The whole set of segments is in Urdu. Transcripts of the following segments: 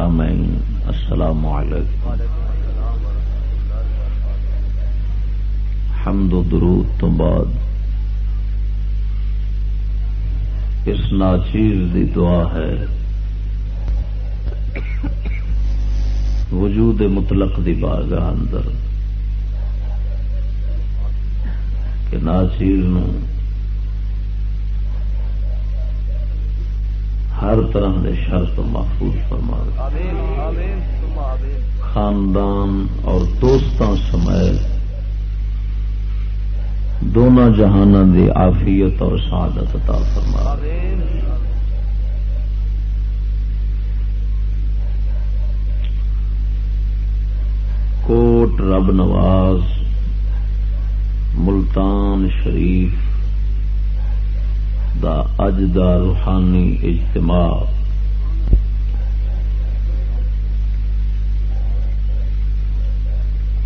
سامعین، السلام علیکم۔ حمد و درود تو بعد اس ناچیز دی دعا ہے، وجود مطلق دی بارگاہ اندر، کہ ناچیز نو ہر طرح کے شر تو محفوظ فرما خاندان اور دوستوں سمیت دونوں جہانوں کی آفیت اور سعادت عطا فرما کوٹ رب نواز ملتان شریف دا اج دا روحانی اجتماع۔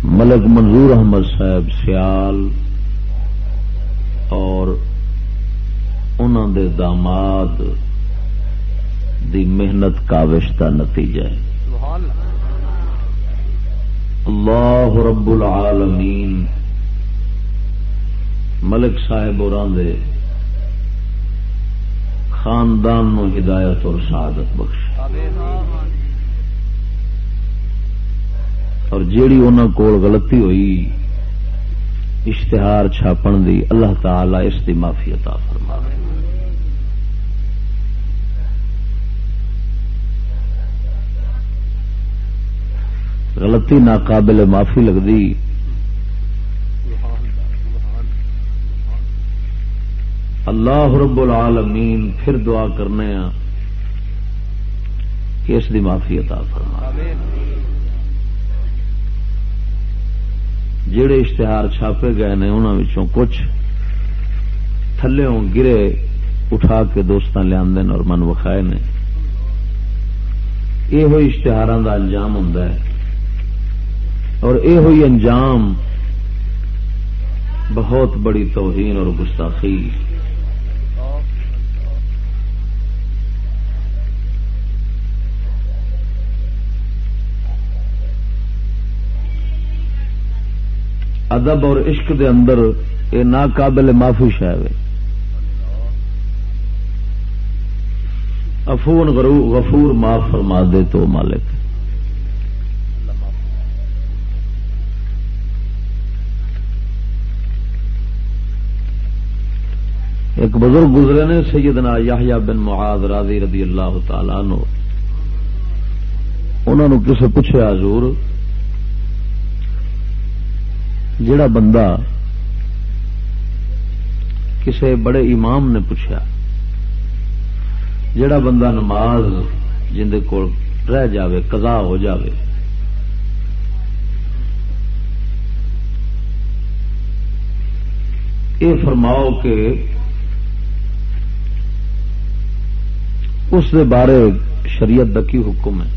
ملک منظور احمد صاحب سیال اور انہوں دے داماد دی محنت کاوش کا نتیجہ ہے۔ اللہ رب العالمین ملک صاحب اور خاندان نو ہدایت اور شہادت بخش۔ اور جیڑی انہوں کو غلطی ہوئی، اشتہار چھاپن دی اللہ تعالی اس دی معافی عطا فرما۔ غلطی ناقابل معافی لگتی اللہ رب العالمین پھر دعا کرنے کہ اس دی معافی عطا فرما جڑے اشتہار چھاپے گئے نے انہوں کچھ تھلے گرے اٹھا کے دوست لیا اور من وکھائے نے۔ یہ اشتہار کا انجام ہوں اور یہ انجام بہت بڑی توہین اور گستاخی ادب اور عشق دے اندر یہ ناقابل معافی شاید افون غفور معاف فرما دے تو مالک۔ ایک بزرگ گزرے نے سیدنا یاہیا بن معاذ راضی رضی اللہ تعالی نو انہوں نے کسے پوچھے حضور جڑا بندہ کسی بڑے امام نے پوچھا جڑا بندہ نماز جندے کول رہ جاوے، قضا ہو جاوے یہ فرماؤ کہ اس دے بارے شریعت کا کی حکم ہے؟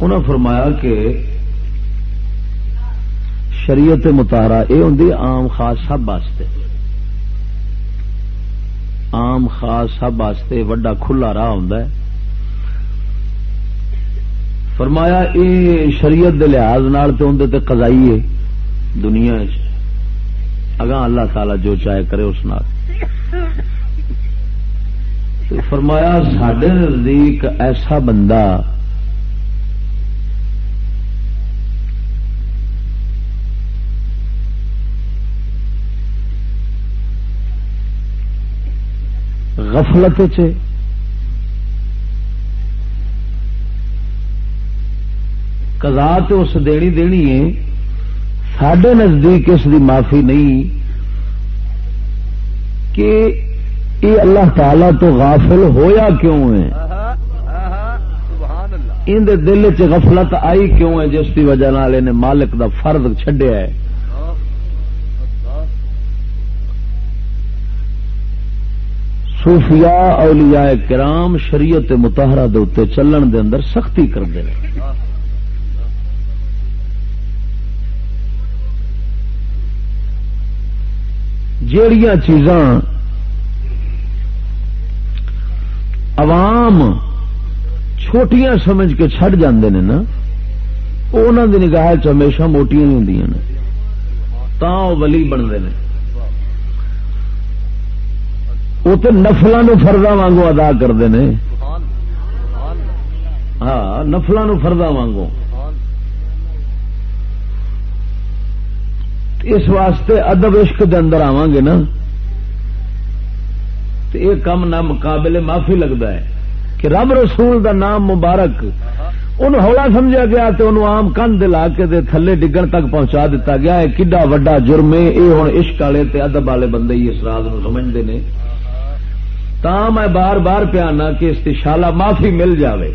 انہوں فرمایا کہ شریعت متارا یہ ہوں آم خاص سب واسطے۔ آم خاص سب واسطے وڈا کھلا راہ ہوں فرمایا یہ شریعت دے لحاظ تو اندر قضائی ہے دنیا اگاں اللہ تعالی جو چاہے کرے اس نال۔ فرمایا سڈے نزدیک ایسا بندہ غفلت کزا تو اس دینی دینی ہے۔ سڈے نزدیک اس دی معافی نہیں۔ کہ یہ اللہ تعالی تو غافل ہویا کیوں ہے؟ ان دل چ غفلت آئی کیوں ہے جس کی وجہ مالک دا فرد چڈیا ہے؟ صوفیاء اولیاء کرام شریعت متحرہ دے اتنے چلن دے اندر سختی کرتے ہیں جیڑیاں چیزاں عوام چھوٹیاں سمجھ کے چڈ جاندے نے نا انہوں دی نگاہ چ ہمیشہ موٹیاں ہی ہوں تا وہ ولی بنتے ہیں وہ تو نفلوں فردا وانگو ادا کرتے ہیں ہاں نفلوں فردا وانگو۔ اس واسطے ادب عشق دے اندر آواں گے نا۔ تو یہ کم نہ مقابلے معافی لگتا ہے کہ رب رسول دا نام مبارک ان ہولا سمجھا گیا تو انہوں آم کن دلا کے دے تھلے ڈگن تک پہنچا دیتا گیا۔ ہے کڈا وڈا جرم ہے یہ ہوں عشق والے تے ادب والے بندے ہی اس راز سمجھتے ہیں تا میں بار بار پیانا کہ استشالہ معافی مل جاوے۔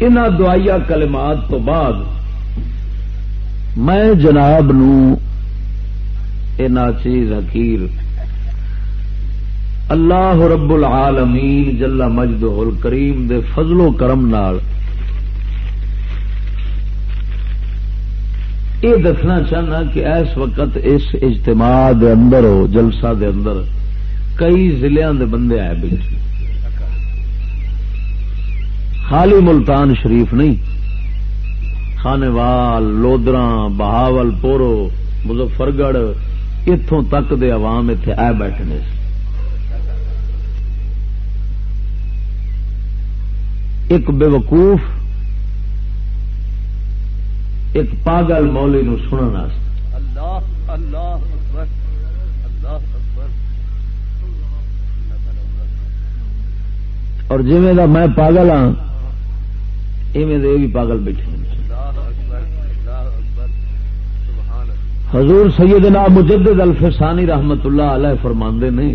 ان دعائیا کلمات تو بعد میں جناب نو چیز حکیر اللہ رب العالمین جلا مجد کریم دے فضل و کرم نال یہ دسنا چاہنا کہ اس وقت اس اجتماع دے اندر ہو، جلسہ دے اندر کئی ضلع دے بندے آئے بیٹھے۔ خالی ملتان شریف نہیں، خانوال لودرا بہاول، پورو مظفر گڑھ اتوں تک دے عوام اتے آ بیٹھنے۔ ایک بے وقوف ایک پاگل مولی نو سننے اللہ اللہ اور جی میں پاگل ہاں بھی پاگل بیٹھے حضور سیدنا مجدد الفسانی رحمت اللہ علیہ فرماندے نے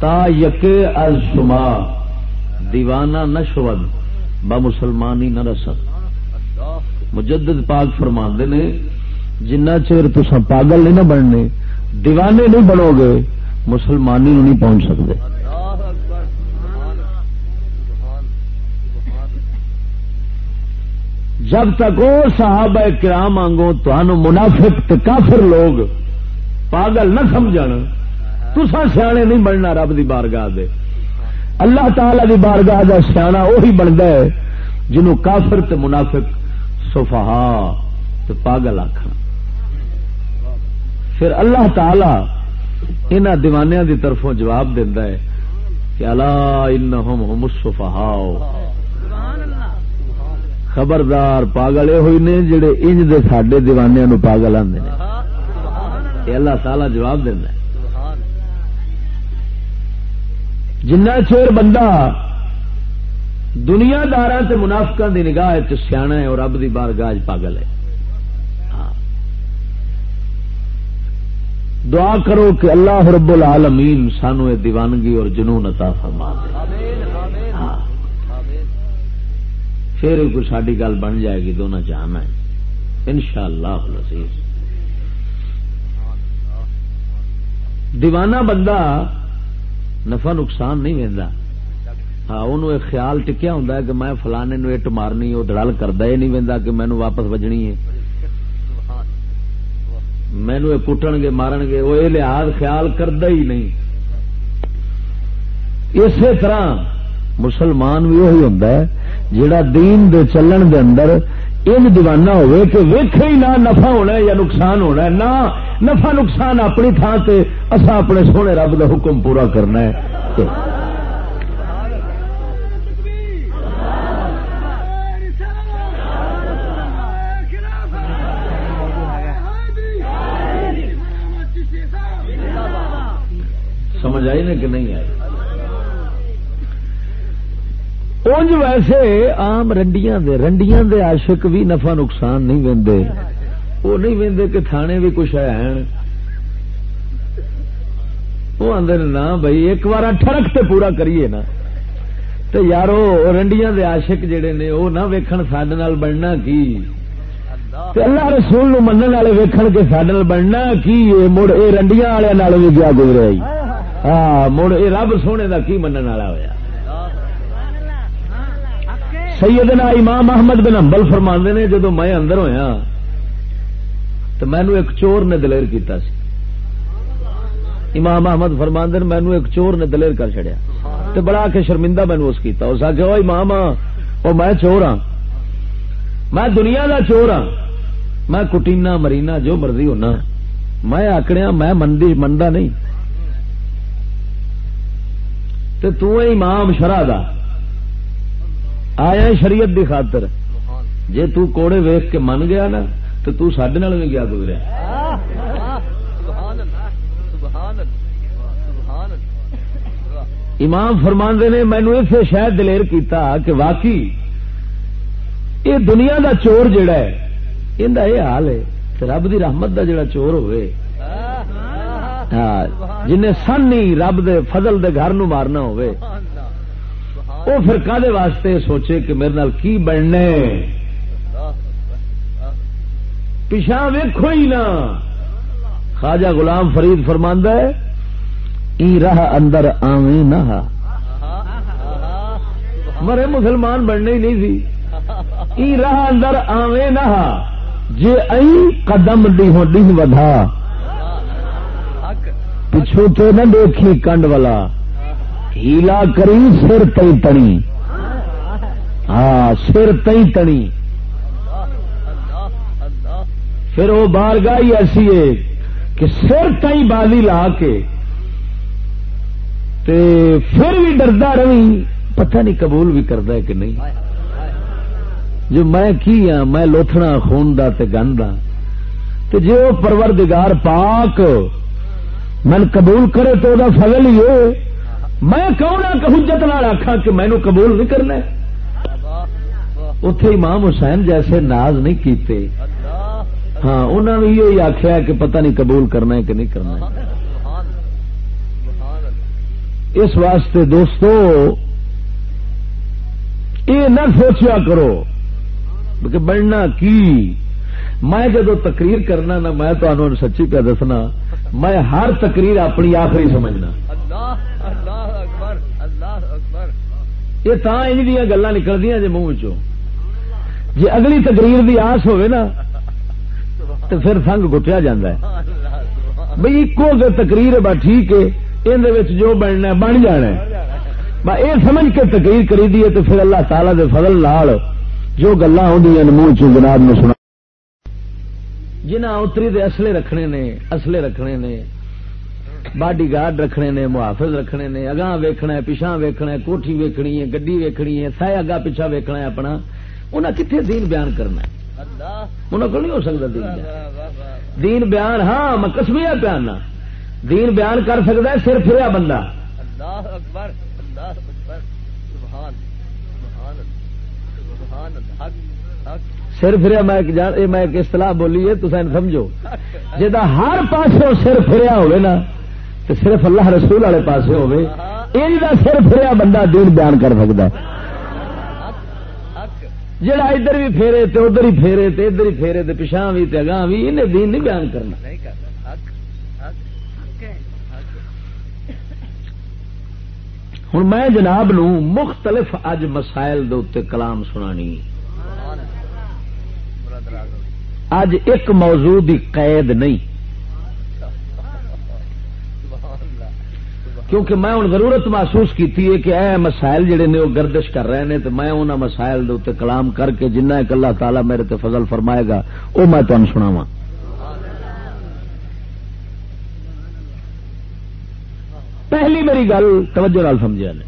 تا یقے از شما۔ دیوانہ نہ شود، با مسلمانی نہ رسد۔ مجدد پاک فرماندے نے، جنہ چیر تسا پاگل نہیں نہ بننے، دیوانے نہیں بنو گے مسلمانی نہیں پہنچ سکتے جب تک وہ صحابہ کرام آنگو تو منافق کافر لوگ پاگل نہ سمجھ تسا سیانے نہیں بننا رب دی بارگاہ دے۔ اللہ تعالی دی بارگاہ دا سیاح وہی بنتا ہے جنہوں کافر تے منافق سفہا تے پاگل آخر پھر اللہ تعالی ان دیوانیاں دی طرفوں جواب دینا ہے کہ اللہ انہم ہم السفہاء خبردار پاگل یہ ہوئی نے جڑے انج دے ساڈے دیوانے نو پاگل آدھے اللہ تعالی جواب دینا جنا چیر بندہ دنیا دار سے منافقہ دی نگاہ سیاح ہے اور رب دی بار گاج پاگل ہے۔ ہاں۔ دعا کرو کہ اللہ رب العالمین سانو دیوانگی اور جنون عطا فرما دے۔ ہاں۔ پھر کوئی ساری گل بن جائے گی دونوں چاہنا ہے۔ ان شاء اللہ دیوانہ بندہ نفع نقصان نہیں لینا ہاں ان خیال ٹکیا ہوں کہ میں فلانے نو اٹ مارنی وہ دڑل کرتا ہی نہیں وہدا کہ مینو واپس بجنی ہے۔ مینو یہ کٹن گے، مارن گے وہ یہ لحاظ خیال کرتا ہی نہیں۔ اسی طرح مسلمان بھی وہی ہوں جڑا دین دے چلن دے اندر ان دیوانہ ہوئے کہ ویخ ہی نہ نفع ہونا ہے یا نقصان ہونا ہے، نہ نفع نقصان اپنی تھان سے اصا اپنے سونے رب دا حکم پورا کرنا ہے۔ سمجھ آئی نا کہ نہیں آئی؟ اونج ویسے آم رنڈیاں دے رنڈیاں دے عاشق بھی نفع نقصان نہیں وے وہ نہیں وے کہ تھانے بھی کچھ ہے وہ آدھے نا بھائی، ایک بار ٹرک تے پورا کریے نا۔ تو یارو، رنڈیاں دے عاشق جڑے نے، وہ نہ ویکھن سڈے بننا کی۔ تے اللہ رسول نو منن والے ویکھن کے سڈے بننا کی مڑ یہ رنڈیاں والے نال بھی گیا گزرے۔ ہاں مڑ یہ رب سونے دا کی منن والا ہوا سیدنا امام احمد بن امبل فرما نے جدو میں اندر ہویا تو مینو ایک چور نے دلیر کیتا سی۔ امام احمد فرماند مینو ایک چور نے دلیر کر چڑیا تو بڑا کے شرمندہ مینو اس کیتا۔ اس آ کے امام وہ میں چور ہاں میں دنیا دا چور ہاں میں کٹینا مرینا جو مرضی ہونا۔ میں آکڑیا میں مندی منڈا نہیں۔ تو تو امام شرح دا۔ آیا شریعت دی خاطر؟ جے تو کوڑے ویخ کے من گیا نا تو تو سڈے بھی گیا گزریا امام فرماندے نے مینو اسے شاید دلیر کیتا کہ واقعی یہ دنیا دا چور جڑا ہے اندر یہ حال ہے رب دی رحمت دا جڑا چور ہوئے۔ ہاں، جن سن نہیں رب دے فضل دے گھر نو مارنا ہوئے۔ وہ پھر کدے واسطے سوچے کہ میرے نال کی بننے؟ پچھا ویکو ہی نہ۔ خواجہ غلام فرید فرماندہ ہے ای راہ اندر آویں نہ۔ مرے مسلمان بننے ہی نہیں سی۔ ای راہ اندر آویں نہ۔ جے ائی قدم دی ہو ڈی ودا پچھو تو نہ دیکھی کنڈ والا۔ ہیلا کری سر تئی تنی۔ ہاں سر تئی تنی۔ پھر وہ بار گائی ایسی ہے کہ سر تئی بالی لا کے تے پھر بھی ڈردا رہی، پتہ نہیں قبول بھی کرتا ہے کہ نہیں۔ جو میں کی ہاں میں لوتھنا، خون دا تے گند ہاں تو جی وہ پروردگار پاک من قبول کرے تو دا فضل ہی ہو میں کون ہاں کہ حجت نہ آخا کہ مینو قبول نہیں کرنا اتے امام حسین جیسے ناز نہیں کیتے۔ ہاں انہوں نے یہ آخیا کہ پتہ نہیں قبول کرنا ہے کہ نہیں کرنا ہے۔ اس واسطے دوستو، یہ نہ سوچیا کرو کہ بننا کی۔ میں جدو تقریر کرنا نا، میں تمہیں سچی پہ دسنا میں ہر تقریر اپنی آخری سمجھنا۔ یہ تا دیا گلا نکل دیا جی منہ جی اگلی تقریر دی آس ہوئے نا تو پھر سنگ گٹیا جا بھائی ایکو تقریر ہے ٹھیک ہے جو بننا بن جانا یہ سمجھ کے تقریر کری دی تو پھر اللہ تعالی دے فضل لال جو گلا منہ جناب نے سنا۔ جنہ اتری دے اصلے رکھنے نے اصلے رکھنے نے باڈی گارڈ رکھنے نے محافظ رکھنے نے اگاں ویکھنا ہے پیچھا ویکھنا ہے کوٹھی ویکھنی ہے گڈی ویکھنی ہے سہ اگا پیچھا ویکھنا ہے اپنا۔ انہیں کتنے دین بیان کرنا ہے؟ انہوں کو نہیں ہو سکتا دین بیان۔ دین بیان ہاں میں کسمیا بیان دین بیان کر سکتا ہے سر پھریا بندہ۔ سر فریا میں ایک اصطلاح بولی ہے تو سمجھو۔ جا ہر پاسوں سر فریا ہوئے نا تو صرف اللہ رسول والے پاس ہوئے یہ سر فریا بندہ دین بیان کر سکتا ہے۔ جڑا ادھر بھی پھیرے تو ادھر ہی پھیرے تو ادھر ہی پھیرے تو پچھا بھی تے اگاں بھی انہیں دین نہیں بیان کرنا۔ ہوں میں جناب نو مختلف اج مسائل دے کلام سنانی۔ اج ایک موضوع دی قید نہیں۔ کیونکہ میں ہوں ضرورت محسوس کی کہ اے مسائل جڑے نے وہ گردش کر رہے ہیں تو میں انہوں مسائل دے کلام کر کے جنہ ایک اللہ تعالیٰ میرے تے فضل فرمائے گا وہ میں تمہیں سناواں۔ پہلی میری گل توجہ نال سمجھا نے۔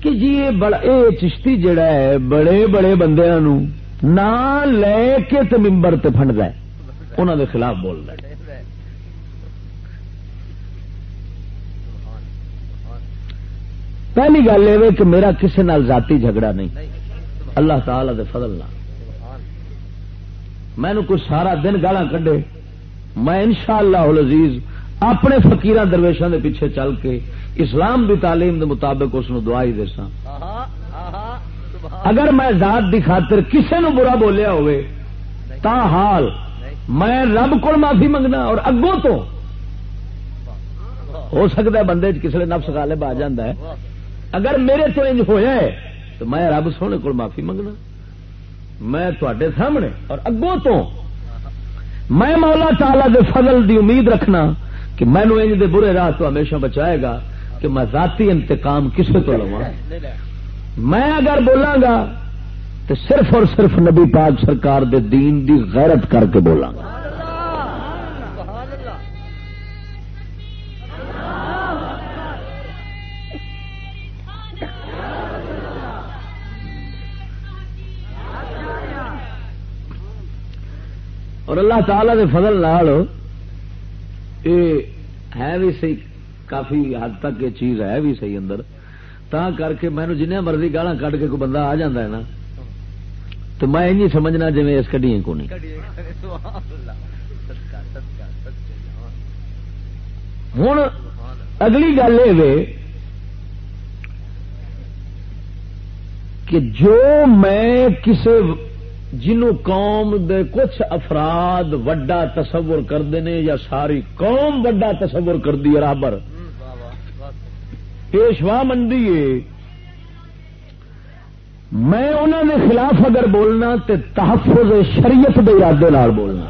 کہ جی یہ بڑا چشتی جڑا ہے، بڑے بڑے بندے نہ لے کے تے ممبر تے فنڈ ہے انہوں دے خلاف بول رہا ہے پہلی گل یہ کہ میرا کسی نال ذاتی جھگڑا نہیں۔ اللہ تعالی دے فضل نہ میں کوئی سارا دن گالا کڈے میں انشاءاللہ العزیز اپنے فکیر درویشوں کے پیچھے چل کے اسلام کی تعلیم دے مطابق اس دعائی دے اگر میں ذات دی خاطر کسے نو برا بولیا ہوئے، تا حال میں رب کو معافی منگنا اور اگوں تو ہو سکتا ہے بندے کسی نفس غالب آ جا ہے۔ اگر میرے تو انج ہوا ہے، تو میں رب سونے کو معافی منگنا۔ میں تے سامنے اور اگوں تو میں مولا تعالی دے فضل دی امید رکھنا کہ مینو انج دے برے راہ تو ہمیشہ بچائے گا کہ میں ذاتی انتقام کسے تو لوا میں اگر بولاں گا تو صرف اور صرف نبی پاک سرکار دے دین دی غیرت کر کے بولاں گا اور اللہ تعالی دے فضل نال یہ ہے بھی صحیح، کافی حد تک یہ چیز ہے بھی صحیح اندر۔ تا کر کے مینو جنیا مرضی گالا کٹ کے کوئی بندہ آ جا ہے نا تو میں یہ سمجھنا جی اس کڈی کو نہیں ہوں اگلی گل یہ کہ جو میں کسی جنوں قوم دے کچھ افراد وڈا تصور کرتے ہیں یا ساری قوم وڈا تصور کر دی برابر پیشوا منڈی میں انہوں نے خلاف اگر بولنا تو تحفظ شریعت کے ارادے بولنا۔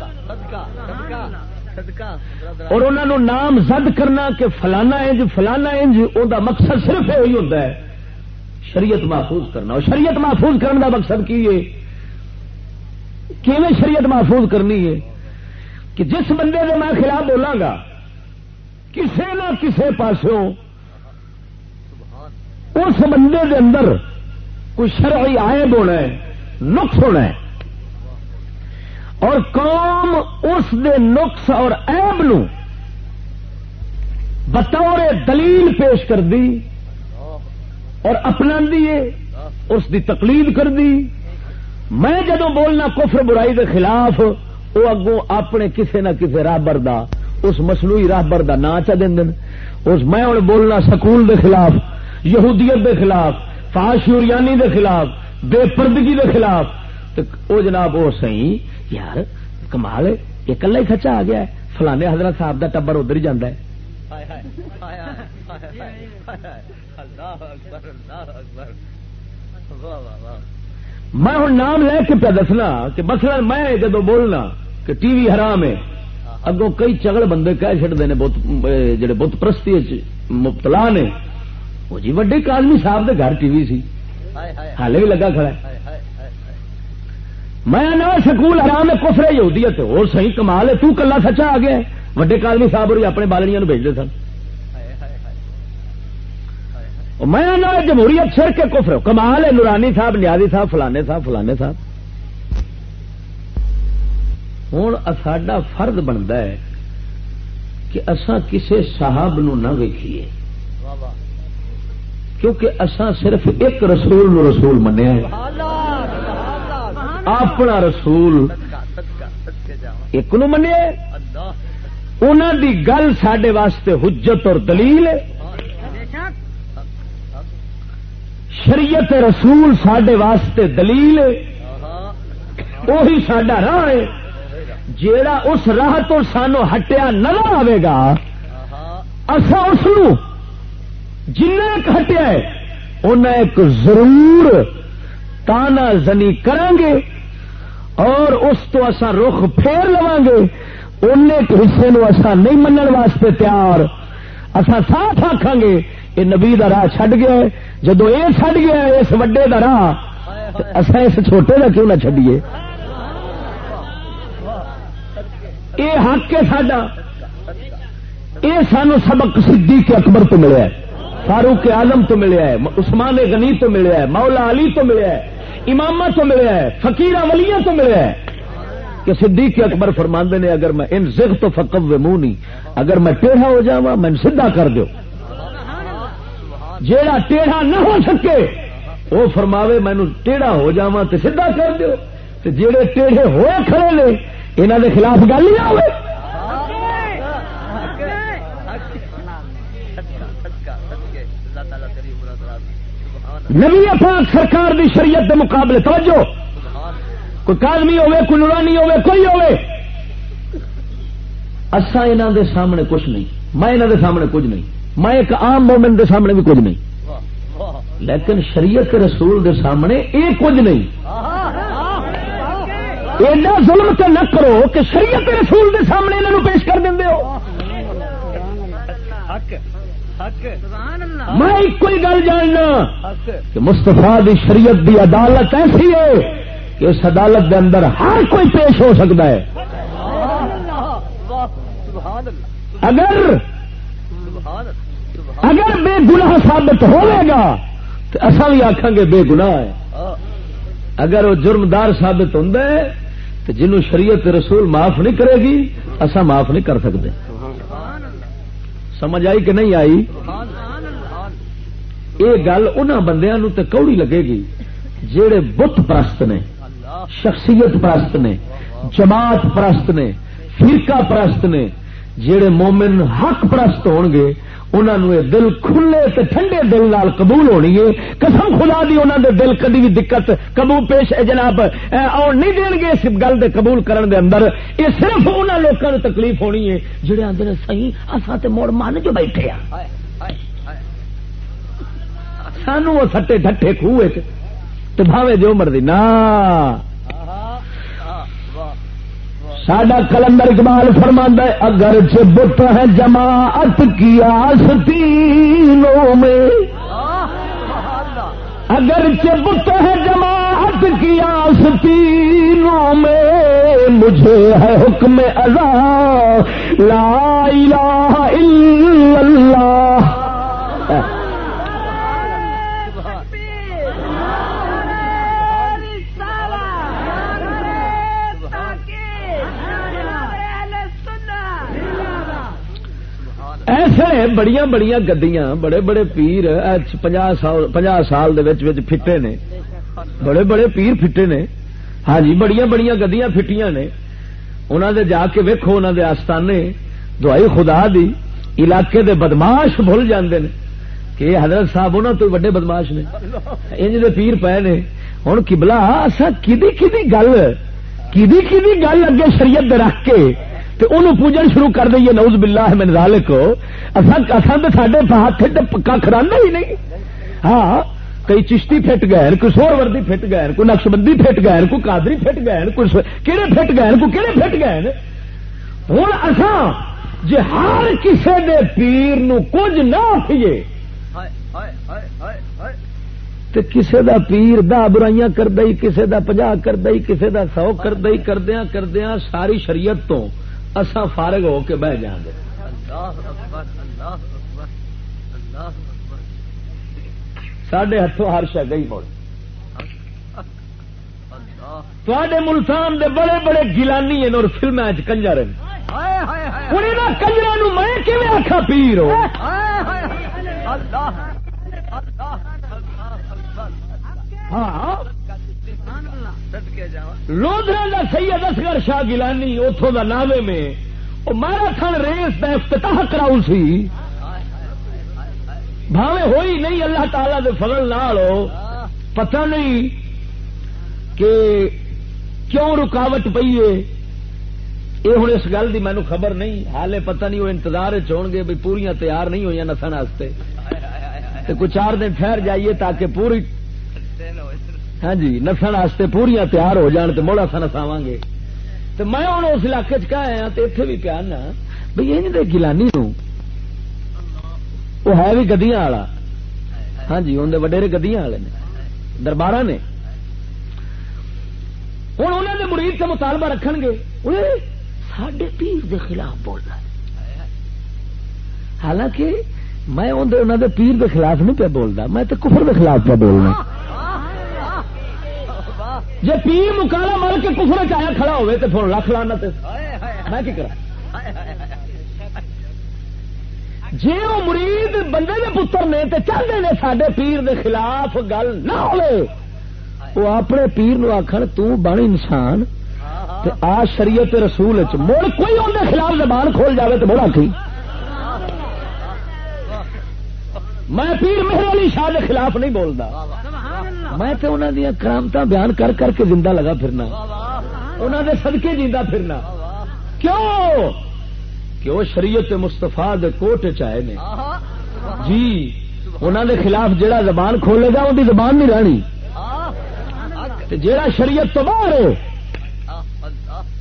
اور انہوں نے نام زد کرنا کہ فلانا انج فلانا انج ان کا مقصد صرف یہی ہوتا ہے۔ شریعت محفوظ کرنا۔ اور شریعت محفوظ کرنے کا مقصد کی ہے؟ شریعت محفوظ کرنی ہے؟ کہ جس بندے کے میں خلاف بولاں گا کسی نہ کسی پاسوں اس بندے دے اندر کوئی شرعی عائب ہونا ہے، نقص ہونا ہے۔ اور قوم اس دے نقص اور عیب نو بطور دلیل پیش کر دی اور اپنا دیے اس دی تقلید کر دی میں جدو بولنا کفر برائی دے خلاف وہ اگوں اپنے کسے نہ کسے رابر دا، اس مسلوئی رابر دا نا چا دین۔ اس میں ہوں بولنا سکول دے خلاف۔ یہودیت دے خلاف فاشوریانی دے خلاف، بے پردگی دے خلاف۔ او جناب وہ سی یار کمال یہ کلا ہی خچا آ گیا ہے۔ فلانے حضرت صاحب دا ٹبر ادھر ہی جانا ہے۔ میں ہوں نام لے کے پہ دسنا کہ مثلا میں جدو بولنا کہ ٹی وی حرام ہے، اگوں کئی چگڑ بندے کہہ چڑتے ہیں جڑے بت پرستی مبتلا نے۔ وہ جی وڈے کالمی صاحب دے گھر ٹی وی سی ہالے بھی لگا کھڑا میں نہ سکول حرام ہے کفرے یہودیت اور صحیح کمال ہے تو کلا سچا آ گیا وڈے کالمی صاحب اور اپنے بالڑیاں بھیجتے سن میں جمہوریت سر کے کفر کمال ہے نورانی صاحب نیازی صاحب فلانے صاحب فلانے صاحب ہوں ساڈا فرد بنتا ہے کہ اسا کسے صاحب نو نہ ویکھیے کیونکہ اسا صرف ایک رسول نو رسول منیا اپنا رسول ایک نو منیا انہوں دی گل سڈے واسطے حجت اور دلیل ہے۔ شریعت رسول سڈے واسطے دلیل وہی سڈا راہ ہے۔ جیڑا اس راہ تو سانو ہٹیا نظر آئے گا اصا اس جن ہٹیا ہے ان ایک ضرور تانا زنی کریں گے اور اس تو اسا رخ پھیر لوا گے ان حصے نو اسا نہیں منن واسطے تیار۔ اسا ساتھ آخان گے، یہ نبی کا راہ چڈ گیا جدو یہ چڈ گیا اس وڈے کا راہ اصا اس چھوٹے کا کیوں نہ چڈیے یہ حق ہے سڈا یہ سانو سبق صدیق اکبر تو ملیا ہے۔ فاروق آلم تو ملیا ہے، عثمان غنی تو ملیا ہے، مولا علی تو ملیا ہے امام تو ملیا ہے فقیر ولیاں تو ملیا ہے۔ کہ صدیق اکبر فرماندے نے، اگر میں ان زگ تو فکب منہ اگر میں ٹیڑھا ہو جا میں سیدا کر دو جیڑا ٹیڑھا نہ ہو سکے، وہ فرماوے مینو ٹیڑھا ہو جا تو سیدا کر دو جہے ٹیڑھے ہوئے کھڑے نے یہاں کے خلاف گل ہی آئے نبی پاک سرکار دی شریعت دے مقابلے، توجہ! کوئی کالمی ہوے کوئی نورانی ہوے کوئی ہوے اسا انہوں دے سامنے کچھ نہیں، میں انہوں دے سامنے کچھ نہیں، میں ایک عام مومن دے سامنے بھی کچھ نہیں۔ لیکن شریعت رسول دے سامنے یہ کچھ نہیں۔ ایڈا ظلم تو نہ کرو کہ شریعت رسول دے سامنے انہوں پیش کر دیں ہو۔ میں ایک ہی گل جاننا۔ کہ مستفا دی شریعت دی عدالت ایسی ہے کہ اس عدالت دے اندر ہر کوئی پیش ہو سکتا ہے۔ اگر اگر بے گناہ ثابت ہوئے گا تو اصا بھی آخان گے بے گناہ ہے۔ اگر وہ جرمدار ثابت ہوں تو جنہوں شریعت رسول معاف نہیں کرے گی اصا معاف نہیں کر سکتے۔ سمجھ آئی کہ نہیں آئی؟ یہ گل ان بندیا تے کوڑی لگے گی۔ جہے بت پرست نے شخصیت پرست نے جماعت پرست نے فرقہ پرست نے جہے مومن حق پرست ہو گے انہوں دل کھلے تے ٹھنڈے دل نال قبول ہونی ہے۔ قسم خدا دی انہوں دے دل کدی بھی دقت قبول پیش جناب۔ اور نہیں دین گے اس گل دے قبول کرن دے اندر۔ یہ صرف انہوں لوگوں نے تکلیف ہونی ہے جہے آدھے نے سی اصا تو مڑ من جو بیٹھے آ سانو وہ سٹے ڈٹے خوہ بھاوے جو مرضی نہ سڈا کلندر اقبال فرما ہے، اگر بت ہے جماعت کی آستینوں میں۔ اگر بت ہے جماعت کی آستینوں میں، مجھے ہے حکم ازا لا الہ الا اللہ۔ ایسے بڑی بڑی گدیاں، بڑے بڑے پیر پناہ سال فٹے نے۔ بڑے بڑے پیر فٹے نے۔ ہاں جی بڑی بڑی گدیاں فٹیاں نے۔ انہوں نے جا کے ویکو انہوں آستانے۔ دعائی خدا دی، علاقے دے بدماش بھول جاندے نے۔ کہ حضرت صاحب انہوں تو وڈے بدماش نے۔ انج دے پیر پے نے۔ ہوں کبلا اصا کدی کدی گل کدی کدی گل اگے شریعت رکھ کے انہوں پوجن شروع کر دئیے نوز بلا ہے من ذالک۔ اصل سڈے ہاتھ پکا کرانا ہی نہیں۔ ہاں کئی چشتی فٹ گئے کوئی سور وردی فٹ گئے کوئی نقش بندی فٹ گئے کوئی کادری فٹ گئے کوئی کہڑے فٹ گئے کوئی کہڑے فٹ گئے ہوں اصا جی ہر کسی دے پیر نو کچھ نہ آخیے تو کسے دا پیر دہ برائیاں کر دئی کسے دا پجا کر دئی کسے دا سو کر دئی کردیا کردیا ساری شریعت تو۔ اسا فارغ ہو کے بہ جاؤں گے سڈے ہاتھوں ہر شا گئی مڑ تے ملتان دے بڑے بڑے گیلانی ہیں اور فلم کنجر کنجر میں کھے آخا پیر ہو؟ ہاں۔ لودرا کا سید اصغر شاہ گیلانی اتوں کا ناوے میں وہ مارا تھن ریس کا افتتاح کراؤ سی۔ بھاوے ہوئی نہیں اللہ تعالی دے فضل نال۔ پتہ نہیں کہ کیوں رکاوٹ پی ہے۔ یہ ہوں اس گل کی مینو خبر نہیں۔ حالے پتہ نہیں وہ انتظار چون گے بھی پوریا تیار نہیں ہوئی نسن کچھ چار دن ٹھہر جائیے تاکہ پوری ہاں جی نسن واسطے پوریا تیار ہو جان تو موڑا سا نساو گے تو میں ہوں اس علاقے چیا تو اتنے بھی پیار نہ بھائی یہ گلانی نو وہ ہے بھی گدیا والا۔ ہاں جی اندر وڈیرے گدیا والے نے دربار نے۔ ہوں انہوں نے مرید سے مطالبہ رکھ گے سڈے پیر دے خلاف بولنا۔ حالانکہ میں انہوں دے پیر دے خلاف نہیں پہ بولتا میں تو کفر دے خلاف پہ بولنا۔ جی پیر مکالا مر کے کفر چایا کھڑا ہوئے تو پھر لکھ لانا میں کی کرا جی وہ مرید بندے کے پتر نے تو چاہتے ہیں سڈے پیر دے خلاف گل نہ ہوئے وہ اپنے پیر نو آخر تن انسان آ شریعت رسول مڑ کوئی اندر خلاف زبان کھول جائے تو بڑا کی۔ میں پیر مہر علی شاہ کے خلاف نہیں بولتا میں تو انہوں دیا کرامت بیان کر کر کے زندہ لگا پھرنا۔ انہوں نے سدکے جیندہ پھرنا۔ کیوں؟ کہ وہ شریعت مستفا کوٹ چائے نے؟ جی انہوں دے خلاف جڑا زبان کھولے گا، ان کی زبان نہیں رہنی۔ جڑا شریعت تو باہر ہے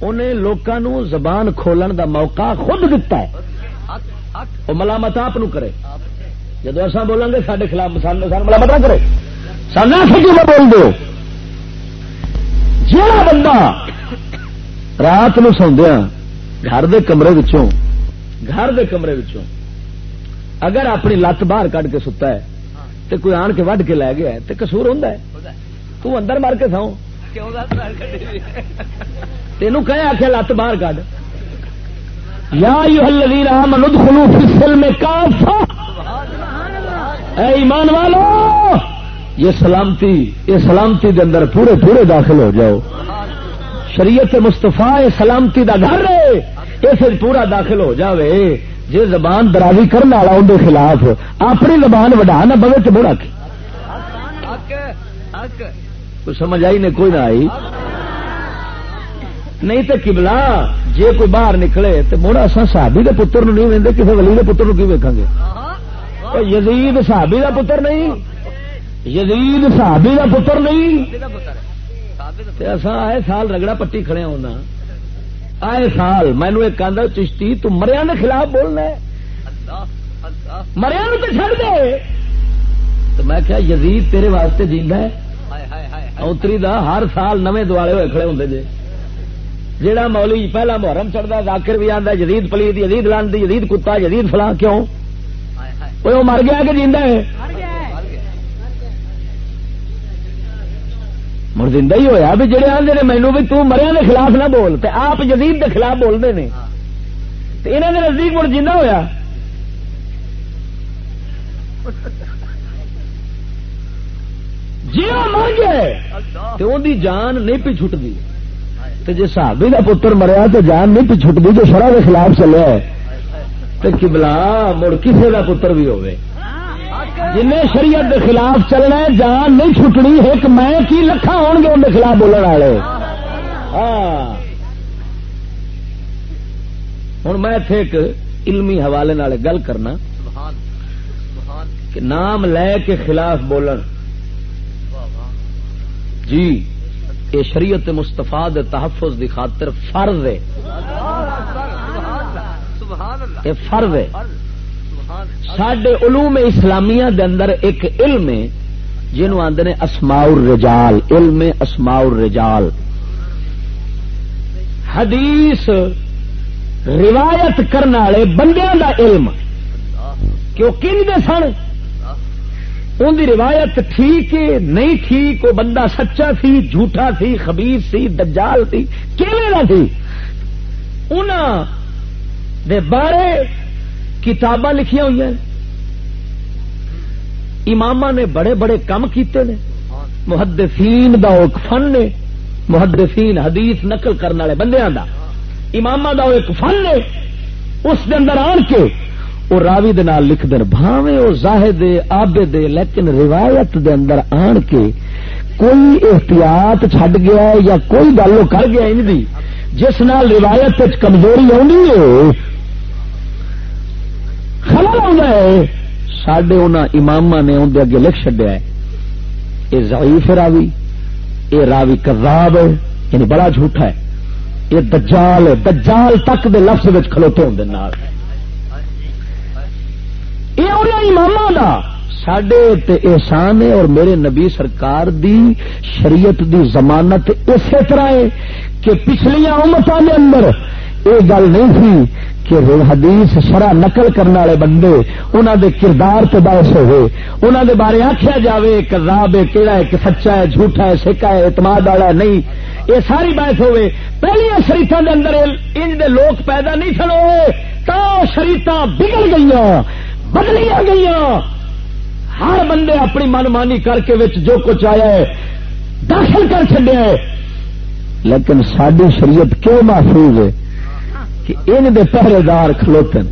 انہیں لوگوں زبان کھولن دا موقع خود دتا ہے۔ وہ ملامت آپ کرے۔ جب اصا بولیں گے سارے خلاف ملامت نہ کرے سن بول دو۔ جا بندہ رات نو سوندیا گھر دے کمرے وچوں، گھر دے کمرے وچوں، اگر اپنی لت باہر کٹ کے ستا ہے تو کوئی آن کے وڈ کے لے گیا تو کسور ہوں تو اندر مار کے سو۔ تین کہ آخیا لت باہر کڈ یا الذین آمنوا ادخلوا فی السلم کافہ۔ اے ایمان والو! یہ سلامتی یہ سلامتی دے اندر پورے پورے داخل ہو جاؤ۔ شریعت مستفا سلامتی دا گھر ہے۔ یہ پورا داخل ہو جاوے۔ جی زبان درازی کرنے والا اندر خلاف، اپنی زبان وڈا نہ بوے تو بڑا سمجھ آئی نے کوئی نہ آئی۔ نہیں تو کبلا جی کوئی باہر نکلے تو مڑ اصا صحابی کے پتر نہیں وے کسی ولی کے پتر کی ویکاں گے؟ یزید صحابی کا پتر نہیں۔ یزید صحابی کا پتر نہیں؟ اصا آئے سال رگڑا پٹی کھڑے ہونا آئے سال مینو ایک آدھا چشتی تو مریا کے خلاف بولنا مریا تو چڑ دے۔ تو میں کیا یزید تیرے واسطے جینا ہے۔ اتری دا ہر سال نویں دوالے ہوئے کھڑے ہوں جی جہاں مولی پہلا محرم چڑھتا ذاکر بھی آتا جدید پلیت جدید لاندی جدید کتا جدید فلاں کیوں؟ وہ مر گیا کہ جیندہ ہے؟ مر زندہ ہی ہویا بھی جڑے آدھے نے مینو بھی تریا کے خلاف نہ بول، تے آپ جدید کے خلاف بولتے ہیں انہوں نے نزدیک مڑ جینا ہوا جی ہاں، مر گئے تو ان کی جان نہیں پی چھٹتی جی صحابی کا پتر مریا تو جان نہیں پی چھٹتی جو شرح کے خلاف چلے تو کبلا مڑ کسی کا پتر بھی ہوئے جن شریعت کے خلاف چلنا ہے، جان نہیں چھٹنی، ایک میں کی لکھا ہو گے، ان کے خلاف بولنے والے۔ ہاں۔ ہوں میں ایک علمی حوالے نال گل کرنا کہ نام لے کے خلاف بولن۔ جی یہ شریعت مستفا تحفظ دی خاطر فرض ہے۔ یہ فرض ہے۔ سڈے علوم اسلامیہ دے اندر ایک علم ہے، جنہوں آدھے نے اسماء الرجال، علم اسماء الرجال۔ حدیث روایت کرنے والے بندیاں دا علم۔ کہ وہ کن دے سن؟ ان دی روایت ٹھیک ہے، نہیں ٹھیک، وہ بندہ سچا سی، جھوٹا سی خبیز سی، دجال سی، کیویں تھی انہوں دے بارے کتاباں لکھیا ہوئی ہیں۔ امام نے بڑے بڑے کام کیتے نے۔ محدثین دا ایک فن نے۔ محدثین حدیث نقل کرنے والے بندیاں دا۔ امام دا ایک فن نے۔ اس دے اندر آن کے وہ راوی دے نال لکھ دین، بھاویں وہ زاہد آبے دے، لیکن روایت دے اندر آن کے کوئی احتیاط چھڈ گیا ہے یا کوئی گل کر گیا ان دی۔ جس نال روایت کمزوری آنی ہے خلل آ ہے سڈے ان امام نے اندر اگے لکھ چڈیا ہے یہ ضعیف راوی یہ راوی کذاب ہے یعنی بڑا جھوٹا ہے یہ دجال ہے دجال تک دے لفظ کھلوتے ہوں یہ امام کا سڈے احسان ہے اور میرے نبی سرکار دی شریعت دی ضمانت اسی طرح ہے کہ پچھلیا امتوں کے اندر یہ گل نہیں تھی کہ حدیث شرح نقل کرنے والے بندے انہوں دے کردار تو باعث ہوئے۔ انہوں دے بارے آخیا جائے کزاب ہے کہڑا ہے، کہ سچا ہے، جھوٹا ہے سکا ہے، اعتماد والا ہے، نہیں۔ یہ ساری باعث ہوئے۔ پہلے شریفا دے اندر ان دے لوگ پیدا نہیں سن ہوئے تو شریف بگڑ گئی بدلیاں گئی ہر بندے اپنی من مانی کر کے جو کچھ آیا ہے، داخل کر چڈیا ہے۔ لیکن ساری شریعت کیوں محفوظ ہے؟ کہ ان دے پہرے دار کھلوتن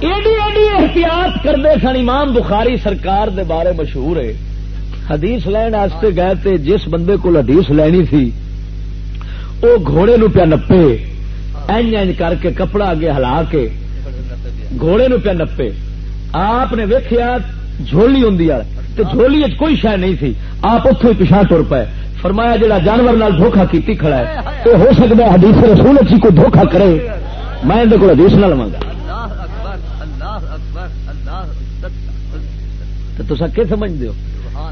ایڈی ایڈی احتیاط کرتے سن امام بخاری سرکار دے بارے مشہور ہے۔ حدیث لین واسطے گئے تے جس بندے کو حدیث لینی تھی وہ گھوڑے نو پیا نپے این این کر کے کپڑا اگے ہلا کے گھوڑے نو پیا نپے۔ آپ نے ویکیا جھولی ہوں جھولی کوئی شہ نہیں تھی آپ اتوں ہی پچھا تر پائے فرمایا جڑا جانور نال دھوکھا کیتی کھڑا ہے تو ہو سکتا ہے حدیث رسول اچھی کوئی دھوکھا کرے۔ میں اندر کو حدیث نہ لوا گا۔ تو کہ سمجھ دو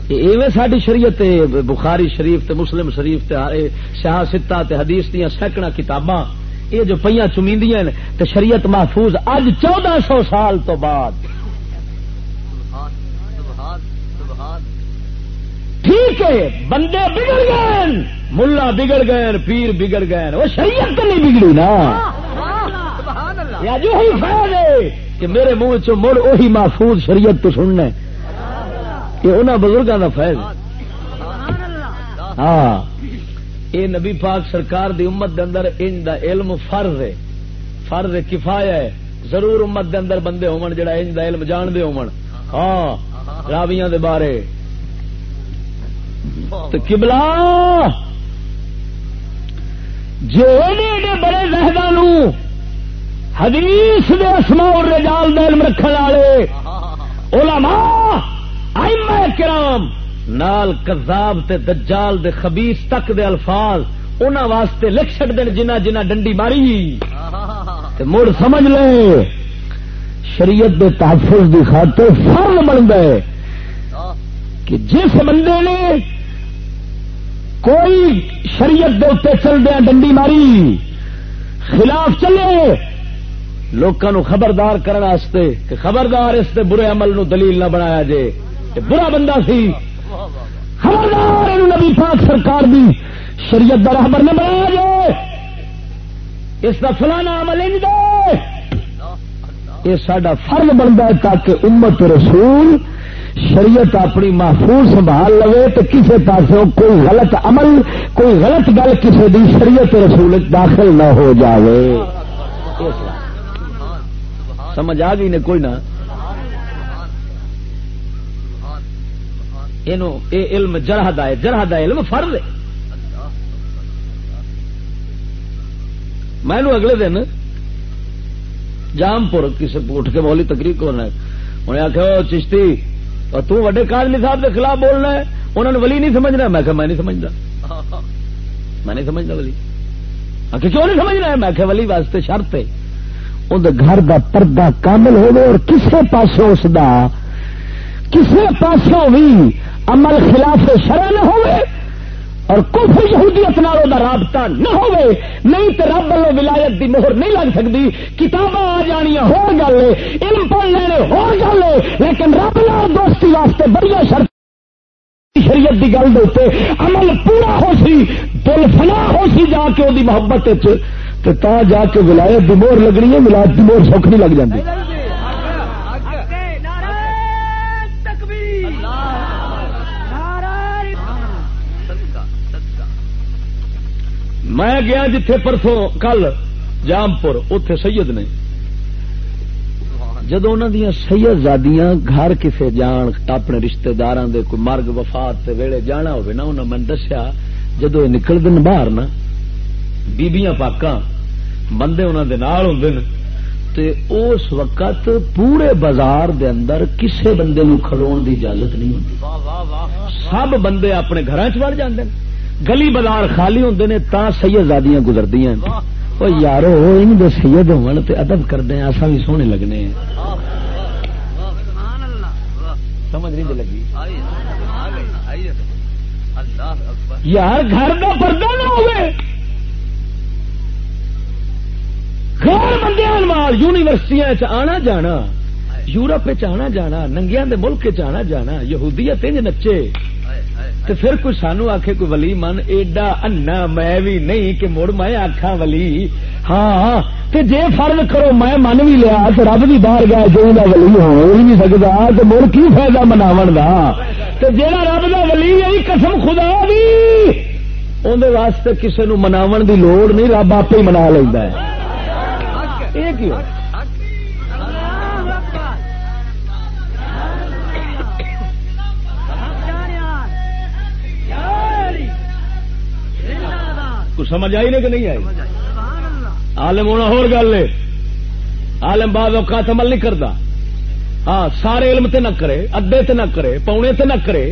ایویں ساری شریعت بخاری شریف تے مسلم شریف تے شاہ ستا تے حدیث دیا سینکڑا کتاباں۔ یہ جو پہ چمیندیاں تے شریعت محفوظ اج چودہ سو سال تو بعد۔ ٹھیک ہے بندے بگڑ گئے۔ ملا بگڑ گئے پیر بگڑ گئے۔ وہ شریعت تو نہیں بگڑی نا۔ جو ہی فائد ہے کہ میرے منہ چ مڑ وہی محفوظ شریعت تو سننا یہ انہوں بزرگوں کا فیض۔ ہاں۔ یہ نبی پاک سرکار دی امت دے اندر ان دا علم فرض ہے۔ فرض کفایا ہے۔ ضرور امت دے اندر بندے ہون جڑا ان دا علم جانتے ہون۔ ہاں۔ راویاں دے بارے۔ تو کبلا جو ایڈے بڑے لہدان حدیث دے اسماء الرجال دے علم رکھنے والے، علماء، ائمہ کرام، نال کذاب تے دجال دے خبیث تک دے الفاظ انہاں واسطے لکھ چھڑ دین جنہ جنہ ڈنڈی ماری۔ تے مڑ سمجھ لے۔ شریعت دے تحفظ دی خاطر فرض بنتا ہے کہ جس بندے نے کوئی شریعت دے اتنے چلدیا ڈنڈی ماری، خلاف چلے لوگوں خبردار کرنے کہ خبردار اس دے برے عمل نو دلیل نہ بنایا جے، کہ برا بندہ سی۔ خبردار نبی پاک سرکار بھی شریعت کا رحبر نہ بنایا جے۔ اس کا فلانا عمل نہیں دے۔ یہ سڈا فرض بنتا ہے تاکہ امت رسول شریعت اپنی محفوظ سنبھال لو تو کسی پاس کوئی غلط عمل، کوئی غلط گل کسی دی شریعت رسول داخل نہ ہو جائے سمجھ آ گئی نے کوئی نہ؟ علم جرح ہے، جرح دا علم فرض ہے۔ میں اگلے دن جام پور کسی اٹھ کے مولی تقریر کرنا انہیں آخیا چشتی، اور تو وڈے کاجلی صاحب کے خلاف بولنا ہے۔ انہوں نے ولی نہیں سمجھنا۔ میں کہ میں نہیں سمجھتا۔ میں نہیں سمجھتا ولی۔ آخر کیوں نہیں سمجھنا ہے؟ میں کہ ولی واسطے شرط ہے۔ اندر گھر دا پردہ کامل ہوگا اور کسے پاسوں اس دا، کسے پاسوں بھی عمل خلاف شرح نہ ہوئے اور کفر یہودیت نالوں کا رابطہ نہ ہوئے نہیں تو رب والوں ولایت دی مہر نہیں لگ سکتی۔ کتاباں آ جانیا ہو گل علم پڑھ لینے ہو گل لیکن رب لال دوستی واسطے بڑی شرط شریعت کی گل دے عمل پورا ہو سی، دل فنا ہو سی جا کے وہ محبت تا جا کے ولایت دی مہر لگنی ہے، ولایت دی مہر سوکھ نہیں لگ جاتی میں گیا جتھے پرسوں کل جام پور اتے سید نے۔ جدو انہوں دیا سید زادیاں گھر کسے جان، اپنے رشتہ دار کوئی مرگ، وفات ویڑے جانا ہوئے نا انہوں نے دسیا جدو نکل دن باہر نا، بیبیاں پاکاں، بندے انہوں دے نال ہوں تے اس وقت پورے بازار دے اندر کسے بندے نو کھلون دی اجازت نہیں ہوتی سب بندے اپنے گھر چڑ جاندے ہیں گلی بازار خالی ہوں نے تا سیدادیاں گزرتی جی۔ وہ یارو ان دے سید ہون تے ادب کرتے ہیں اصا بھی سونے لگنے سمجھ نہیں لگی۔ یار، گھر کا پردہ نہ ہوئے۔ گھر بندے یونیورسٹیاں آنا جانا، یورپ آنا جانا ننگیا ملک آنا جانا، یہودیت نچے۔ تو پھر کوئی سانو آخے کوئی ولی من، ایڈا انا میں بھی نہیں کہ مڑ میں آخا ولی۔ ہاں تے جے فرض کرو میں من بھی لیا تو رب بھی باہر گیا جو دا ولی ہاں، ہو نہیں سکتا تو مڑ کی فائدہ مناو کا جا رب کا ولی ہے قسم خدا بھی اندر واسطے کسی نو مناو دی لوڑ نہیں، رب آپ ہی منا لینا ہے۔ یہ کیوں؟ سمجھ آئی نہیں کہ نہیں آئی؟ عالم ہونا ہو گل ہے۔ عالم بعد اوقات عمل نہیں کرتا ہاں سارے علم تے نہ کرے ادے تے نہ کرے پونے تے نہ کرے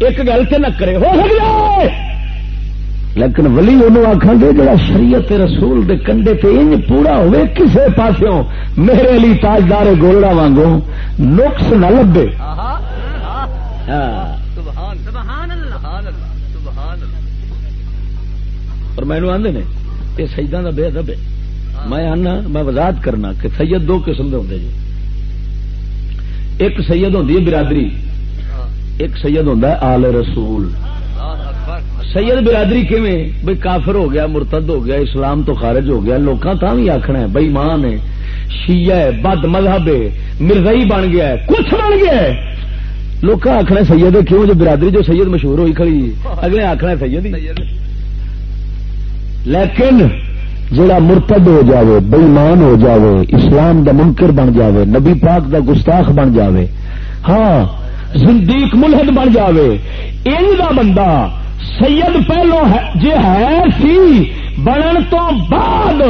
ایک گل تے نہ کرے ہو سکتا لیکن ولی انہوں آخان گے جڑا شریعت رسول دے کنڈے تے انج پورا ہوئے کسے پاسوں میرے لیے تاجدار گولڑا وانگو نقص نہ لبے۔ اور مینو آدھے نے یہ سیدان کا بے ادب ہے۔ میں آنا، میں وضاحت کرنا کہ سید دو قسم کے ہوں جی۔ ایک سید ہوں برادری، ایک سید ہوں آل رسول۔ سید برادری کیویں؟ بھائی کافر ہو گیا، مرتد ہو گیا، اسلام تو خارج ہو گیا، لوکاں تا بھی آخنا ہے بئی مان ہے، شیعہ ہے، بد مذہب ہے، مرزائی بن گیا ہے، کچھ بن گیا ہے۔ لوگ آخنا سید کیوں؟ جو برادری جو سید مشہور ہوئی کھڑی، اگلے آخنا سید لیکن جڑا مرتد ہو جاوے بےمان ہو جاوے اسلام دا منکر بن جاوے نبی پاک دا گستاخ بن جاوے ہاں زندیق ملحد بن جاوے ان دا بندہ سید پہلو جی ہے سی بنن تو بعد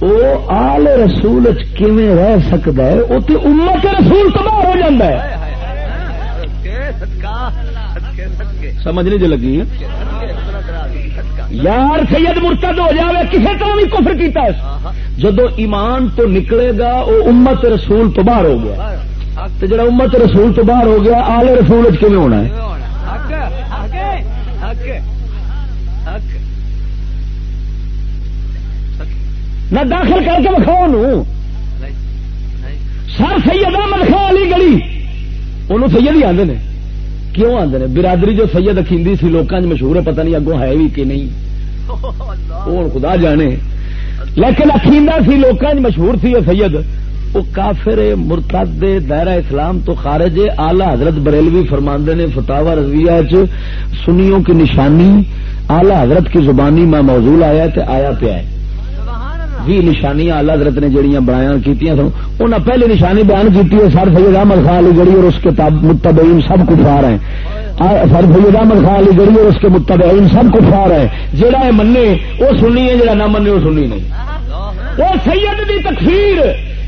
وہ آل رسول رہ سکتا ہے؟ وہ تو امت رسول تباہ ہو جاتا ہے۔ سمجھ نہیں جو لگی۔ یار سید مرتد ہو جائے کسی طرح بھی کفر کیتا ہے؟ جدو ایمان تو نکلے گا وہ امت رسول تو باہر ہو گیا۔ تو جڑا امت رسول تو باہر ہو گیا، آلے رسول کیون ہونا ہے؟ نہ داخل کر کے بکھاؤ سر سید احمد خان علی گلی، انہوں سید ہی آدھے کیوں آدھے برادری جو سید اکیندی سی لوگوں مشہور ہے پتہ نہیں اگوں ہے بھی کہ نہیں۔ وہ خدا جانے۔ لیکن اکیلا سی لوگوں مشہور سی سید وہ کافر مرتد دائرہ اسلام تو خارج آلہ حضرت بریلوی فرماندے نے فتوا رضویہ سنیوں کی نشانی آلہ حضرت کی زبانی میں موضوع آیا تے آیا پیا ہے۔ بھی نشانی آلہ حضرت نے جڑیاں بیان کی انہیں پہلے نشانی بیان کی سر سید احمد خان علی گڑی اور اس کے متبعین سب کفار ہیں۔ سر سید احمد خان علی گڑی اور اس کے متبعین سب کفار ہیں۔ جہاں منے وہ سنی ہے جہاں نہ منے وہ سنی نہیں۔ وہ سید دی تکفیر،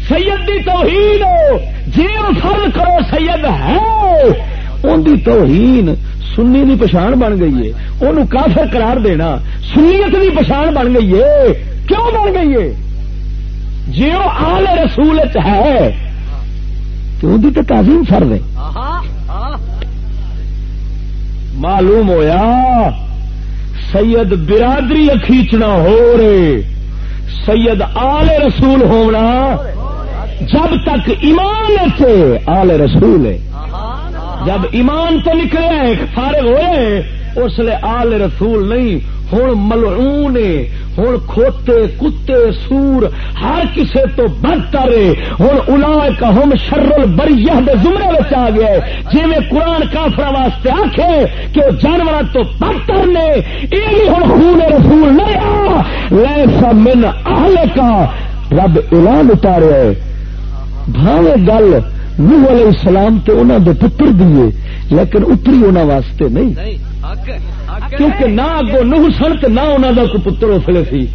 سید دی توہین جی فرض کرو سید ہے۔ ان دی توہین سنی دی پچھان بن گئی ہے انہوں کافر قرار دینا سنیت دی پچھان بن گئی ہے۔ کیوں بن گئی ہے؟ جی وہ آل رسول ہے تو ان تو تعظیم فرض ہے معلوم ہویا سید برادری کھینچنا ہو رہے۔ سید آل رسول ہونا جب تک ایمان سے آل رسول ہے۔ جب ایمان تو نکلے فارغ ہوئے، اس لیے آل رسول نہیں ہوں ملعون ہوں کھوتے، کتے، سور، ہر کسے تو بدتر ہوں الا کا ہم شرل بری زمرے میں آ گیا جی میں قرآن کافر واسطے آخے کہ وہ جانور تو بدتر نے یہ ہوں خون رسول نہیں آ لے من اہل کا رب اعلان اتارے بھاوے گل نوح علیہ السلام تے انہوں دے پتر دیے لیکن اتری انہوں واسطے نہیں۔ کیونکہ نہ اگو نوح سن تے نہ انہوں دا کوئی پتر اس لیے سی۔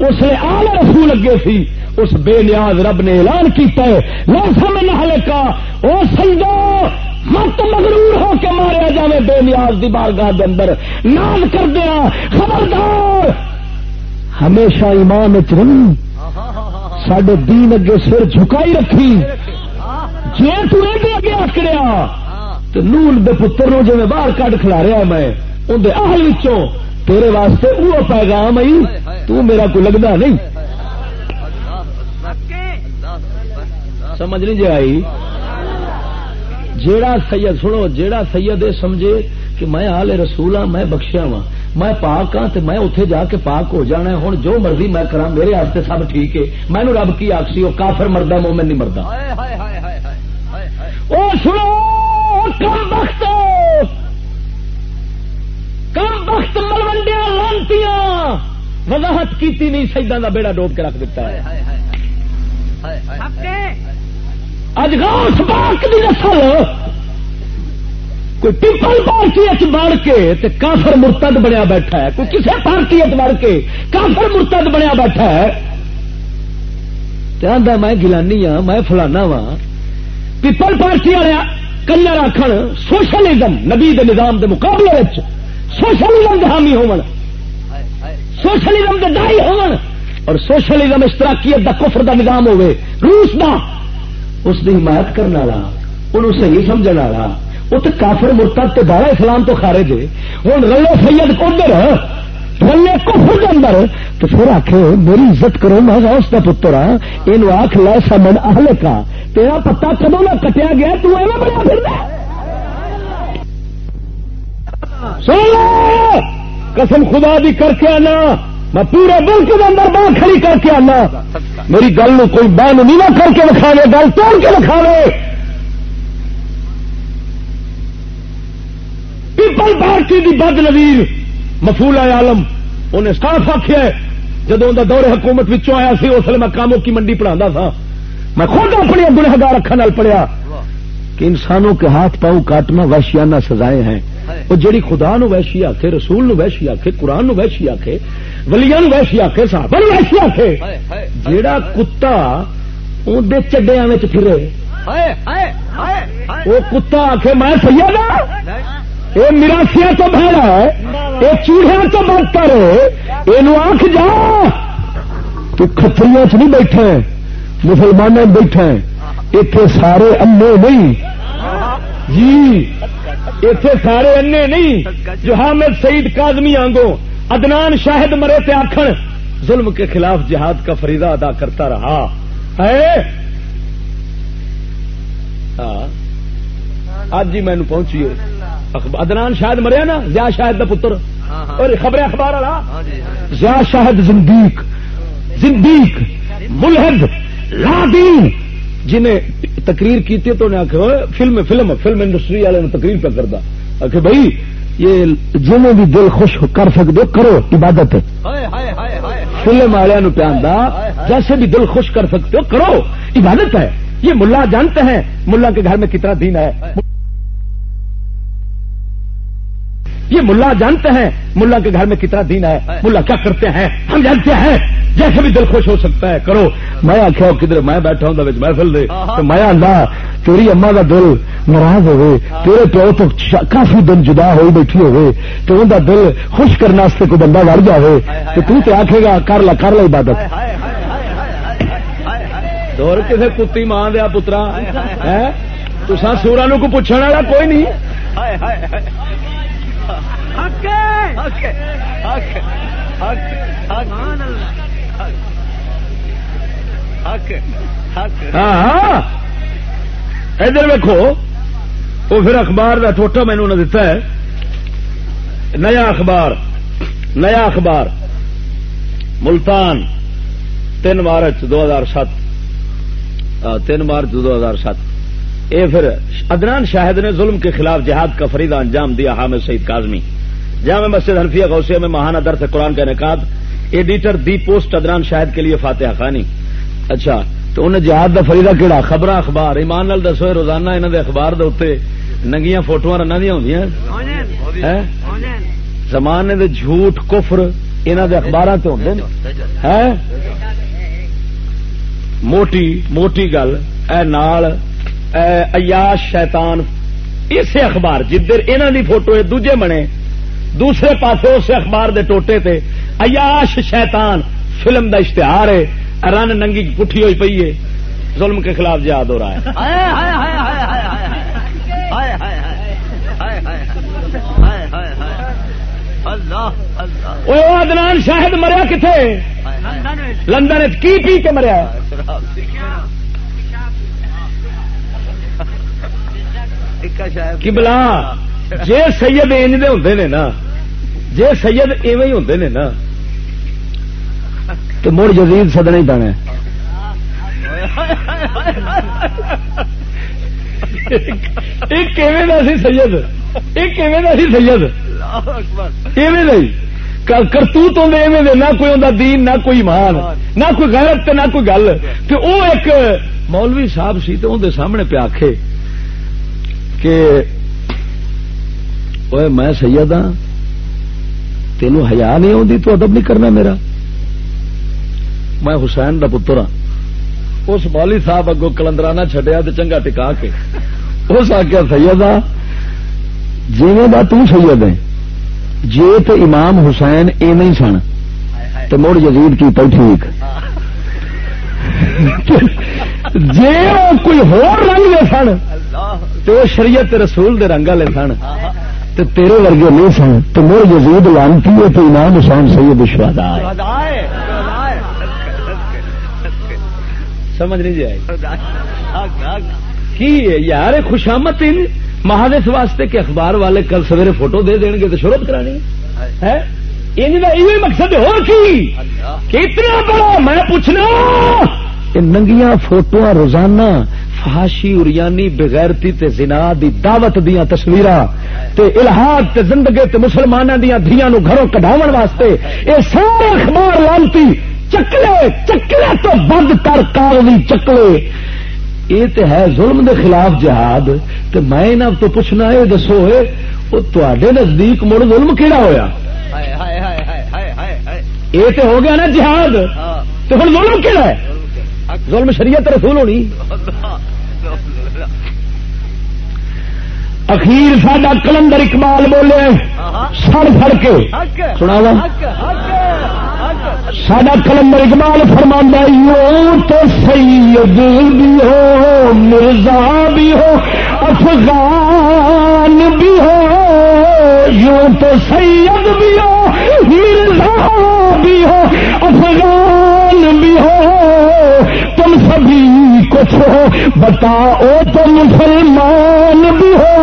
اس لیے آل رسول اگے سی۔ اس بے نیاز رب نے اعلان کیتا ہے لو سمجھ نہ کا او سجدو مت مغرور ہو کے ماریا جائے بے نیاز دی بارگاہ دے اندر۔ ناز کر دیا خبردار۔ ہمیشہ ایمان چرنی سڈے دین اگے سر جھکائی رکھی۔ جی تے اگے آکڑیا تو نول دے پتر نو جی باہر کٹ کھلا رہا میں اندر اہل وچوں تیرے واسطے وہ پیغام آئی تو میرا کوئی لگتا نہیں۔ سمجھ نہیں جی آئی؟ جیڑا سید سنو جیڑا سید یہ سمجھے کہ میں آل رسول ہاں میں بخشیا وا میں پاک ہاں میں اتے جا کے پاک ہو جانا ہوں جو مرضی میں کرا میرے ہاتھ سب ٹھیک ہے۔ میں رب کی آخسی وہ کافر مردہ مومن نہیں مرد کم وقت کم وقت ملوڈیا لانتی وضاحت کی نہیں سیدان کا بیڑا ڈوب کے رکھ دیتا ہے۔ اج گاؤں پاک کی نسل کوئی پیپل پارٹی بڑھ کے کافر مرتد بنیا بیٹھا ہے۔ کوئی کسی پارٹی بڑھ کے کافر مرتد بنیا بیٹھا ہے۔ میں گلانی ہاں میں فلانا وا پیپل پارٹی والے کلر آخر سوشلزم، نبی دے نظام دے مقابلے سوشلزم کے حامی ہو سوشلزم کے دائی ہون۔ اور سوشلزم اس طرح دا کفر دا نظام ہوے روس دا۔ اس کی حمایت کرنے والا، انہوں صحیح سمجھ والا۔ وہ تو کافر مرتب تے بارہ اسلام تو خارے دے ہوں رلو سید کدھر رلے کفر اندر، تو پھر آخ میری عزت کرو، میں اس کا پتر ہاں یہ آخ لے سمن اہل کا ہاں۔ تیرا پتا کدو نہ کٹیا گیا، تو ایویں بڑا پھر قسم خدا دی کر کے آنا۔ میں پورے ملک کے اندر باہ کھڑی کر کے آنا۔ میری گل نو کوئی بہن نہیں نہ کر کے دکھاوے گل توڑ کے دکھاوے پیپل پارٹی کی بد نویر مفولا عالم انہیں صاف آخیا جدو دور حکومت آیا سی اس لیے میں کاموں کی منڈی پڑھا تھا میں خود اپنی گنہگار اکھان پڑھیا کہ انسانوں کے ہاتھ پاؤں کاٹنا وحشیانہ سزائیں ہیں۔ وہ جڑی خدا نو ویشی آخے رسول نو ویشی آخے قرآن نو ویشی آخے ولیا نو ویشی آخے صاحب نو ویشی آخے جیڑا کتا اندر چڈیا پھرے وہ کتا آخے میں سیا یہ مراسیا تو بہرا ہے یہ چوڑیا تو بدتر ہے یہ آخ جا، تو کتری چ نہیں بیٹھے مسلمان بیٹھے اتنے سارے انے نہیں۔ جی اتنے سارے انے نہیں، جو حامد سعید کازمی آنگو ادنان شاہد مرے تے آخر ظلم کے خلاف جہاد کا فریدہ ادا کرتا رہا۔ ہے؟ ہاں۔ آج جی مینو پہنچیے۔ ادنان شاہد مریا نا زیا شاہد کا پتر. ہاں، ہاں۔ اور خبر اخبار والا؟ زیا شاہد زندیق. زندیق ملحد لادین جنہیں تقریر کی تو انہیں آخر فلم فلم فلم انڈسٹری والے تقریر پہ کرتا آخر بھائی یہ جنہیں بھی دل خوش کر سکتے کرو عبادت فلم والوں پہ آدھا جیسے بھی دل خوش کر سکتے ہو کرو عبادت ہے۔ یہ ملا جانتے ہیں ملا کے گھر میں کتنا دین ہے۔ یہ ملا جانتے ہیں ملا کے گھر میں کتنا دین ہے ملا کیا کرتے ہیں ہم جانتے ہیں جیسے بھی دل خوش ہو سکتا ہے کرو میں آخیا کدھر میں بیٹھا ہوں محفل دے تو میں اللہ تیری اما کا دل ناراض ہوئے تیرے پیو تو کافی دن جدا ہوئی بیٹھی ہوئے تو ان کا دل خوش کرنے کوئی بندہ وڑ جائے تو تو تے آخے گا کر لا کر لا عبادت دور کسی کتی ماں دیا پترا تو سورا نو کو پوچھنے والا کوئی نہیں ہاں ادھر ویکو وہ پھر اخبار کا ٹوٹا مینو نے دتا ہے. نیا اخبار. نیا اخبار. ملتان تین مارچ دو ہزار سات. تین مارچ دو ہزار سات. یہ پھر ادنان شاہد نے ظلم کے خلاف جہاد کا فریدہ انجام دیا حامد سعید کاظمی۔ جامع مسجد حنفیہ غوثیہ میں ماہانہ درس قرآن کا انعقاد۔ Editor the Post Adnan Shahid کے لیے فاتحہ خانی۔ اچھا تو انہیں جہاد کا فریدہ کہڑا خبر اخبار۔ ایمان نال دسو روزانہ انہوں نے اخبار دے ننگیاں فوٹو رن دیا ہوں زمانے دے جھوٹ، کفر انہوں دے اخبار موٹی موٹی گل، اے نال ایاش شیطان اسے اخبار جدھر انہوں دی فوٹو ہے دوجے بنے دوسرے پاس اس اخبار دے ٹوٹے تے ایاش شیطان فلم دا اشتہار ہے رن ننگی پٹھی ہوئی پئی ہے ظلم کے خلاف یاد ہو رہا ہے ادنان شاہد مریا کتنے لندن کی پی کے مریا کبلا جے سید انج دے ہوں نے نا، جے سید ایویں ہوں نے نا، تو مڑ جدید سدنا ہی پینا ایک سی سید، ایک سی سید۔ ایویں نہیں کرتوت ہوں ایویں نہ کوئی ہوں دین، نہ کوئی مان نہ کوئی غیرت نہ کوئی گل۔ تو وہ ایک مولوی صاحب سی تو اندر سامنے پہ آخے کہ میں سید ہاں تینوں ہیا نہیں آتی تو ادب نہیں کرنا میرا۔ میں حسین دا پتر ہاں۔ اس مولی صاحب اگو کلندرانہ چڈیا تو چنگا ٹکا کے۔ اس آخیا سید جیویں دا تم سید ہے جی تو امام حسین ای نہیں سن۔ تو مڑ یزید کی پہ ٹھیک جی کوئی ہور رنگ لے سن تو شریعت رسول دے رنگ والے سن تو تیرے ورگے نہیں سن تو مڑ یزید لانتی ہے تو امام حسین سید شہدا سمجھ نہیں جی جائے کی یار، خوشامت مہادس واسطے کہ اخبار والے کل سویرے فوٹو دے دیں گے تو شروع کرانی ہے؟ یہ مقصد ہو کی اتنا بڑا میں پوچھنا ننگیاں فوٹو روزانہ فہاشی اریانی بغیرتی تے زنا دی دعوت دیا تصویر الحاد تے زندگی تے مسلمانوں دیا دیا نو گھروں کڈاو واسطے یہ سارے اخبار لانتی چکلے چکلے تو بند کر کاروی چکلے۔ یہ تو ہے ظلم دے خلاف جہاد تو میں تو پوچھنا یہ دسو وہ تے نزدیک مڑ ظلم کہڑا ہوا یہ تو ہو گیا نا جہاد۔ تو پھر ظلم کہڑا ہے؟ ظلم شریعت رسول ہونی۔ اخیر ساڈا کلندر اقبال بولے سڑ سڑ کے۔ سنا سڈا کلندر اقبال فرما یوں تو سید بھی ہو مرزا بھی ہو افغان بھی ہو۔ یوں تو سید بھی ہو مرزا بھی ہو افغان بھی ہو۔ تم سبھی کچھ ہو بتاؤ تو مسلمان بھی ہو۔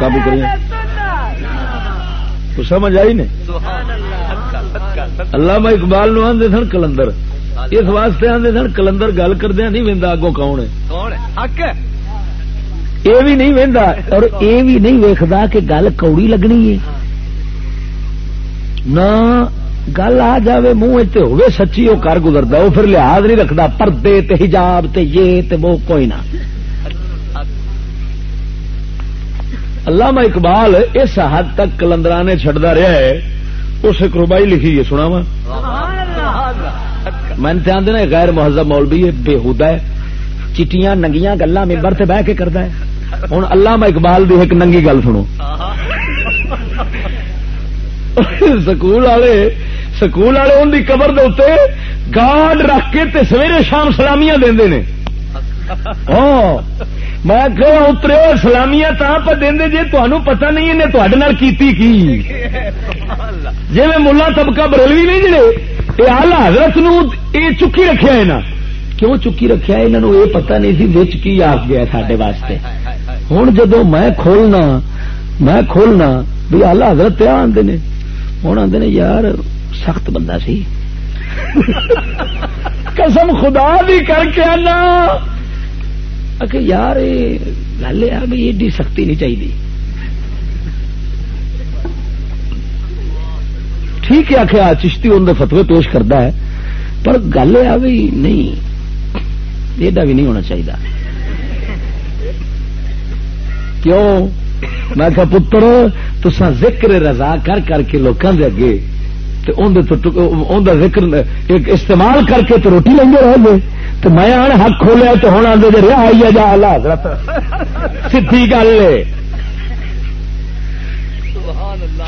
قابو کریے تو سمجھ آئی نہیں؟ اللہ اقبال نو آدھے سن کلندر۔ اس واسطے آدھے سن کلندر گل کردیا نہیں وہدا اگوں کون ہے۔ یہ بھی نہیں وہدا اور یہ بھی نہیں ویکتا کہ گل کوڑی لگنی ہے۔ نہ گل آ جائے منہ ہوئے سچی وہ کر گزرتا وہ پھر لحاظ نہیں رکھتا پردے تے حجاب تے یہ تے وہ، کوئی نہ۔ علامہ اقبال اس حد تک کلندرانے چڈتا رہا ہے اس ایک روبائی لکھی ہے سنا وا۔ میں دھیان دینا غیر مہذب مولوی ہے بےحدا ہے چٹیاں ننگیاں گلا ممبر سے بہ کے کرتا ہے۔ ہوں علامہ اقبال دی ایک ننگی گل سنو۔ سکول والے سکول والے ان کی قبر دے گارڈ رکھ کے سویرے شام سلامیاں دے میں اترے سلامیاں پہ دیں جی تمہیں پتا نہیں انہیں تے کیتی کی۔ جی میں ملا طبقہ بریلوی نہیں جڑے یہ آلہ حضرت نو یہ چکی رکھا ہے نا۔ کیوں چکی رکھا ہے؟ انہوں یہ پتا نہیں سی بچ کی آ گیا سڈے واسطے۔ ہوں جدو میں کھولنا میں کھولنا بھی آلہ حضرت آدھے نے۔ ہوں آدھے یار سخت بندہ سی۔ قسم خدا بھی کر کے آنا۔ یار گل ہے بھی ایڈی سختی نہیں چاہیے ٹھیک ہے آخیا چشتی ان فتوے پیش کرتا ہے، پر گل ہے بھی نہیں، ایڈا بھی نہیں ہونا چاہیے کیوں؟ میں پتر تسا ذکر رضا کر کر کے لوگوں کے اگے ذکر استعمال کر کے تو روٹی لیں رہ گئے۔ تو میں آن حق کھولیا تو ہوں آدھے جی رہا آئی جا حضرت۔ سی گل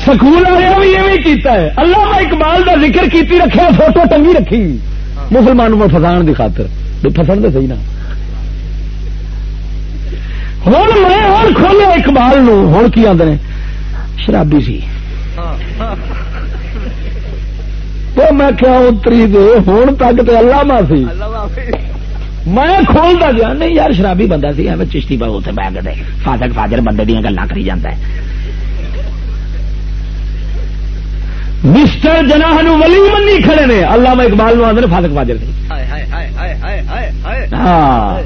سکول والے بھی یہ کیتا ہے۔ اللہ اقبال کا ذکر کیتی رکھا فوٹو ٹنگی رکھی۔ مسلمان کو فسان کی خاطر۔ فسن تو صحیح نا ہوں میں اور کھولیا اقبال نو۔ ہوں کی آدھے شرابی سی۔ میں کیا اتری دے ہوں تک تو اللہ معافی۔ میں کھولتا گیا نہیں یار شرابی بندہ سی ایویں چشتی بہو اتنے بہ گئے فاجر فاجر بندے دیا گلا کری جانا ہے۔ مسٹر جناح ولی منی کھڑے نے۔ اللہ میں اقبال نو آدھے فاطق فاجر ہاں۔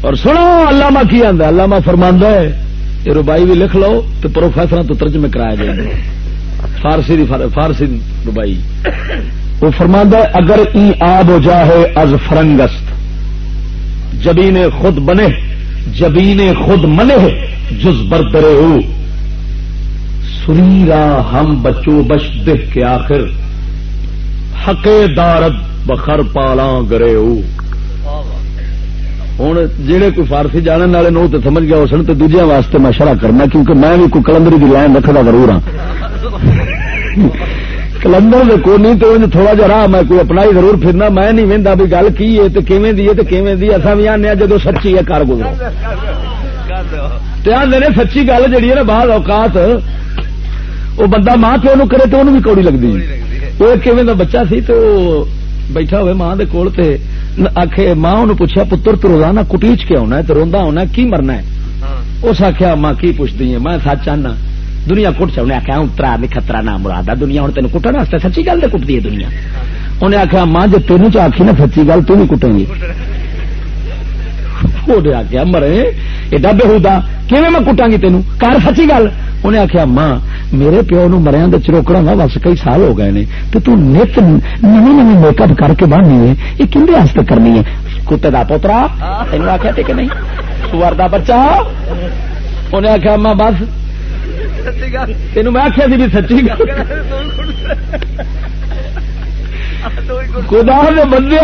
اور سنو علامہ کی آدھا علامہ فرماندہ ہے یہ ربائی بھی لکھ لو تو پروفیسر تو ترجمے کرایا جائے فارسی دی فارسی ربائی۔ وہ فرماندہ اگر ای آب ہو جائے از فرنگست۔ جبین خود بنے، جبین خود منے، جز بردرے ہو۔ سریرا ہم بچو بش دیکھ کے آخر۔ حقے دارت بخر پالا گرے ہو۔ ہوں جہے کوئی فارسی جاننے والے نو تو سمجھ گیا اس تو دوجے واسطے میں شرح کرنا کیونکہ میں بھی کوئی کلندری کی لائن رکھتا ضرور ہاں۔ کلندر میں کو نہیں تو تھوڑا جا راہ میں کوئی اپنا ہی ضرور پھرنا، میں نہیں وہدا بھی گل کی ہے تو کیویں دی ہے تو کیویں دی اصا بھی آنے جدو سچی ہے کار گزرو آدھے سچی گل جہی ہے نا بعض اوقات وہ بندہ ماں پیو نو کرے تو انہوں بھی کوڑی لگتی وہ کیویں دا بچہ سی تو بیٹھا ہوئے ماں دے کول تے آخ ماں انہوں پوچھا پتر تو روزانہ کٹیچ کے آنا ہے تو روندا ہونا کی مرنا ہے اس آخیا ماں کی پوچھتی ہے میں سچ آنا دنیا کٹ چاہنے آخیا اترا نکھترا نام مراد دنیا ہوں تین کٹن واسطے سچی گل تو کٹتی ہے دنیا انہیں آخیا ماں جی تین چاخی نا سچی گل نہیں کٹیں گی آخیا مرے ایڈا بےحدا کہ میں کٹا گی تین کر سچی گل انہیں آخیا ماں میرے پیو نو مریا چروکڑا وا بس کئی سال ہو گئے تو تو نت نو نو میک اپ کر کے بننی ہے یہ کھنڈے واسطے کرنی ہے کتے کا پوترا تین آخیا کہ نہیں سور کا بچہ انہیں آخیا ماں بس تین میں آخیا سی بھی سچی گل خدا نے بندے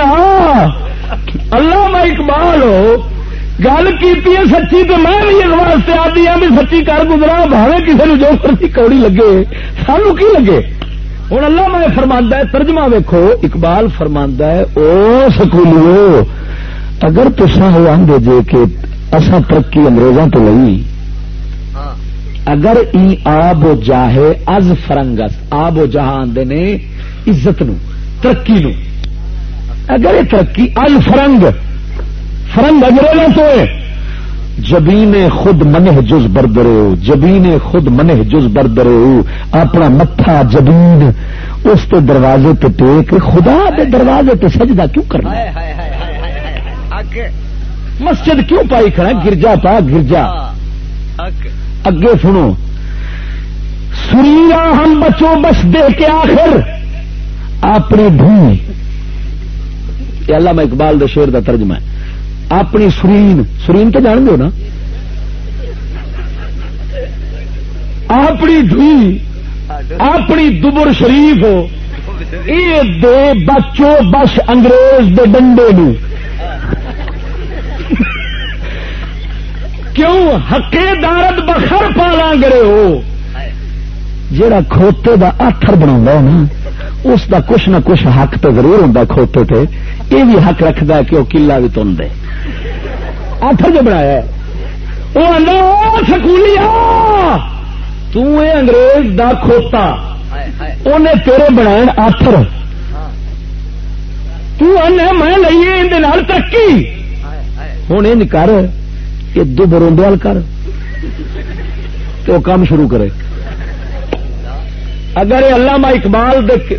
اللہ میں اقبال ہو گل کی سچی تو میں بھی اس واسطے آدھی ہوں بھی سچی کر گزرا بھاوے کسی نے جو کرتی کوڑی لگے سانو کی لگے؟ ہوں اللہ میں فرماندہ ہے ترجمہ ویکو اقبال فرماندہ ہے او سکولیو اگر تصا ہو آدھے جے کہ اصا ترقی انگریزوں تو لئی اگر ای آب و جاہے از فرنگس آب و جہاں آدھے نے عزت نو ترقی نو اگر یہ ترقی از فرنگ فرنگ اگریلا تو جبین خود منہ جز بردرے ہو جبین خود منہ جز بردرے ہو۔ اپنا متھا جبین اس تے دروازے تے ٹیک خدا دے دروازے تے سجدہ کیوں کرنا؟ مسجد کیوں پائی کھڑا؟ گرجا پا گرجا۔ اگے۔ سنو۔ سریرا ہم بچو بس دے کے آخر۔ اپنی ڈھونی اللہ میں اقبال دے شیر دا ترجمہ ہے۔ اپنی سرین سرین تو جان گے نا؟ اپنی دھی، اپنی دبر شریف یہ دے بچو بش انگریز دے ڈنڈے نو۔ کیوں؟ ہکے دارت بخر پالا گرے ہو۔ جا کھوتے دا آتھر بنا نا، اس دا کچھ نہ کچھ حق تو ضرور ہوں کھوتے تے۔ یہ بھی حق رکھتا ہے کہ وہ کلا بھی تن دے۔ آٹر جو بنایا وہ سکولی انگریز دا کھوتا۔ انہیں تیرے بنا آٹر میں لئیے اندر ترقی۔ ہوں یہ کر یہ دو بروندوال کر تو کام شروع کرے۔ اگر یہ علامہ اقبال دے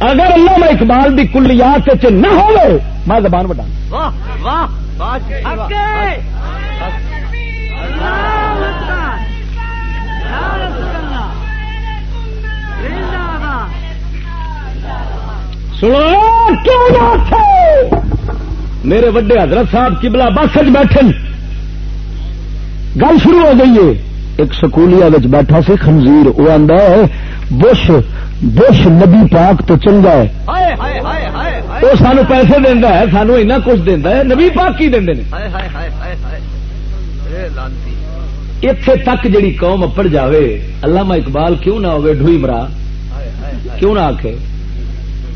اگر علامہ اقبال دی کلیات نہ ہو میں زبان بٹا میرے وڈے حضرت صاحب کبلا بس بیٹھے گل شروع ہو گئی ہے۔ ایک سکولیا بیٹھا سی خنزیر وہ آدھا بش بش نبی پاک تو چنگا ہے۔ وہ سانو پیسے دینا ہے سانو اینا کچھ دینا ہے۔ نبی پاک کی دے اتے تک جڑی قوم اپڑ جاوے علامہ اقبال کیوں نہ ہوگی ڈوئی مرا؟ کیوں نہ آخ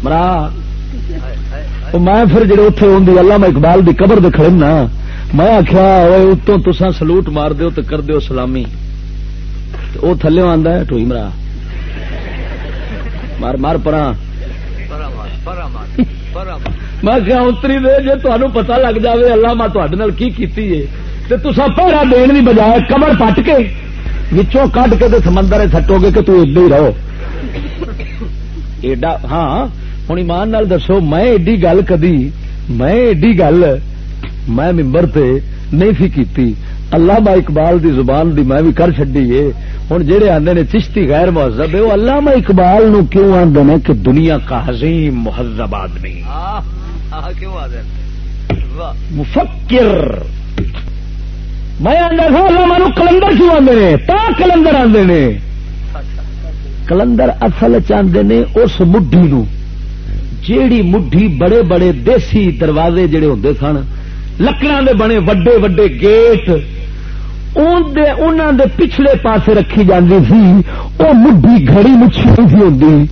مرا میں پھر جڑے اتے ہوں علامہ اقبال دی قبر دکھڑ نا میں آخیا اتوں تسا سلوٹ مار دیو تو کر دیو سلامی۔ وہ تھلے ہے ٹوئی مرا۔ مار مار پرا۔ میں کیا اتری دے جی تمہیں پتا لگ جائے اللہ میں تھوڑے کی کیتی ہے؟ تو تسا پہرا دن کی بجائے کمر پٹ کے بچوں کٹ کے سمندر سٹو گے کہ تھی ہی رہو۔ ایڈا ہاں ہوں ایمان نال دسو، میں ایڈی گل کدی، میں ایڈی گل میں ممبر تے نہیں سی کیتی۔ اللہ اقبال دی زبان دی میں بھی کر چڈی ہے۔ ہوں جہے آدھے نے چشتی غیر مہذب ہے وہ اللہ اقبال نو کیوں آدھے نے کہ دنیا کا حزیم مہذب آدمی مفکر۔ میں آدھا تھا اللہ کلندر کیوں آدھے تا کلندر آدھے نے؟ کلندر اصل چاہتے نے اس مڈی نو۔ جیڑی مڈھی بڑے بڑے دیسی دروازے جڑے ہوں سن لکڑا دے بنے وڈے وڈے گیٹ دے پچھلے پاسے رکھی جاتی سی وہ مڈھی گھڑی مچھی نہیں سی ہوتی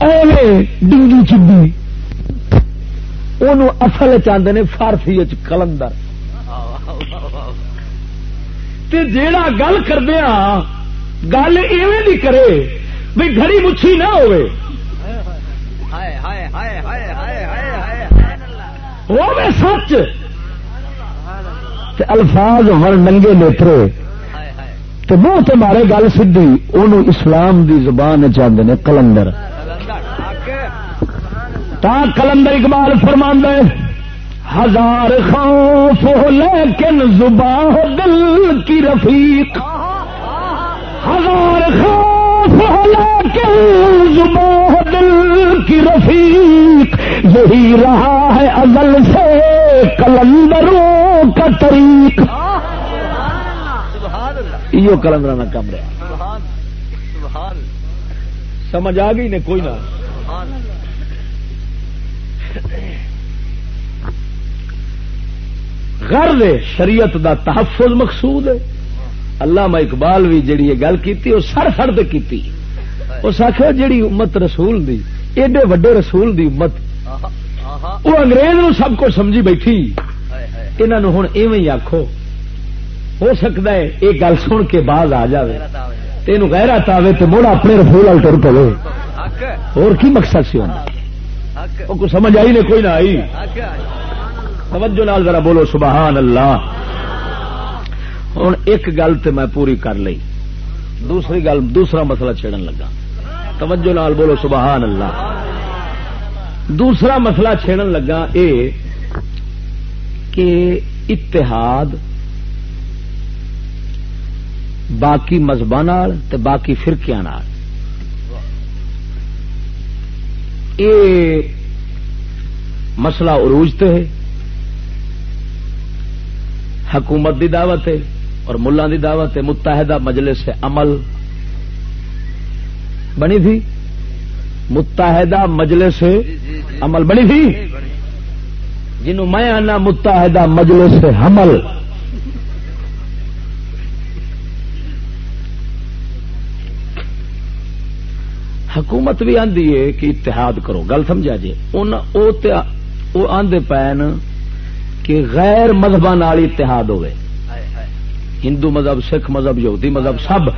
ایویں ڈنگی چبی ان اصل چاہتے نے فارسی کلندر جیڑا گل کردیا گل ایویں بھی کرے بھی گھڑی مچھی نہ ہوئے سچ الفاظ ہر ننگے نیترے تو منہ تو مارے گل سی ان اسلام دی زبان چاہتے ہیں کلندر۔ تا کلندر اقبال فرماندے، ہزار خوف ہو لیکن زبان دل کی رفیق۔ ہزار خوف ہو لیکن زبان دل کی رفیق۔ یہی رہا ہے ازل سے۔ کلندروں کا طریق۔ یہ کلندر نہ کم رہا۔ سمجھ آ گئی نے کوئی نہ۔ غرض شریعت دا تحفظ مقصود ہے۔ میں اقبال بھی جڑی یہ گل کی وہ سر سڑ کی اس آخر جیڑی امت رسول دی ایڈے وڈے رسول دی امت۔ وہ انگریز نو سب کچھ سمجھی بیٹھی۔ انہوں ہوں ایویں آخو ہو سکتا ہے یہ گل سن کے بعد آ جائے تین غیرت آئے تو مڑ اپنے رسول وال تر پے اور کی مقصد سی ہونا وہ کچھ سمجھ آئی نے کوئی نہ آئی۔ توجہ نال ذرا بولو سبحان اللہ۔ ہوں ایک گل تو میں پوری کر لی دوسری گل دوسرا مسئلہ چھڑن لگا۔ توجہ نال بولو سبحان اللہ۔ دوسرا مسئلہ چھڑن لگا اے کہ اتحاد باقی مذہب باقی فرقیا مسئلہ عروج تے ہے، حکومت دی دعوت ہے اور ملا دی دعوت ہے، متحدہ مجلس عمل۔ بنی تھی؟ متحدہ مجلس عمل بنی تھی؟ جنہوں میں آنا متحدہ مجلس حمل۔ حکومت بھی آدھی ہے کہ اتحاد کرو۔ گل سمجھا جی؟ وہ آدھے پین کہ غیر مذہب اتحاد ہوئے۔ ہندو مذہب، سکھ مذہب، یہودی مذہب، سب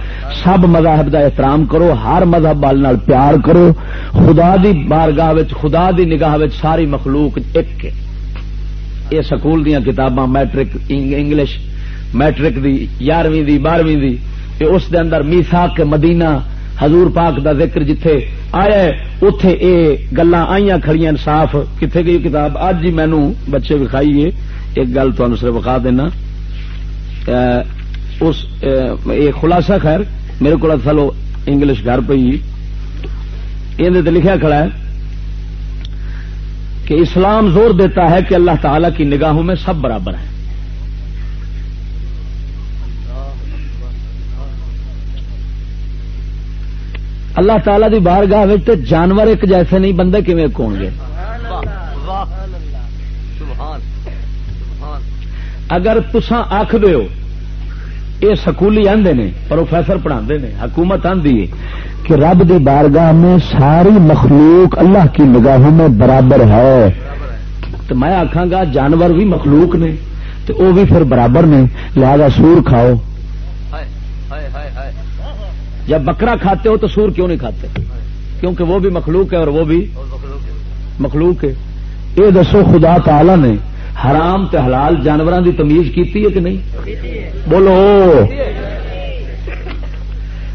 سب مذاہب دا احترام کرو، ہر مذہب وال پیار کرو۔ خدا دی بارگاہ خدا دی نگاہ ساری مخلوق ایک یہ سکول دیا کتاباں، میٹرک انگلش، میٹرک دی، یارویں دی، بارہویں دی۔ اس دے اندر میسا کے مدینہ، حضور پاک دا ذکر جتھے آیا اتے اے گلا آئی کھڑی صاف۔ کتنے گئی کتاب؟ اج جی ہی مینو بچے وکھائیے، ایک گل تمہیں صرف وکھا دینا۔ اس خلاصہ خیر، میرے کو سلو انگلش گھر پی یہ لکھا کھڑا ہے کہ اسلام زور دیتا ہے کہ اللہ تعالی کی نگاہوں میں سب برابر ہیں۔ اللہ تعالی دی بار گاہ جانور ایک جیسے نہیں، بندے کھے کون گے؟ اگر تسا آخ دو یہ سکولی آدھے نے، پروفیسر پڑھا نے، حکومت آدھی کہ رب دی بارگاہ میں ساری مخلوق اللہ کی نگاہوں میں برابر ہے۔ تو میں آخا گا، جانور بھی مخلوق نے، تو وہ بھی پھر برابر نے۔ لہذا سور کھاؤ۔ جب بکرا کھاتے ہو تو سور کیوں نہیں کھاتے؟ کیونکہ وہ بھی مخلوق ہے اور وہ بھی مخلوق ہے۔ یہ دسو، خدا تعالی نے حرام تے حلال جانوروں کی تمیز کی کہ نہیں؟ بولو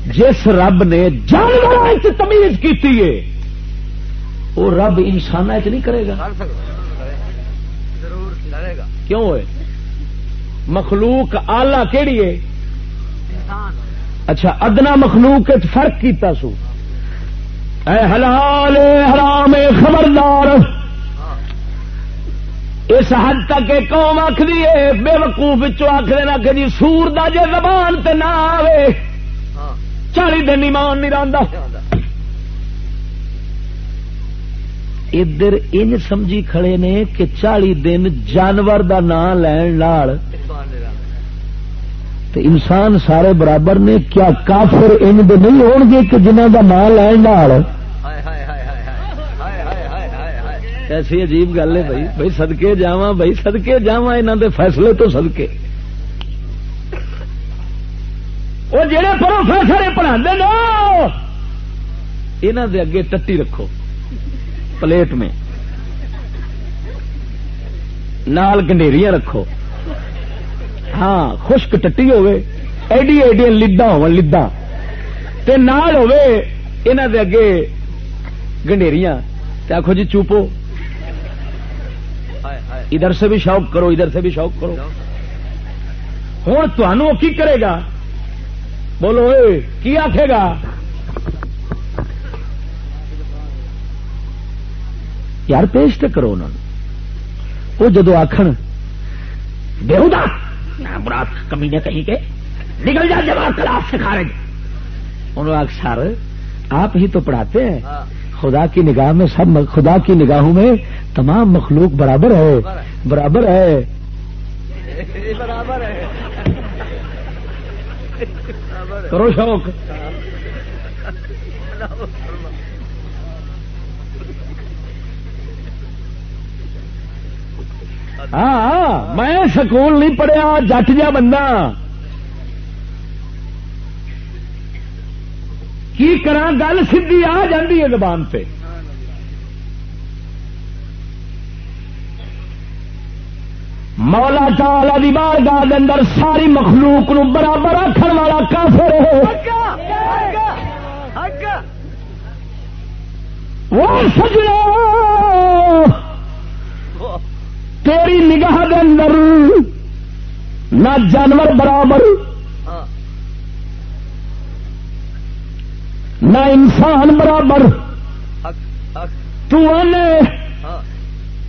جس رب نے جانور تمیز کی وہ رب انسان نہیں کرے گا۔ کیوں ہوئے؟ مخلوق آلہ کہڑی ہے؟ اچھا ادنا مخلوق فرق کیتا سو۔ اے حلال حرام خبردار۔ اس حد تک قوم آخری ہے بے وقوف آخر نہ کہ جی سور دا جے زبان تے نہ آوے۔ چالی دن ایمان نہیں رہا ادھر ان سمجھی کھڑے نے کہ چالی دن جانور دا نام لین تو انسان سارے برابر نے کیا کافر ان دے نہیں ہون گے کہ جنہ دا نام لین ایسی عجیب گل ہے بھائی۔ بھائی سدکے جا بھائی سدکے جا انہوں دے فیصلے تو سدکے وہ جہے پروفیسر پڑھا یہاں دے اگے ٹٹی رکھو، پلیٹ میں۔ نال گنڈیریاں رکھو۔ ہاں خشک ٹٹی ہوے ایڈی ایڈی لدا ہو لدا تے نال ہوے انہاں دے اگے گنڈیریاں۔ تے آخو جی چوپو۔ ادھر سے بھی شوق کرو، ادھر سے بھی شوق کرو۔ ہوں تمہوں کی کرے گا؟ بولو، اے، کی آخے گا؟ یار، پیش تو کرو انہوں وہ جدو آخر بےحدا برات کمی نے کہیں کے نکل جا جب کلاس سکھا رہے انہوں نے سر، آپ ہی تو پڑھاتے ہیں۔ ہاں۔ خدا کی نگاہ میں سب خدا کی نگاہوں میں تمام مخلوق برابر ہے۔ برابر ہے۔ کرو شوق۔ ہاں, ہاں، میں سکول نہیں پڑھیا، جٹ جا بندہ۔ کی کرا گل سی آ جاتی ہے زبان سے؟ مولا چالا دی بار گاہ اندر ساری مخلوق نو برابر آخر والا کافر وہ سجنا! تیری نگاہ دے اندر نہ جانور برابر نہ انسان برابر۔ تو آنے۔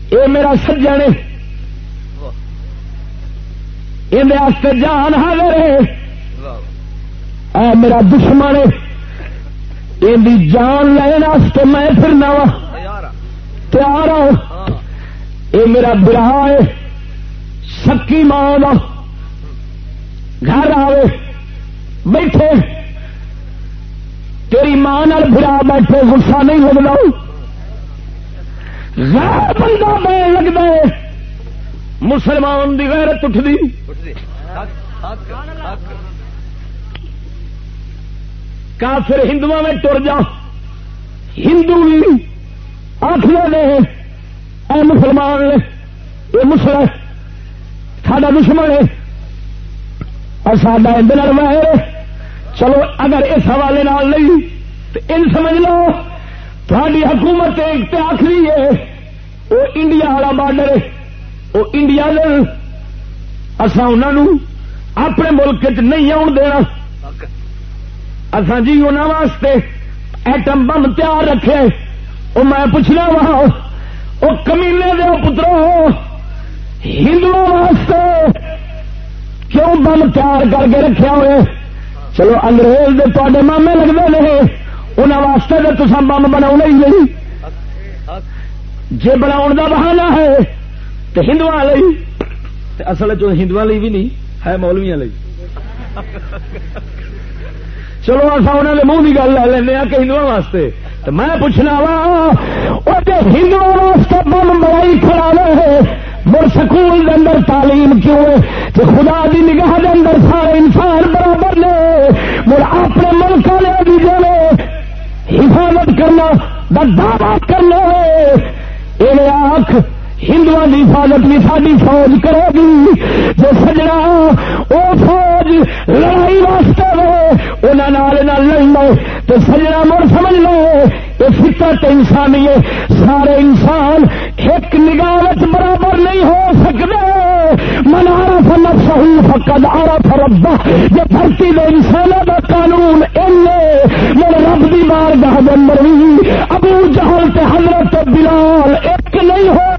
اے میرا سجن یہ جان حاضر اے میرا دشمن یہ جان لینا میں پھرنا وا۔ تیار ہوں یہ میرا برا ہے۔ سکی ماں گھر آئے بیٹھے۔ تیری ماں برا بیٹھے گسا نہیں لگتا۔ غیر بندہ میں لگتا ہے۔ مسلمان کی غیرت اٹھتی۔ کافر ہندو میں ٹر جا۔ ہندو آخر نے، اے مسلمان نے یہ مسلم، ساڈا دشمن ہے۔ اور سڈا اندر میں چلو، اگر اس حوالے نہیں، تو ان سمجھ لو تھوڑی حکومت ایک آخری ہے۔ وہ انڈیا والا بارڈر وہ انڈیا اصا انہوں اپنے ملک چ نہیں آن دینا۔ اصا جی انہوں واسطے ایٹم بم تیار رکھے وہ میں پوچھنا وا وہ کمیلے دے پترو ہندو واسطے کیوں بم تیار کر کے رکھا ہوئے؟ چلو انگریز دے تے مامے لگتے رہے انہوں واسطے تو تصا بم بنا ہی نہیں۔ جی بنا دا بہانا ہے تو ہندو اصل ہندو بھی نہیں، ہے مولویا چلو اصا انہوں نے منہ کی گل لے لینا کہ ہندو واسطے۔ تو میں پوچھنا وا ہندو واسطے بم بڑائی کھڑا رہے مر سکول اندر تعلیم کیوں کہ خدا دی نگاہ دے اندر سارے انسان برابر نے مر اپنے ملک والے بھی جو حفاظت کرنا دعوی کرنا یہ آخ ہندو کی حفاظت بھی ساری فوج کرے گی۔ جو سجنا وہ فوج لڑائی واسطے انہوں لڑنا تو سجنا مڑ سمجھ لو یہ فکر انسانی ہے۔ سارے انسان ایک نگاہ برابر نہیں ہو سکتے من عرف نفسه فقد عرف ربه یہ دھرتی دے انسانوں دا قانون اینے میرے رب دی بارگاہ دے اندر بھی۔ ابو جہل تے حضرت بلال ایک نہیں ہو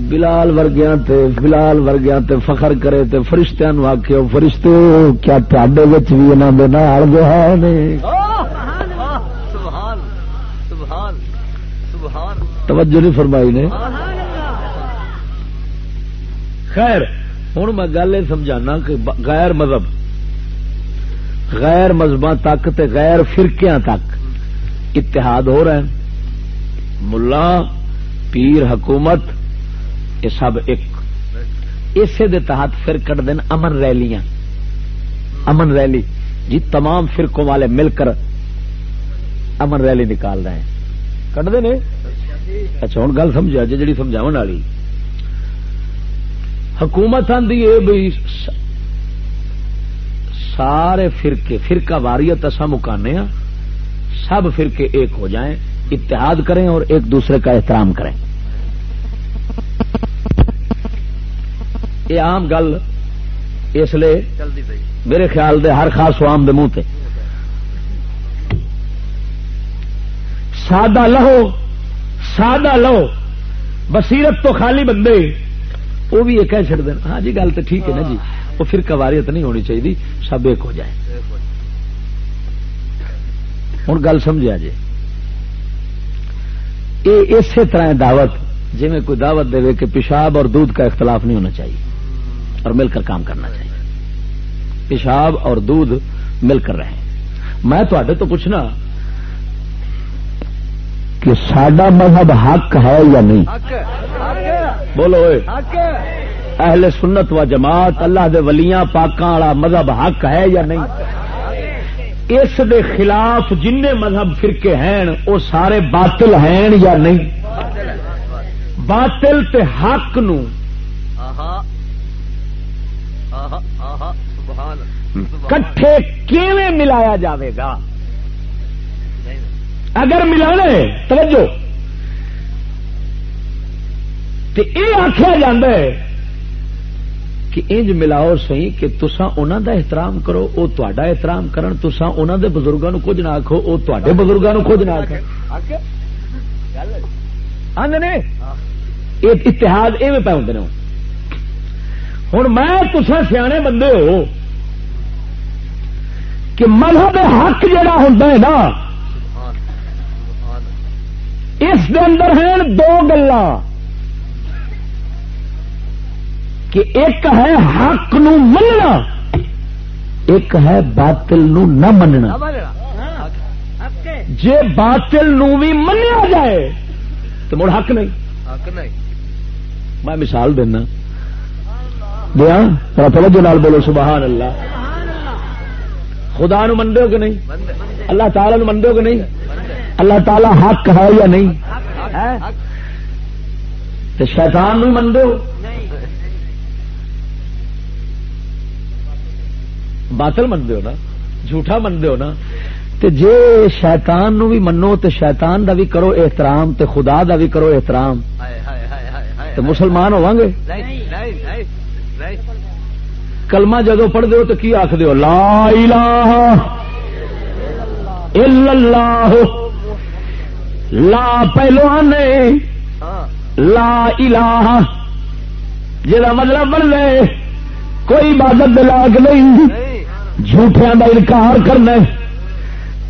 بلال ورگیا بلال ورگیا فخر کرے تے فرشتہ نو آخو فرشتے کیا تے بھی انہوں کے نال جو ہے توجہ نہیں فرمائی نے؟ خیر ہوں میں گل یہ سمجھانا کہ غیر مذہب غیر مذہب تک تے غیر فرقیاں تک اتحاد ہو رہا ہے ملا پیر حکومت یہ سب ایک۔ اسے دے تحت پھر کٹ دین امن ریلیاں۔ امن ریلی۔ جی تمام فرقوں والے مل کر امن ریلی نکال رہے ہیں۔ کٹ دے اچھا ہوں گل سمجھا جی جی سمجھاؤ والی۔ حکومت آدھی ہے بھائی سارے فرقے، فرقہ واریت اصا مکانے ہاں۔ سب فرقے ایک ہو جائیں، اتحاد کریں اور ایک دوسرے کا احترام کریں۔ یہ عام گل اس لیے میرے خیال دے ہر خاص عام دے منہ تے۔ سادہ لہو سادہ لہو بصیرت تو خالی بندے وہ بھی یہ کہہ چڑ دین ہاں جی گل تو ٹھیک ہے نا جی۔ وہ پھر کواریت نہیں ہونی چاہیے سب ایک ہو جائے ہوں گل سمجھا جی یہ اسی طرح دعوت جی میں کوئی دعوت دے کہ پیشاب اور دودھ کا اختلاف نہیں ہونا چاہیے۔ اور مل کر کام کرنا چاہیے۔ پیشاب اور دودھ مل کر رہے میں تو پوچھنا کہ سڈا مذہب حق ہے یا نہیں؟ بولو اہل سنت و جماعت اللہ دے ولیاں پاکاں والا مذہب حق ہے یا نہیں؟ اس دے خلاف جن مذہب فرقے ہیں وہ سارے باطل ہیں یا نہیں؟ باطل تے حق نو کٹھے کیویں ملایا جاوے گا؟ اگر ملانا توجہ۔ تو یہ آخیا جا کہ انج ملاؤ سی کہ تسا انہوں دا احترام کرو وہ تا احترام کرن تسا انہوں دے بزرگوں کچھ نہ آخو وہ تے بزرگوں کچھ نہ آخ اتحاد ایویں پہ ہوں ہوں میں تسا سیانے بندے ہو کہ مذہب حق جڑا ہوں نا اس دے اندر ہیں دو گلا کہ ایک ہے حق نو مننا ایک ہے باطل نو نہ مننا۔ جے باطل نو بھی منیا جائے تو مڑ حق نہیں۔ میں مثال دینا۔ دیا؟ توجہ نال بولو سبحان اللہ۔ خدا نو منڈے ہو کہ نہیں؟ اللہ تعالی نو ہو کہ نہیں؟ اللہ تعالی حق ہے یا نہیں؟ شیطان نو منڈے ہو۔ باطل ہو نا؟ جھوٹا ہو نا؟ تے جے شیطان نو بھی منو تے شیطان دا بھی کرو احترام تے خدا دا بھی کرو احترام۔ تو مسلمان ہوا گے؟ کلمہ جدو پڑھ دو تو کی آخ دو لا الہ الا اللہ. لا پہلو آنے. لا الہ. جا مطلب بن لے کوئی عبادت دلاگ نہیں. جھوٹیا کا انکار کرنا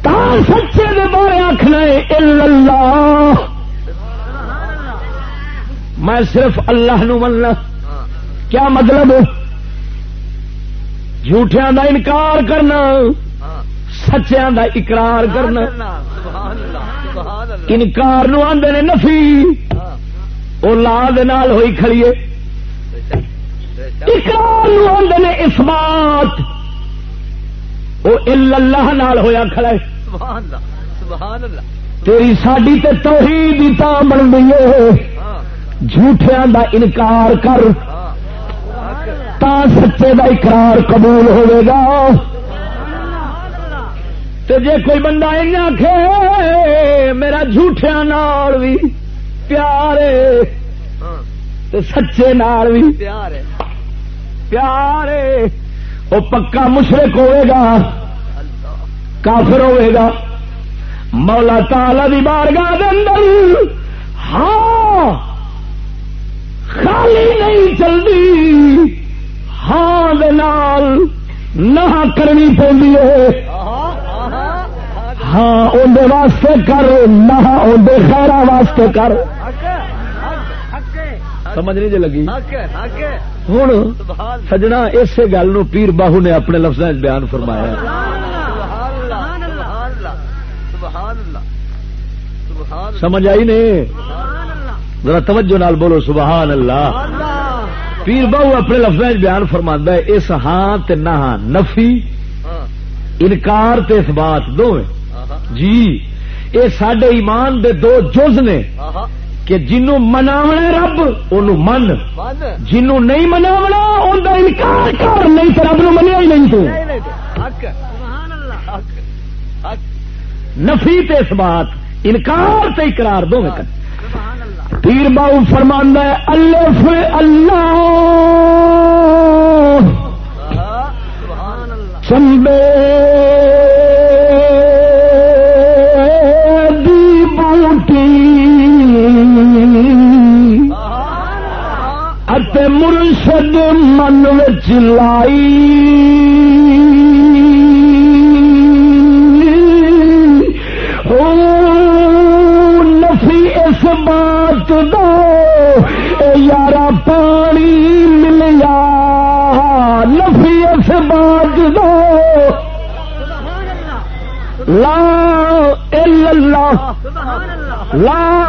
تا سچے دے بارے آخنا اللہ. میں صرف اللہ نو مننا. کیا مطلب؟ جھوٹیا کا انکار کرنا سچیا کا اقرار کرنا۔ انکار نو آدھے نے نفی۔ وہ لا ہوئی کھڑیے۔ اقرار نو آدھے نے اس بات وہ اللہ نال ہویا کھڑا ہے۔ سبحان اللہ سبحان اللہ۔ تیری ساڈی تے توحید ہی تا بن گئی ہے۔ ہاں۔ جھوٹیاں دا انکار کر۔ ہاں۔ تا سچے دا اقرار قبول ہوئے گا۔ تے جے کوئی بندہ ان آخے میرا جھوٹیاں نال بھی پیار ہے۔ ہاں تے سچے نال بھی پیار پیار وہ پکا مشرق ہوئے گا، کافر ہوئے گا۔ مولا تالا دی بارگاہ دے اندر ہاں خالی نہیں چلتی ہاں نہ کرنی پی ہاں اندر واسطے کر نہ اندر خیرا واسطے کر۔ سمجھ نہیں جی لگی؟ ہوں سجنا اسی گل نو پیر باہو نے اپنے لفظ بیان فرمایا۔ سمجھ آئی نہیں ذرا توجہ نال بولو، سبحان اللہ۔ پیر باہو اپنے لفظ بیان فرما ہے اس ہاں تے نہ ہاں نفی انکار تے اس بات دو جی۔ یہ سڈے ایمان دے دو جز نے کہ جنوں مناونا رب ان من۔ جنوں نہیں مناونا ان کا انکار کر نہیں تو رب نو منیا ہی نہیں تو۔ نفی تے اس بات انکار تے اقرار دو میں کر پیر باؤ فرماندہ ہے الف اللہ۔ چمبے دی بوٹی اتے مرشد من وچ لائی۔ اللہ. لا.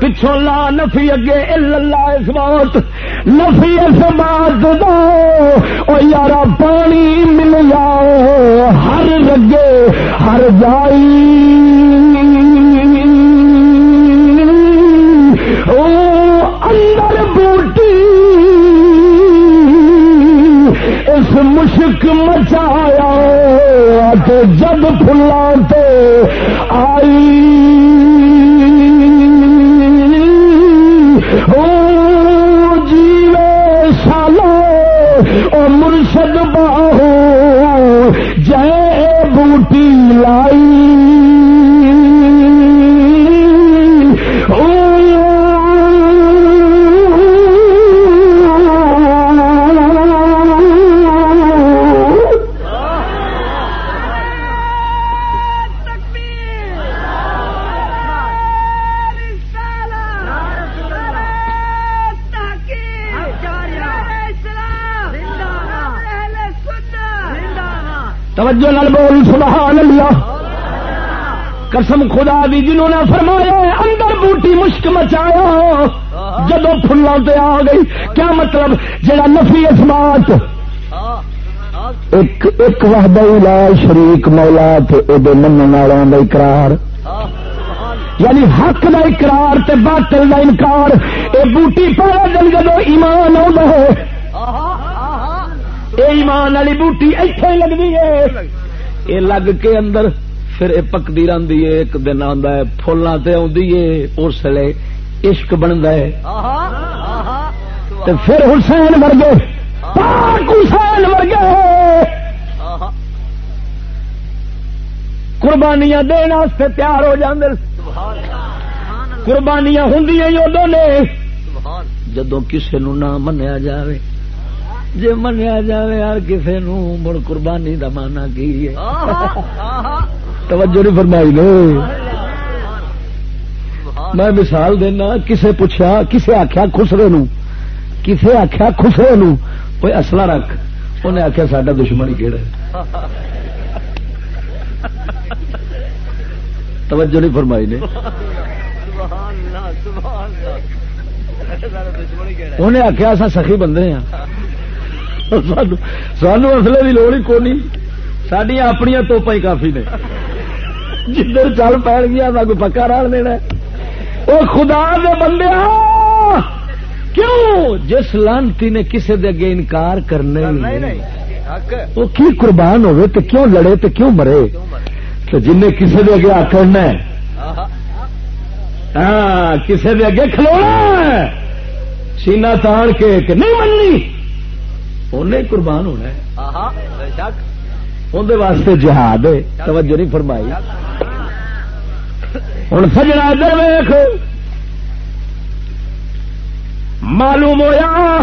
پچھوں لا نفی اگے اللہ اس بات. نفی اس بات دو او یارا پانی مل جاؤ. ہر رگے ہر جائی. او اندر بوٹی. اس مشک مچایا. تو جب پھلا آئی۔ او جیوے سالو او مرشد قسم خدا دی جنہوں نے فرمایا اندر بوٹی مشک مچایا۔ جدو فلوں تے آ گئی، کیا مطلب؟ جڑا نفی اسمات ایک ایک وحدہ لا شریک مولا تے او دے منن والوں دا اقرار۔ یعنی حق دا اقرار تے باطل دا انکار۔ اے بوٹی پہلا دن جدو ایمان آਉਂਦਾ ہے، اے ایمان والی بوٹی ایتھے لگدی ہے۔ اے لگ کے اندر پھر اے پکدی رہندی ہے ایک دن آندا ہے تے آوندی ہے اس لے عشق بندا ہے پھر حسین ورگے پاک حسین ورگے۔ قربانیاں واسطے تیار ہو جاندے۔ قربانیاں ہی ادوں نے۔ جدوں کسے نو نہ منیا جاوے جے منیا جاوے ہر کسے نو مڑ قربانی دا مانا کی ہے؟ توجہ نہیں فرمائی نے۔ میں مثال دینا، کسے پوچھا، کسے آخیا خسرے نو کسے آخیا خسرے نو کوئی اصلہ رکھ۔ انہیں آخیا ساڈا دشمن کہڑا توجہ نہیں فرمائی نے۔ انہیں آخیا اصا سخی بندے ہاں۔ سانو اصلے کی لوڑ ہی کونی۔ سڈیا اپنی توپا ہی کافی نے جدھر چل پی گیا کوئی پکا رل دینا وہ خدا دے بندے کیوں جس لانتی نے کسی دے اگے انکار کرنا وہ کی قربان ہوئے تو کیوں لڑے تو کیوں مرے تو جن کسی دے اگے آکرنا ہاں کسی دے اگے کھلونا سینا تان کے کہ نہیں مننی انہیں قربان ہونا اندر واسطے جہاد توجہ نہیں فرمائی۔ ہوں سجنا ادھر ویخ معلوم ہوا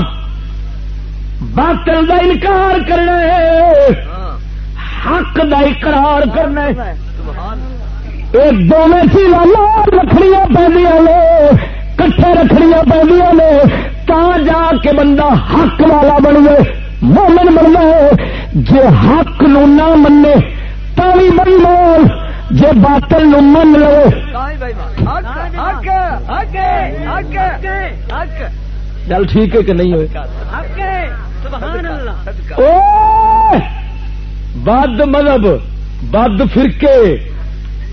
باطل دا انکار کرنا حق دا اقرار کرنا ایک دونوں چیزاں لال رکھنیا پہ کٹھے رکھنیا پہ تا جا کے بندہ حق والا بن گئے مومن بننا ہے جی حق نو نہ منے تو بھی مول جی باطل نو من لو چل ٹھیک ہے کہ نہیں ہوئے؟ بد مذہب، بد فرقے۔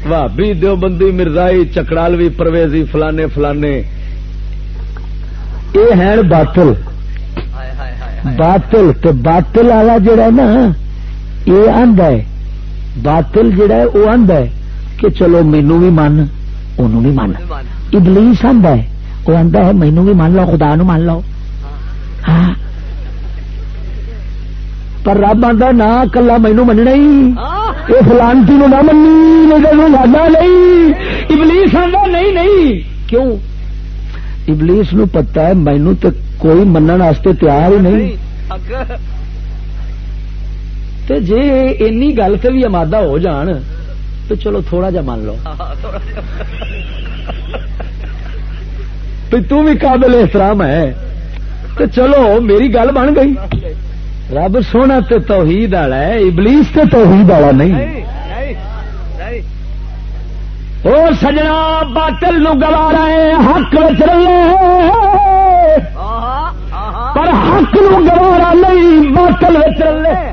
بھابی دیوبندی، مرزائی، چکرالوی، پرویزی، فلانے فلانے۔ یہ ہے باطل۔ باطل تو باطل والا جڑا نا، یہ آندا ہے۔ باطل جڑا ہے، وہ آندا ہے کہ چلو مینو بھی من ان بھی من۔ ابلیس آندا ہے، وہ آندا ہے مینو بھی مان لو خدا نو مان لو ہاں۔ پر رب آتا نہ کلا مینو مننا ہی۔ یہ فلانتی جی نو نہ منی میرے لاڈا نہیں ابلیس آتا نہیں نہیں۔ کیوں؟ ابلیس نو پتا ہے مینو تو کوئی منن واسطے تیار ہی نہیں. تے جے اینی گل سے بھی امادہ ہو جان تو چلو تھوڑا جا مان لو. تو بھی قابل احترام ہے. تو چلو میری گل بن گئی. رب سونا تے توحید والا ہے ابلیس تے توحید والا نہیں۔ او سجنا باطل نو گوارا ہے حق وچ رہے۔ حق نو گوارا نہیں، باطل وچ رہے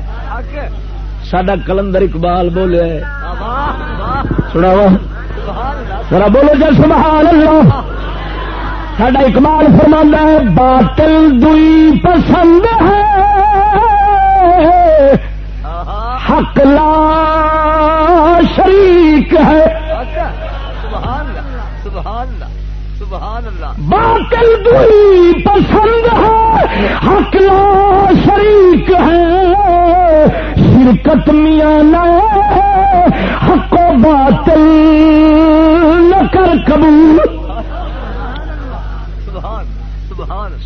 سڈا کلندر اقبال بولے سنا ذرا بولو جی سبحان اللہ۔ سڈا اقبال فرما ہے، باطل دئی پسند ہے۔ حق لا شریک ہے۔ باطل دئی پسند ہے حق لا شریک ہے۔ شرکت میاں حق و باطل نہ کر قبول۔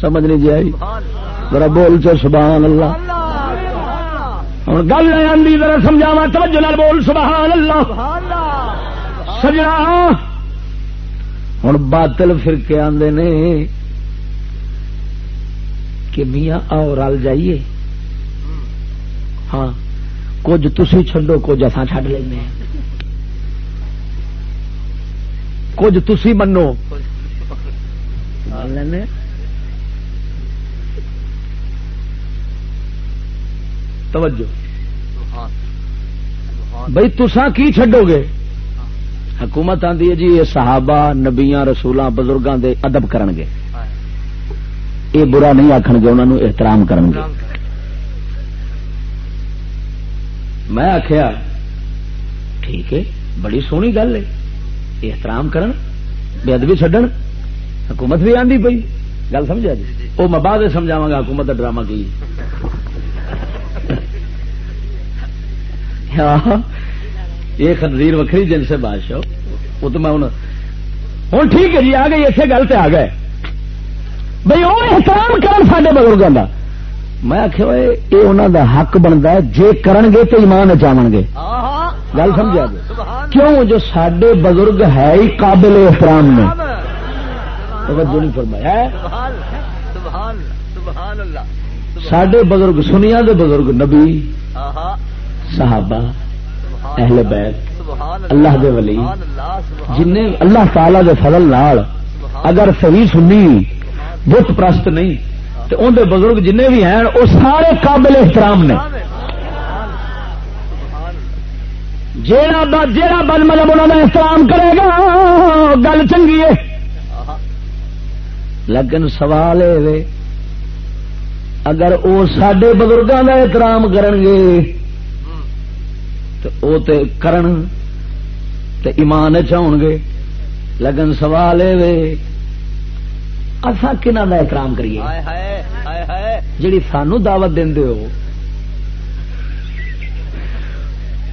سمجھ نہیں جی آئی؟ ذرا بول چو سبحان اللہ۔ ہوں گل آتی ذرا سمجھاوا توجہ بول سبحان اللہ۔ سجنا ہوں باطل فرقے آدھے نے کہ میاں آؤ رل جائیے۔ ہاں کچھ تھی چڈو کچھ اصا چڈ لینا کچھ تھی منو۔ لینے۔ توجہ۔ بھائی تسا کی چڈو گے؟ حکومت آدھی ہے جی یہ صحابہ نبیا رسولوں بزرگوں کے ادب کرن گے۔ یہ برا نہیں آخ گے انہوں احترام کرن گے۔ میں آخیا ٹھیک ہے، بڑی سونی گل ہے۔ احترام کرن بے ادبی چڈن حکومت بھی آدھی پی گل سمجھا جی؟ وہ میں بعد سمجھاوا گا، حکومت کا ڈرامہ کی یہ خنزیر وکری جن سے بادشاہ وہ تو میں ہوں ٹھیک ہے جی آ گئی اسی گل سے آ گئے۔ بھائی وہ احترام کرن سڈے بزرگوں کا میں آخیا یہ انہوں دا حق بنتا ہے جے کرن گے تو ایمان چاون گے۔ گل سمجھا جی؟ کیوں؟ جو سڈے بزرگ ہے ہی قابل احترام نے۔ توجہ نہیں فرمایا سڈے بزرگ سنیا دے بزرگ نبی صحابہ اہل بیت، اللہ دے ولی، جن اللہ تعالی دے فضل نال اگر صحیح سنی، بت پرست نہیں تو اندر بزرگ جن بھی ہیں وہ سارے قابل احترام نے۔ جیڑا جیڑا بد مطلب انہوں کا احترام کرے گا، گل چنگی ہے۔ لیکن سوال یہ اگر وہ سڈے بزرگوں کا احترام گے تو وہ کرن ایمان چاؤ گے۔ لیکن سوال یہ اصا کنہ کا احترام کریے؟ جیڑی سانو دعوت دے ہو۔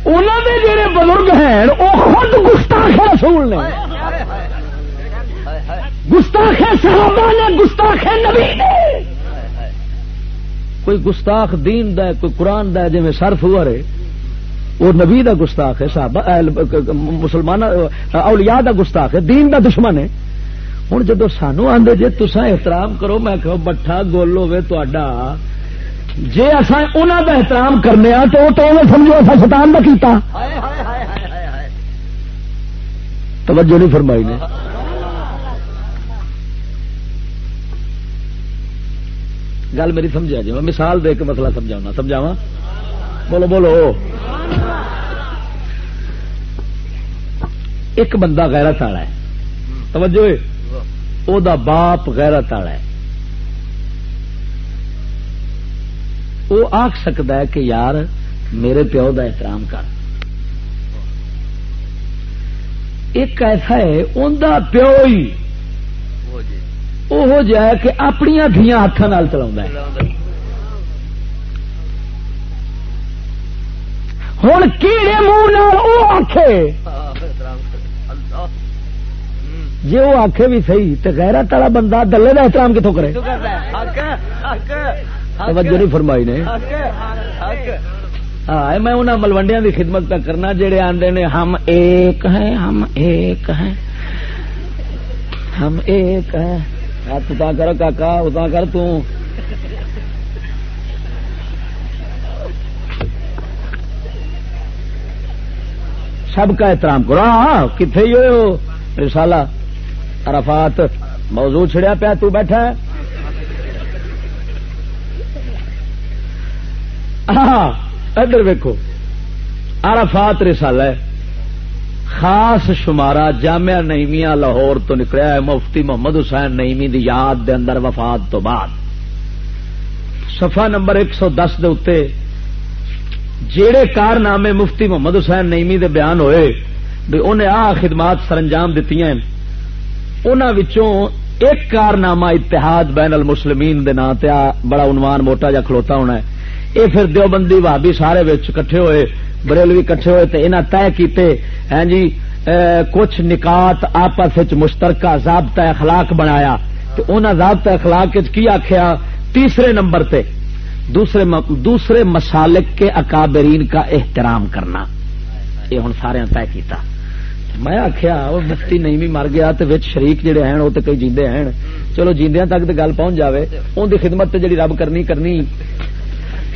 انہوں نے جڑے بزرگ ہیں وہ خود گستاخ رسول نے۔ گستاخ صحابہ نے گستاخ نبی نے کوئی گستاخ دین دا ہے کوئی قرآن دا ہے جی سرف ہوا رہے۔ وہ نبی دا گستاخ ہے صحابہ مسلمان اولیاء دا گستاخ ہے دین دا دشمن ہے۔ ہوں جدو سانو آدھے جی تسا احترام کرو میں کہ بٹھا گول ہوے تا جی اصا انہوں احترام کرنے تو وہ تو سمجھو اصا شیطان کا کیتا۔ توجہ نہیں فرمائی نے۔ گل میری سمجھا جی میں مثال دے کے مسئلہ سمجھا سمجھاوا بولو بولو ایک بندہ غیرت والا ہے۔ توجہ او دا باپ غیرت والا ہے۔ وہ آخ سکتا ہے کہ یار میرے پیو دا احترام کر۔ ایک ایسا ہے ان دا پیو ہی۔ وہ جائے کہ اپنی دیا ہاتھوں چلا ہوں کیڑے منہ وہ آخے جی وہ آخے بھی صحیح تو گہرا تلا بندہ دلے کا احترام کتوں کرے؟ توجہ نہیں فرمائی نے۔ ہاں میں انہوں ملوڈیا کی خدمت پہ کرنا جہے آدھے نے، ہم ایک ہیں، ہم ایک ہیں۔ ہم ایک ہیں۔ اتا کر، کاکا اتا کر تو۔ سب کا احترام کرو. ہاں کتنے ہی ہو؟ رسالہ عرفات موضوع چھڑیا پیا، تو بیٹھا ہے۔ ادھر ویکو عرفات رسالہ ہے۔ خاص شمارا جامعہ نئیمیا لاہور تو نکلیا ہے، مفتی محمد حسین نئیمی دی یاد دے اندر وفات تو بعد۔ صفحہ نمبر ایک سو دس دے اتے جیڑے کارنامے مفتی محمد حسین نئیمی دے بیان ہوئے بھی انہیں آ خدمات سر انجام دیتی ہیں ایک کارنامہ اتحاد بین المسلمین دے نا تیا بڑا عنوان موٹا جا کھلوتا ہونا ہے۔ یہ پھر دیوبندی بھابی سارے کٹھے ہوئے، بریلوی کٹھے ہوئے تے انہاں طے کیتے۔ ہیں جی کچھ نکات آپس مشترکہ ضابطہ اخلاق بنایا۔ تو انہاں ضابطہ اخلاق کی آخیا تیسرے نمبر تے۔ دوسرے دوسرے مسالک کے اکابرین کا احترام کرنا۔ یہ ہوں سارے طے کیتا۔ میں آخیا وہ مفتی نہیں بھی مر گیا تو شریک جڑے ہیں، وہ تو کئی جیندے ہیں۔ چلو جیندیا تک تو گل پہنچ جائے ان کی خدمت جڑی رب کرنی کرنی۔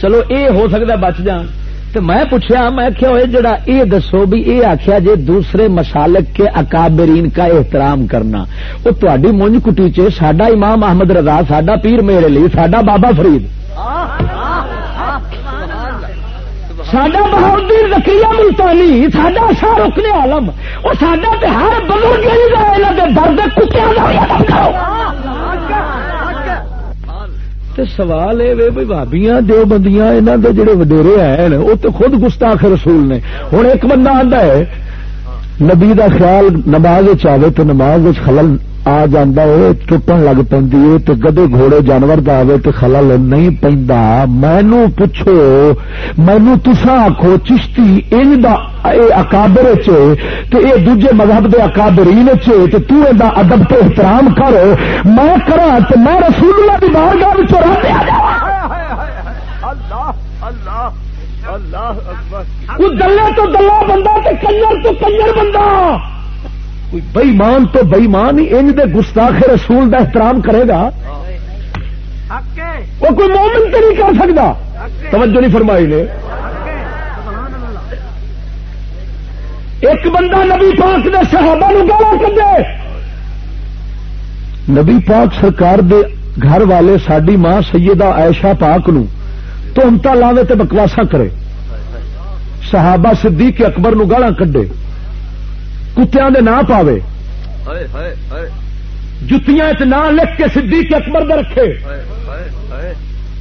چلو اے ہو سکتا بچ جان تو میں پوچھا میں کیا ہوئے جڑا اے دسو بھی اے آخیا جی دوسرے مسالک کے اکابرین کا احترام کرنا۔ وہ تاری مونج کٹی چ امام احمد رضا سڈا پیر میرے لیے سڈا بابا فرید۔ سڈا بہادر زکری ملتانی سڈا شاہ رکنے عالم وہ سڈا ہر بزرگ درد کتیا سوال یہ بھابیاں دو بندیاں یہاں کے جڑے وڈیرے ہیں وہ تو خود گستاخ رسول نے۔ ہوں ایک بندہ آتا ہے، نبی کا خیال نماز آئے تو نماز خلل آ جانا ہے ٹوٹن لگ پی تو گدے گھوڑے جانور آئے تو خلل نہیں پہ مینو پوچھو مینو تسا آخو چشتی ان اکابر تو یہ دوجے مذہب کے اکابرین تو ادب تو احترام کر میں کرا تو میں رسول اللہ کی بارگاہ دلے تو دلہ بندہ تے کنجر تو کنجر بندہ بئیمان تو بئیمان ہی ان دے گستاخ رسول دا احترام کرے گا؟ وہ کوئی مومن تو نہیں کر سکتا؟ توجہ نہیں فرمائی نے۔ ایک بندہ نبی پاک دے صحابہ نو گالا کر دے نبی پاک سرکار دے گھر والے ساری ماں سیدہ عائشہ پاک نو تو امتا لاوے تے بکواسا کرے۔ صحابہ صدیق اکبر نو گالا کڈے۔ کتیاں دے نہ پاوے۔ جتیاں نہ لکھ کے صدیق اکبر دے رکھے۔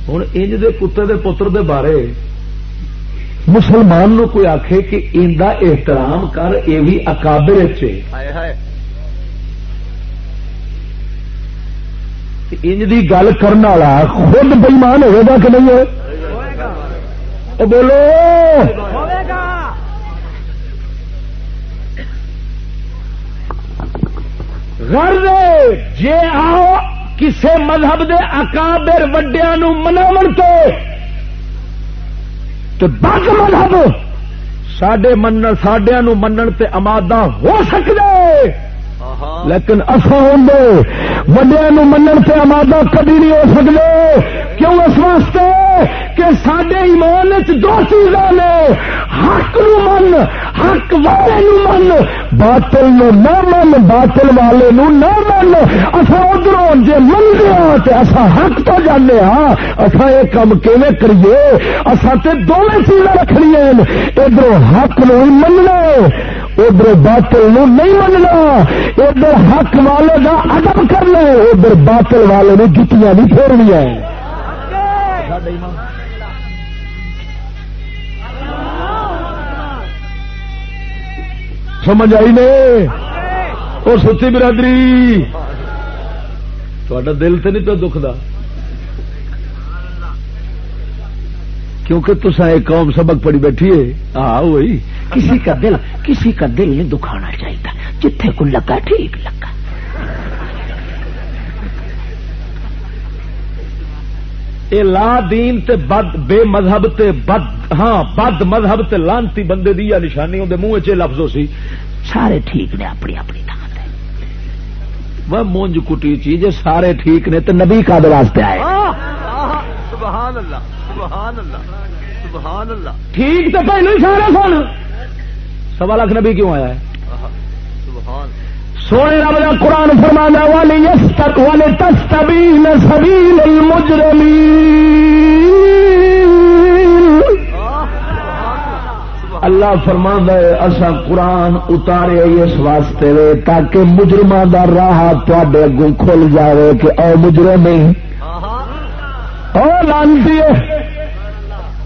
ہوں انج دے کتے دے پتر دے بارے مسلمان نو کوئی آخے کہ ان احترام کر یہ بھی اکابر انج دی گل کرنے والا خود بےمان ہوگا کہ نہیں ہے بولو۔ غرض جے آؤ کسے مذہب دے اکابر وڈیا مناو تو بد مذہب سڈے من سڈیا منن تے امادہ ہو سکتے لیکن اصا ہوں وڈیا منن سے امادہ کبھی نہیں ہو سکتے کیوں اس واسطے؟ کہ سڈے ایمان دو چیزاں نے، حق نو من، حق والے نو من، باطل نو نہ من، باطل والے نو نہ من۔ اصا ادھر جی من گیا ہاں تو اصا حق تو جانے ہاں اصا یہ کام کیویں کریے؟ اصا تے دونوں چیزاں رکھنی ادھر حق نو ہی مننا ادھر باطل نو نہیں مننا۔ ادھر حق والے کا ادب کرنا ادھر باطل والے نے جتیاں نہیں پھیرنی سمجھ آئی نے وہ سچی برادری تا دل تو نہیں تو دکھتا کیونکہ تصا ایک قوم سبق پڑی بیٹھی ہے ہاں وہی کسی کا دل کسی کا دل نہیں دکھانا چاہیے جتھے کو لگا ٹھیک لگا اے لا دین تے بد بے مذہب تے بد ہاں بد مذہب تے لانتی بندے دی یا نشانی ہوں منہ چ لفظ سی۔ سارے ٹھیک نے اپنی اپنی وہ مونج کٹی چیز سارے ٹھیک نے تو نبی کا واسطے آئے۔ سبحان اللہ سبحان اللہ سبحان اللہ۔ ٹھیک تو پہلو ہی سارے سن۔ سوا لاکھ نبی کیوں آیا ہے؟ سونے رب کا قرآن فرمانا والی والے تستبین سبیل المجرمین اللہ فرما ہے اصا قرآن اتارے اس واسطے وے، تاکہ مجرمہ دا راہ تے اگوں کھل جاوے کہ او مجرم او لانتی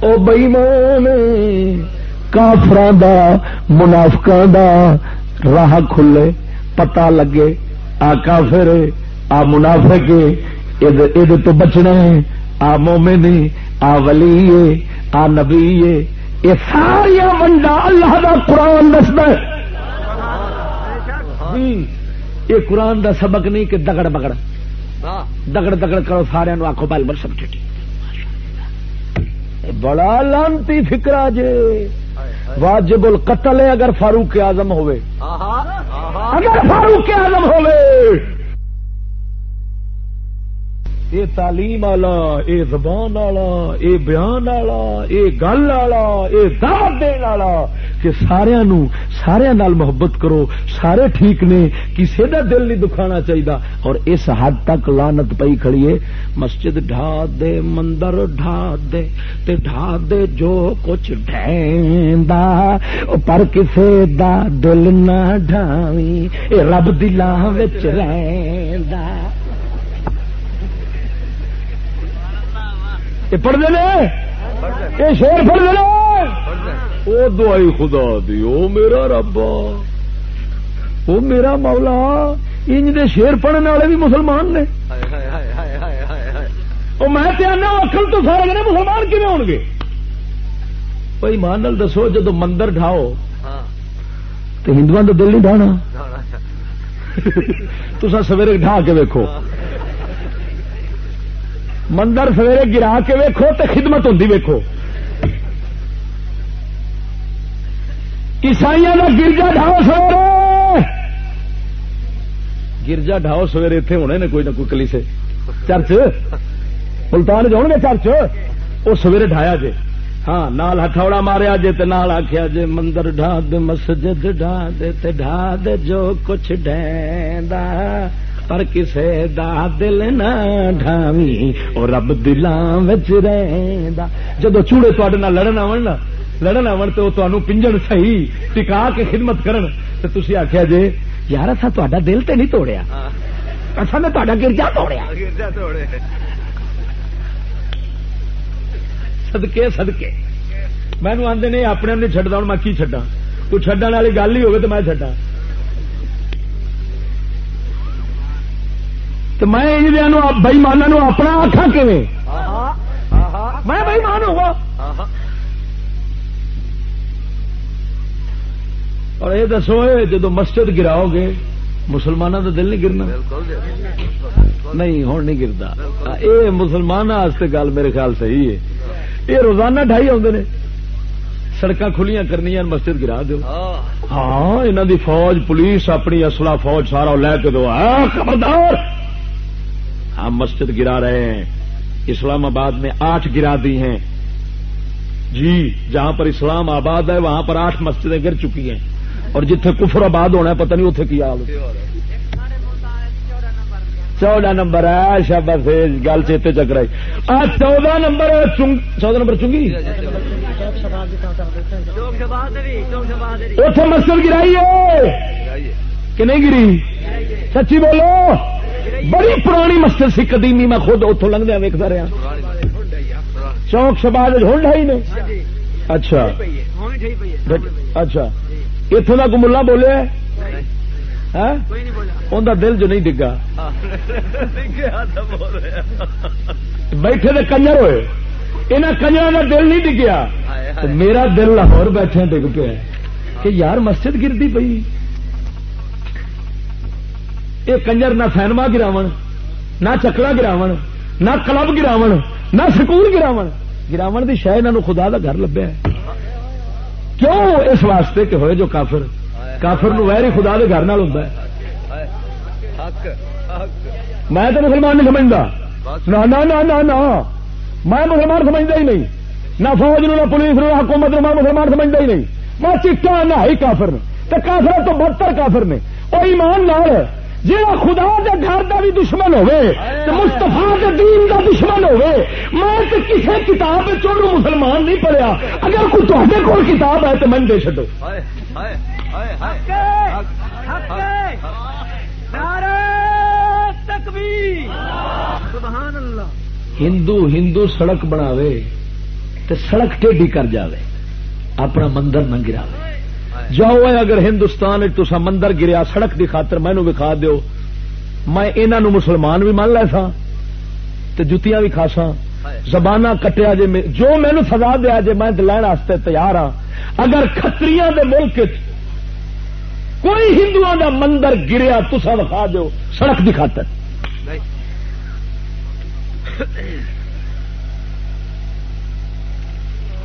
او بئیمان کافران دا منافقان دا راہ کھلے۔ پتا لگے آ کافر آ منافق اد تو بچنا آ مومن آ ولی آ نبی یہ ساریا منڈا اللہ دا قرآن دستا یہ قرآن دا سبق نہیں کہ دگڑ بگڑ۔ دگڑ دگڑ کرو سارے آخو پہل بر سب ٹھیک بڑا لانتی فکرا جے۔ واجب القتل ہے اگر فاروق اعظم ہوئے۔ اگر فاروق اعظم ہوئے۔ اے تعلیم والا، اے زبان والا، اے بیان والا، اے گل والا، اے دعوت دین والا، کہ سارا سارا نال محبت کرو، سارے ٹھیک نے کسی کا دل نہیں دکھانا چاہیے اور اس حد تک لانت پئی کھڑیے مسجد ڈھا دے، مندر ڈھا دے، تے ڈھا دے جو کچھ ڈھیندا۔ پر کسے دا دل نہ ڈھاوی اے رب دلاں وچ رہندا۔ یہ پڑھتے ہیں؟ یہ شیر پڑھتے ہیں؟ وہ دعائی خدا دی، او میرا ربا وہ میرا مولا انج دے شیر پڑھنے والے بھی مسلمان نے۔ او میں اکل تو سارے نے مسلمان کھے ہو گے؟ بھائی مان دسو، جدو مندر ڈھاؤ تو ہندو کا دل نہیں ڈھانا۔ تو سویرے ڈھا کے ویکو مندر سویرے گرا کے ویکو تو خدمت ہوں ویکو عیسائی کا گرجا ڈھاؤ سویرے۔ گرجا ڈھاؤ سویرے اتنے ہونے نے کوئی نہ کوئی کلی سے چرچ؟ ملتان جاؤ گے چرچ؟ وہ سویرے ڈھایا جے۔ ہاں نال ہتھوڑا ماریا جے تے نال آخیا جے، مندر ڈھا دے، مسجد ڈھا دے، تے ڈھا دے، جو کچھ ڈیندا پر کسے دا دل نہ ڈھاوی اور رب دلان وچ رہندا۔ جدو چوڑے تواڈے نال لڑن آون نا لڑن آن تو تمہیں پنجن صحیح ٹکا کے خدمت کرن تو تھی آخیا جی یار اصا تا دل تو نہیں توڑیا۔ اصا نے تا گرجا توڑیا۔ سدکے سدکے مینو آدھے نے اپنے نہیں چڈا ہوں میں کی چڈا کوئی چڈن والی گل ہی ہوگی تو میں چڈا تو میں بئیمانا اپنا آخا کی میں بئیمان ہوا اور یہ دسو جدو مسجد گراؤ گے مسلمانوں کا دل نہیں گرنا؟ نہیں ہوں نہیں گرتا یہ مسلمانوں گل میرے خیال صحیح ہے۔ یہ روزانہ ڈھائی آتے نے۔ سڑک کھلیاں کرنی مسجد گرا دو ہاں انہوں دی فوج پولیس اپنی اصلا فوج سارا لے کے دو خبردار! ہم مسجد گرا رہے ہیں۔ اسلام آباد میں آٹھ گرا دی ہیں۔ جی جہاں پر اسلام آباد ہے، وہاں پر آٹھ مسجدیں گر چکی ہیں۔ اور جتھے کفر آباد ہونا ہے، پتہ نہیں اتنے کیا چودہ نمبر ہے، شاباش گل چیتے چکرائی آ، چودہ نمبر چودہ نمبر چنگی؟ اتے مسجد گرائی ہے۔ کہ نہیں گری؟ سچی بولو۔ بڑی پرانی مسجد سی قدیمی، میں خود اتوں لنگدیا ویکتا رہا۔ چوک شباد ہوں ڈھائی نے اچھا۔ اچھا۔ اتوں کا ملا بولے؟ ہاں؟ ان دل جو نہیں ڈگا۔ بیٹھے تو کنجر ہوئے۔ یہاں کنجر کا دل نہیں ڈگیا۔ میرا دل لاہور بیٹھے ڈگ پیا کہ یار مسجد گرتی پئی۔ یہ کنجر نہ سینما گراو نہ چکلا گراو نہ کلب گراو نہ سکول گراو گراو کی شاید انہوں خدا کا گھر لبیا کیوں اس واسطے کہ ہوئے جو کافر؟ کافر نو ویری خدا کے گھر ہوں میں تو مسلمان نہیں سمجھتا نہ میں مسلمان سمجھتا ہی نہیں۔ نہ فوج نو، نہ پولیس نو، نہ حکومت نو میں مسلمان سمجھتا ہی نہیں۔ میں چٹا نہ ہی کافر تو کافر تو بدتر کافر نے۔ وہ ایمان لال جی خدا دے گھر کا بھی دشمن ہوے مستفا کے دین کا دشمن ہوے میں تو کسی کتاب چلو مسلمان نہیں پڑھیا۔ اگر کوئی تے کول کتاب ہے تو من دے چڈو ہندو ہندو سڑک بناوے تے سڑک ٹیڈی کر جاوے اپنا مندر نہ گراوے۔ جاؤ اگر ہندوستان تسا مندر گریا سڑک کی خاطر مینو وکھا دیو، میں انہوں مسلمان بھی من لے سا جتیاں بھی کھاسا زبانہ کٹیا جے جو مینو سزا دیا جے میں لین واسطے تیار ہاں۔ اگر کتری ملک کوئی ہندو کا مندر گریا تسا وکھا دو سڑک کی خاطر۔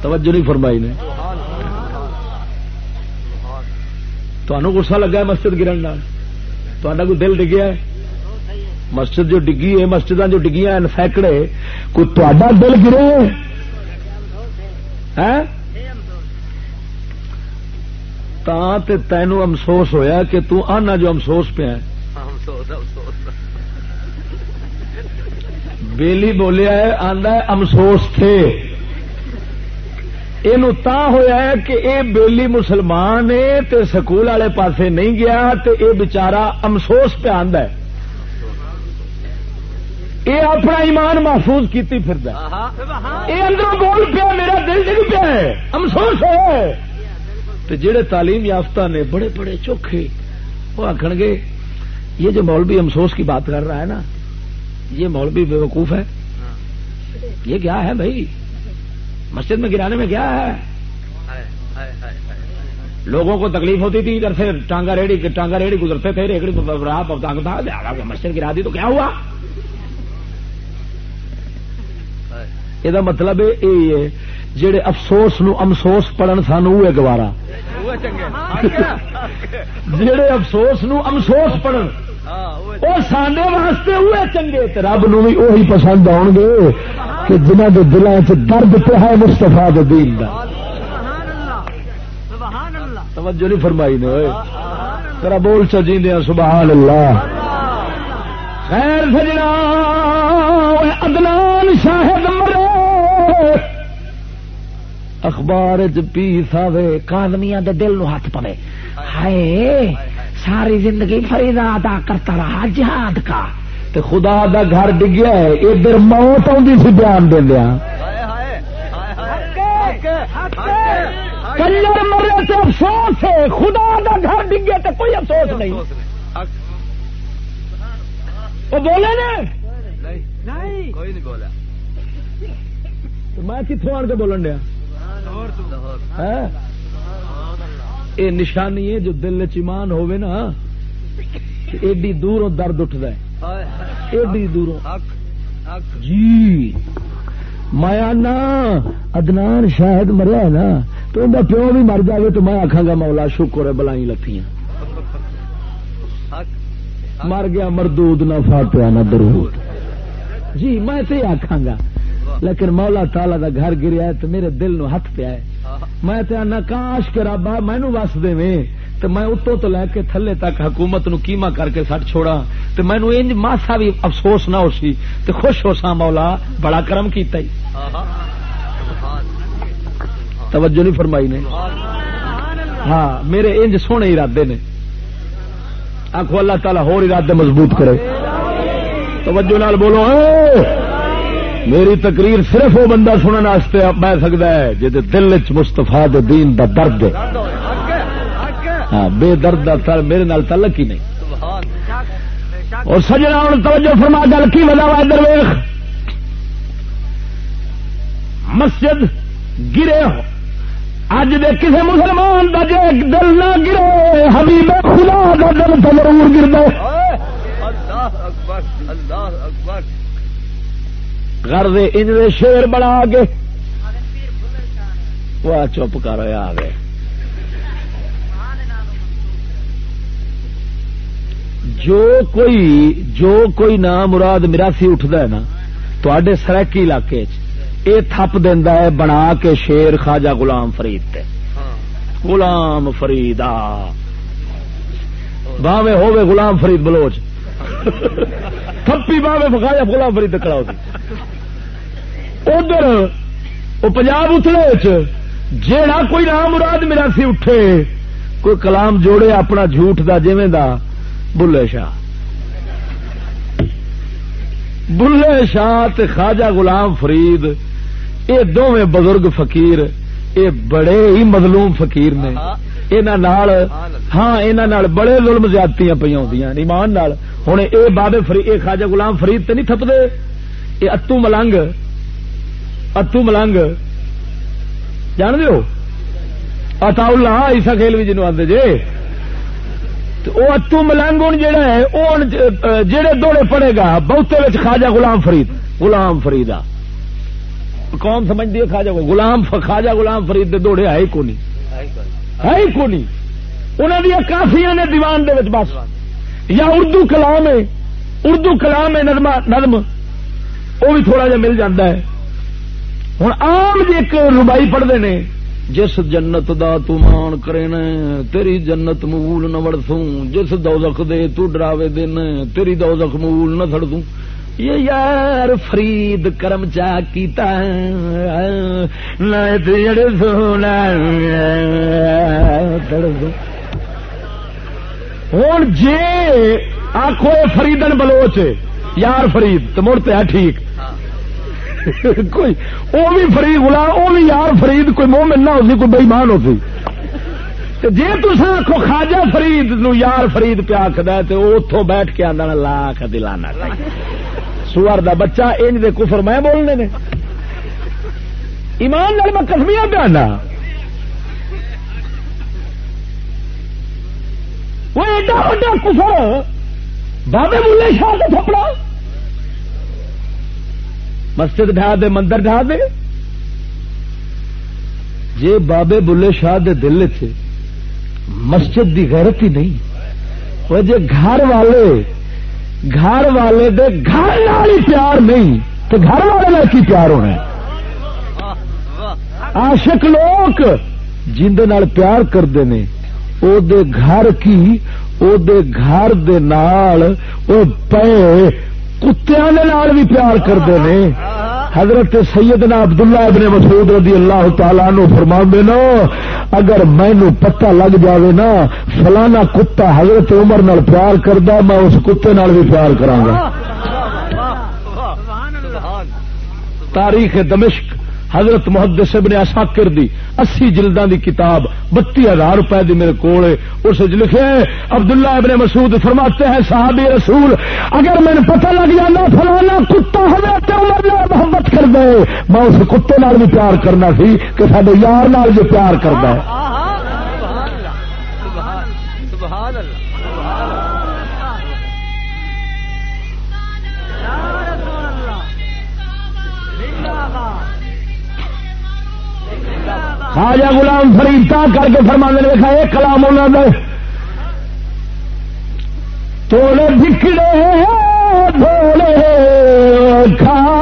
توجہ نہیں فرمائی نے۔ تمہوں گسا لگا مسجد گرن کوئی دل ڈگیا مسجد جو ڈگی ہے مسجد جو ڈگیا سینکڑے کوئی تا دل گرے تینو افسوس ہویا کہ تو آنا جو افسوس پیا بیلی بولیا ہے آدھا افسوس تھے۔ ہوا کہ اے بیلی مسلمان ہے تے سکول والے پاسے نہیں گیا افسوس اپنا ایمان محفوظ کیتی پھر یہ اندروں بول پیا میرا دل ڈگ پیا ہے افسوس ہے تو جڑے تعلیم یافتہ نے بڑے بڑے چوکھے وہ آخر گے یہ جو مولوی افسوس کی بات کر رہا ہے نا یہ مولوی بے وقوف ہے یہ کیا ہے بھائی مسجد میں گرانے میں کیا ہے؟ لوگوں کو تکلیف ہوتی تھی ادھر سے ٹانگا ریڑی ٹانگا ریڑی گزرتے تھے ریڑی مسجد گرا دی تو کیا ہوا؟ یہ مطلب یہ جہے افسوس نو افسوس پڑھن سان وہ گوارا۔ جہے افسوس نو افسوس پڑھن۔ وہ سڈے واسطے ہوئے چنگے تے رب نو بھی وہی پسند آؤ گے کہ جنہ کے دلوں چ درد پہ ہے مستفا دین کا توجہ نہیں فرمائی نے ترا بول چی دیا ہاں، سبحان اللہ۔ خیر سجنا ادنان شاہد مرے۔ اخبار چ پیس آوے کادمیاں دے دل نو ہاتھ پوے ہائے ساری زندگی فریدا ادا کرتا رہا جہاد کا۔ تے خدا دا گھر ڈگیا ہے ادھر موت آدھی سی بیان دیا۔ کنجر مرے تو افسوس ہے خدا دا گھر ڈگیا تے کوئی افسوس نہیں۔ وہ بولے نا کوئی نہیں بولا۔ میں کتوں آن کے بولن دیا؟ یہ نشانی ہے جو دل چمان ہوے نا ایڈی دوروں درد اٹھتا ہے۔ ایڈی دوروں۔ جی۔ مایا نا ادنان شاید مریا ہے نا تو ان پیو بھی مر جائے تو میں آخا گا مولا شکر ہے بلائی حق مر گیا مردود نہ فاتیا نہ درود۔ جی میں آخا گا لیکن مولا تالا دا گھر گریا ہے تو میرے دل نو ہاتھ پیا ہے۔ میں تے آنا کاش کے رابا مینو وس دے تو میں اتوں تو لے کے تھلے تک حکومت نو کیما کر کے سٹ چھوڑا۔ تو مینو انج ماسا بھی افسوس نہ ہو سی تو خوش ہو سا مولا بڑا کرم کیتا ہی۔ توجہ نہیں فرمائی نے؟ ہاں میرے انج سونے ارادے نے۔ آخو اللہ تعالی ہور ارادے مضبوط کرے۔ توجہ نال بولو۔ اے! میری تقریر صرف وہ بندہ سننے واسطے بہ سکتا ہے جی دل چ مستفا دین دا درد ہے۔ ہاں بے درد دا تر میرے نال تعلق ہی نہیں۔ اور سجنا ہوں، توجہ فرما، گل کی وجہ وا ادھر ویخ مسجد گرے اج دے کسے مسلمان دا جے دل نہ گرے، حبیب خدا دا دل تو ضرور گردا اللہ اکبر اللہ اکبر۔ گھر دے انج شیر بنا کے۔ وہ چپ کر آ گئے جو کوئی جو کوئی نام مراد مراسی اٹھتا ہے نا تے سرکی علاقے چ یہ تھپ دینا ہے بنا کے شیر خواجہ غلام فرید تے۔ غلام فرید، آ۔ باوے ہوے غلام فرید بلوچ۔ تھپی باوے خواجہ غلام فرید کڑا ادھر وہ پنجاب اتلے جیڑا کوئی نام مراد مراسی اٹھے کوئی کلام جوڑے اپنا جھوٹ دا جویں دا بلے شاہ۔ بلے شاہ تے خواجہ غلام فرید یہ دونوں بزرگ فقیر یہ بڑے ہی مظلوم فقیر نے۔ انہاں ہاں انہاں بڑے ظلم زیادتیاں پہ ایمان نال ہوں یہ بابے فرید یہ خواجہ غلام فرید تے نہیں تھپتے یہ اتو ملنگ اتو ملنگ۔ جان دو اتا اللہ عیسا کھیل بھی جنوب آتے جے۔ وہ اتو ملنگ ہوں جہا ہے، وہ جہے دوڑے پڑے گا، بہتے خواجہ غلام فرید۔ غلام فرید آ۔ قوم سمجھتی ہے خواجہ غلام؟ خواجہ غلام فرید دے دوڑے ہے ہی کونی۔ ہے ہی کونی۔ انہوں دیا کافیا نے دیوان دے وچ بس۔ یا اردو کلام ہے، اردو کلام ہے نظم وہ بھی تھوڑا جا مل جاتا ہے۔ ہوں آم جی ایک ربائی پڑھتے ہیں، جس جنت دا تو مان کرے تیری جنت مول نہ وڑسوں جس دوزخ دے تو ڈراوے دن تیری دوزخ مول نہ تھڑ دوں یہ یار فرید کرم چا کیتا نہ جڑے سونا ہوں جے آخو فریدن بلوچ، یار فرید تو مڑ پیا ٹھیک۔ کوئی وہ بھی فرید گلا وہ بھی یار فرید، کوئی مومن نہ ہوتی کوئی بےمان ہوتی جی تم آخو خواجہ فرید نو یار فرید پیا آخد تو اتوں بیٹھ کے آدھا لاکھ دلانا سور دا بچہ انج دے کفر میں بولنے نے۔ ایمان نال میں کسمیا پیانا وہ ایڈا وا کفر، بابے بولے شاہ سے تھپڑا۔ مسجد ڈھا دے، مندر ڈھا دے۔ جے بابے بلے شاہ دے دل چ مسجد دی غیرت ہی نہیں۔ وہ جے گھر والے گھر والے دے گھر نال ہی پیار نہیں، تو گھر والے نال کی پیار ہونا عاشق لوگ جن پیار کرتے ہیں، او دے گھر کی، او دے گھر دے نال، او پے کتیا بھی پیار کرتے ہیں حضرت سیدنا عبداللہ ابن مسعود رضی اللہ تعالیٰ نو فرما نا اگر مینو پتہ لگ جاوے نا فلانا کتا حضرت عمر نال پیار کردا میں اس کتے نال بھی پیار کراں گا۔ تاریخ دمشق۔ حضرت محدث ابن اساکر دی اسی جلدان دی کتاب بتی ہزار روپے دی میرے کول اس لکھے عبداللہ ابن مسعود فرماتے ہیں، صحابی رسول، اگر میں پتہ لگ جانا فلانا کتا حضرت عمر نے محبت کر دے۔ میں اس کتے نال بھی پیار کرنا سی کہ سارے یار نال جو پیار کرتا ہے۔ خواجہ غلام فرید تا کر کے فرما دے لکھا یہ کلام انہوں نے توڑے بکڑے بھولے کھا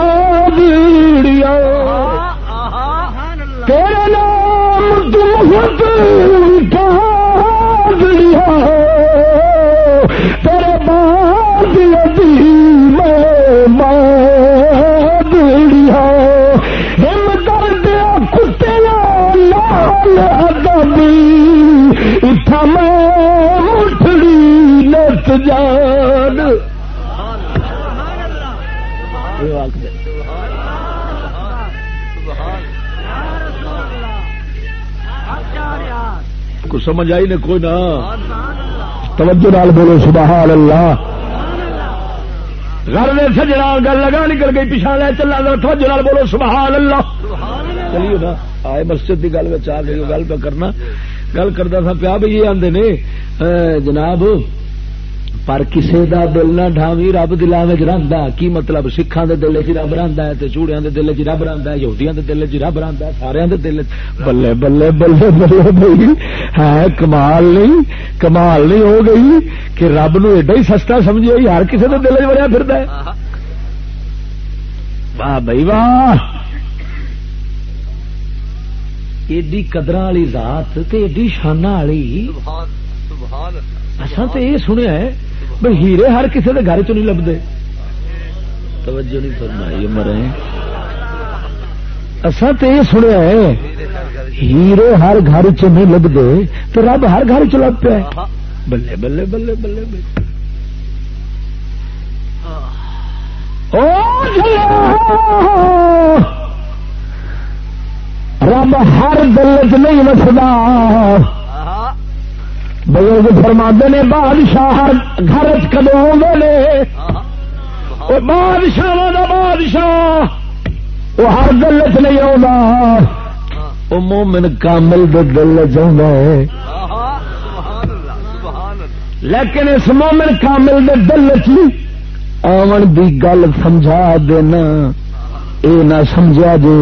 نت جان۔ کو سمجھ آئی نے کوئی نہ؟ توجہ نال بولو، سبحان اللہ۔ گھر میں سجنا گل لگا نکل گئی پیچھا لے چلا توجہ نال بولو، سبحان اللہ۔ چلیے نا، آئے مسجد کی گل میں آ گئی، گل پہ کرنا۔ گل کرتا تھا پیا بھائی یہ آدھے نے جناب پر کسے دا دل نہ ڈھاوی رب میں رہتا کی مطلب سکھان دے دل چ رب رہتا ہے چوڑیاں دے دل چ رب رہتا ہے یہودیاں دے دل چ رب رہتا ہے سارے دے دل بلے بلے بلے بلے بھائی ہے کمال نہیں کمال نہیں ہو گئی کہ رب نو ایڈا ہی سستا سمجھے ہر کسی دے دل چ بڑیا پھر واہ بھائی واہ۔ ایڈی قدر والی ذات تے ایڈی شانہ والی۔ اصا تو یہ سنیا ہے بھائی ہیرے ہر کسی کے گھر چ نہیں لبتے توجہ نہیں فرمائی مرے اصا تو یہ سنیا ہے ہیرے ہر گھر چ نہیں لبتے تو رب ہر گھر چ لب پیا بلے بلے بلے بلے بلے۔ رب ہر دل چ نہیں وسدا۔ بزرگ فرما نے بادشاہ گھر کدو آدھے بادشاہ کا بادشاہ وہ ہر دل چ نہیں آتا وہ مومن کامل دے دل چاہتا ہے۔ لیکن اس مومن کامل دے دل چ آن دی گل سمجھا دینا۔ اے نہ سمجھا جے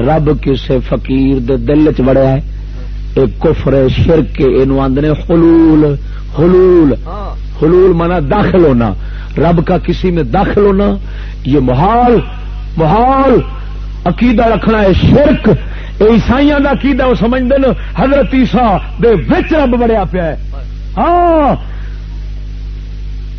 رب کسے فقیر دے دل چ وڑیا ہے۔ کفر شرک اینو آندنے حلول حلول ہاں حلول مانا داخل ہونا۔ رب کا کسی میں داخل ہونا یہ محال محال۔ عقیدہ رکھنا ہے شرک۔ اے عیسائیاں دا عقیدہ وہ سمجھتے ہیں حضرت دے وچ رب بڑیا پیا ہے۔ ہاں۔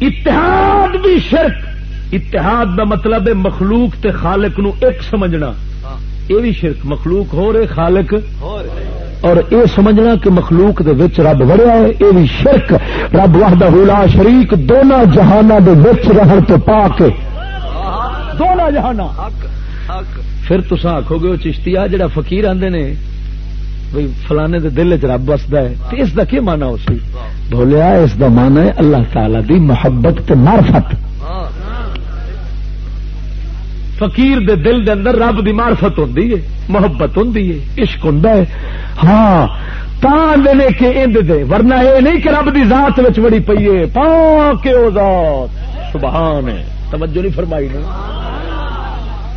اتحاد بھی شرک۔ اتحاد دا مطلب ہے مخلوق تے خالق نو ایک سمجھنا۔ ہاں۔ یہ بھی شرک۔ مخلوق ہو رہے خالق۔ اور اور اے سمجھنا کہ مخلوق دے وچ رب وڑیا ہے اے بھی شرک۔ رب وحدہ لا شریک دونوں جہاناں دے وچ رہن تو پا کے دونوں حق پھر تسا آخو گے وہ چشتی آ جڑا فقیر آندے نے بھئی فلانے دے دل چ رب وسدا ہے تے اس دا کی مانا ہو سی؟ بولیا اس دا مانا ہے اللہ تعالی دی محبت تے معرفت۔ ہاں۔ فقیر دے دل دے اندر رب دی معرفت ہوندی ہے، محبت ہوندی ہے، عشق ہوندا ہے۔ ہاں تا نے کہ اند دے، ورنہ اے نہیں کہ رب دی ذات وچ بڑی پئی ہے۔ پا کے او ذات؟ سبحان ہے۔ توجہ نہیں فرمائی نے۔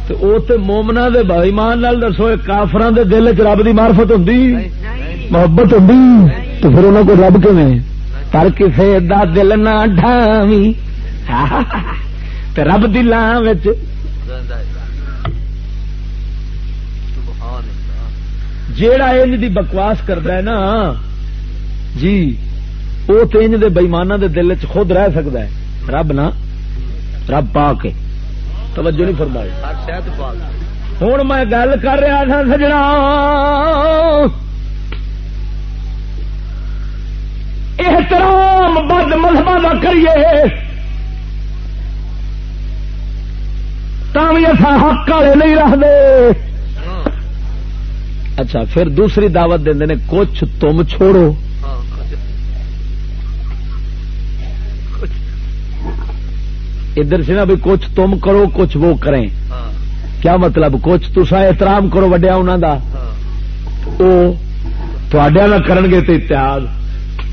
تے او تے مومنا دے بھائی مان نال دسو، اے کافراں دے دل وچ رب دی معرفت ہوندی، محبت ہوندی۔ تو پھر انہاں کو رب کیویں؟ پر کسے دا دل نہ ڈھاویں تے رب دی لاں وچ جیڑا انج دی بکواس کردا ہے نا جی او تے انج دے بےمانہ دے دل وچ خود رہ سکدا ہے۔ رب نہ رب پا کے توجہ نہیں فرمائی۔ ہوں میں گل کر رہا تھا سجنا۔ احترام بد مذہبہ کا کریے۔ تھی اصا حق والے نہیں رکھتے اچھا پھر دوسری دعوت دے نے کچھ تم چھوڑو ادھر سے نا بھی کچھ تم کرو کچھ وہ کریں کیا مطلب کچھ تسا احترام کرو وڈیا انہوں دا ہاں وہ تھوڑے نہ کرن گے تے اتحاد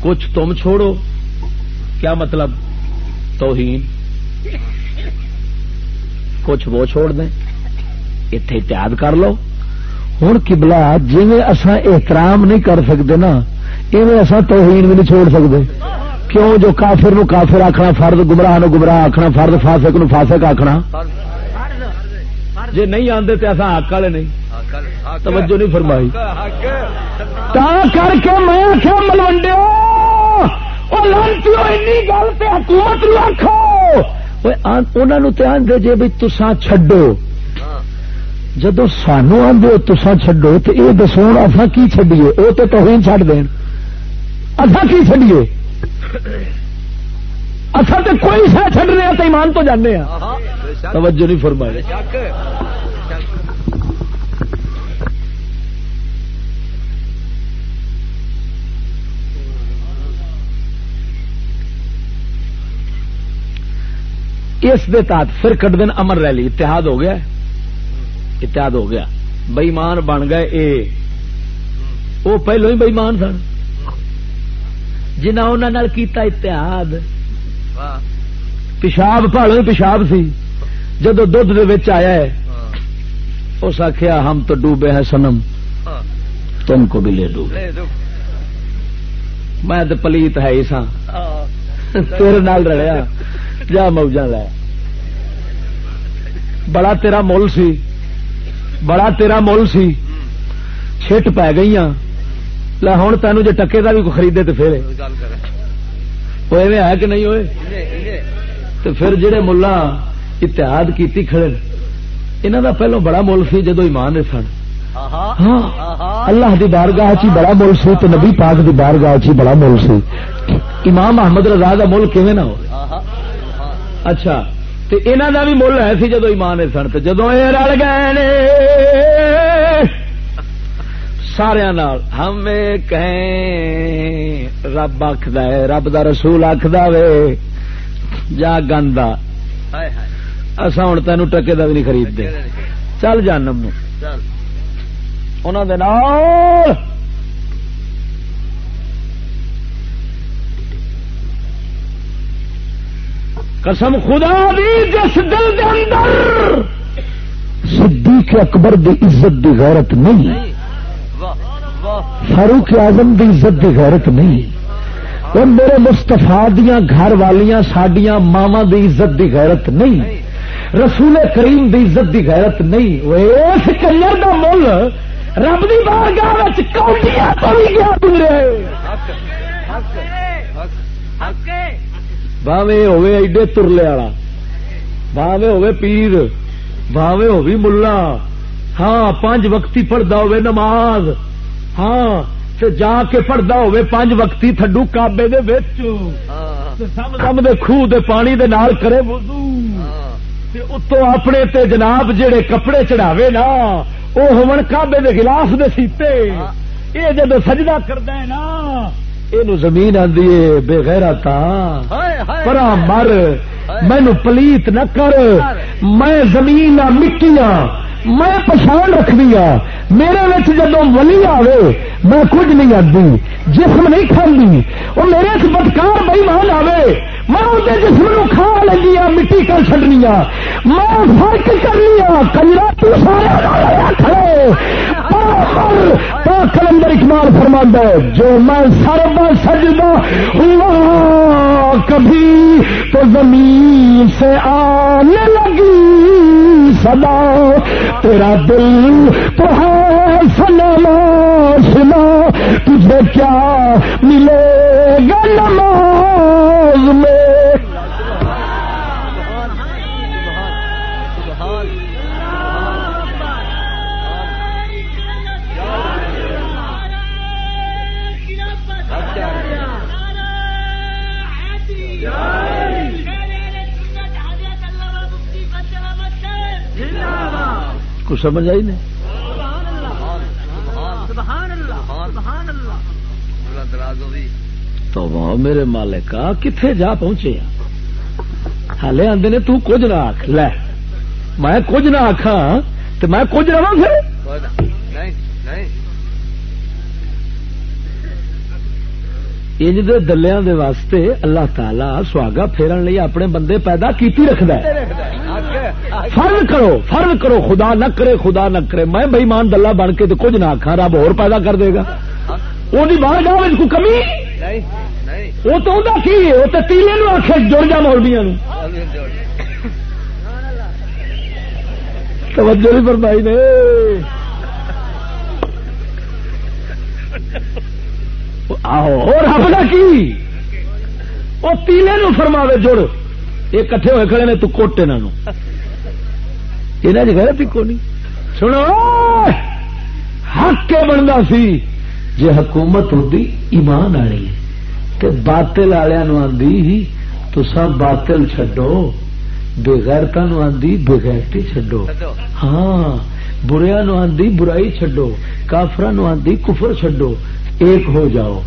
کچھ تم چھوڑو کیا مطلب توہین کچھ وہ چھوڑ دیں۔ اتے اتحاد کر لو۔ ہوں کبلا جی اصا احترام نہیں کر سکتے نا، ایویں اصا توہین بھی نہیں چھوڑ سکتے کیوں جو کافر نو کافر آخنا فرد گمراہ نو گمراہ آخنا فرد فاسق نو فاسق آخنا جی نہیں آتے تو اصا حق والے نہیں۔ توجہ نہیں فرمائی۔ تا کر کے میں آخیا ملوڈیا گل حکومت نو آخو انہوں تے آدھے جے بھی تسا چڈو جدو سانو آدھے تسا چڈو تو یہ دسو اصا کی چڈیے وہ تو توہین چڈ دین اصا کی چڈیے اصا تو کوئی شہ چڈ رہے تو ایمان تو جانے ہاں توجہ نہیں فرمائی اس دے تحت پھر کٹ دن امر ریلی اتحاد ہو گیا اتحاد ہو گیا۔ بئیمان بن گئے اے۔ وہ پہلو ہی بئیمان سن۔ جنہ انہوں کیتا اتحاد۔ پیشاب پہاڑوں ہی پیشاب سی۔ جدو دھد دے آیا ہے، اس آخیا ہم تو ڈوبے ہیں سنم تم کو بھی لے ڈوبے۔ میں تو پلیت ہے ہی سا تیرے نال رلیا۔ جا موجا لے۔ بڑا تیرا مول سی۔ بڑا تیرا مول سی۔ چھٹ پی گئی لے ہوں تینوں جے ٹکے کا بھی کوئی خریدے تو پھر وہ ایویں ہے کہ نہیں ہوئے؟ تو پھر جڑے ملا اتحاد کیتی کھڑے انہوں دا پہلو بڑا مول سی جدو ایمان نے سن۔ ہاں اللہ دی بارگاہ چی بڑا مول سی تو نبی پاک دی بارگاہ چی بڑا مول سی۔ امام احمد رضا دا مول کیویں نہ ہو اچھا تے انہاں دا بھی مول ہے سی جدو ایمان سن تے جدو اے رل گئے نے سارا نال ہمیں کہیں رب آخد ہے رب دا رسول آخد وے جا گندا۔ اصا ہوں تینوں ٹکے دا بھی نہیں خریدتے۔ چل جانم انہوں دے نال قسم خدا دی جس دل دے اندر صدیق اکبر دی عزت دی غیرت نہیں، فاروق اعظم دی عزت دی غیرت نہیں۔ وہ میرے مستفا دیا گھر والیاں، ساڈیاں ماوا دی عزت دی غیرت نہیں۔ رسول کریم دی عزت دی غیرت نہیں۔ اس کنجر دا مل رب دی بارگاہ کوٹیاں گیا گزرے حق باوے ہوے ایڈے ترلے والا باوے ہوے پیر باوے ہوی ملا ہاں پانچ وقتی پڑھتا ہوے نماز ہاں تے جا کے پڑھتا ہوے پانچ وقتی تھڈو کابے دے وچ سم سم دے خوہ دے پانی دے نال کرے وضو تے اتوں اپنے تے جناب جڑے کپڑے چڑھاوے نا وہ ہون کابے دے گلاف دے سیتے۔ یہ جدو سجدہ کردا ہے نا یہ زمین ہے بے ہائے ہائے پرا مر مینو پلیت نہ کر میں زمین مٹیاں میں پچھان رکھنی آ میرے جدو ولی آوے، میں کچھ نہیں آتی جسم نہیں کھاندی۔ وہ میرے چ بدکار بئیمان آوے۔ میں اندر جسم نو کھا لگی آ، مٹی کر چڈنی آ۔ میں فرق کرنی آ کنجرا تو سارے کھڑے کلندر اکمال فرما ہے۔ جو میں سرب سجدہ ہوا کبھی تو زمین سے آنے لگی۔ صدا تیرا دل تو ہے سنا تجھے کیا ملے گا نماز میں؟ کو سمجھ آئی نہیں؟ تو وہ میرے مالک کتنے جا پہنچے ہالے آدھے نے تج نہ آخ لے، میں کچھ نہ آخا تو میں کچھ رہا پھر نہیں نہیں انج دے دلیاں دے واسطے اللہ تعالی سواگا پھیرن لئی اپنے بندے پیدا کیتی رکھدا ہے۔ فرض کرو فرض کرو، خدا نہ کرے، خدا نہ کرے، میں بےمان دلہ بن کے تو کچھ نہ آخا رب اور پیدا کر دے گا۔ وہ باہر گاہ میں کوئی کمی؟ نہیں نہیں وہ تو انہوں کی ہے؟ وہ تو تیلے نو آخے جڑ جا مولبیاں نو۔ توجہ نہیں فرمائی نے۔ رب کا کی؟ وہ تیلے نو فرماوے جڑ یہ کٹھے ہوئے کھڑے نے تو کوٹ انہوں یہاں چ غیرت ہی کو نہیں۔ سنو حق کے بنتا سی جی حکومت ہوتی ایمان والی تے باطل والوں آدھی تو سب باطل چڈو بےغیرتا نو آدھی بےغیرتی چڈو ہاں بریا نو آدھی برائی چڈو کافرا نو آدھی کفر چڈو ایک ہو جاؤ۔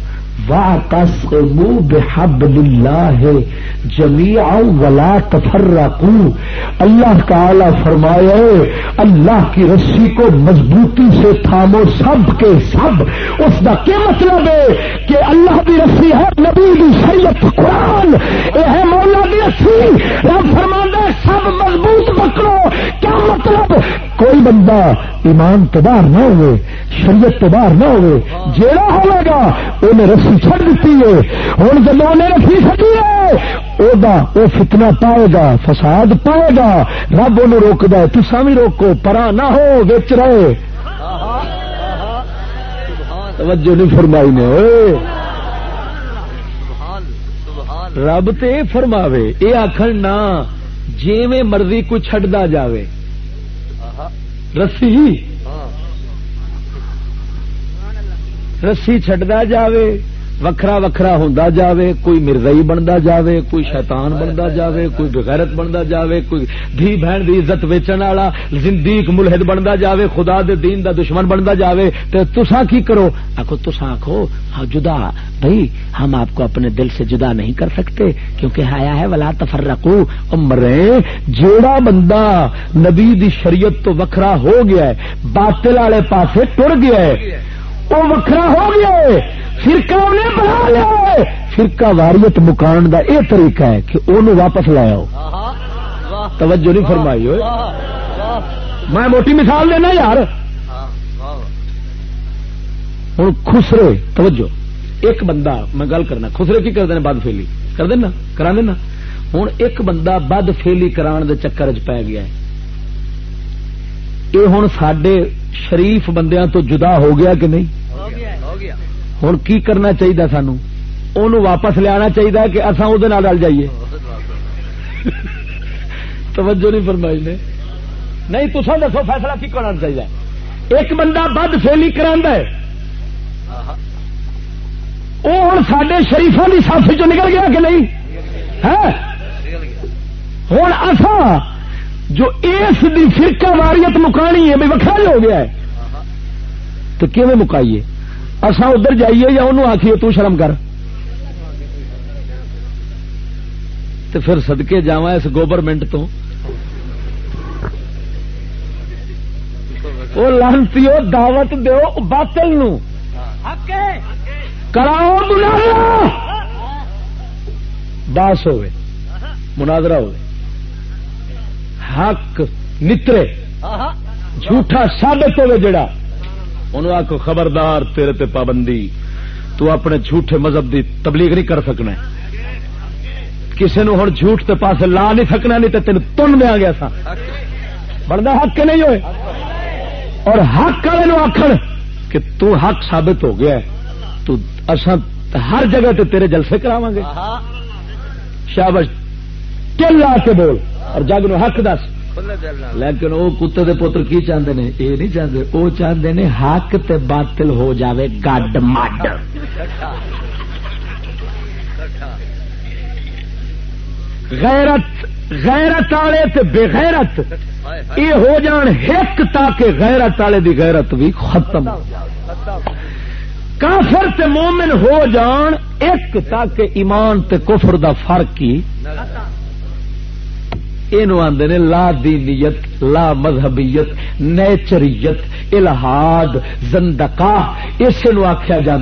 واعتصموا بحبل اللہ جميعا ولا تفرقوا۔ اللہ تعالی فرمایا اللہ کی رسی کو مضبوطی سے تھامو سب کے سب۔ اس کا کیا مطلب ہے کہ اللہ کی رسی ہے؟ نبی کی شریعت قرآن۔ یہ ہے مولا کی رسی۔ رب فرمانا سب مضبوط پکڑو کیا مطلب؟ کوئی بندہ ایمان تباہ نہ ہوئے، شریعت تباہ نہ ہوئے، جیڑا ہوئے گا انہیں رسی چڑ دیتی ہے۔ ہوں جب انہیں رسی چڑی ہے وہ فتنہ پائے گا، فساد پائے گا۔ رب ان روکد تسا بھی روکو پرا نہ ہو ویچ رہے۔ توجہ نہیں فرمائی نے رب تے فرماوے یہ آخر نہ جی مرضی کوئی چڈا جاوے۔ رسی رسی چڈا جاوے۔ وکھرا وکھرا ہوندا جاوے، کوئی مرزئی بنتا جاوے، کوئی شیطان بنتا جاوے، کوئی بغیرت بنتا جاوے، کوئی دھی بہن دی عزت ویچن والا، زندیق ملحد بنتا جاوے، خدا دے دین دا دشمن بنتا جاوے تو تسا کی کرو؟ آخو تسا آخو ہاں جدا بھائی ہم آپ کو اپنے دل سے جدا نہیں کر سکتے، کیونکہ آیا ہے، ولا تفرقو مرے، جیڑا بندہ نبی دی شریعت تو وکھرا ہو گیا ہے، باطل والے پاسے ٹر گیا ہے وہ وکھرا ہو گیا فرقہ انہیں بنا لیا فرقہ واریت مکان دا یہ طریقہ ہے کہ انہوں واپس لایا توجہ نہیں فرمائی ہوئے میں موٹی مثال دینا یار۔ ہوں خسرے، توجہ۔ ایک بندہ، میں گل کرنا، خسرے کی کرتے ہیں بد فیلی کر دینا، کرا دینا۔ ہوں ایک بندہ بد فیلی کران دے چکر چ پی گیا ہے۔ یہ ہوں سڈے شریف بندیاں تو جدا ہو گیا کہ نہیں؟ ہوں کی کرنا چاہیے سانو؟ ان واپس لیا چاہیے کہ اصا وہ رل جائیے۔ توجہ نہیں فرمائی نے۔ نہیں تو دسو فیصلہ کی کرنا چاہیے ایک بندہ بد فیلی کرا وہ ہوں سڈے شریفوں کی ساتھی چ نکل گیا کہ نہیں؟ ہوں اصا جو اس دی فرقہ واریت مکانی ہے بھائی وکھرا ہو گیا ہے۔ تو کیون مکائیے؟ اصا ادھر جائیے یا انہوں آخیے تو شرم کر۔ تو پھر سدکے جا اس گورنمنٹ تو۔ وہ لانتی دعوت دو باطل نو۔ کراؤ باس ہوئے، مناظرہ ہوئے۔ حق نترے جھوٹا ثابت ہوئے جڑا۔ انہوں آخو خبردار تیرے تے پابندی۔ تو اپنے جھوٹے مذہب دی تبلیغ نہیں کر سکنا کسی نو ہوں جھوٹ تے پاس لا نہیں سکنا نہیں تو تین تن دیا گیا سا۔ بنتا حق کے نہیں ہوئے۔ اور حق والے نو آخر کہ تو حق ثابت ہو گیا ہے۔ تو اصا ہر جگہ تے تیرے جلسے کراو گے۔ شابش کل لا کے بول اور جگ نو حق دس۔ لیکن وہ کتے دے پتر کی چاہتے ہیں یہ نہیں چاہتے وہ چاہتے ہیں حق تے باطل ہو جاوے گڈ مڈ۔ غیرت غیرت والے تے بےغیرت یہ ہو جان ایک تاکہ غیرت والے دی غیرت بھی ختم۔ ہو جائے کافر تے مومن ہو جان ایک تاکہ ایمان تے کفر دا فرق کی یہ آدھے نے لا دینیت، لا مذہبیت، نیچریت، الہاد زندقا اسے نو آخیا جا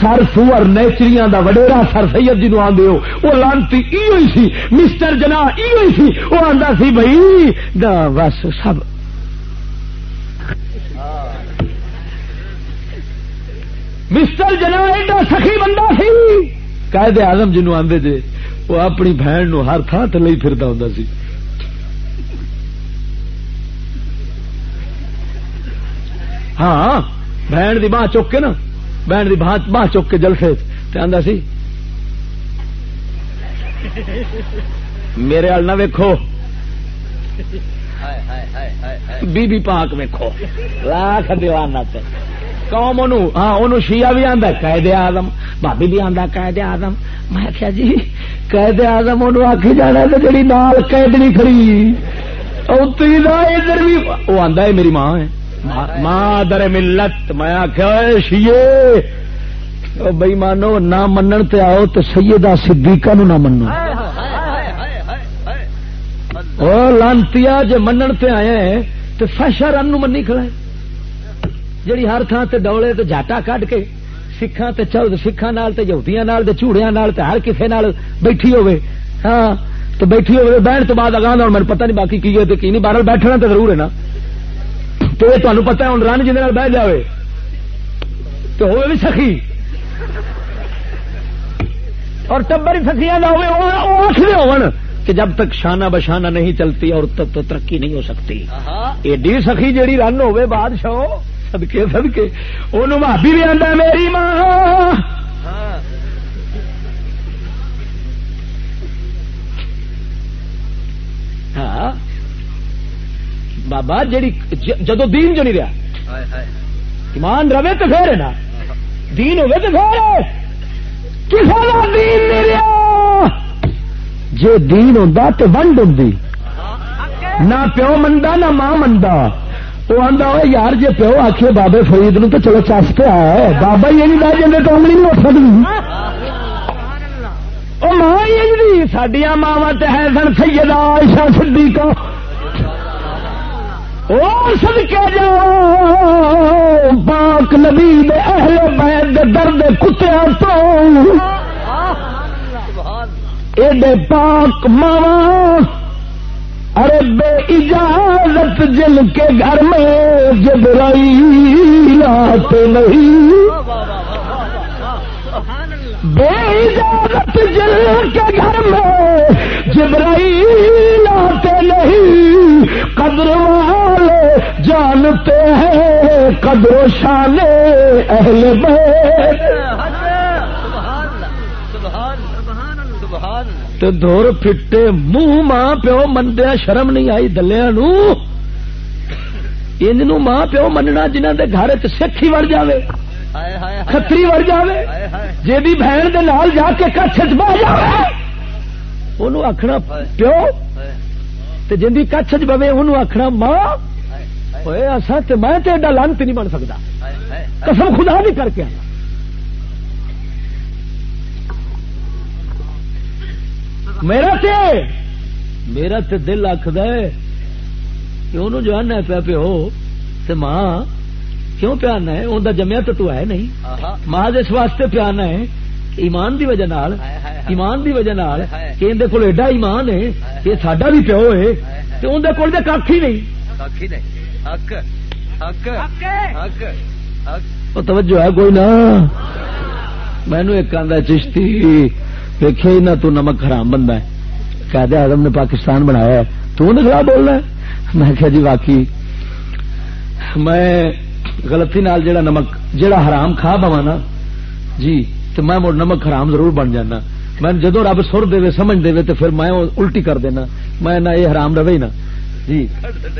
سر سور نیچریاں دا وڈیرا سر سید جی آدھے ہو، وہ لانتی ای سی، مسٹر جنا ای سی۔ وہ آتا سی بھائی دا بس سب۔ مسٹر جنا ایڈا سخی بندہ سی۔ قائد آزم جنوب آدھے جے، وہ اپنی بہن نو ہر تھان تے لئی پھردا ہوندا سی۔ ہاں بہن دی باہ چک کے نا بہن دی باہ چک کے جلسے آدھا سی میرے نہ ویکو بی بی پاک ویکو لاکھ دیوانہ قوم ہاں ان شیعہ بھی آدھا قید آدم بھابی بھی آدھا قید آدم میں کیا جی قید آدم ان آخی جانا تو جی نال قید نہیں کھڑی ادھر بھی وہ آدھا ہے میری ماں ہے۔ ماں در ملت۔ میں آخیا شیے بئی مانو نہ منن تے آؤ تو سیدہ صدیقہ نو نہ منو۔ لانتی جی منن تے آئے تو فیشا رن منی کھڑا جڑی ہر تھان تے ڈولے تو جاٹا کڈ کے سکھان تے چود سکھان نال تے یہودیاں نال تے چوڑیاں نال تے ہر کسے نال بیٹھی ہوے ہاں تو بیٹھی ہوے بہن تو بعد اگاں اور میرے پتہ نہیں باقی کی ہے تے کی نہیں باہر بیٹھنا تے ضرور ہے نا۔ تو یہ تمہیں پتا ہوں رن جی بہ جائے تو ہوئے بھی سخی۔ اور ٹبر سخیا نہ ہوئے ہو کہ جب تک شانہ بشانہ نہیں چلتی اور تب تو ترقی نہیں ہو سکتی۔ ایڈی سخی جیڑی رن ہوئے بادشاہ سدکے سدکے وہ بھابی بھی آتا میری ماں۔ ہاں۔ بابا جیڑی جدو دین جو نہیں رہا ایمان رہے تو پھر نا۔ دین ہوگی تو پھر کسی کا دین نہیں رہا۔ جی دین ہوں تو ونڈ ہوں نہ پیو منتا نہ ماں منتا وہ آتا ہو یار جی پیو آخے بابے فرید نو تو چلو چس پہ ہے بابا ہی نہیں لے جاتے تو انگلی نہیں اٹھ سکتی وہ ماں ہی سڈیا ماوا تو ہے سن سیدہ عائشہ صدیقہ۔ پاک نبی اہل بیت دے درد کتیا تو۔ ایڈے پاک ماوا ارے بے اجازت جل کے گھر میں جب رائی لات نہیں۔ بے اجازت جل کے گھر میں جبرائی آتے نہیں۔ قدر والے جانتے ہیں، قدر شان اہل تو دور پھٹے منہ ماں پیو مندیا شرم نہیں آئی دلیا نو۔ ان ماں پیو مننا جنہ دے گھر سکھ ہی وڑ جاوے۔ کتری وڑ جاوے جی بہن دے نال جا کے کچھ بہ جائے وہ آخنا پیو جن کی کچھ چ پوے ان آخنا ماں اصا میں ایڈا لانتی نہیں بن سکتا قسم خدا بھی کر کے آنا۔ میرا تے میرا تے دل آخد کہ انہوں جو پیا پیو تے ماں کیوں پیانا ہے؟ انہیں جمیا تو ہے نہیں۔ ماں اس واسطے پیانا ہے ایمان دی وجہ نال ایمان دی وجہ نال کہ اندر کول ایڈا ایمان ہے کہ ساڈا بھی پیو ہے تو اندر کول تے کھ ہی نہیں۔ توجہ ہے کوئی نہ مینو ایک آدھا چشتی۔ دیکھے نہ تو نمک حرام بندہ ہے۔ قائد اعظم نے پاکستان بنایا ہے۔ تو نے خراب بولنا ہے؟ میں کہا جی واقعی میں غلطی نال جڑا نمک جڑا حرام کھا پوا نا جی تو میں مڑ نمک حرام ضرور بن جانا۔ میں جدو رب سر دے سمجھ دے تو پھر میں الٹی کر دینا۔ میں نہ یہ حرام رہے نا۔ جی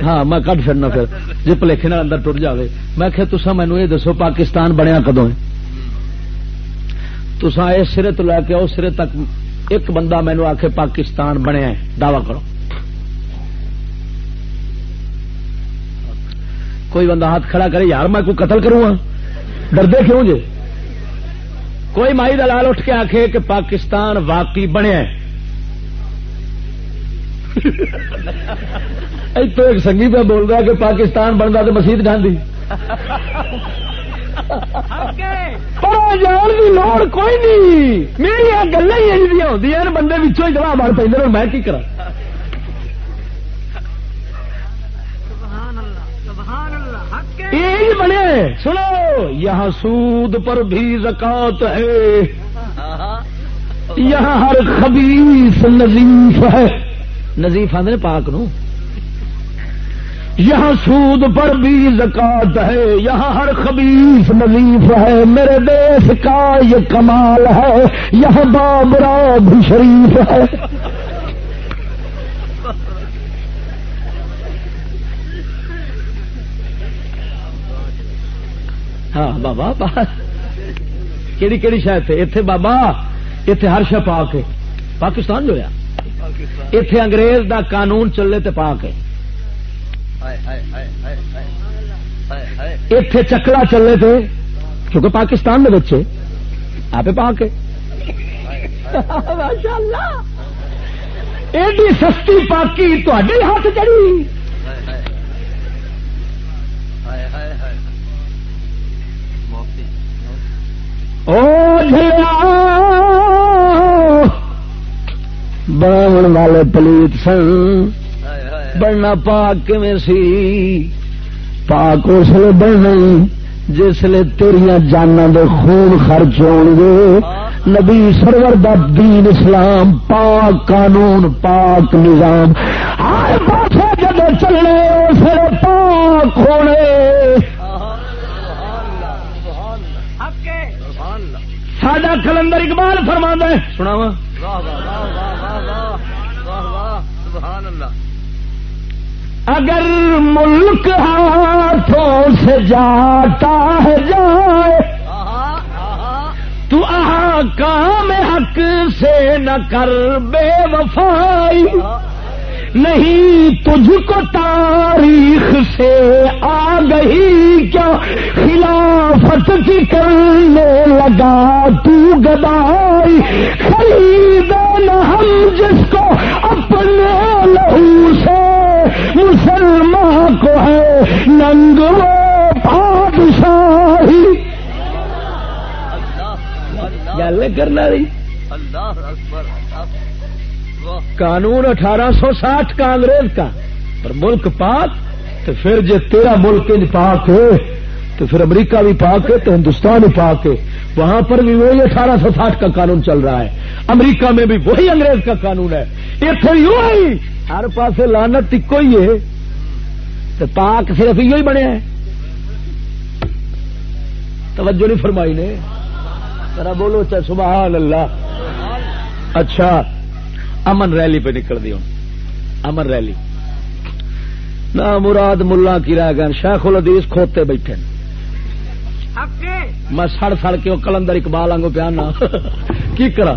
ہاں میں کٹ فرنا پھر جی پلیکھے اندر ٹر جائے میں کہ تسا مینو یہ دسو، پاکستان بنیا کدو تسا اس سرے تو لے کے اس سرے تک ایک بندہ مینو آ پاکستان بنیا دعوی کرو۔ کوئی بندہ ہاتھ کھڑا کرے یار میں کوئی قتل کروں گا ڈردے کیوں جے؟ کوئی مائی دلال اٹھ کے آخے کہ پاکستان واقعی بنیا تو ایک سنگی پہ بول رہا کہ پاکستان بنتا تو پر جان کی لوڑ کوئی نہیں۔ میری گلا ہی ہوتی ہیں بندے پچھوں ہی جواب مر پہ میں کی کرا یہ بنے۔ سنو یہاں سود پر بھی زکات ہے۔ یہاں ہر خبیص نظیف ہے۔ نظیف آدھے پاک نو۔ یہاں سود پر بھی زکات ہے۔ یہاں ہر خبیص نظیف ہے۔ میرے دیش کا یہ کمال ہے۔ یہاں بابرا بھی شریف ہے۔ ہاں بابا کہڑی کہڑی شاید اتے بابا اتے ہر شا پا کے پاکستان جو ہے۔ اتے انگریز دا قانون چلے تے پا کے اتے چکلا چلے تھے کیونکہ پاکستان میں بچے آپ پا کے ایڈی سستی پاکی تے ہاتھ چڑی بن والے پلیت سن۔ بننا پاک سی؟ پاک اس لیے بننا جسے تیریا جانا دے خون خرچ ہو گے۔ نبی سرور دا دین اسلام پاک قانون، پاک نظام۔ ہر پاس جب چلے، اس پاک ہونے ساڈا کلندر اقبال فرما ہے۔ سنا اگر ملک ہاتھوں سے جاتا ہے جائے تو کام حق سے نہ کر بے وفائی۔ نہیں تجھ کو تاریخ سے آ گئی کیا؟ خلافت کی کرنے لگا تو گدائی۔ خرید ہم جس کو اپنے لہو سے مسلمان کو ہے ننگ وہ بادشاہی۔ گل کرنا رہی اللہ قانون اٹھارہ سو ساٹھ کا انگریز کا، پر ملک پاک، تو پھر جی تیرا ملک پاک ہے، تو پھر امریکہ بھی پاک ہے، تو ہندوستان بھی پاک ہے۔ وہاں پر بھی وہی اٹھارہ سو ساٹھ کا قانون چل رہا ہے۔ امریکہ میں بھی وہی انگریز کا قانون ہے۔ یہ تو یوں ہی ہر پاس لانت ایک ہی ہے تو پاک صرف یہ بنے ہیں توجہ نہیں فرمائی نے۔ ذرا بولو چاہے سبحان اللہ۔ اچھا۔ امن ریلی پہ نکل دی ہوں۔ امن ریلی۔ نہ مراد ملا کی رہ گئے شیخ الحدیث کھوتے بیٹھے میں سڑ سڑ کے کلندر اقبال آگوں پیا نا۔ کی کرا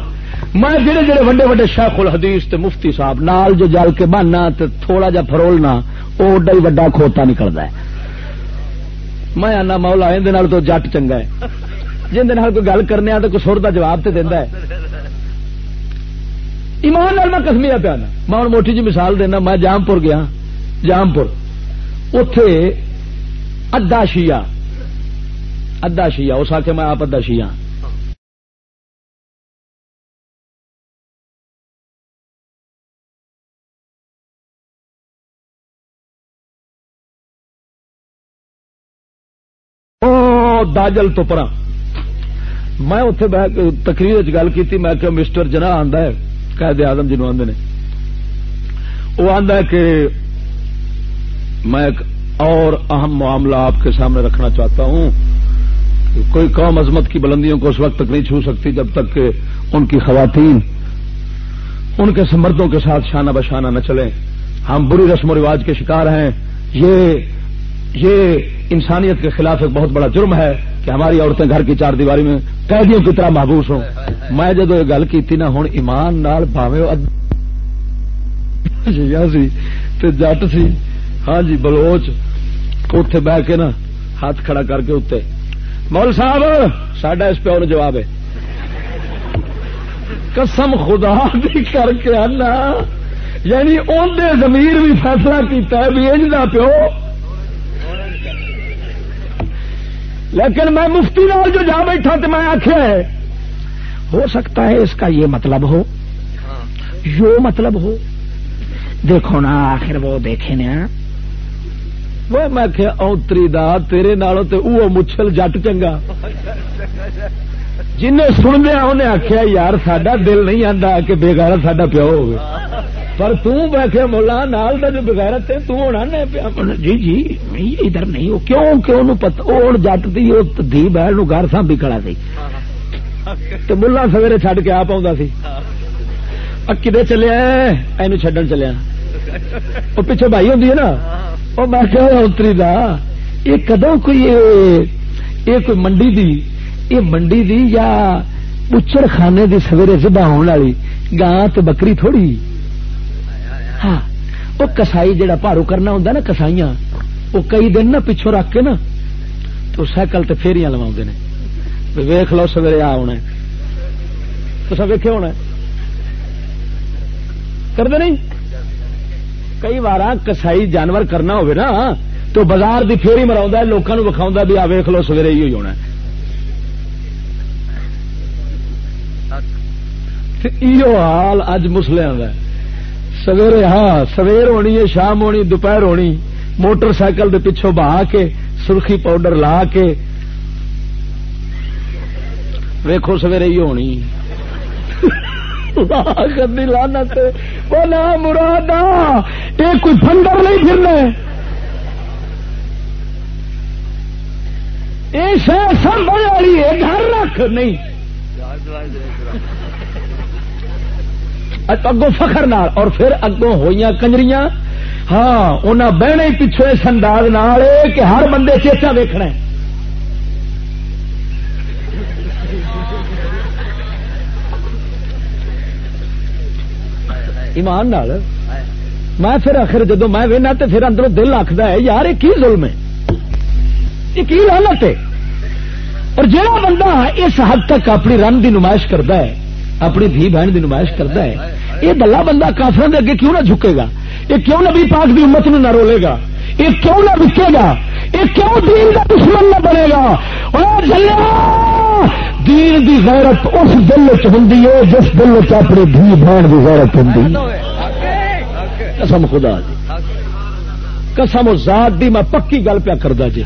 میں جڑے جڑے وڈے وڈے شیخ الحدیث تے مفتی صاحب نال جو جل کے بننا تے تھوڑا جا فرولنا وہ اڈا ہی وڈا کھوتا نکلتا ہے۔ میں آنا مولا اندر تو جٹ چنگا ہے۔ جن کوئی گل کرنے تو کوئی سر کا جواب تو دینا ہے۔ ایمان میں کسمیا پیا میں ہوں موٹی جی مثال دینا، میں جام پور گیا۔ جام پور اتے ادا شیا ادا شیا اس آ کے میں آپ ادا شیا داجل تو پرا۔ میں اتے تقریر گل کی میں کہ مسٹر جنا آدھا ہے۔ قید آدم جنوب آدھے نے، وہ آدھا ہے کہ میں ایک اور اہم معاملہ آپ کے سامنے رکھنا چاہتا ہوں۔ کوئی قوم عظمت کی بلندیوں کو اس وقت تک نہیں چھو سکتی جب تک کہ ان کی خواتین ان کے سمردوں کے ساتھ شانہ بشانہ نہ چلیں۔ ہم بری رسم و رواج کے شکار ہیں۔ یہ یہ انسانیت کے خلاف ایک بہت بڑا جرم ہے کہ ہماری عورتیں گھر کی چار دیواری میں قیدیوں کی طرح محبوس ہوں۔ میں جب یہ گل کی نا ہوں ایمان نال بھاوے جی، جٹ سی۔ ہاں جی بلوچ۔ اتے بہ کے نا ہاتھ کھڑا کر کے اتنے مول صاحب سڈا اس پیو جواب ہے۔ قسم خدا دی کر کے آنا۔ یعنی اندر زمیر بھی فیصلہ کیتا ہے بھی اجدا پیو۔ لیکن میں مفتی نال جو جا بیٹھا تو میں آخیا ہے، ہو سکتا ہے اس کا یہ مطلب ہو۔ جو مطلب ہو۔ دیکھو نا، آخر وہ دیکھے نا وہ میں کہ اوتری دا، تیرے نالوں تے اوہ مچھل جٹ چنگا۔ جنہیں سن دیا انہیں آخیا یار سڈا دل نہیں آتا کہ بےگار سڈا پیو ہوگی پر توں مولا نال دا جو بغیرت ہے، تو ہونا نے پیا۔ جی جی ادھر نہیں ہو کیوں کہ انہوں پتہ؟ او جٹ دی او دھی بہن نو گھر سانبھی کھڑا سی۔ تے ملا سویرے چھڈ کے آپ آوندا سی۔ کدے چلیا اینو چھڈن چلیا او پیچھے بھائی ہوندی ہے نا۔ او میں کہ ہاں، اتری دا۔ یہ کدوں کوئی یہ کوئی منڈی دی؟ یہ منڈی دی یا بچڑ خانے دی سویرے ذبح ہونے والی؟ گاں تے بکری تھوڑی۔ ہاں وہ کسائی جہاں پارو کرنا ہوں نا، کسائیاں، وہ کئی دن نا پچھو رکھ کے نا، تو سائیکل تے فیریاں لوا نے۔ ویخ لو، سویرے آ ہونا تو سب ویکے ہونا کرتے نہیں؟ کئی بار کسائی جانور کرنا ہوئے نا، تو بازار دی فیری مرا لوگوں وکھاؤں بھی آ ویخ لو، سویرے ہی ہونا حال اج مسلیا کا سویرے ہاں سویر ہونی ہے، شام ہونی، دوپہر ہونی، موٹر سائیکل کے پچھوں بہا کے، سرخی پاؤڈر لا کے۔ ویکو سویرے ہی ہونی۔ لانا وہ نہ مراد یہ کوئی فنڈر نہیں پھرنا یہ شہر سب والی ہے، گھر رکھ، نہیں۔ اگوں فخر نال اور پھر اگوں ہوئی کنجری ہاں انہیں بہنے پچھو اس انداز کہ ہر بندے چیچا ویکنا ایمان نال۔ میں پھر آخر جدو میں وہنا تو پھر اندروں دل آخد ہے، یار یہ کی ظلم ہے؟ یہ کی لانت ہے؟ اور جہاں بندہ اس حد تک اپنی رن کی نمائش کرتا ہے اپنی دھی بہن کی نمائش کرتا ہے۔ یہ دلہ بندہ کافر اگے کیوں نہ جھکے گا؟ یہ کیوں نہ بھی پاک کی امت نہ رولے گا؟ یہ کیوں نہ رکے گا؟ یہ کیوں دین کا دشمن نہ بنے گا؟ دین دی غیرت اس دل ہوں جس دل چ اپنی دھی بہن کی غیرت ہوں قسم خدا جی قسم ذات دی میں پکی گل پیا کرتا جی۔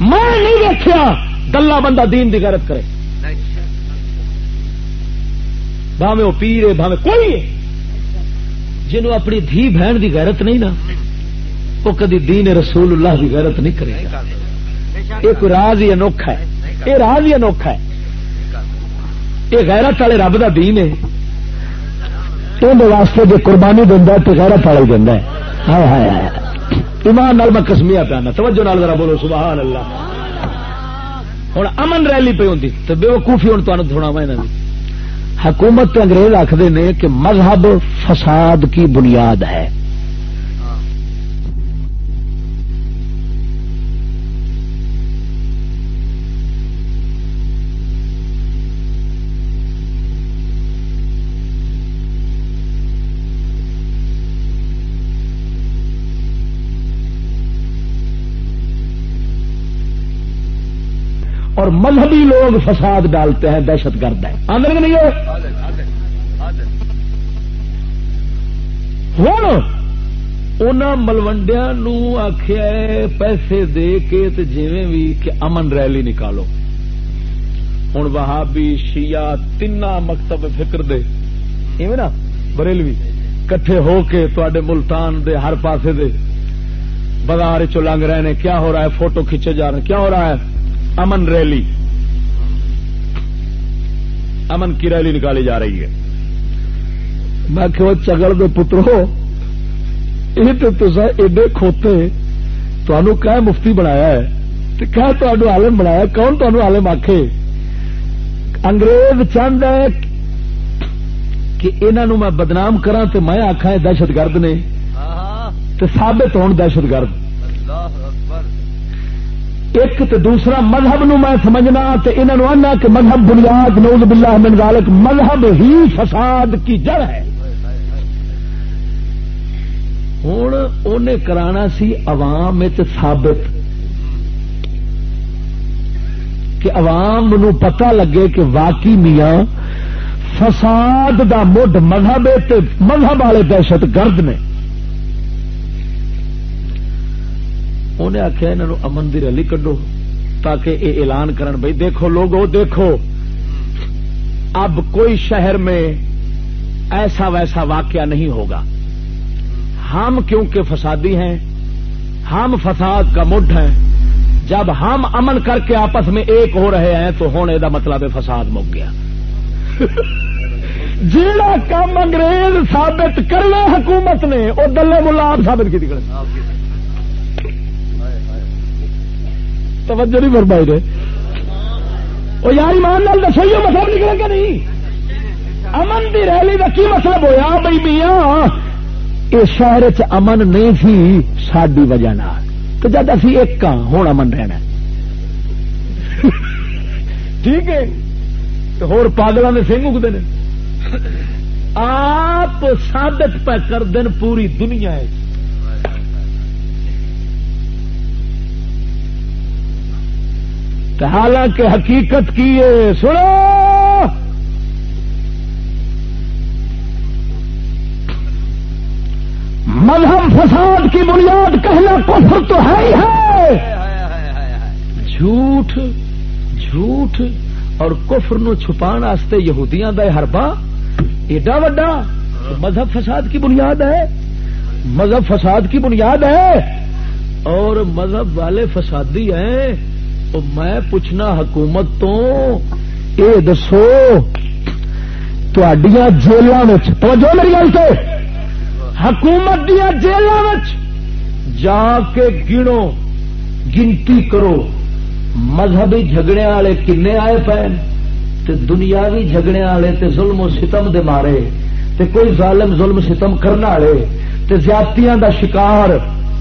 میں نہیں دیکھا دلہ بندہ دین دی غیرت کرے۔ بھاوے وہ پیر ہے بھاوے کوئی ہے۔ جنہوں اپنی دھی بہن دی غیرت نہیں نا، وہ کدی دین رسول اللہ دی غیرت نہیں کرے گا۔ یہ کوئی راز ہی انوکھا ہے۔ یہ راز ہی انوکھا ہے۔ یہ غیرت والے رب دا دین ہے۔ اندر واسطے جو قربانی دینا تو غیرت والے دینا ہے۔ ایمان نال میں کسمیا پیانا توجہ نال ذرا بولو، سبحان اللہ۔ ہوں امن ریلی پہ ہوتی تو بے وقوفی ہوں تمہیں تھوڑا میں حکومت انگریز آخر نے کہ مذہب فساد کی بنیاد ہے۔ اور مذہبی لوگ فساد ڈالتے ہیں، دہشت گرد ہے آمدن نہیں ہو؟ ان ملوڈیا آخیا پیسے دے کے جیویں بھی کہ امن ریلی نکالو۔ ہوں وہابی، شیعہ تین مکتب فکر دے۔ ایویں نا، بریلوی۔ کٹھے ہو کے تے ملتان دے، ہر پاسے دے۔ بازار چ لنگ رہے ہیں کیا ہو رہا ہے؟ فوٹو کھچے جا رہے ہیں۔ کیا ہو رہا ہے؟ امن ریلی۔ امن کی ریلی نکالی جا رہی ہے۔ میں کہ چگڑ دے پترو یہ تو ایڈے کھوتے تمہوں کہ مفتی بنایا ہے کیا تمہیں عالم بنایا کون تمہیں عالم آخے انگریز چاہد ہے کہ انہوں میں بدنام کرا تو میں آخا دہشت گرد نے۔ تو سابت ہون دہشت گرد ایک تو دوسرا مذہب نو میں سمجھنا تے انہوں آنا کہ مذہب بنیاد نوز باللہ من ذالک، مذہب ہی فساد کی جڑ ہے۔ ہوں انہیں کرانا سی عوام ثابت۔ کہ عوام نو پتہ لگے کہ واقعی میاں فساد دا مڈ مذہب تے مذہب والے دہشت گرد نے۔ انہیں آخیا انہوں امن دی ریلی کڈو تاکہ یہ اعلان کرن بھائی دیکھو لوگو دیکھو اب کوئی شہر میں ایسا ویسا واقعہ نہیں ہوگا ہم کیونکہ فسادی ہیں ہم فساد کا مڈ ہیں جب ہم امن کر کے آپس میں ایک ہو رہے ہیں تو ہونے کا مطلب فساد مک گیا جیڑا کام انگریز ثابت کرنا حکومت نے وہ دلے ملا آپ ثابت کی توجہ نہیں فرمائی رہے وہ یار ایمان لال دسو، یہ مطلب نکلے گا نہیں؟ امن کی ریلی کا کی مطلب ہوا بھائی میاں اس شہر چ امن نہیں سی ساری وجہ تو جب اسی ایک ہاں ہوں امن رہنا۔ ٹھیک ہے؟ تو ہور پاگلوں نے سنگ اگتے ہیں آپ ثابت پہ کر دین پوری دنیا ہے حالانکہ حقیقت کی ہے، سنو! مذہب فساد کی بنیاد کہنا کفر تو ہے ہی ہے۔ جھوٹ جھوٹ اور کفر نو چھپان واسطے یہودیاں دا ہربا ایڈا وڈا مذہب فساد کی بنیاد ہے۔ مذہب فساد کی بنیاد ہے اور مذہب والے فسادی ہیں۔ میں پوچھنا حکومت تو یہ دسو جیلوں توجہ میری گل سے، حکومت دیا جیلوں جا کے گنو، گنتی کرو۔ مذہبی جھگڑے والے کن آئے پے دنیاوی جھگڑے والے تے ظلم و ستم دے مارے، تے کوئی ظالم ظلم ستم کرنے والے، تے زیادتیاں دا شکار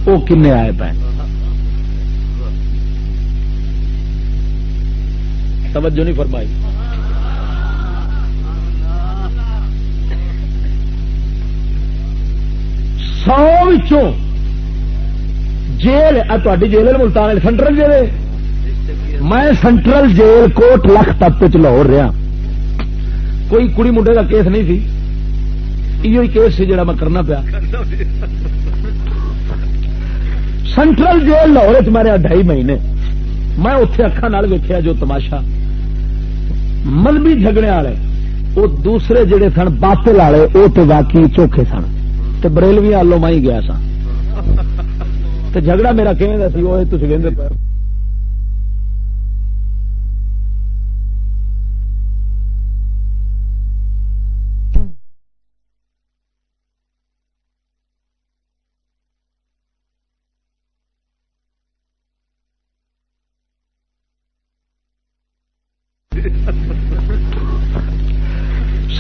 وہ کن آئے پے توجہ نہیں فرمائی۔ سو جیل تاری جیل ملتان سینٹرل جیل میں سینٹرل جیل کوٹ لکھ تپ چ لاہور رہا۔ کوئی کڑی منڈے کا کیس نہیں سی۔ یہ کیس سی جڑا میں کرنا پیا۔ سینٹرل جیل لاہور چ میں ڈھائی مہینے۔ میں اتے اکھان ویکیا جو تماشا۔ ملبی جھگڑے والے، وہ دوسرے جڑے سن باطل والے، وہ تو واقعی چوکھے سن۔ تو بریلوی آلو مائی گیا سا تو جھگڑا میرا کہیں سی؟ وہ تھی کہ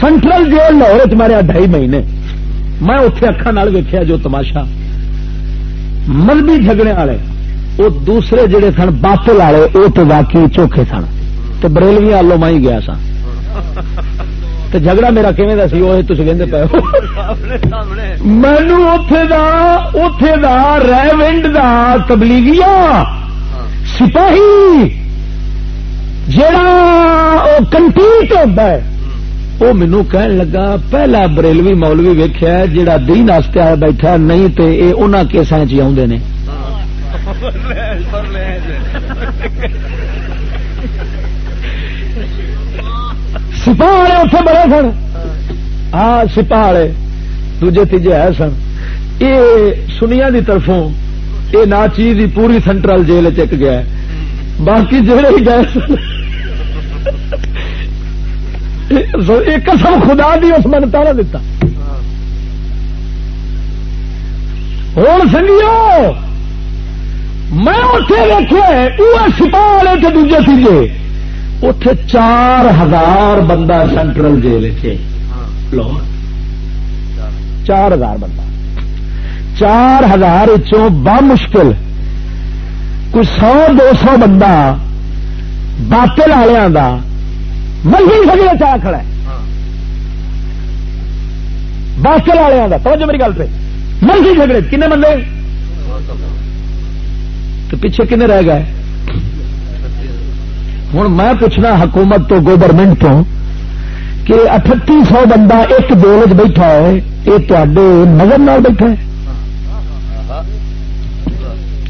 سینٹرل جیل لاہور چ ماریا ڈھائی مہینے۔ میں اتے اکھان ویکیا جو تماشا۔ ملبی جھگڑے والے وہ دوسرے جڑے سن باطل والے وہ تو واقعی چوکھے سن۔ تو بریلوی آلو مائی گیا سا تو جھگڑا میرا کھے سی؟ وہ تھی کہ پے مینو اتے دا اتے دا ریونڈ دا تبلیغیا سپاہی جڑا کنٹینٹ ہوتا ہے۔ وہ مینو کہن لگا، پہلا بریلوی مولوی ویخیا جہا دین واسطے آیا بیٹھا نہیں تو یہ انہوں کیسا چ آدھے نے۔ سپاہ والے اتنے بڑے سن۔ ہاں سپاہ والے دوجے تیجے ہے سن۔ یہ سنیا دی طرفوں یہ نہ پوری سینٹرل جیل چک گیا باقی جہے ہی گئے سن۔ ایک قسم خدا دی اس من تارا دیتا۔ ہوں سنگیو، میں اتے دیکھے وہ سپاہ والے کے دوجے تیجے اتے چار ہزار بندہ سینٹرل جیل لاہور۔ چار ہزار بندہ۔ چار ہزار چ مشکل۔ کوئی سو، دو سو بندہ باطل والوں کا منزل سجے چاہ کھڑا ہے۔ باطل والوں کا توجہ میری گل پہ۔ منزل جھگڑے کنے بندے تو پیچھے کنے رہ گئے؟ ہوں میں پوچھنا حکومت تو گورنمنٹ تو کہ اٹھتی سو بندہ ایک دول بیٹھا ہے یہ تے نظر نال بیٹھا ہے؟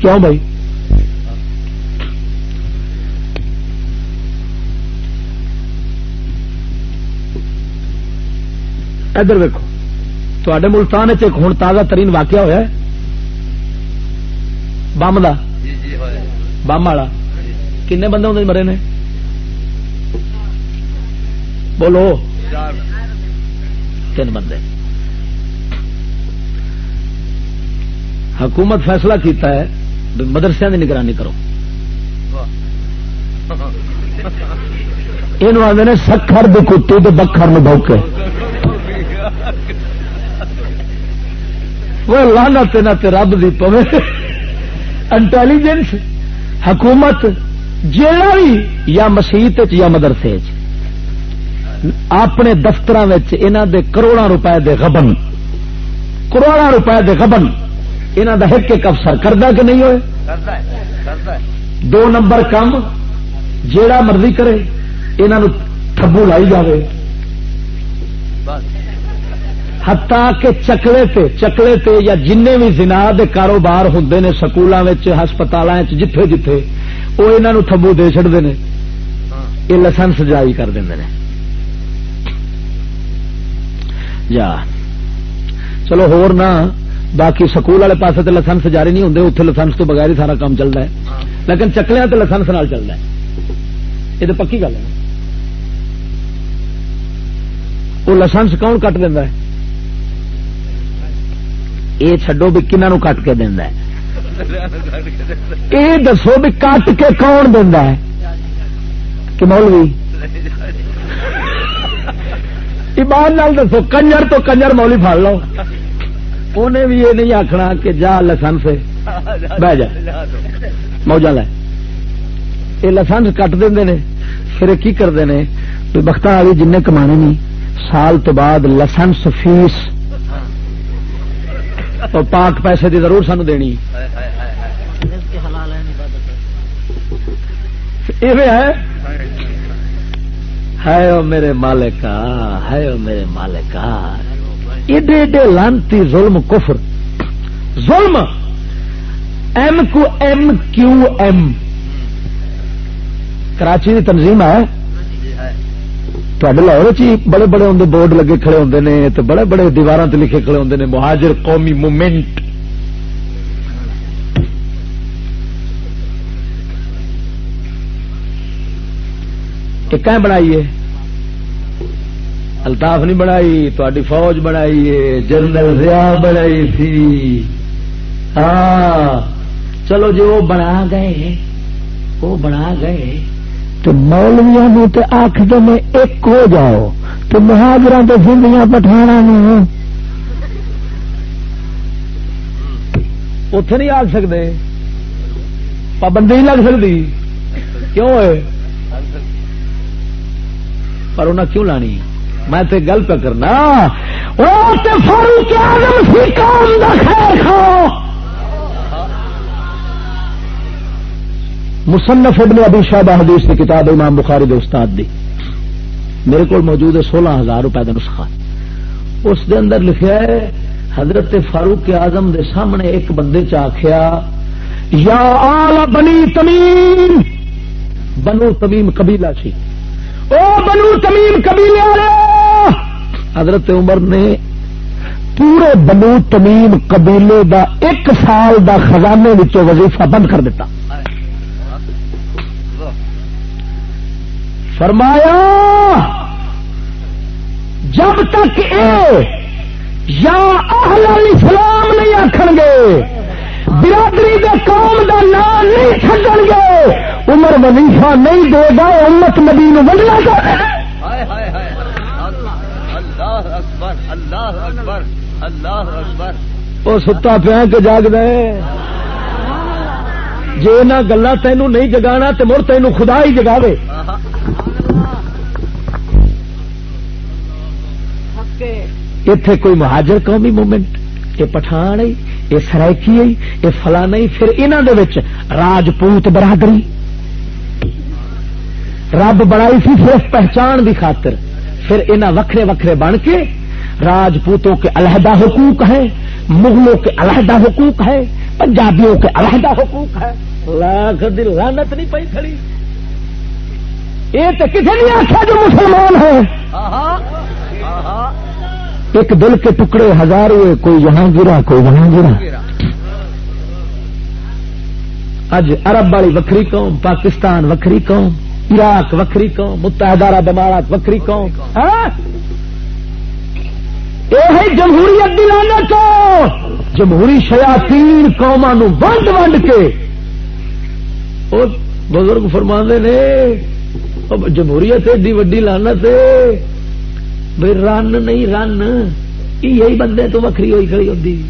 کیوں بھائی؟ ادھر ویکو تے ملتان ایک ہوں تازہ ترین واقعہ ہوا بم کا جی جی بم والا۔ کنے بندے ہوں مرے نے؟ بولو۔ تین بندے۔ حکومت فیصلہ کیتا ہے مدرسے کی نگرانی کرو۔ یہ آدھے سکھر دی کتی تو بکھر میں وہ لانا تین رب دی پوے۔ انٹیلیجنس حکومت جیڑا بھی یا مسیت یا مدرسے اپنے دفتر دے کروڑا روپے دے غبن۔ کروڑا روپے دے غبن۔ انہوں دا ایک ایک افسر کردہ کہ نہیں ہوئے؟ دو نمبر کام جیڑا مرضی کرے انہوں تھبو لائی جاوے۔ بس ہتا کہ چکلے تے چکلے تے یا جن بھی زنا دے کاروبار ہوں نے سکولوں ہسپتال جتھے جتھے، وہ انہوں تھبو دے چڑتے ہیں یہ لائسنس جاری کر دیں جا چلو ہور نہ باقی سکول والے پاس تو لائسنس جاری نہیں ہوں اتنے لائسنس تو بغیر ہی سارا کام چلتا ہے۔ لیکن چکلیا تو لائسنس نال چلتا ہے۔ یہ تو پکی گل ہے۔ وہ لائسنس کون کٹ دینا ہے؟ یہ چڈو بھی کنہوں کٹ کے دینا ہے؟ یہ دسو بھی کٹ کے کون دینا ہے؟ کہ مولوی؟ ایمان نال دسو، کنجر تو کنجر مولی پڑ لو۔ انہیں بھی یہ نہیں آخنا کہ جا لسنس بہ جا۔ موجہ لے۔ یہ لسنس کٹ دیں نے، پھر کی کرتے ہیں بخت والی جن کمانے نہیں سال تو بعد لسنس فیس اور پاک پیسے دی ضرور سانو دینی۔ ہے۔ او میرے مالکا ہے او میرے مالکا۔ ایڈے ایڈے لانتی ظلم، کفر۔ ظلم۔ ایم کو ایم کیو ایم۔ کراچی کی تنظیم ہے۔ لاہور چ بڑے بڑے اندر بورڈ لگے کھڑے ہوندے نے تو بڑے بڑے دیوار تے لکھے کھڑے ہوندے نے مہاجر قومی مومنٹ کہ بنائیے الطاف نہیں بنائی تاری فوج بنائی ہے جنرل ضیاء بنائی تھی ہاں چلو جو وہ بنا گئے وہ بنا گئے تو مولویا نو تو آخر میں ایک ہو جاؤ تو مہاجر تو زندگیاں پٹھانا نو۔ اتے نہیں آ سکتے پابندی نہیں لگ سکتی کیوں ہے پر انہیں کیوں لانی؟ میں تے گل پہ کرنا۔ وہ تے فاروق اعظم سی قوم دا خیر خواہ۔ مصنف ابن ابی شاہ حدیث کی کتاب امام بخاری دے استاد دی۔ میرے کو موجود ہے سولہ ہزار روپے کا نسخہ۔ اس دے اندر لکھا ہے، حضرت فاروق اعظم دے سامنے ایک بندے چ آخیا یا آل بنی تمیم، بنو تمیم قبیلہ سی او بنو تمیم قبیلے والے، حضرت عمر نے پورے بنو تمیم قبیلے دا ایک سال دا خزانے وچوں وظیفہ بند کر دیتا۔ فرمایا جب تک اے یا اہل اسلام نہیں آخر گے برادری دے قوم دا نام نہیں چڈن گے عمر وظیفہ نہیں دے گا امت نبی نو اللہ اکبر وہ ستا پیا کہ جاگ دے۔ نہ گلا تینوں نہیں جگانا تو مڑ تینوں خدا ہی جگاوے اتے کوئی مہاجر قومی مومنٹ یہ پٹھان آئی یہ سرائکی آئی یہ فلانا پھر انہوں راجپوت برادری۔ رب بڑائی سی صرف پہچان کی خاطر، پھر انہ وکھرے وکھرے بن کے راجپوتوں کے علیحدہ حقوق ہے، مغلوں کے علیحدہ حقوق ہے، پنجابیوں کے علیحدہ حقوق ہے۔ لاکھ دل لانت نہیں پی کھڑی۔ یہ تو کسی نہیں آخیا جو مسلمان ہے ایک دل کے ٹکڑے ہزار ہوئے کوئی یہاں گرا کوئی وہاں گرا۔ اج عرب والی وکری قوم پاکستان وکری قوم عراق وکری قوم متحدہ عرب امارات وکری قوم؟ یہ جمہوریت دلانا تو جمہوری شیاتین قوما ونڈ ونڈ کے۔ بزرگ فرما نے جمہوریت ایڈی وڈی لانت بھائی رن نہیں رن یہی بندے تو وکری ہوئی کھڑی ہوتی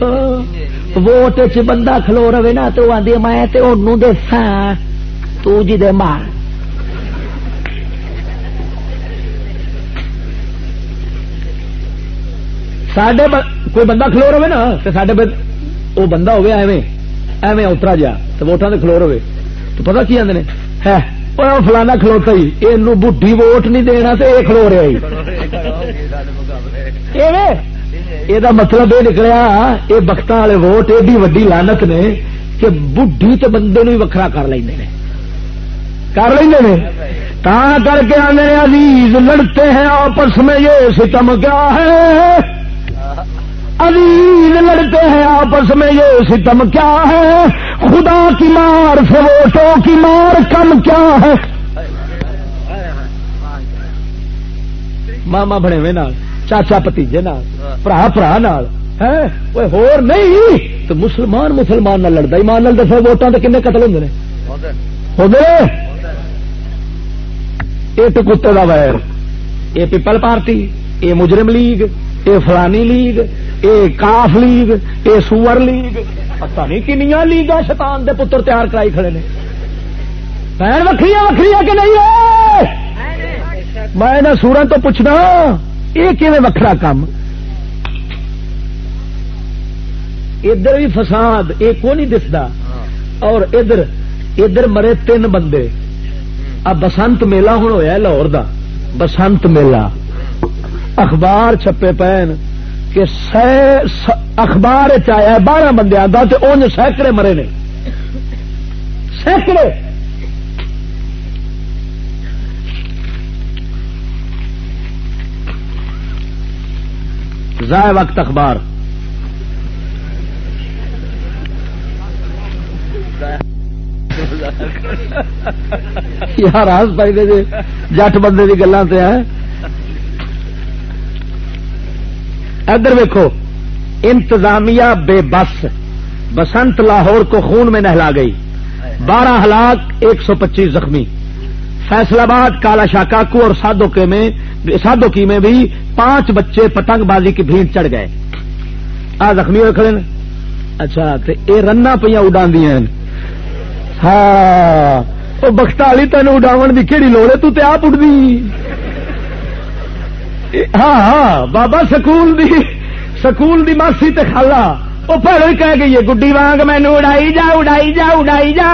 ہاں، ووٹ چ بندہ کھلو رہے نا، تو آدھی میں دسا تو جی دے مار۔ سڈے کوئی بندہ کھلو رہے نا تو سڈے وہ بندہ ہوگا ایویں ایویں اترا جا تو ووٹان سے کھلو رہے۔ تو پتا کی آدھے ہے۔ فلانا کھلوتا ہی یہ بڈی ووٹ نہیں دینا تو یہ کھلو رہا یہ مطلب یہ نکلیا، یہ بخت والے ووٹ ایڈی وڈی لانت نے کہ بڈھی تو بندے نو وکھرا کر لیں کر لیں کر کے آنے عزیز لڑتے ہیں آپس میں، یہ ستم کیا ہے؟ عزیز لڑتے ہیں آپس میں یہ ستم کیا ہے؟ خدا کی مار سے ووٹوں کی مار کم کیا ہے؟ ماما بنے ہوئے نال، چاچا پتیجے برا برا نال ہور نہیں، تو مسلمان مسلمان نہ لڑتا، ایمان نال دسو ووٹان کے کنے قتل ہوں یہ تو کتے کا ویر یہ پیپل پارٹی یہ مجرم لیگ یہ فلانی لیگ یہ کاف لیگ یہ سور لیگ۔ پتا نہیں کنیا لیگا شیطان دے پتر تیار کرائی کھڑے نے۔ بہن وکری وکری کہ نہیں میں سورن تو پوچھنا یہ کھے وکرا کام ادھر بھی فساد یہ کو نہیں دستا اور ادھر ادھر مرے تین بندے۔ اب بسنت میلہ ہوں ہوا لاہور دا۔ بسنت میلہ۔ اخبار چھپے پین۔ کہ اخبار چیا بارہ بندے تو ان سینکڑے مرے نے۔ سینکڑے! ضائع وقت اخبار۔ یار، آس پائی دے جٹ بندے کی گلان سے ہیں۔ ادھر ویکو انتظامیہ بے بس۔ بسنت لاہور کو خون میں نہلا گئی۔ بارہ ہلاک، ایک سو پچیس زخمی۔ فیصلہ آباد، کالا شاکاکو اور سادو کے میں سادو کی میں بھی پانچ بچے پتنگ بازی کی بھیڑ چڑھ گئے۔ آ زخمی ہوئے کھڑے اچھا یہ رنا پہ اڈا دیا ہاں بخت والی تین اڈاو کی کہڑی لوڑ ہے؟ تو تے آپ اڈتی ہاں ہاں بابا سکول دی سکول دی ماسی تے خالا وہ پہلو ہی کہہ گئی ہے، گڈی وانگ مینو اڑائی جا اڑائی جا اڑائی جا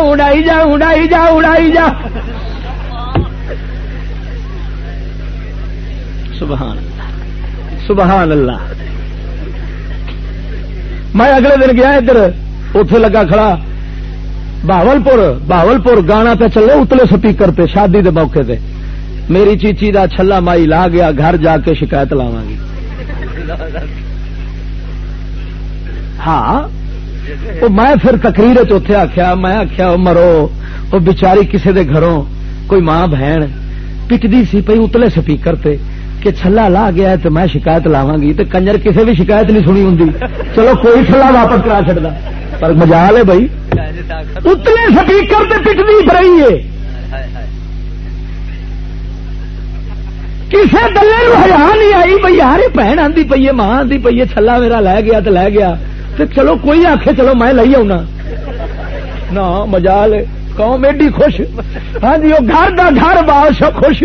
اڑائی جا اڑائی جا اڑائی جا۔ سبحان سبحان اللہ۔ میں اگلے دن گیا ادھر اتے لگا کھڑا بہاول پور بہاول پور گانا پہ چلے اتلے سپیکر پہ شادی دے موقع تے۔ میری چیچی دا چھلا مائی لا گیا، گھر جا کے شکایت لاوا گی ہاں میں پھر تقریر چوتھے آخیا میں آخیا مرو وہ بچاری کسی دے گھروں، کوئی ماں بہن پٹدی سی پی اتلے سپیکر پہ کہ چھلا لا گیا تو میں شکایت لاوا گی تو کنجر کسی بھی شکایت نہیں سنی ہوں چلو کوئی چھلا واپس کرا چڑتا پر مجال ہے بھائی۔ اتنے سپیکر پہ پٹنی پڑی ہے۔ کسی دلے ہزار نہیں آئی بھائی یار بہن آتی پی ہے، ماں آتی پی ہے چھلا میرا لے گیا تو لے گیا۔ تو چلو کوئی آخے چلو میں لئی آنا نہ مزا لے قوم ایڈی خوش۔ ہاں جی وہ گھر کا گھر بادشاہ خوش۔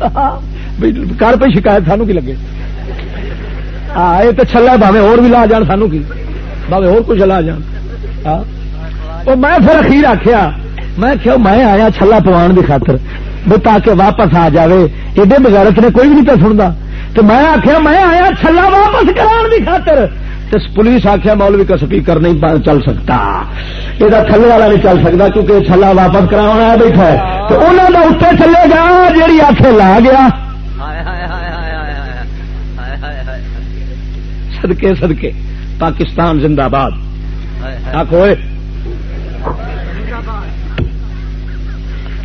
کر پہ شکایت، سانو کی لگے؟ ہاں یہ تو چلا بھاوے اور بھی لا جان، سانو کی؟ بھاوے اور کچھ لا جان۔ ہاں میں پھر اخیر آخیا میں کیا میں آیا چھلا پوان کی خاطر۔ بھی تاکہ واپس آ جائے ایڈے بغیرت نے کوئی بھی نہیں پہ سنتا تو میں آخیا میں آیا چھلا واپس کران کی خاطر پولیس آخیا مولوی کا سپیکر نہیں چل سکتا یہ تھلے والا نہیں چل سکتا کیونکہ چھلا واپس کرا بیٹھا ہے تو انہوں نے اتنے چلے گا جیڑی آخ لا گیا سدکے سدکے پاکستان زندہ باد آخو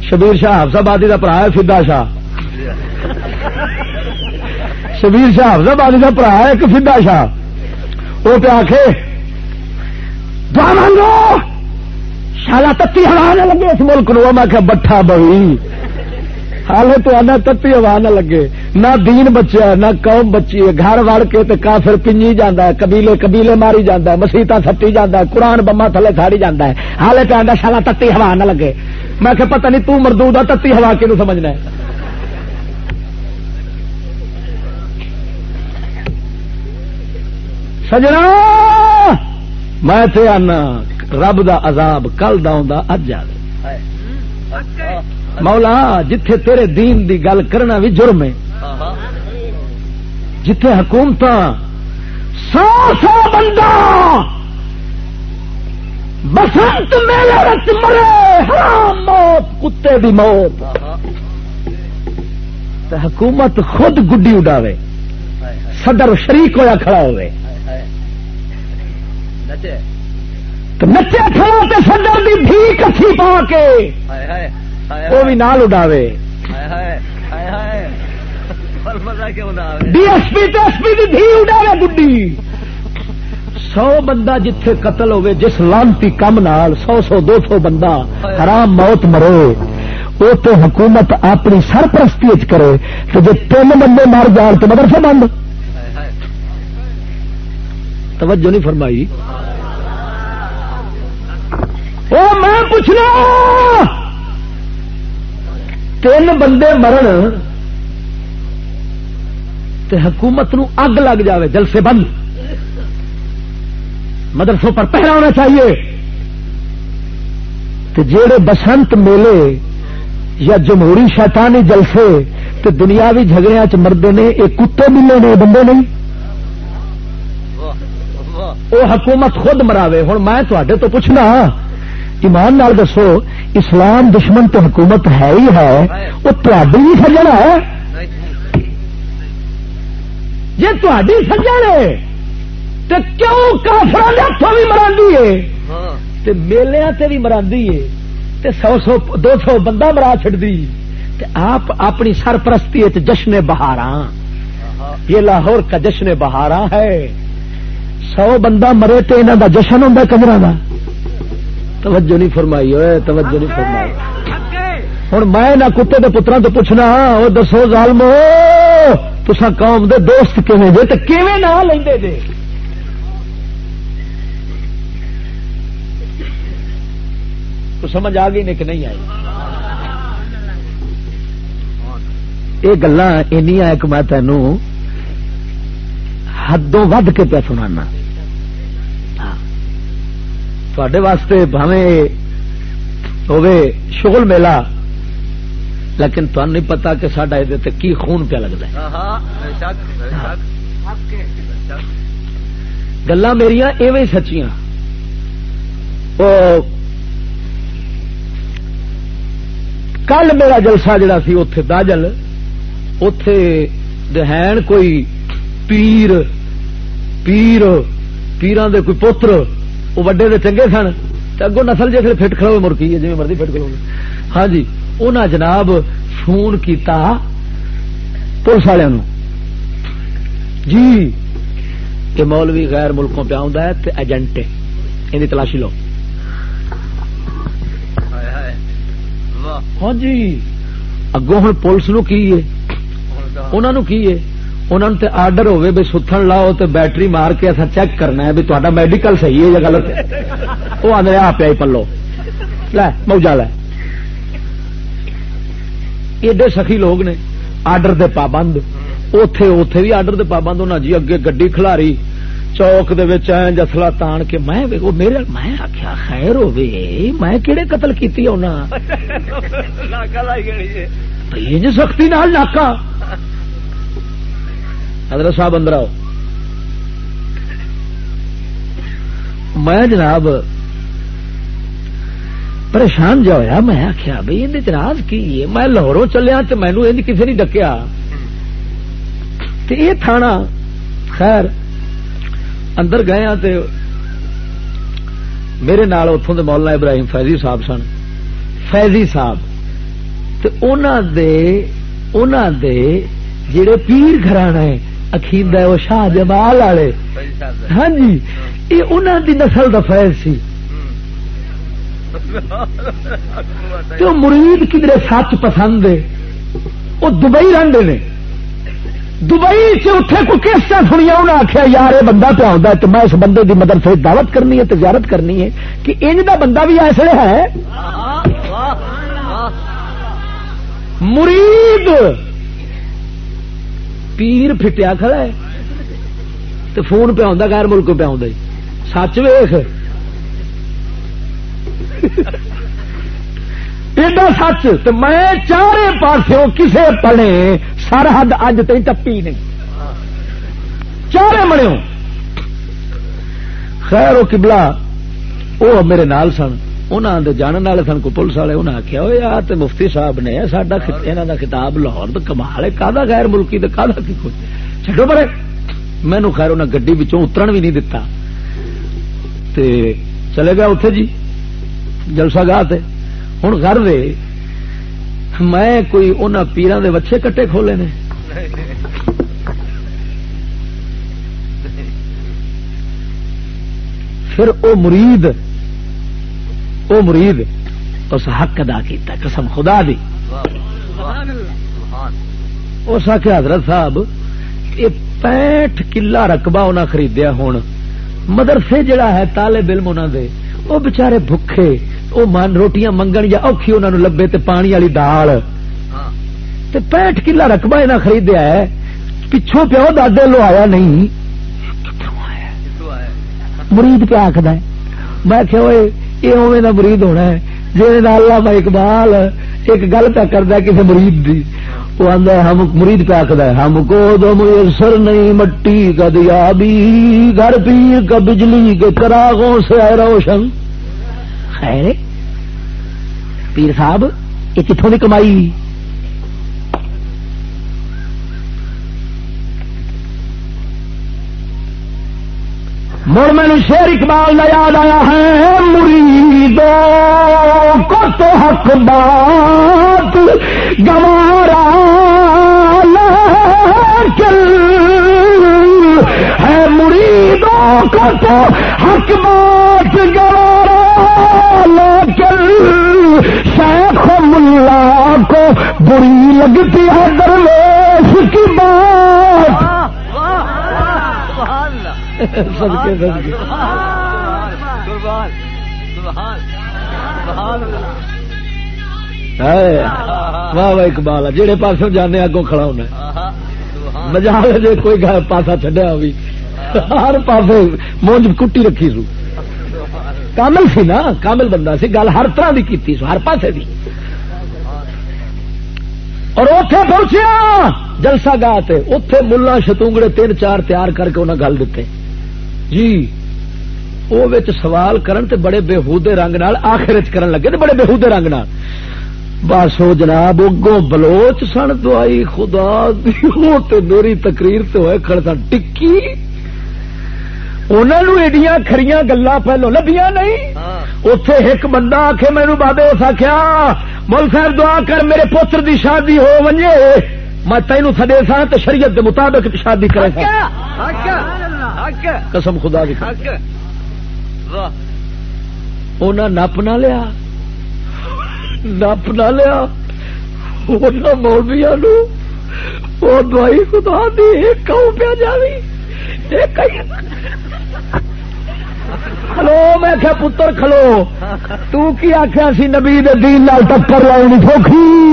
شبیر شاہ حفظ آبادی کا برا ہے فدا شاہ۔ شبیر شاہ حفظ آبادی کا برا ہے ایک فدا شاہ۔ وہ پہ آخ شالا تتی ہوا نہ لگے اس ملک نو۔ میں کہ بٹھا بہی حال تو آنا تتی ہوا نہ لگے۔ نہ دین بچیا نہ قوم بچی ہے۔ گھر وڑ کے تے کافر پنجی جانا ہے، قبیلے قبیلے ماری جانا ہے مسیطا سٹی جانا ہے، قرآن بما تھلے ساڑی جانا ہے۔ حال تو آدھا شالا تتی ہوا نہ لگے۔ میں کہ پتہ نہیں تو مردود تتی ہوا کی سمجھنا ہے؟ سجنا، میں تے آنا، رب دا عذاب کل دا اج آ مولا، جتھے تیرے دین دی گل کرنا بھی جرم ہے۔ جتھے حکومت سو سو بندہ بسنت میلے رچ مرے حرام موت کتے دی موت۔ حکومت خود گڈی اڈاوے صدر شریک ہوا کھڑا ہوئے تو نچے کھڑا تے صدر دی بھی کچھی پا کے وہ بھی نال اڈاوے۔ ڈی ایس پی تے ایس پی دی دھی اڈاوے گڈی۔ سو بندہ جتھے قتل ہوئے، جس لانتی کم نال سو سو دو سو بندہ حرام موت مرے وہ تو حکومت اپنی سرپرستی کرے تو جی تین بندے مر جان تو مدرسے بند۔ توجہ نہیں فرمائی۔ او میں پوچھنا، تین بندے مرن تے حکومت نو اگ لگ جاوے، جلسے بند۔ مدرسوں پر پہرا ہونا چاہیے تو جڑے بسنت میلے یا جمہوری شیطانی جلسے تو دنیاوی جھگڑیا چ مردے نے یہ کتے ملے نے، بندے نہیں؟ وہ حکومت خود مراوے۔ ہوں میں تھوڑے تو پوچھنا، ایمان نال دسو، اسلام دشمن تو حکومت ہے ہی ہے وہ تھی بھی ہے؟ جی تھی سجن ہے تے کیوں کافر ہاتھوں بھی مرا ہے؟ میلیا تے بھی مرا ہے۔ سو سو دو سو بندہ مرا چڑی آپ اپنی سرپرستی جشن بہارا یہ لاہور کا جشن بہارا ہے۔ سو بندہ مرے تو انہوں کا جشن ہوں کمر کا توجہ نہیں فرمائی ہوئے توجہ نہیں فرمائی۔ ہوں میں نہ کتے کے پترا تو پوچھنا وہ دسو ظالمو تسا قوم دے دوست کیویں جے؟ تو کیویں نہ لیں جے؟ تو سمجھ آ گئی کہ نہیں آئی۔ یہ گلا ایک میں تینوں حدوں ود کے پہ سنا تھے واسطے بھاوے ہوے شغل میلہ لیکن تمہیں نہیں پتا کہ سڈا یہ کی خون پہ لگتا ہے۔ گلا میرا ایویں سچیاں۔ کل میرا جلسہ جڑا سی اتے داجل اتے دہن کوئی پیر پیر پیران دے کوئی پوتر وہ وڈے دے چنگے سن اگو نسل جیسے فٹ کھڑو مرکی ہے جی مرضی فٹ کھڑو ہاں جی انہاں جناب فون کیتا پولیس والوں جی کہ مولوی غیر ملکوں پہ آؤں ایجنٹ یہ تلاشی لو ہاں جی۔ اگوں ہوں پولیس نو کی انہوں کی انہوں تے آرڈر ہوئے بھی ستھن لاؤ تو بیٹری مار کے اصا چیک کرنا ہے بھی تا میڈیکل صحیح ہے یا غلط ہے؟ وہ آدھے آ پیا پلو۔ لے موجا ایڈے سخی لوگ نے آرڈر دے پابند۔ اتے اتے بھی آرڈر دے پابند۔ ہونا جی اگے گڈی کھلاری۔ چوک جسلا تان کے میں میں آخیا خیر ہوے میں کہڑے قتل کی سختی نال ناکا۔ حضرت صاحب اندر آؤ۔ میں جناب پریشان جا ہوا میں آخیا بھائی یہ راز کی ہے؟ میں لاہوروں چلیا تو مینو یہ کسی نے ڈکیا۔ یہ تھانا خیر اندر گئے ہاں تے میرے نال اتوں دے مولانا ابراہیم فیضی صاحب سن۔ فیضی صاحب۔ تے اونا دے اونا دے جڑے پیر گھرانا ہے اخیر وہ شاہ جمال والے۔ ہاں جی یہ انہوں دی نسل دا فیض سی۔ تو مرید کدھر سچ پسند ہے؟ وہ دبئی رہتے نے۔ دبئی سے اتنے کوئی کیسٹا سنیا انہیں آخیا یار یہ بندہ پیا ہوتا ہے تو میں اس بندے کی مدد سے دعوت کرنی ہے، تجارت کرنی ہے کہ انج دا بندہ بھی ایسے ہے۔ مرید! پیر فٹیا کھڑا ہے تو فون پیا غیر ملک پہ پیا جی۔ سچ ویخ ایڈا سچ تو میں چارے پاسوں کسے پڑے سرحد اج تھی ٹپی نہیں چارے بنے خیر وہ کبلا وہ میرے نال سن انہوں نے جاننے والے سن کو پولیس والے انہیں آخیا ہوا تو مفتی صاحب نے سڈا یہاں کا کتاب لاہور تو کمال ہے کا غیر ملکی تو کا چڈو بڑے مینو خیر انہیں گڈی اترن بھی نہیں دتا تے چلے گیا اتے جی جلسہ گاہ ہوں گھر دے، میں کوئی ان پیران دے بچے کٹے کھولے نے۔ پھر او مرید او مرید، اس حق ادا کیتا، قسم خدا دی۔ اس آخر حضرت صاحب، یہ پینٹ کلا رقبہ انہیں خریدیا ہوں مدرسے جڑا ہے، تالے بلم انہوں دے وہ بچارے بھوکھے من روٹیاں منگن یا اوکھی انہوں نے لبے تے پانی والی دال۔ تے پینٹ کلا رقبہ انہیں خریدیا ہے پچھوں پیو دادے لو آیا نہیں؟ مرید پہ آخد میں کہ یہ اوے کا مرید ہونا ہے۔ جی اللہ اقبال ایک گل پہ کرتا کسی مرید دی۔ وہ آدھا ہم مرید پہ آخد ہم کو دو میسر نہیں مٹی کا دیا بھی گھر پیر کا بجلی کے کراغوں سے روشن۔ خیر پیر صاحب، یہ کتوں کی کمائی؟ مڑ میں شیر اقبال کا یاد آیا ہے، مریدوں کو تو حق بات گوارا چل ہے، مریدوں کو تو حق بات گوارا چل شیخ ملا کو بری لگتی ہے درویش کی بات۔ واہ واہ اقبال جہے پاس جانے اگوں کھڑا ہونا مزا جی کوئی پاسا چڈیا بھی ہر پاس مونج کٹی رکھی سو۔ کامل سی نا، کامل بندہ سی، گل ہر طرح کی کی سو، ہر پاسے دی۔ اور اتے پہنچیا، جلسہ گاہ اتے ملا شتونگڑے تین چار تیار کر کے انہیں گل دیتے جی وہ سوال کرن تے بڑے بےحودے رنگ نال آخر کرن لگے تے بڑے بےحودے رنگ نال۔ بس وہ جناب، اگوں بلوچ سن، دوائی خدا تے میری تقریر تے ہوئے کھڑ سن۔ ٹکی! انہوں ایڈیاں کھڑیاں گلا پہلو لبیاں نہیں۔ اتے ایک بندہ آخ مینو بابے اس آخیا مل صاحب دعا کر میرے پوتر دی شادی ہو ونجے میں تینوں سدے سا تو شریعت دے مطابق شادی کرے قسم خدا دی نپ نہ لیا نپ نہ لیا مولویا وہ دوائی خدا دی ایک پیا جاوی کھلو، میں کیا پتر کھلو۔ تو کی آخیا سی نبی دین لال ٹکر لاؤنی سوکھی؟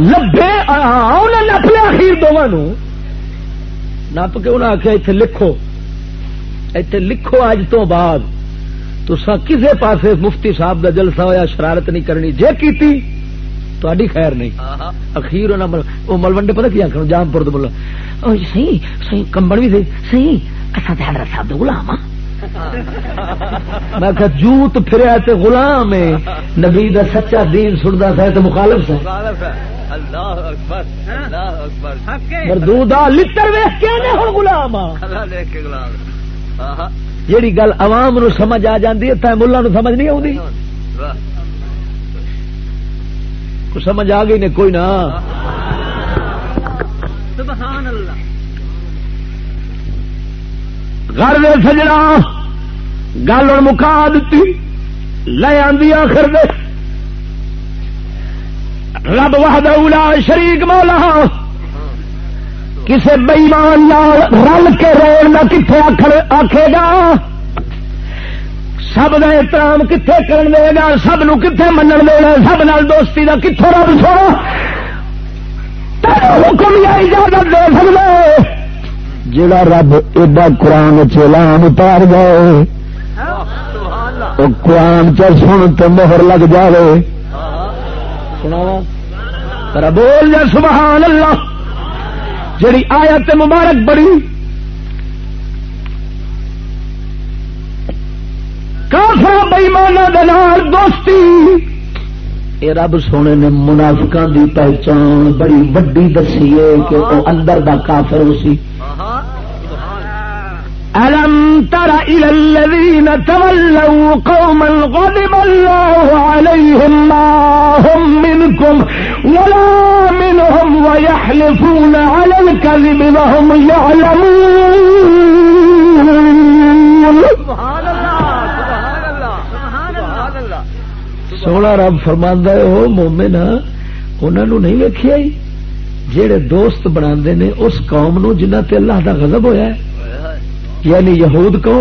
لبے انہیں نپ لیا اخیر دونوں نپ کے انہیں آخیا اتنے لکھو۔ اتنے لکھو اج تو بعد۔ تو کسے پاسے مفتی صاحب کا جلسہ ہوا شرارت نہیں کرنی۔ جے کیتی تھی خیر نہیں۔ اخیر وہ ملوڈے پتا کیا آخر جام پور بولو سی سی کمبڑ بھی سی اصا حضرت صاحب غلام میں کہ جوت پھریا تے غلام ہے۔ نبی دا سچا دین سنتا سا تو مخالف سا مردودا لتر ویخ کے غلام جیڑی گل عوام نو سمجھ آ جاتی ہے ملا نو سمجھ نہیں آتی سمجھ آ گئی نے کوئی نہ۔ گھر دے سجنا گل اور مکا دیتی لے آدھی آخر دے۔ رب وحدہ اولا شریک مولا۔ کسی بئیمان رل کے روڑ کتنے آخے گا۔ سب کا احترام کتنے کرن دے گا سب نو کتنے من دے گا سب نال دوستی کا کتوں رب سو حکم یا اجازت دے سکتے جڑا رب ایڈا قرآن چلام اتار گئے قرآن چ سن تو مہر لگ جائے سنا بول جا، سبحان اللہ۔ جڑی آیت مبارک بڑی کافر بئیمانہ دلال دوستی۔ اے رب سونے نے منافقہ دی پہچان بڑی وڈی دسی ہے کہ وہ اندر دا کافر ہو سی۔ ألم تر إلى الذين تولوا قوما غضب الله عليهم ما هم منكم ولا منهم ويحلفون على الكذب وهم يعلمون۔ سبحان الله سونا رب فرماندہ ہے وہ مومن انہوں نہیں ویکیا جہے دوست بنا نے اس قوم نو جنہ تے اللہ دا غضب ہویا ہے۔ یعنی یہود کو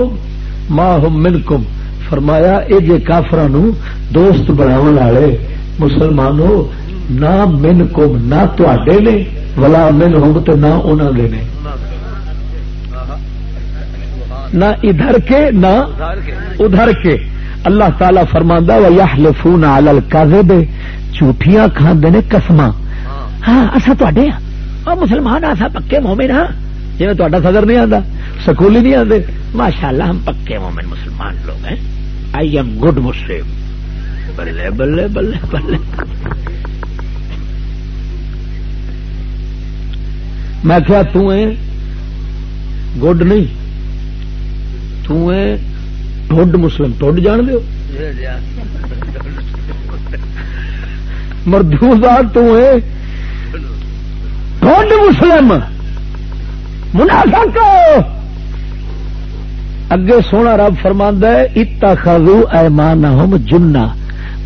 ماں من کم فرمایا یہ جے کافر دوست بناو والے مسلمانوں نہ من کم نہ تے نے ولا من ہوم تو نہ انہوں نے نے۔ نہ ادھر کے نہ ادھر کے۔ اللہ تعالی فرماندا و یحلفون علی الکذب جھوٹیاں کھاندے نے قسماں۔ ہاں۔ اسا تواڈے ہاں۔ مسلمان اسا پکے مومن ہاں۔ جی تا صدر نہیں آتا سکول ہی نہیں آتے ماشاء اللہ ہم پکے مومن مسلمان لوگ ہیں۔ I am good Muslim Balle Balle Balle Balle. میں کیا گڈ نہیں۔ ٹھڈ مسلم ٹھڈ جان دو مردو ٹھڈ مسلم منافق اگے سونا رب فرما ہے اتا خزو ایمان ہوم جنا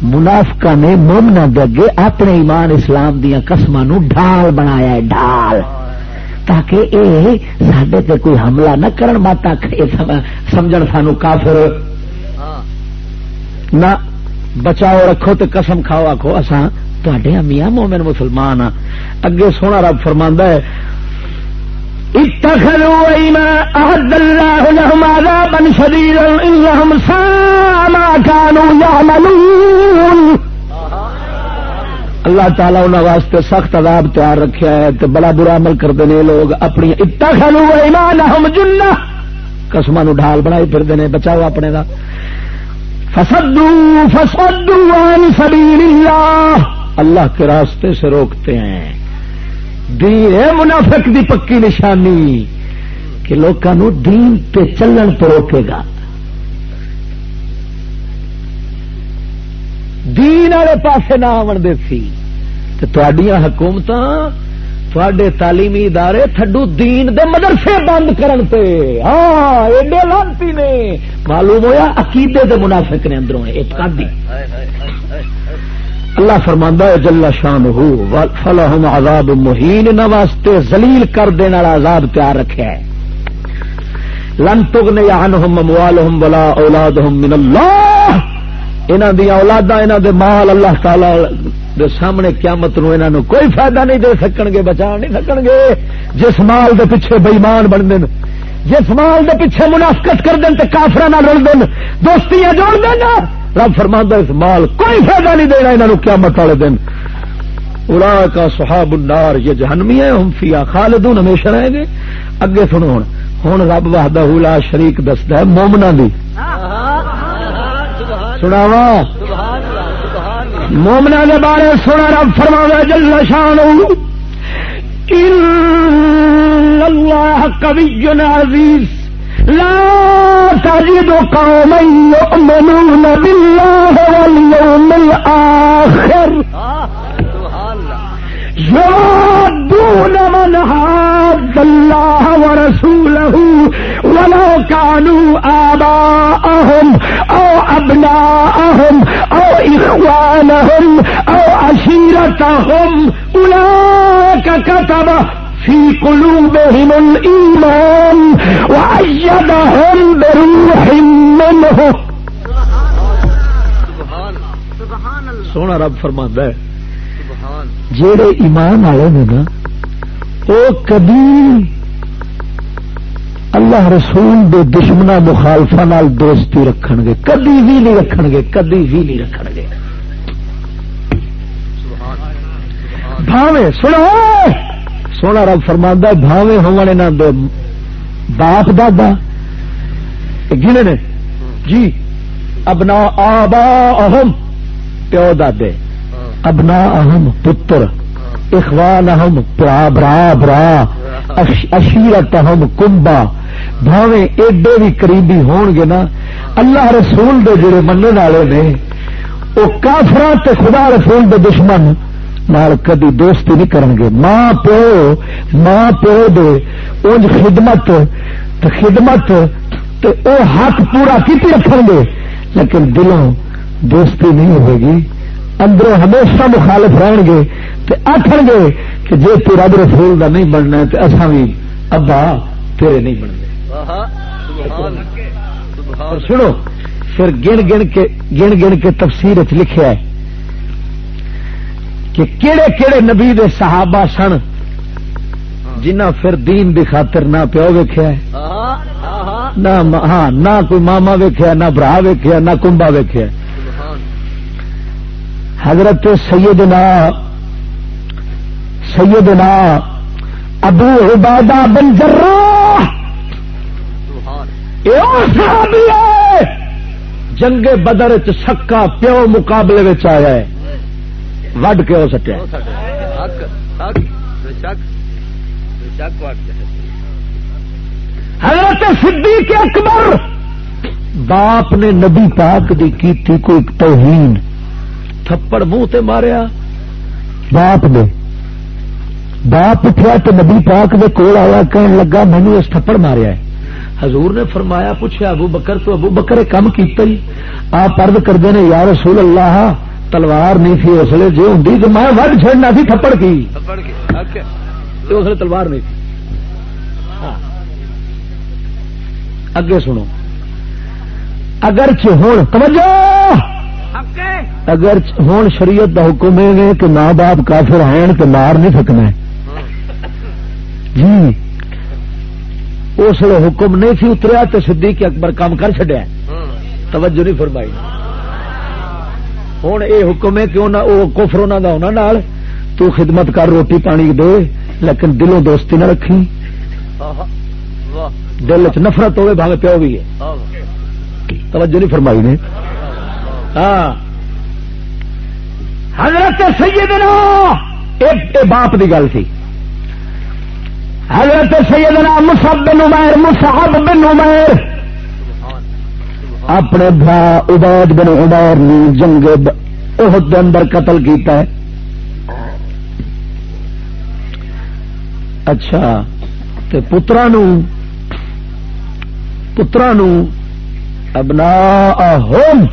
منافقا نے مومنا دے اپنے ایمان اسلام دیا قسم ڈھال بنایا ہے ڈھال تاکہ اے سڈے تے کوئی حملہ نہ کرن ماتا سمجھ سانو کافر نہ بچاؤ رکھو تو قسم کھاؤ آخو اصا تے میاں مومن مسلمان ہاں۔ اگے سونا رب فرما ہے، اتخذوا ايما اهد الله لهم عذابا شديدا انهم ساء ما كانوا يعملون۔ اللہ تعالیٰ انہوں واسطے سخت عذاب تیار رکھا ہے تو بڑا برا عمل کرتے ہیں لوگ اپنی اتخذوا ایمانہم جنہ قسمہ نو ڈھال بنائی پھرتے ہیں بچاؤ اپنے دا۔ فصدوا فصدوا عن سبیل اللہ اللہ کے راستے سے روکتے ہیں۔ دین ہے منافق دی پکی نشانی کہ لوگوں دین پہ چلن تو روکے گا۔ دین والے پاسے نہ آن دے سی حکومت تھوڑے تعلیمی ادارے تھڈو دین دے مدرسے بند کرن تے۔ ہاں ایڈے لانتی نے۔ معلوم ہویا عقیدے دے منافق نے اندروں اعتقادی۔ اللہ فرماندہ ہے جلا شان ہو فلاحم عذاب مہین نہ واسطے زلیل کر دینے والا عذاب تیار رکھا ہے۔ لن تغن عنہم اموالہم ولا اولادہم من اللہ۔ انہاں دی اولاداں، انہاں دے مال اللہ تعالی دے سامنے قیامت نو انہاں نو کوئی فائدہ نہیں دے سکن گے بچا نہیں سکن گے جس مال دے پیچھے بے ایمان بن دین جس مال دے پیچھے منافقت کر دین تے کافراں نال رل دین دوستیاں جوڑ دین رب فرماندا اس مال کوئی فائدہ نہیں دینا انہاں نو قیامت والے دن۔ اڑا کا صحاب النار، یہ جہنمی ہے ہم فیا خالدون، ہمیشہ رہیں گے۔ اگے سنو ہن ہن رب وحدہ لا شریک دسدا ہے، مومناں دی۔ ہاں۔ سناوا مومنا کے بارے سنا رب فرما جل شان اللہ کبھی عزیز۔ لا تجد قوما يؤمنون بالله واليوم الآخر۔ يوادون من هاد الله ورسوله ولو كانوا آباءهم أو أبناءهم أو إخوانهم أو عشيرتهم أولئك كتب في قلوبهم الإيمان وأيدهم بروح منه سونا رب فرما ہے جڑے ایمان والے نے نا وہ کبھی اللہ رسول دے دشمنا مخالفا دوستی رکھ گے کدی بھی نہیں رکھ گے کدی بھی نہیں رکھ گے۔ بھاوے، سنو، سونا رب فرما بھاوے ہونے نہ دے باپ دادا گنے نے؟ جی ابنا آبا اہم پیو دادے۔ ابنا اہم پتر اخوان اہم پرا برا برا اشیرت اہم کمبا بھاوے ایڈے بھی قریبی ہون گے نا، اللہ رسول دے جڑے من والے نے، وہ کافر خدا رسول دے دشمن نال کدی دوستی نہیں کرن گے ماں پیو ماں پیو دے انج خدمت خدمت او حق پورا کی رکھیں گے لیکن دلوں دوستی نہیں ہوئے گی۔ اندروں ہمیشہ مخالف رہن گے تے آخر گے کہ جی تو رب رسول دا نہیں بننا تو اصا بھی ابا تیرے نہیں بننے۔ سنو پھر گن گن کے گن گن کے تفسیر لکھا ہے کہ کہڑے کہڑے نبی دے صحابہ سن جنہ پھر دین دی خاطر نہ پیو ویخیا نہ ہاں نہ کوئی ماما ویخیا نہ برا ویخیا نہ کمبا ویخیا حضرت سیدنا سیدنا ابو عبادہ بن جرا جنگ بدر چکا پیو مقابلے آیا ہے۔ وڈ کے ہو سکے حضرت صدیق اکبر، باپ نے نبی پاک دی کی تھی کوئی توہین۔ تھپڑ منہ تے ماریا۔ باپ نے باپ اٹھا تو نبی پاک دے کول آیا کہنے لگا مینو اس تھپڑ ماریا ہے۔ حضور نے فرمایا پوچھا ابو بکر تو ابو بکر کم کیتا ہی؟ آپ پرد کرتے ہیں یا رسول اللہ تلوار نہیں تھی اس لیے جی ہوں تو میں وڈ چڑنا سی تھپڑ کی۔ اس لیے تلوار نہیں تھی۔ ہاں۔ اگے سنو۔ اگر ہوں توجہ! اگر ہوں شریعت کا حکم ہے کہ ماں باپ کافر ہیں تو مار نہیں سکنا جی۔ اس لیے حکم نہیں سی اتریا تو صدیق اکبر کام کر چڈیا توجہ نہیں فرمائی۔ ہوں یہ حکم ہے کہ کوفر انہوں کا ہونا تو خدمت کر روٹی پانی دے، لیکن دلوں دوستی نہ رکھی۔ دل چ نفرت ہوے بھاوے پیو بھی ہے۔ توجہ نہیں فرمائی نے۔ ہاں۔ حضرت سیدنا ایک باپ کی گل سی حضرت سیدنا مصعب بن عمیر، مصعب بن عمیر۔ اپنے برا عبید بن عمیر نے جنگ احد دے اندر قتل کیتا ہے۔ اچھا تے پترا پترا ابنا ہوم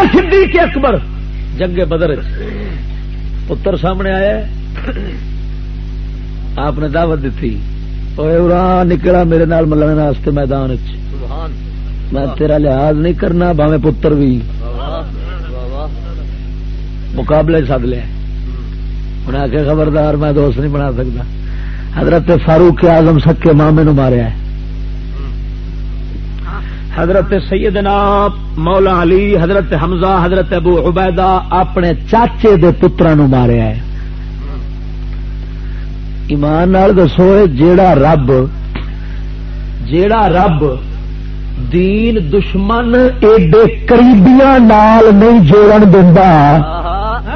حضرت صدیق اکبر۔ جنگ بدر پتر سامنے آیا۔ آپ نے دعوت دیتی۔ نکلا میرے نال ملنے واسطے میدان میں تیرا لحاظ نہیں کرنا باوے پتر بھی مقابلے سد لیا۔ انہیں آ کے خبردار میں دوست نہیں بنا سکتا حضرت فاروق آزم سکے مامے نو ماریا۔ حضرت سیدنا مولا علی حضرت حمزہ حضرت ابو عبیدہ اپنے چاچے دے پترا نو ماریا ہے ایمان نال دسو جیڑا رب جیڑا رب دین دشمن ایڈے قریبیاں نال نہیں جوڑن دینا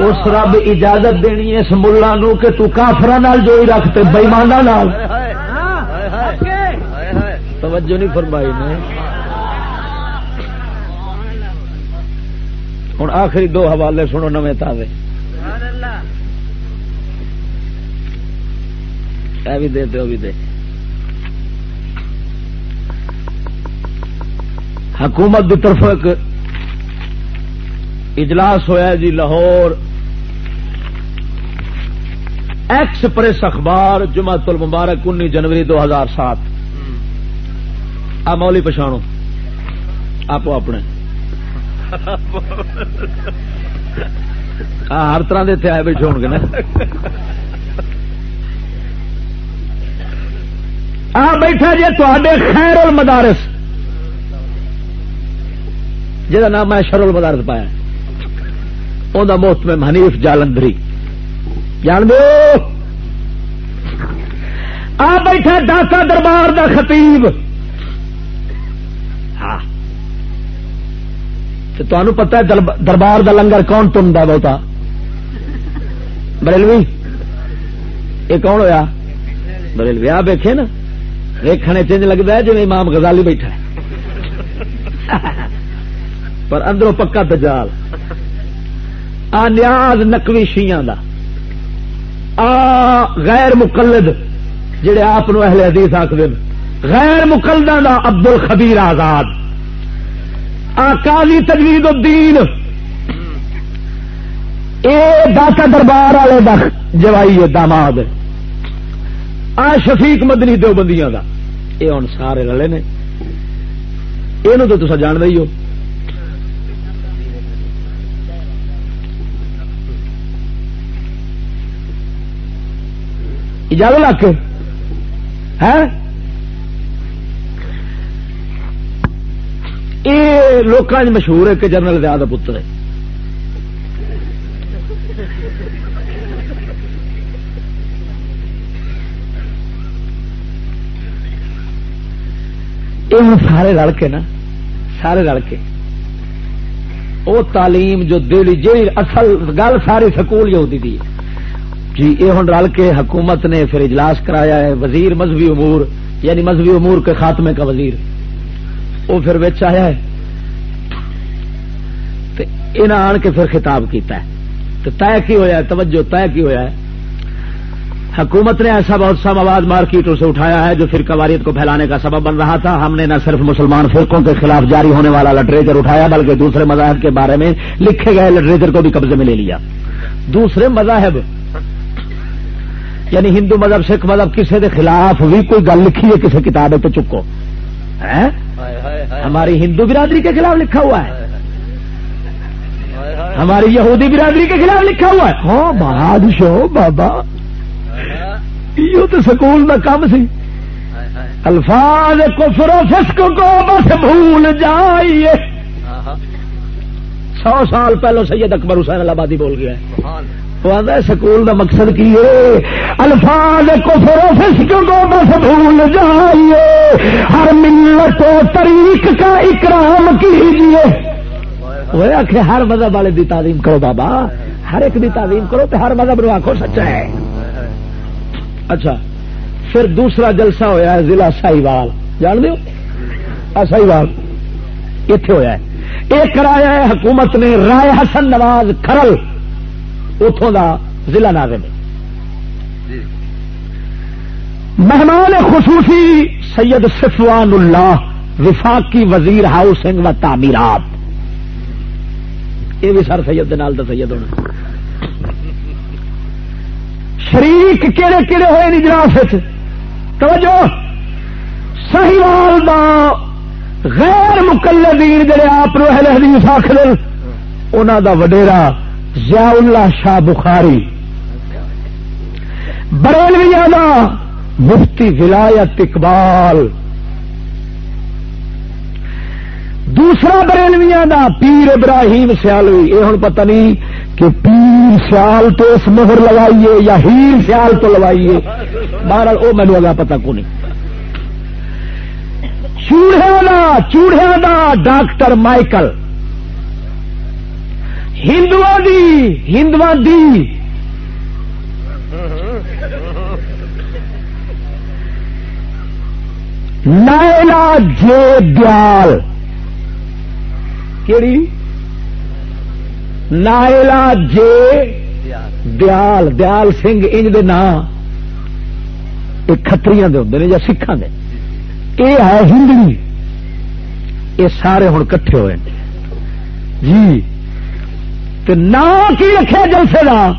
اس رب اجازت دینی اس ملا نو کہ تو کافر جو ہی رکھتے بئیمانہ توجہ نہیں فرمائی نے ہوں آخری دو حوالے سنو نویں تازے بھی دے دو بھی دے۔ حکومت کی طرف ایک اجلاس ہوا جی لاہور۔ ایکسپریس اخبار جمعت المبارک انی جنوری دو ہزار سات۔ آ مولی پچھاڑو آپ اپنے۔ ہر طرح کے اتنے آئے بیٹھے ہو گے نا۔ آ، بیٹھا جی تے خیر المدارس جہاں نام میں شر المدارس پایا۔ انہیں موت میں حنیف جالندری جان دو آ، بیٹھا داتا دربار دا خطیب۔ ہاں۔ تمہیں پتا ہے دربار دا لنگر کون تم دا بہتا؟ بریلوی؟ یہ کون ہویا؟ بریلوی، آ بیٹھے نا۔ ویکھنے چنج لگتا ہے جی امام غزالی بیٹھا ہے۔ پر اندروں پکا دجال۔ آ نیاز نقوی شیاں دا۔ آ غیر مقلد، جڑے آپ اہل حدیث آخر غیر مقلدہ دا عبد الخبیر آزاد۔ آ کالی تجوید الدین. اے داتا دربار والے جوائی ہے داماد. آ شفیق مدنی دو بندیاں دا. اے ہوں سارے رلے نے. یہ تو تصا جان ہی ہو. اجازت لا ہے ہاں؟ یہ لوگ مشہور ہے کہ جنرل زیادہ پتر ہے۔ یہ سارے رل کے نا، سارے رل کے۔ وہ تعلیم جو دلی جی اصل گل ساری سکول جو ہوتی تھی۔ جی یہ ہوں رل کے حکومت نے پھر اجلاس کرایا ہے، وزیر مذہبی امور یعنی مذہبی امور کے خاتمے کا وزیر۔ وہ پھر بچ آیا ہے۔ آن کے پھر خطاب کیتا ہے۔ تو طے کی ہوا توجہ، طے کی ہوا ہے۔ حکومت نے ایسا بہت سا مواد مارکیٹوں سے اٹھایا ہے جو پھر قواریت کو پھیلانے کا سبب بن رہا تھا۔ ہم نے نہ صرف مسلمان فرقوں کے خلاف جاری ہونے والا لٹریچر اٹھایا، بلکہ دوسرے مذاہب کے بارے میں لکھے گئے لٹریچر کو بھی قبضے میں لے لیا۔ دوسرے مذاہب یعنی ہندو مذہب، سکھ مذہب کسی کے خلاف بھی کوئی گل لکھی ہے کسی کتاب تو چکو۔ ہماری ہندو برادری کے خلاف لکھا ہوا ہے۔ ہماری یہودی برادری کے خلاف لکھا ہوا ہے۔ ہاں بادشاہ بابا۔ یہ تو سکول کا کام سی۔ الفاظ کفر و فسق کو بس بھول جائیے۔ سو سال پہلو سید اکبر حسین آبادی بول گیا ہے۔ سکول کا مقصد کی ہے؟ الفاظ کفر و فسق کو بس بھول جائیے۔ ہر ملت و طریق کا اکرام کیجیے۔ وہ آخر ہر مذہب والے دی تعلیم کرو بابا۔ ہر ایک دی تعلیم کرو تو ہر مذہب نو آخو سچا ہے۔ اچھا پھر دوسرا جلسہ ہوا ہے ضلع سائی جان دو سائیوال۔ اتے ہوا ہے۔ یہ کرایا ہے حکومت نے، رائے حسن نواز کھرل۔ اتوں کا ضلع ناظر مہمان خصوصی سید صفوان اللہ وفاقی وزیر ہاؤسنگ و تعمیرات۔ یہ بھی سر سید نال دا سید ہونا۔ شریک کہڑے کہڑے ہوئے نجراس توجہ۔ سہیوال دا غیر مقلدین جڑے آپ اہل حدیث آخر انہوں دا وڈیرا ضیاء اللہ شاہ بخاری بریلویا مفتی ولایت اقبال دوسرا بریلویا دا پیر ابراہیم سیالوی، یہ ہوں پتہ نہیں کہ پیر سیال تو اس مہر لگائیے یا ہیر سیال تو لگائیے بہرحال وہ مینو اگا پتا کو نہیں۔ چوڑیا دا چوڑیا دا ڈاکٹر مائیکل۔ ہندو دی ہندو دی۔ نائلا جے دیال۔ کیڑی؟ نائلا جے دیال۔ دیال سنگھ انج دے نام یہ کتری ہوں یا سکھان دے۔ یہ ہے ہندنی یہ سارے ہوں کٹھے ہوئے جی۔ نا کی رکھا جلسے کا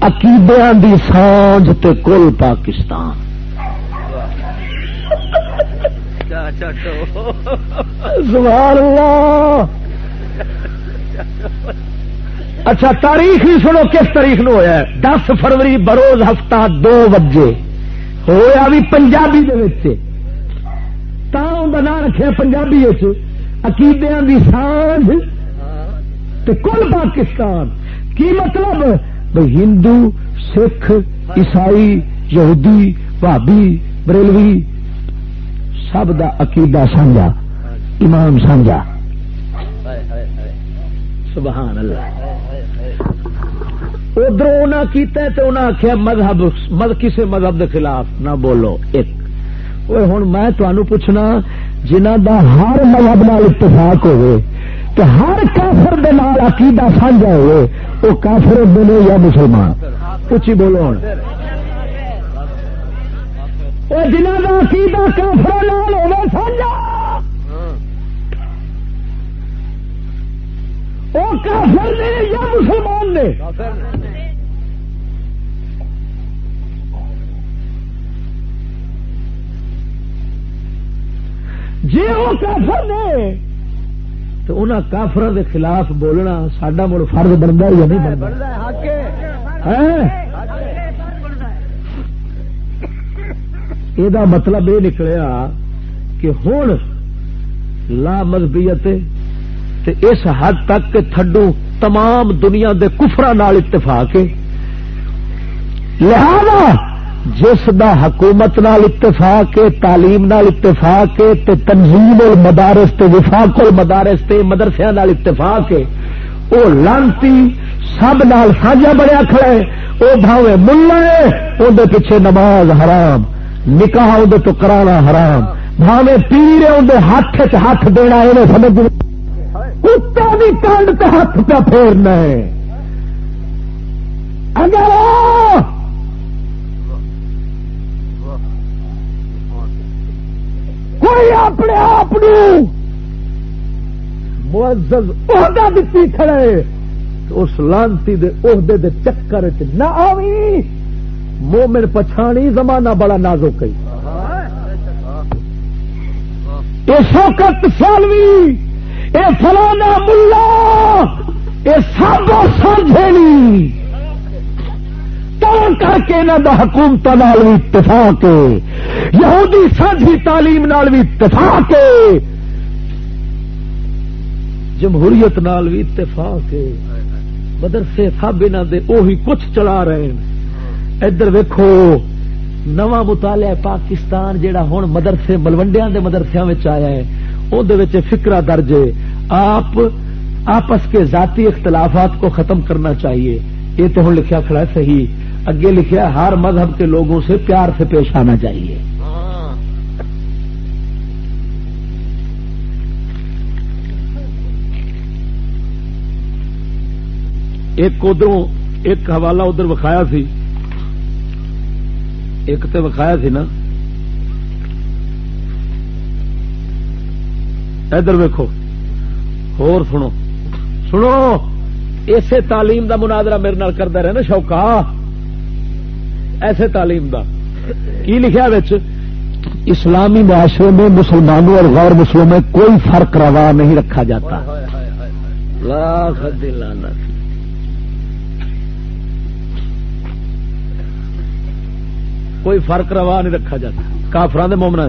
عقیدے دی سانج تے کل پاکستان۔ سبحان اللہ۔ اچھا تاریخ ہی سنو کس تاریخ نو ہوا دس فروری بروز ہفتہ دو بجے۔ ہوا بھی پنجابی نام رکھا پنجابی عقیدے کی سانج کل پاکستان؟ کی مطلب؟ بھائی ہندو، سکھ، عیسائی، یہودی بھابی بریلوی، سب دا عقیدہ سانجا امام سانجا۔ سبحان اللہ۔ ادھر انہیں آخیا مذہب کسی مذہب دے خلاف نہ بولو، ایک۔ ہوں میں تمہوں پوچھنا، جنہ دا ہر مذہب نال اتفاق ہوئے کہ ہر کافر دے نال عقیدہ سانجا ہوئے، وہ کافر بولو یا مسلمان؟ کچھ بولو ہوں جنہ کا عقیدہ کافر نال ہوئے سانجا وہ کافر نے یا مسلمان نے؟ جی وہ کافر نے تو ان کافر کے خلاف بولنا سڈا مڑ فرض بنتا یا نہیں بنتا ہاں؟ یہ مطلب یہ نکلیا کہ ہوں لا مذہبیت اس حد تک کہ تھڈو تمام دنیا دے کفرا نال اتفاق لہذا جس دا حکومت نال اتفاق تعلیم نال اتفاق تے تنظیم المدارس، تے وفاق المدارس، تے مدرسے نال اتفاق او لانتی سب نال سانجا بڑیا کھڑا ہے، او بھاوے ملا ہے اندر پیچھے نماز حرام، نکاح اندر تو کرانا حرام، بھاوے پیر اندر ہاتھ ہاتھ دینا یہ سمجھ کتا بھی کنڈ تو ہاتھ پہ پھیرنا ہے۔ اگر کوئی اپنے آپ معزز عہدہ دیتی کھڑے اس لانتی دے عہدے دے چکر چ نہ آوی مومن پچھانی زمانہ بڑا نازک کئی۔ یہ شوکت سالوی، اے فلانا ملا، اے سب سمجھے کر کے انہوں کا حکومت بھی اتفاق یہودی سانجھی تعلیم نال بھی اتفاق جمہوریت نال بھی اتفاق مدرسے سب انہوں دے اوہی کچھ چلا رہے ہیں۔ ادھر ویکو نواں مطالعہ پاکستان جہاں ہوں مدرسے ملوڈیا کے مدرسے آیا ہے اندر فکرا درج آپ، آپس کے ذاتی اختلافات کو ختم کرنا چاہیے۔ یہ تو ہوں لکھا کھڑا صحیح۔ اگے لکھا ہر مذہب کے لوگوں سے پیار سے پیش آنا چاہیے۔ ایک ادھر ایک حوالہ ادھر وکھایا سی۔ ایک تو وکھایا سی نا۔ ادھر ویکو ہور سنو۔ سنو! اسے تعلیم دا مناظرہ میرے نال کرتا رہے نا شوقا۔ ایسے تعلیم دا۔ کی لکھا بچ اسلامی معاشرے میں مسلمانوں اور غیر مسلموں میں کوئی فرق روا نہیں رکھا جاتا۔ کوئی فرق روا نہیں رکھا جاتا۔ کافران مومنا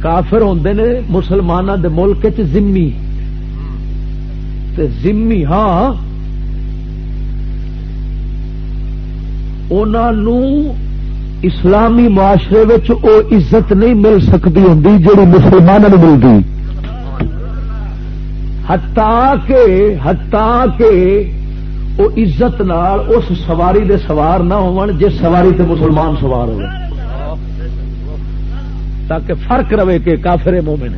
کافر ہوں نے مسلمانوں دے ملک چمی ہاں اسلامی معاشرے او عزت نہیں مل سکتی ہوں جی مسلمانوں ملتی ہتا کے ہتا کے وہ عزت نال اس سواری دے سوار نہ ہو جس سواری تے مسلمان سوار ہو تاکہ فرق رہے کہ کافر مومن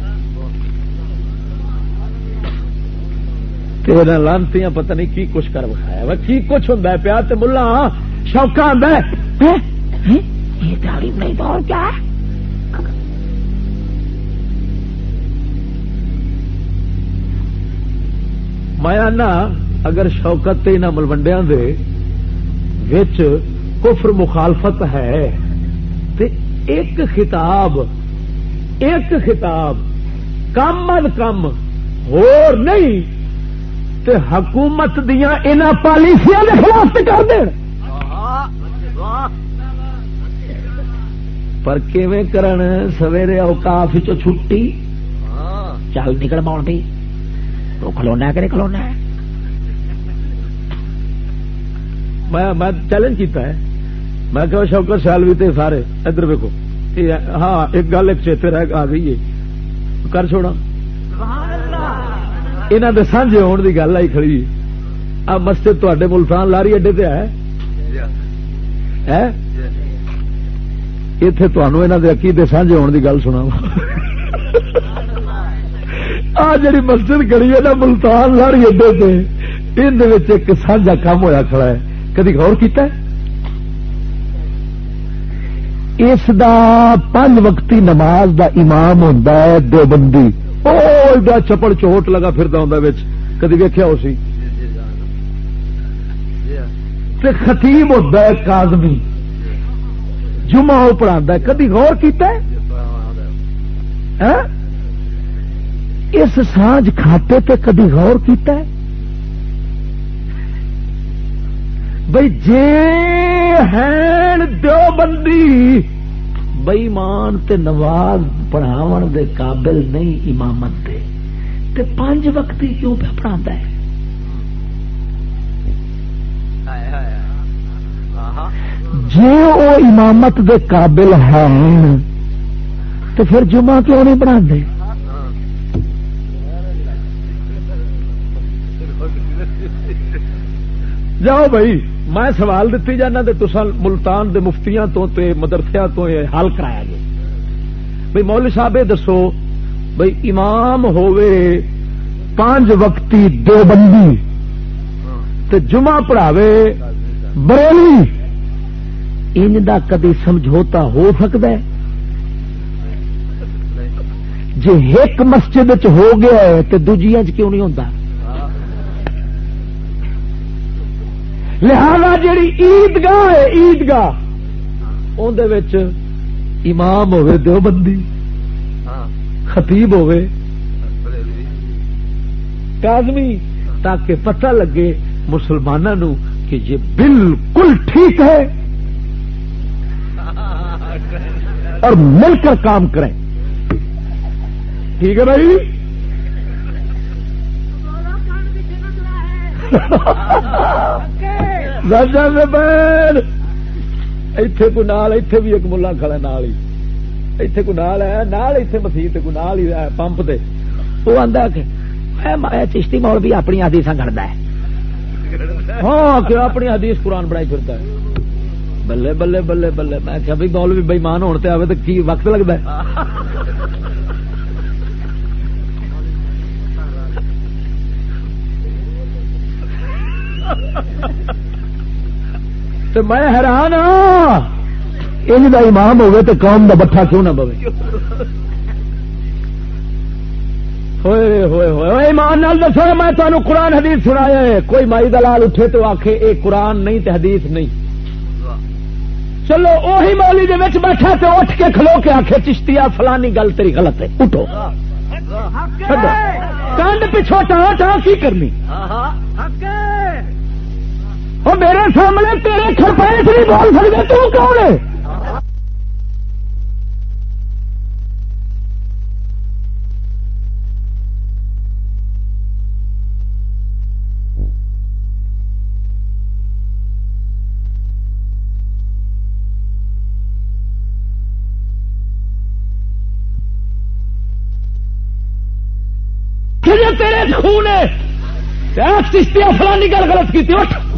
تیرا لانتی پتہ نہیں کی کچھ کر بکھایا کی کچھ ہوں پیا تو ملا ہاں، شوقا ہاں؟ ہاں؟ کیا میں اگر شوکت ان ملوڈیا کفر مخالفت ہے، تے ایک خطاب ایک خطاب کم از کم نہیں تے حکومت دیا ان پالیسیاں خلاف کر دیں پر کیویں کرن؟ سویرے اوقاف چھٹی۔ چل نکل ماؤ بھی تو کھلونا کہ نہیں کھلونا میں چیلنج کیتا ہے۔ میں کہ شوکر سیال بھی سارے۔ ادھر ویکو ہاں ایک گل ایک چیتے رہ آ گئی ہے۔ کر چھوڑا انہوں نے سانجے ہونے کی گل آئی کھڑی آ مسجد تے ملتان لاری اڈے پہ ہے اتے تنوع کے عقیدے سانجے ہونے کی گل سنا آ جڑی مسجد کڑی ہے نا ملتان لاری اڈے پہ ان ایک سانجا کام ہوا کھڑا ہے کدی غور کیتا ہے اس دا پانچ وقتی نماز دا امام ہوں دو بندی وہ چپڑ چوٹ لگا پھر کدی ویکیا اسی خطیب ہوتا ہے کازمی جمعہ وہ پڑھا کدی غور کیتا ہے؟ ہاں؟ اس سانج کھاتے تے کدی غور کیتا ہے؟ بھائی جے ہیں دو بندی بئیمان تے نواز پڑھاو دے قابل نہیں امامت دے۔ تے پانچ وقتی کیوں پہ پڑھا ہے؟ جی وہ امامت دے قابل ہیں تو پھر جمعہ کیوں نہیں پڑھا دے جاؤ بھائی۔ میں سوال دیتی جانا تسا ملتان دے مفتیاں تو تے مدرسیا تو حل کرایا گیا بھائی مول صاحب دسو بھائی امام ہوئے پانچ وقتی دو بندی تے جمعہ پڑھاوے بریلی۔ ان دا کدی سمجھوتا ہو سکتا ہے؟ جی ایک مسجد چ ہو گیا ہے تو دوجیا کیوں نہیں ہوتا لہذا جیڑی عید گاہ ہے عید گاہ اندر امام ہوے دو بندی خطیب ہوے کازمی تاکہ پتہ لگے مسلمانوں کہ یہ بالکل ٹھیک ہے اور مل کر کام کریں۔ ٹھیک ہے بھائی؟ اتے کو نال اتے بھی ایک ملا کھڑا نال ہی اتے کو نال ہے نال اتے مسیح کو نال ہی پمپ سے وہ آتا کہ چشتی مول بھی اپنی آدیش گڑتا ہے ہاں کہ اپنی حدیث قرآن بنائی پھرتا ہے بلے بلے بلے بلے میں کہ بھائی مول بھی بےمان ہونے آئے تو کی وقت لگتا ہے تو میں حیران ہاں ان کا امام ہوگی تو قوم کا بٹھا کیوں نہ پوے ہوئے ہوئے ہوئے ایمان نال دسو میں تمہیں قرآن حدیث سنایا ہے۔ کوئی مائی دلال اٹھے تو آخے اے قرآن نہیں تے حدیث نہیں۔ چلو وہی مولی دے وچ بیٹھا تے اٹھ کے کھلو کے آخے چشتیا فلانی گل تیری غلط ہے۔ اٹھو۔ کنڈ پچھو ٹا ٹا کی کرنی؟ وہ میرے سامنے تیرے کھرپائے سے نہیں بول سکتے تو کون ہے تیرے خون ہے چشتیا فلانی گل غلط کی اٹھ۔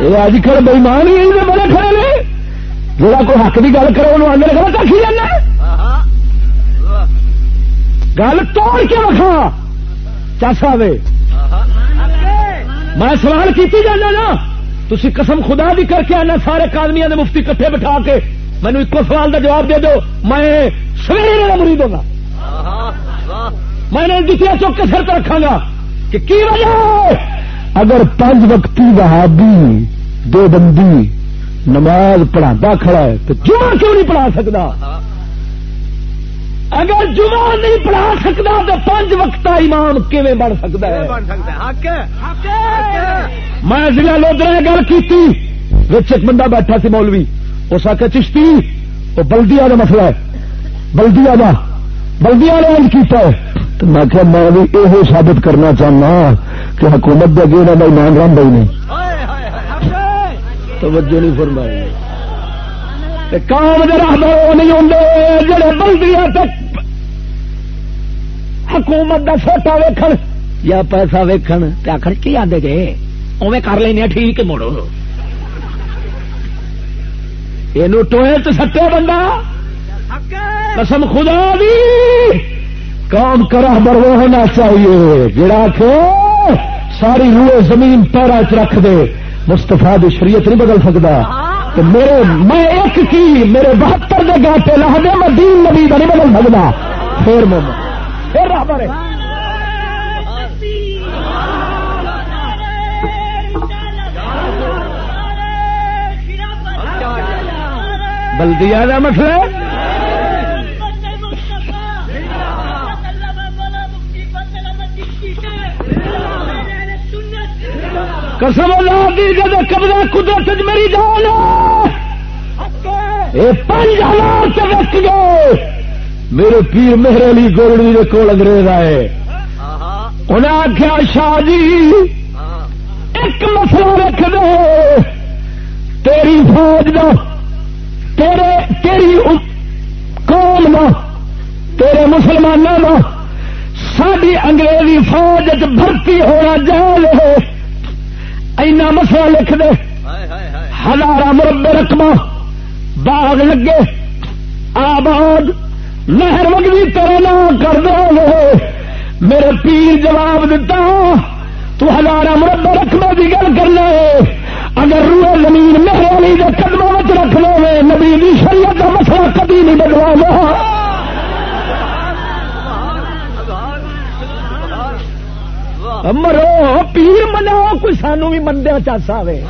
یہ اج کل بےمان ہی بڑے کھڑے نے۔ جا کوئی حق کی گل کرو انہوں آدھے غلط آخی جانا گل توڑ کے رکھا۔ چاسا وے میں سوال کیتی جانا نا۔ تھی قسم خدا بھی کر کے آنا، سارے کادمیاں نے مفتی کٹھے بٹھا کے۔ مینو ایک سوال کا جواب دے دو۔ میں سویرے میرا مرید ہوگا میں نے جتیا چوک کے سر پہ رکھا گا کہ کی وجہ؟ اگر پانچ وقتی وہابی دو بندی نماز پڑھا کھڑا ہے تو جمعہ کیوں نہیں پڑھا سکتا؟ اگر جمعہ نہیں پڑھا سکتا تو پانچ وقت امام کیون بن سکتا ہے؟ میں ضلع لودرا گل کی ایک بندہ بیٹھا سی مولوی اس آخر چشتی وہ بلدیا کا مسئلہ ہے۔ بلدیا کا بلدیا نے اج کیتا ہے۔ تو میں کہ میں بھی یہ ثابت کرنا چاہنا کہ حکومت دے اگے انہوں کا ایمان رہا ہی نہیں۔ توجہ نہیں فرمائی۔ کام جرا نہیں ہوں جڑے بلدیا تک حکومت کا فوٹا ویکھن یا پیسہ ویکھن تے آخر کی آدھے جے؟ اوے کر لینا ٹھیک ہے مڑو۔ یہ ٹوئے تو سٹے بندہ۔ قسم خدا دی، کام کرا بر وہ ہونا چاہیے۔ جڑا کہ ساری روئے زمین پیرا چ رکھ دے۔ مستفا دی شریعت نہیں بدل سکتا تو میرے، میں ایک کی، میرے بہتر دے گاٹے لا دے، میں دین نبی کا نہیں بدل سکتا پھر میں پھر رابر بلدیا کا مسئلہ قسم اللہ دی جب قبضہ قدرت میری جان یہ پانچ ہزار سے رکھ گئے میرے پیر مہر علی گولڑی کے کول انگریز آئے۔ انہیں آخیا شاہ جی ایک مسئلہ رکھ دو تیری فوج دا، تیرے، تیری قوم دا، تیرے مسلمانوں دا ساری انگریزی فوج بھرتی ہونا جائے اینا مسئلہ لکھ دے۔ ہزار مربے رقم باغ لگے۔ آباد۔ لہر مگوی تیرا نام کر دو میرے پیر جواب دیتا تو ہزار مربے رقم کی گل کرنا ہے۔ اگر روح زمین میرے علی کے قدموں میں رکھ لو نبی دی شریعت کا مسئلہ کبھی نہیں بدلا مرو، پیر مناؤ کوئی سانو بھی مندیا چاسا وے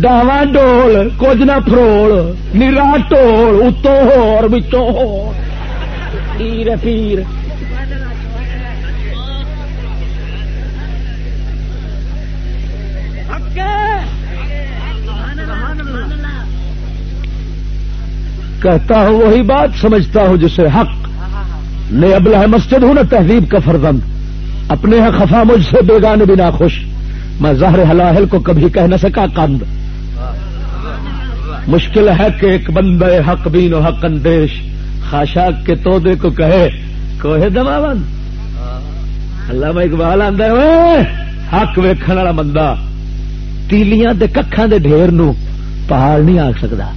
ڈاوا ڈول، کچھ نہ فروڑ نیرا ٹول اتو ہور بچوں ہو پیر پیر۔ کہتا ہوں وہی بات سمجھتا ہوں جسے حق نے ابلا ہے مسجد ہوں نا تہذیب کا فرزند۔ اپنے ہیں خفا مجھ سے بیگانے بھی نہ خوش میں ظاہر حلاحل کو کبھی کہہ نہ سکا کند مشکل ہے کہ ایک بندے حق بین و حق اندیش، خاشاک کے تودے کو کہے، کوہ دما بند اللہ میں اقبال آدھا حق ویکھن والا بندہ۔ تیلیاں دے ککھاں دے ڈھیر نو پہاڑ نہیں آ سکتا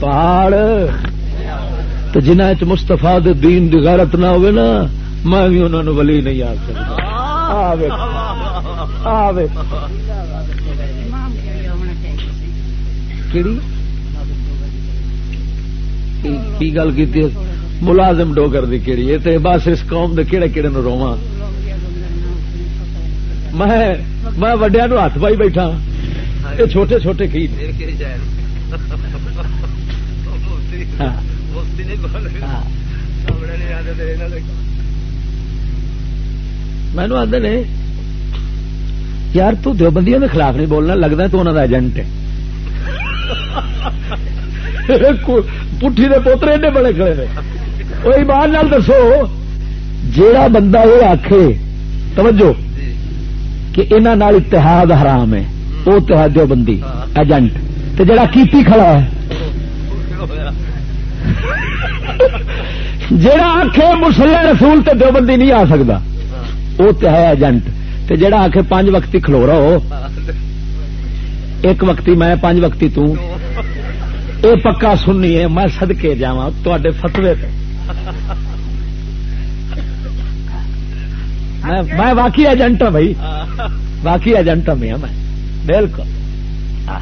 پہاڑ تو جنہ چ مستفا دین دی غیرت نہ ہوئے نا، میں بھی انہوں نے ولی نہیں آ سکتا کی گل کی ملازم ڈوگر دی کیڑی؟ یہ تو بس اس قوم دے کہڑے کہڑے نو رواں۔ میں میں وڈیا نو ہاتھ پائی بیٹھا۔ یہ چھوٹے چھوٹے کی؟ ہاں۔ مینو آدھے نے، یار تو دیوبندیوں کے خلاف نہیں بولنا لگتا تو انہوں کا ایجنٹ ہے۔ پٹھی دے پوترے ایڈے بڑے کھڑے نے۔ وہی بار نال دسو، جیڑا بندہ یہ آخ توجہ، کہ انہوں اتحاد حرام ہے وہ اتحاد دیوبندی ایجنٹ تو جڑا کیتی کھڑا ہے۔ جڑا آخ مسلح رسول تے دیوبندی نہیں آ سکتا وہ تو ہے ایجنٹ تے جڑا آخ پانچ وقتی کھلو رہو ایک وقتی میں، پانچ وقتی تو۔ اے پکا سننی ہے، میں سدکے جا تے فتوے میں واقعی ایجنٹ ہوں بھائی۔ واقعی ایجنٹ ہوں میں بالکل۔ ہاں۔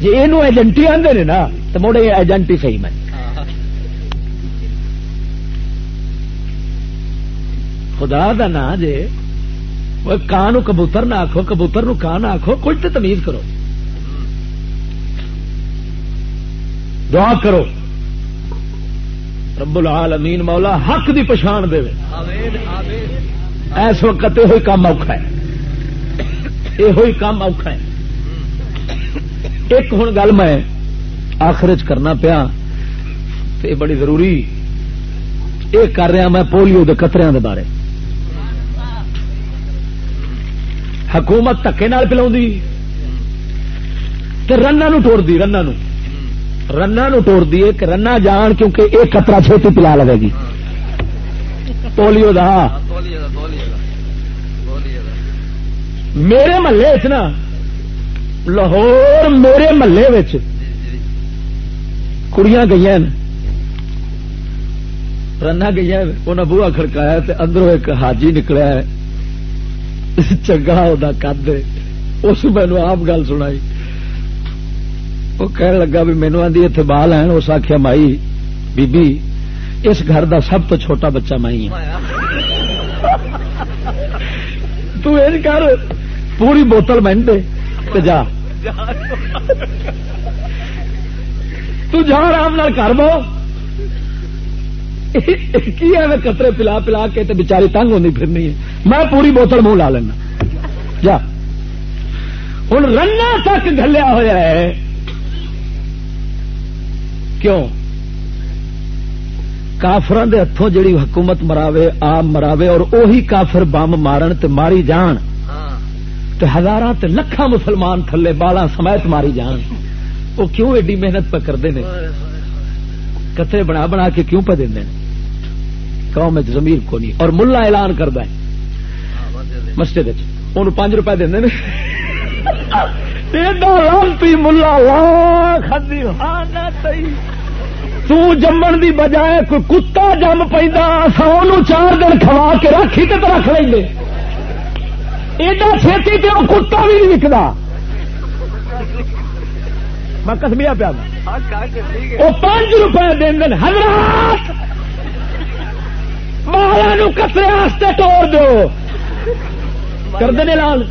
جی یہ ایجنٹی آدھے نے نا، تو مڑے ایجنٹ ہی صحیح میں۔ خدا دا نا جے کان کبوتر نہ آخو کبوتر نو کان آخو کچھ تو تمیز کرو۔ دعا کرو۔ رب العالمین مولا حق دی پچھان دے۔ اس وقت یہ کام اوکھا ہے۔ یہ کام اوکھا ہے۔ ایک ہوں گل میں آخر چ کرنا پیا بڑی ضروری۔ یہ کر رہا میں پولیو کے قطرے کے بارے۔ حکومت تکے پلا رنا ٹوڑ دی رنا رنا ٹوڑ دی کہ رنا جان کیونکہ ایک قطرہ چھوٹی پلا لگے گی۔ پولیو دا۔ میرے محلے نا، لاہور میرے محلے کڑیاں گئی رنا گئی انہیں بوا کھڑکایا اندروں ایک حاجی نکلیا چنگا کد اس مینو آپ گل سنائی۔ وہ کہنے لگا بھی مینو آدھی اتنے بال ہیں، اس آخیا مائی بی بی اس گھر دا سب تو چھوٹا بچہ مائی ہے۔ تو کر، پوری بوتل دے جا۔ تو جا آرام کر بو کی ہے کترے پلا پلا کے بچاری تنگ ہونی پھرنی ہے؟ میں پوری بوتل منہ لا لینا۔ جا۔ ہوں رنا تک گلیا ہوا ہے۔ کیوں؟ کافران دے ہاتھوں جڑی حکومت مراوے آم مراوے اور اوہی کافر بم مارن تے ماری جان۔ تے ہزار لکھا مسلمان تھلے بالا سمیت ماری جان۔ وہ کیوں ایڈی محنت پہ کرتے ہیں کتنے بنا بنا کے کیوں پہ دیں قوم زمیر کو نہیں اور ملا اعلان کرتا ہے۔ مسجد ان پانچ روپئے دے لانتی ملا لا جمن دی بجائے کوئی کتا جم پہ چار دن کھوا کے رکھی تو رکھ لیں ایڈا چھتی پہ وہ کتا بھی نہیں وکتا میں کسمیا پیا۔ وہ پانچ روپئے دن دن حضرات! مالا نو کترے ٹور دو۔ کر دے لال۔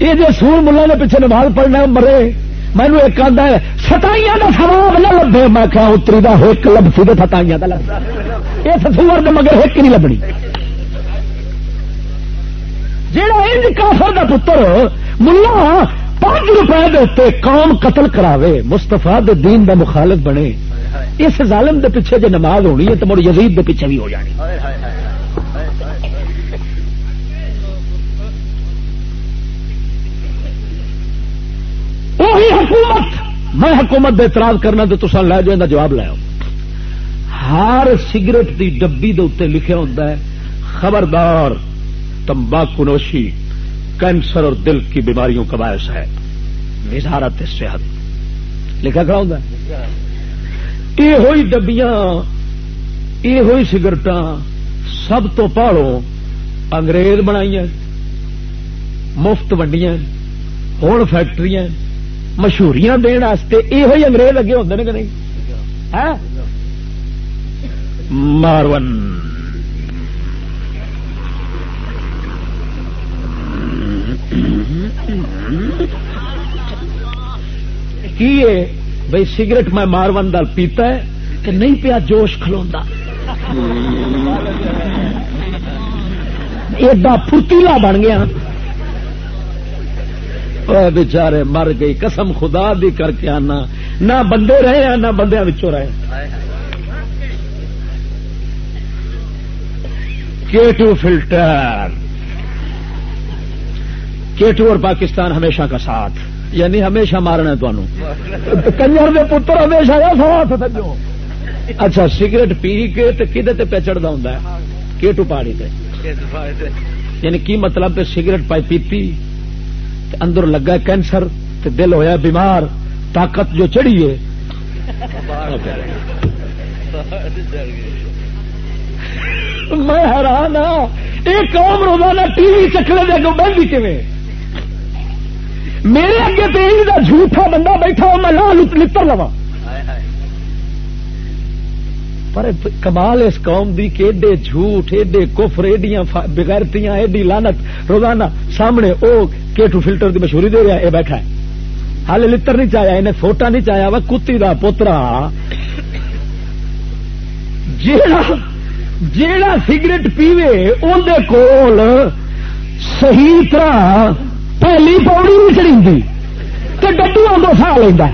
یہ جو سور ملا نے پیچھے نماز پڑھنا مرے۔ مینو ایک آدھا ہے، ستائیاں کا سواب نہ لبے۔ میں کیا اتری کا ایک لب سی ستائیاں کا لب یہ سور مگر ایک نہیں لبنی۔ جہاں انج کافر کا پتر، ملا پانچ روپئے دے قوم قتل کراوے مستفا دین دا مخالف بنے۔ اس ظالم دے پیچھے جی نماز ہونی ہے تو مڑ یزید دے پیچھے بھی ہو جانی۔ وہی حکومت، میں حکومت دے اعتراض کرنا تو تصا لے جائے جواب لاؤ ہر سگریٹ دی ڈبی دے اتنے لکھا ہوتا ہے، خبردار، تمباکو نوشی۔ کینسر اور دل کی بیماریوں کا باعث ہے۔ وزارت صحت۔ لکھا کھڑا ہوتا یہ ہوئی ڈبیاں یہ ہوئی سگرٹ سب تو پہاڑوں انگریز بنائی مفت ونڈیاں ہوں فیکٹری مشہوریاں دن یہ انگریز اگے ہوتے ہیں کہ نہیں؟ ہاں؟ مارون کی بھائی سگریٹ میں مارون دل پیتا ہے کہ نہیں پیا جوش کھلوا ایڈا پھرتیلا بن گیا۔ بچارے مر گئی۔ قسم خدا دی کر کے آنا۔ نہ بندے رہے ہیں، نہ بندے رہے کیٹو فلٹر کیٹو اور پاکستان ہمیشہ کا ساتھ۔ یعنی ہمیشہ مارنا تمہوں کنجر دے پتر ہمیشہ ساتھ اچھا سگریٹ پی کے کدے پہ چڑھتا ہوں کیٹو پہاڑی یعنی کی مطلب سگریٹ پائی پیتی اندر لگا کینسر دل ہویا بیمار طاقت جو چڑھی ہے۔ میں حیران ہاں ایک قوم روزانہ ٹی وی چکرے دے اگوں بہت کیویں؟ میرے اگے تو جھوٹا بندہ بیٹھا ہو میں لا لوا پر کمال اس قوم دی کہ ایڈے جھوٹ ایڈے کفر ایڈیاں بغیرتیاں ایڈی لانت روزانہ سامنے او کیٹو فلٹر دی مشہوری دے رہا یہ بیٹھا ہے۔ ہال لڑ نہیں چاہیا انہیں فوٹا نہیں چاہیا وا کتی دا پوترا جیڑا جیڑا سگریٹ پیوے اندر کول صحیح طرح پہلی پوڑی نہیں چڑی تو ڈڈو آدھو سا لینا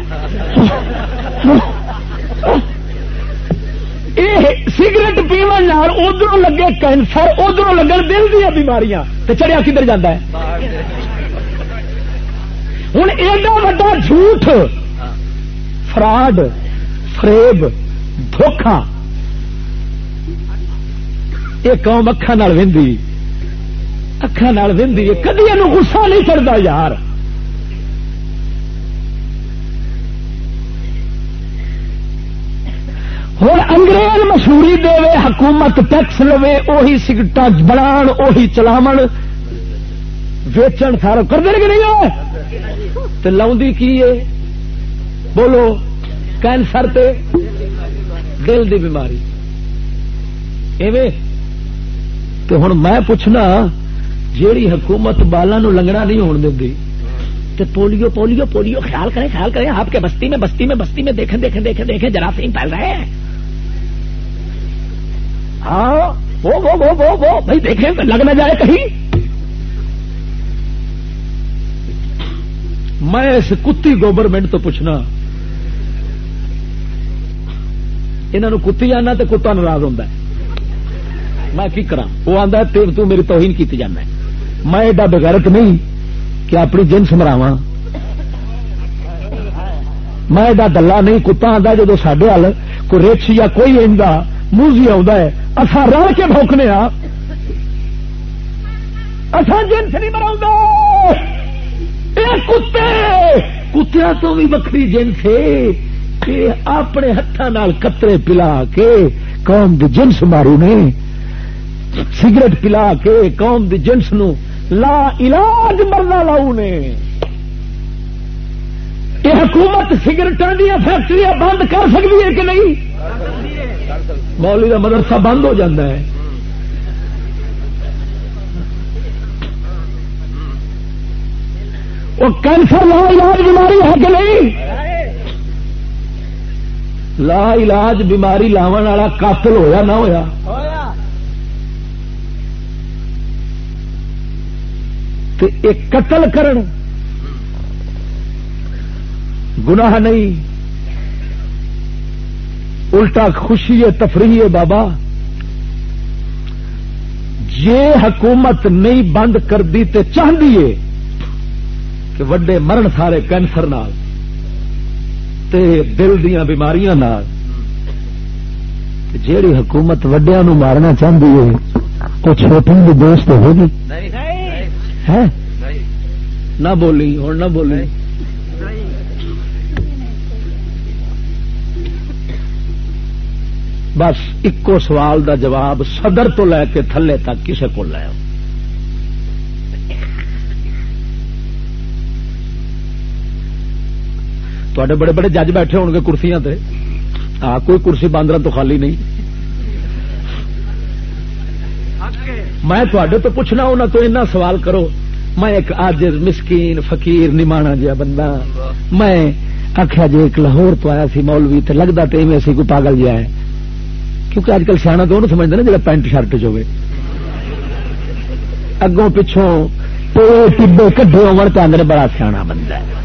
سگریٹ پیو ادھر لگے کینسر ادھر لگن دل دیا بیماریاں تو چڑیا کدھر جانا ہے ہوں ایڈا وا جھوٹ فراڈ فریب دھوکھا یہ قوم اکھان وی اکھان وی کدی یہ گسا نہیں چڑھتا یار ہوں انگریز مشہوری دے حکومت ٹیکس لو اہی سگٹ بنا اہی چلاو ویچن سارا کر دیں کہ نہیں تو لاؤں کی ہے بولو کینسر تے دل دی بیماری ایویں تو ہوں میں پوچھنا جیڑی حکومت بالا نو لنگنا نہیں ہون دیں تو پولیو پولیو پولیو، خیال کریں خیال کریں، آپ کے بستی میں بستی میں بستی میں دیکھیں دیکھیں دیکھیں دیکھیں، جراثیم پھیل رہے ہیں۔ ہاں وہ وہ وہ وہ وہ، بھائی دیکھیں، لگ نہ جائے کہیں۔ میں اس کتی گورنمنٹ تو پوچھنا۔ انہوں کتی آنا تو کتا ناراض ہوتا ہے؟ میں کی کرا وہ آتا ہے تو میری توہین کی جانا میں ایڈا بغیرت نہیں کہ اپنی جنس مراوا میں ایڈا دلہ نہیں، کتا آتا جدو سڈے ہل کوئی رچ یا کوئی اندر موزی آ رل کے بوکنے آ جنس نہیں مرا کتے! کتیا تو بھی وکری جنس ہے اپنے ہاتھوں کترے پلا کے قوم دی جنس ماری نے۔ سگریٹ پلا کے قوم دی جنس نو لا علاج مرنا لاؤ نے۔ یہ حکومت سگریٹوں دیا فیکٹری بند کر سکتی ہے کہ نہیں؟ مولی کا مدرسہ بند ہو جاتا ہے۔ وہ کینسر لا علاج بیماری ہے کہ نہیں؟ لا علاج بیماری لاو والا قاتل ہویا نہ ہویا۔ ایک قتل کرن۔ گناہ نہیں۔ الٹا خوشی ہے، تفریح ہے، بابا۔ جے حکومت نہیں بند کر دی تے چاہتی ہے کہ وڈے مرن سارے کینسر نال تے دل دیا بیماریاں نال۔ جیڑی حکومت وڈیا نو مارنا چاہتی ہے وہ چھوٹی بھی دوست ہوگی نہ بولی اور نہ بولی۔ بس ایکو سوال دا جواب صدر تو لے کے تھلے تک کسے کو لے تے بڑے بڑے جج بیٹھے ہونگے کرسیاں تے۔ آ کوئی کرسی باندر تو خالی نہیں۔ میں تھوڑے تو پوچھنا انہوں تو اتنا سوال کرو۔ میں ایک آج مسکین، فقیر نمانا جہا بندہ۔ میں آخیا جی ایک لاہور تو آیا سی مولوی تو لگتا تو ایویں سی کوئی پاگل جہا ہے۔ کیونکہ اج کل سیاح تو سمجھتے نا جا پینٹ شرٹ چ اگوں پچھوں ٹبے کڈے امر تو آدھے بڑا سیاح بندہ ہے۔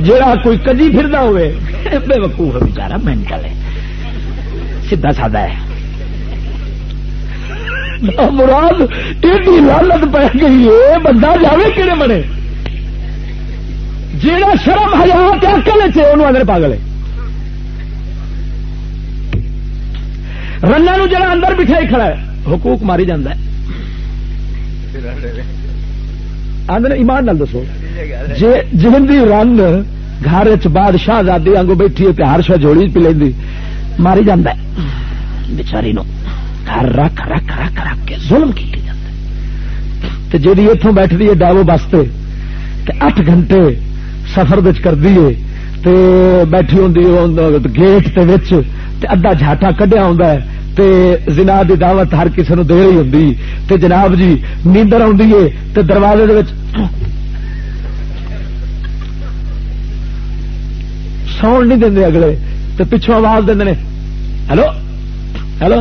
جا کوئی کجی پھر ہوئے بے وقوف بچارا مینٹل ہے۔ سیدا سادہ ہے۔ مراد ایڈی لالت پی گئی ہے، بندہ جائے کہڑے بنے جہاں شرم ہزار اکل چاہے آدھے پاگل ہے۔ رنگ جڑا اندر بٹھائی کھڑا ہے، حقوق ماری جانا آدھے ایمان نال دسو جن کی رنگ گھر بادشاہ آزادی آگوں بیٹھی ہے ہر شا جوڑی پی لینی ماری جانا بچاری نو۔ گھر رکھ رکھ رکھ رکھ کے ظلم کی جاتا جی اتوں بیٹھتی ہے ڈیو بستے اٹھ گھنٹے سفر کر دیے بیٹھی ہوں گیٹ تے ادھا جھاٹا کڈیا ہوں تے زنا دی دعوت ہر کسی نو دے رہی ہوں تے جناب جی نیندر آ دروازے ساؤنڈ نہیں دے اگلے تو پچھوں آواز دے ہلو؟ ہلو؟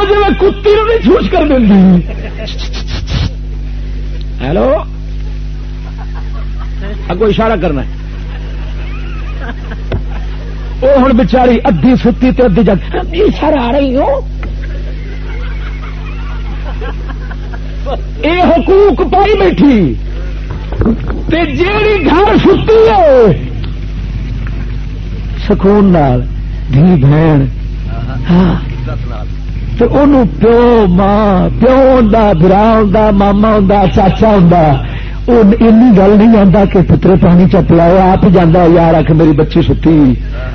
وہ جی کتی نو نہیں چھوچ کر دیں ہیلو؟ اگو اشارہ کرنا وہ ہوں بچاری ادھی ستی تو ادھی جگ۔ اشارہ آ رہی ہو یہ حقوق پائی بیٹھی۔ تے جیڑی گھر ستی ہے۔ سکون نال۔ دھی بہن۔ ہاں۔ تو انہوں پیو ماں پیو ہوں برا ہوں ماما ہوں چاچا ہوں این گل نہیں آتا کہ پترے پانی چپلا آپ جانا یار آ کے میری بچی ستی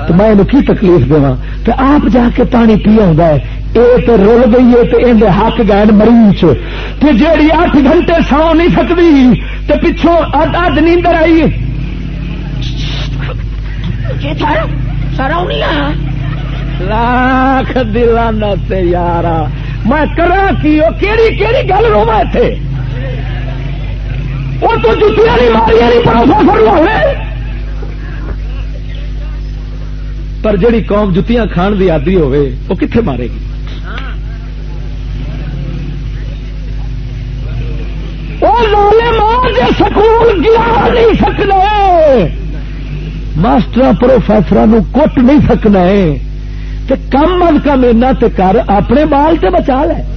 تو میں کی تکلیف دوا تو آپ جا کے پانی پی آ رول گئی ہے تو یہ حق گئے مریض تو جیڑی اٹھ گھنٹے سو نہیں سکتی تو پچھوں اج نیندر آئی سارا لاکھ دلانا یار میں کرا کی کیڑی کیڑی گل رو میں تھے وہ تو جتیاں نہیں ماریا یعنی نہیں پڑوسا سر پر جڑی قوم جتیاں کھان دی آدی ہوے وہ کتنے مارے گی؟ سکول گیا نہیں سکنا ماسٹر پروفیسر کٹ نہیں سکنا ہے کم از کم اینا تے کر، اپنے بال تے بچا لے۔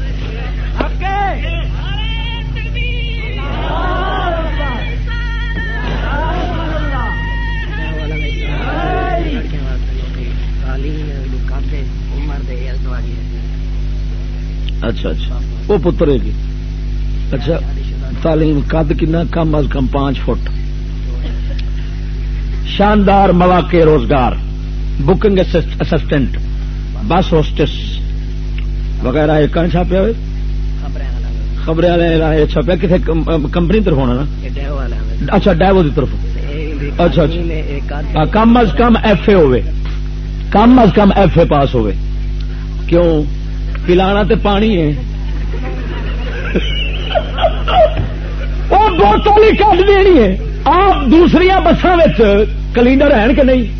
اچھا اچھا۔ وہ پتر ہے جی۔ اچھا تعلیم قد کنا؟ کم از کم پانچ فٹ۔ شاندار مواقع روزگار۔ بکنگ اسسٹنٹ بس ہوسٹس وغیرہ ایک چھاپیا ہوئے؟ خبر والے چھاپیا کتنے کمپنی طرف ہونا نا؟ اچھا ڈیو کی طرف۔ اچھا اچھا۔ کم از کم ایف اے ہوئے۔ کم از کم ایف اے پاس ہوئے۔ کیوں؟ پلانا تے پانی ہے۔ وہ بوتل ہی کٹ دینی ہے۔ آپ دوسری بسان کلینڈر ہیں کہ نہیں؟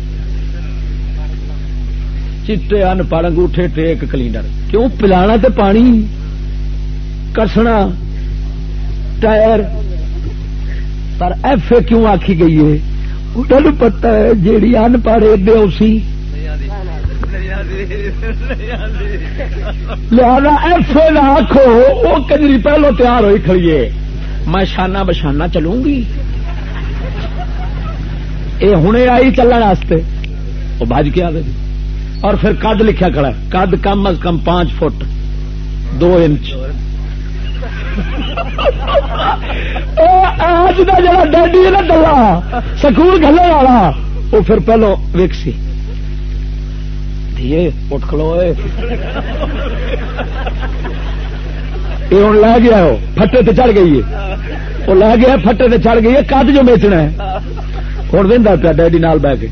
چیٹے ان پڑھ انگوٹھے ٹیک کلینڈر۔ کیوں پلانا تے پانی؟ کسنا، ٹائر۔ پر ایف اے کیوں آخی گئی ہے؟ تین پتا ہے جیڑی ان پڑھ ادے اسی لہذا ایف اے نہ آخو وہ کجری پہلو تیار ہوئی کھڑیے میں شانہ بشانہ چلوں گی۔ یہ ہوں آئی چلنے وہ بج کے آ اور پھر کد لکھا کھڑا ہے۔ کد کم از کم پانچ فٹ۔ دو انچ۔ آج کا جا ڈیڈی ہے نا گلا سکول گلے والا وہ پھر پہلو ویکسی۔ اٹھ کھلو یہ ہوں لے گیا وہ پٹے تے چڑھ گئی ہے۔ وہ لے گیا پٹے تے چڑھ گئی ہے کد جو بیچنا ہے۔ ہوں وہدا پیا ڈیڈی نال بہ کے۔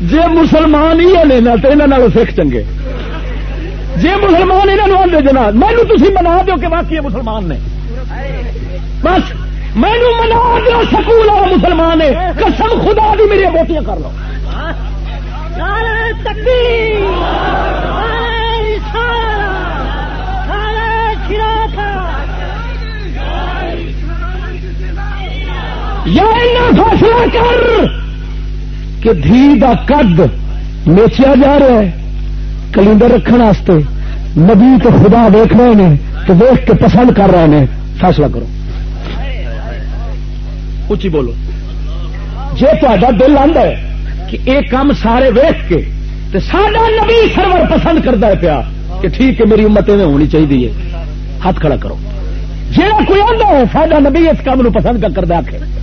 جی مسلمان ہی ہے لینا تو یہاں سکھ چنگے۔ جی مسلمان یہاں آدھے جنا مینو تھی منا دو کہ باقی مسلمان نے۔ بس مینو منا دو سکول والا مسلمان ہے قسم خدا دی میری بوٹیاں کر لو۔ یا فیصلہ کر۔ کہ دھی دا قد نیچیا جا رہا ہے کلندر رکھنے نبی تو خدا دیکھ رہے ہیں تو دیکھ کے پسند کر رہے ہیں فیصلہ کرو۔ اچھی بولو۔ جی تا دل آتا ہے کہ یہ کام سارے ویخ کے تو سارا نبی سرور پسند کرتا ہے پیا کہ ٹھیک ہے، میری امت میں ہونی چاہیے ہاتھ کھڑا کرو۔ جہاں کوئی آتا ہے سارا نبی اس کام پسند کر کرتا آخر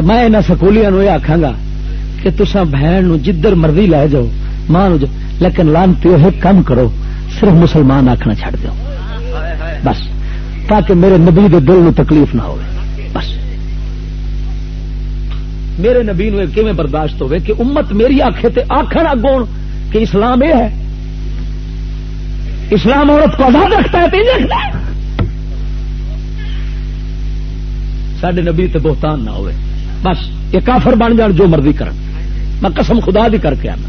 تو میں یہاں سکولیاں یہ آخا گا کہ تسا بہن جدھر مرضی لے جاؤ، ماں لیکن لانتی کم کرو، صرف مسلمان آخنا چھڑ دو بس، تاکہ میرے نبی دے دل نو تکلیف نہ ہو بس۔ میرے نبی نو کیویں برداشت ہوئے کہ امت میری آخے تے آخر اگوں کہ اسلام یہ ہے۔ اسلام عورت کو آزاد رکھتا ہے رکھتا ہے۔ سڈے نبی تے بہتان نہ ہوئے۔ بس، یہ کافر بن جان جو مرضی کر میں قسم خدا دی کر کے آنا۔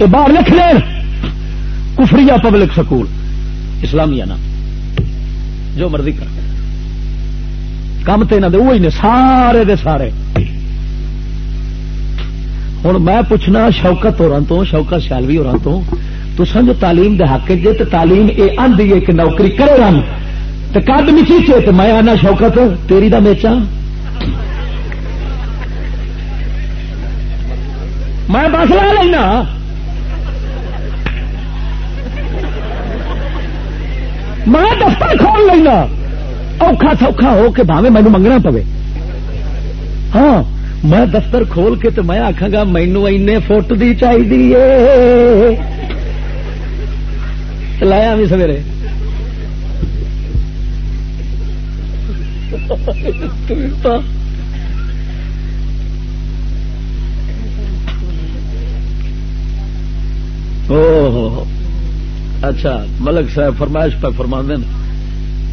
یہ باہر لکھ لیں کفری پبلک سکول اسلامیہ نا جو مرضی کر کام تو یہاں وہی نے سارے دے سارے۔ ہوں میں پوچھنا شوکت ہو تو، شوکت سیالوی ہو تو۔ تو جو تعلیم دے حق جی تو تعلیم یہ آدھی ہے کہ نوکری کرے رن۔ تو کد مچیچے تو میں آنا شوکت، تیری دا میچا میں بس لا لینا۔ میں دفتر کھول لینا۔ اوکھا سوکھا ہو کے بھاوے مینو منگنا پوے۔ ہاں میں دفتر کھول کے تو میں آخا گا مینو این فٹ دی چاہیے لایا بھی سویرے۔ اچھا ملک صاحب فرمائش پہ فرما دین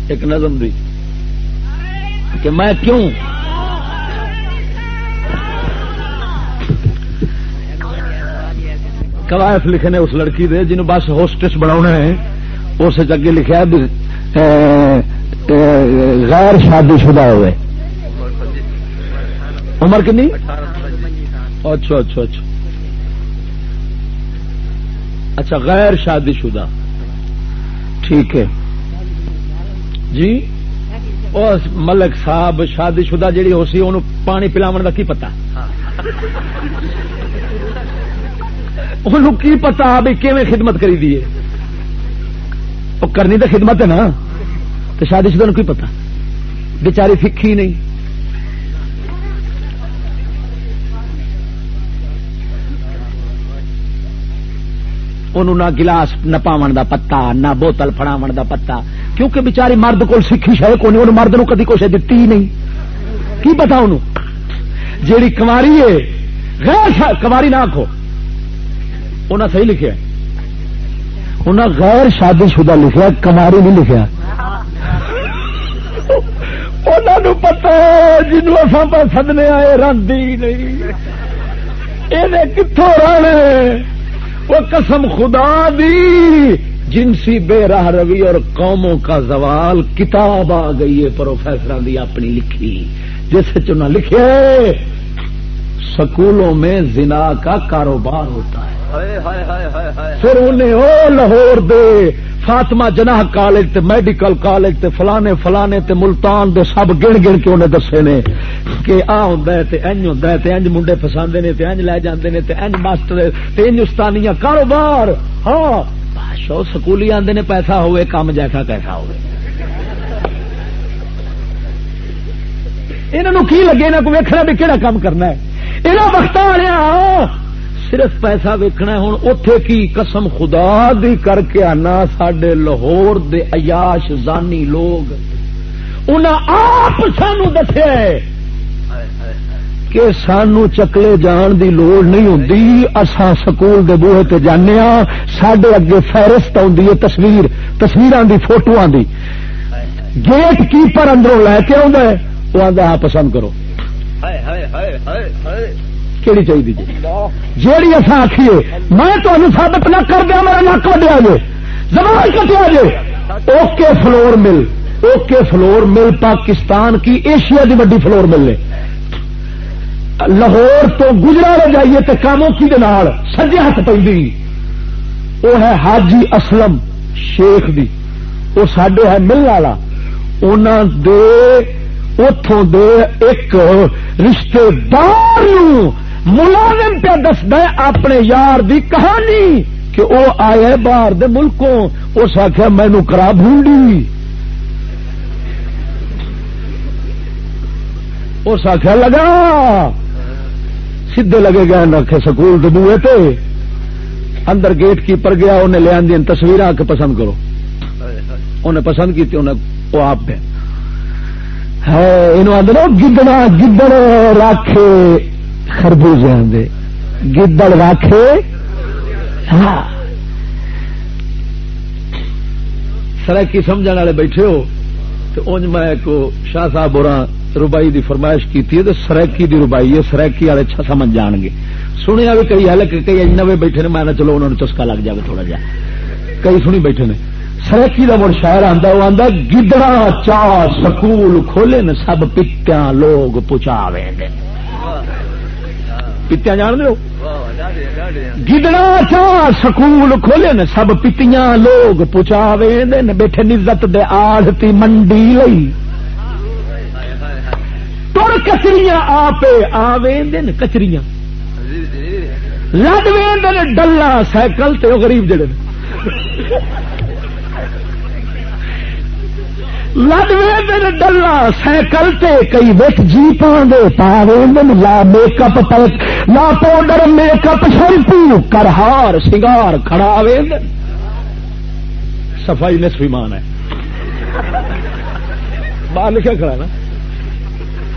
ایک نظم دی کہ میں کیوں؟ قوائف لکھنے اس لڑکی دے جنہوں بس ہوسٹس بنا ہے، اس اگے لکھا غیر شادی شدہ ہوئے۔ عمر کنی اچھا اچھا اچھا۔ اچھا غیر شادی شدہ۔ ٹھیک ہے۔ جی؟ ملک صاحب، شادی شدہ جیڑی ہو سی انہوں پانی پلاو کا کی پتا؟ کی پتا بھی کیون خدمت کری دی وہ کرنی تو خدمت ہے نا؟ تو شادی شدہ کی پتا؟ بچاری سکھی نہیں۔ انہوں نہ گلاس نپاو دا پتا، نہ بوتل فڑاو دا پتا۔ کیونکہ بچاری مرد کو سیکھی شاید کو نہیں مرد نو کدی کچھ دتی ہی نہیں۔ کی پتا ان جیڑی کماری ہے، غیر کماری نہ آخو انہیں صحیح لکھا انہیں غیر شادی شدہ لکھا کماری نہیں لکھا انہوں پتا جنوب اصا سدنے آئے راندی نہیں۔ یہ کتوں رہنے وہ قسم خدا دی، جنسی بے راہ روی اور قوموں کا زوال کتاب آ گئی ہے پروفیسر دی اپنی لکھی۔ جس چنا لکھے سکولوں میں زنا کا کاروبار ہوتا ہے۔ پھر انہیں او لاہور دے، فاطمہ جناح کالج تے میڈیکل کالج تے فلانے فلانے تے ملتان دے سب گن گن کے انہیں دسے نے کہ آ ہوں تے انج ہوں تے انج منڈے فساندے نے تے انج لے جاندے نے تے انج ماسٹر تے انج استانیاں کاروبار۔ ہاں شو سکولی آندے نے پیسہ ہوئے، کام جیسا کیسا ہوئے۔ انہوں کی لگے انہوں کو ویکھنا بھی کہڑا کام کرنا ہے؟ یہاں وقت آیا صرف پیسہ ویکنا ہوں اتے کی قسم خدا دی کر کے آنا سڈے لاہور دے عیاش زانی لوگ۔ انہیں آپ سانو دسیا کہ سانو چکلے جان دی لوڑ نہیں ہوں اسان سکول دے بوہے تے جانے ہاں سڈے اگے فہرست آدھی ہے تصویر تصویر دی فوٹو دی۔ گیٹ کیپر اندروں لے کے آ وہ آدھا ہاں پسند کرو۔ کہڑی چاہیے جی؟ جیڑی اصا آخیے میں تمہیں سابت نہ کر دیا، میرا نک وڈیا جے جی۔ زبان کٹیا جے جی۔ Okay flour mill, okay flour mill, Pakistan کی ایشیا کی وڈی فلور مل لاہور تو گجرا جائیے تو کاموں کی سجے ہاتھ پہ وہ ہے حاجی اسلم شیخ دی۔ وہ سڈے ہے مل والا۔ انہوں دے اتوں دے ایک رشتے دار ملازم پہ دستا اپنے یار دی کہانی کہ وہ آئے باہر دے ملکوں اس آخیا مینو کرا بھونڈی۔ اس آخیا لگا۔ سیدے لگے گئے رکھے سکول دبوے تے۔ اندر گیٹ کیپر گیا انہیں لے آدی تصویر آ کے پسند کرو۔ انہیں پسند کی وہ آپ پہ گدڑا گدڑ راکھے۔ خربوزے دے۔ گدڑ راکھے ہاں۔ سرکی سمجھ والے بیٹھے ہو، تو انج میں ایک شاہ صاحب اور روبائی دی فرمائش کی سرکی دی روبائی ہے، سرکی والے اچھا سمجھ جان گے۔ سنیا بھی کئی حل کئی نوے بیٹھے نے، میں چلو انہوں نے چسکا لگ جائے تھوڑا جا کئی سنی بیٹھے نے۔ سرکی کا مڑ شہر آتا وہ آتا گدڑا چا سکول کھولے ن سب پتیا لوگ پچا پتیا جان دو گدڑا چا سکول کھولے ن سب پتیاں لوگ پچا بیٹھے نزت دے آڑتی منڈی لئی۔ تر کچری آپ آ کچری لڈ وے ڈلا سائیکل تے غریب جڑے لد وے ڈلا، سائیکل تے کئی وٹ جیپان دے پا لا میک اپ لا پاؤڈر میک اپ شیمپو کرہار سنگار کھڑا وے صفائی نصف ایمان ہے۔ باہر لکھا کھڑا نا۔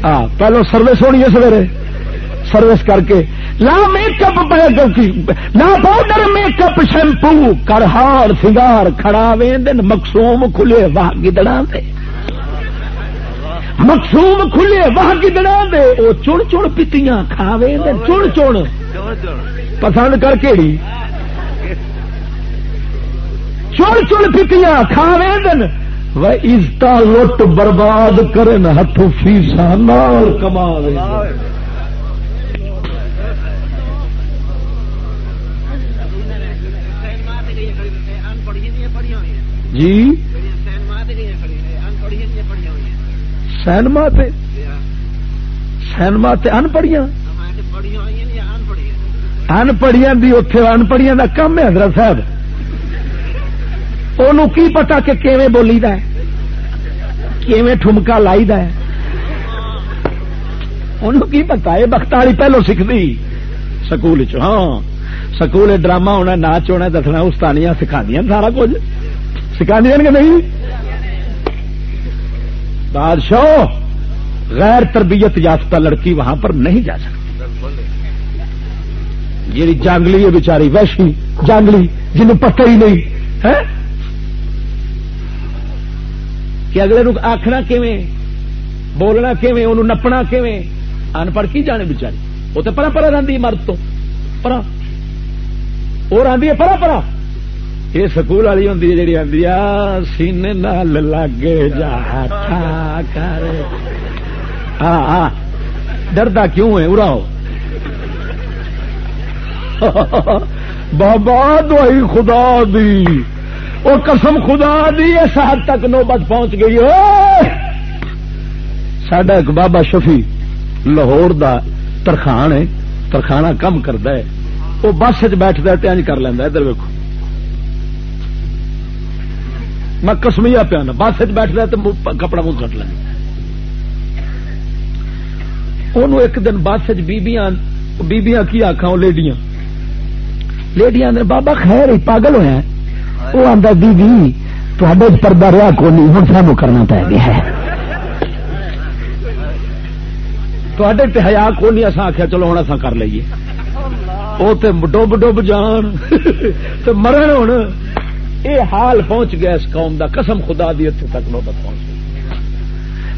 ہاں پہلو سروس ہونی ہے سویرے۔ سروس کر کے۔ لا میک اپ لا پاؤڈر میک اپ شیمپو کرہار، سنگار کھڑا وین مقصوم کھلے واہ گدڑا دے۔ مقصوم کھلے واہ گدڑا دے وہ چڑ چڑ پیتیاں کھاوے چڑ چڑ پسند کر کے چڑ چڑ پیتیاں کھاوے دن عزت لٹ برباد کرن ہاتھوں فیسا نال کما جی؟ سینما سینما ان پڑھیا ان پڑھیا اتے ان پڑھیا کا کم ہے حضرت صاحب۔ وہ کی پتا کہ کیویں بولی دا ہے؟ کیویں ٹھمکا لائی دا ہے؟ انہوں کی پتا ہے؟ بخت والی پہلو سیکھتی سکول چ ہاں۔ سکول ڈرامہ ہونا، ناچ ہونا، دسنا، استانیاں سکھا دیا سارا کچھ۔ سکھا دیا کہ نہیں؟ بادشاہ غیر تربیت یافتہ لڑکی وہاں پر نہیں جا سکتی۔ جی جانگلی ہے بچاری ویشی جانگلی، جنہوں پتہ ہی نہیں ہے کہ اگلے نو آخنا کیویں، بولنا کیویں انہوں نپنا کیویں؟ ان پڑھ کی جانے بچاری وہ تو پرا پرا رہی مرد تو، پرا۔ وہ رہی ہے پرا پرا۔ یہ سکول والی ہوں جی آدھی سینے نال لگے جا کر ڈردا کیوں ہے اڑاؤ بابا دوائی خدا دی وہ قسم خدا دی اس حد تک نوبت پہنچ گئی ہو سڈا ایک بابا شفی لاہور دا ترخان ہے ترخانہ کم کرتا ہے وہ بس چ بیٹھتا ہے کر لینا ادھر ویکو میں کسمیا پیا نا، بس چ بیٹھتا تو کپڑا منہ کٹ لینا انہوں ایک دن بس بیبیاں بیبیاں کی آخا لیڈیاں۔ لیڈیاں نے بابا خیر پاگل ہوا وہ آتا بیبی تے پردہ رہا کو نہیں ہوں سانو کرنا پی گیا ہے۔ تے ہیا کو نہیں اصا آخیا چلو ہوں اصا کر لیے وہ تو ڈب ڈب جان تو مرن ہوں یہ حال پہنچ گیا اس قوم دا، قسم خدا دی اتنے تک نوبت پہنچ گئی۔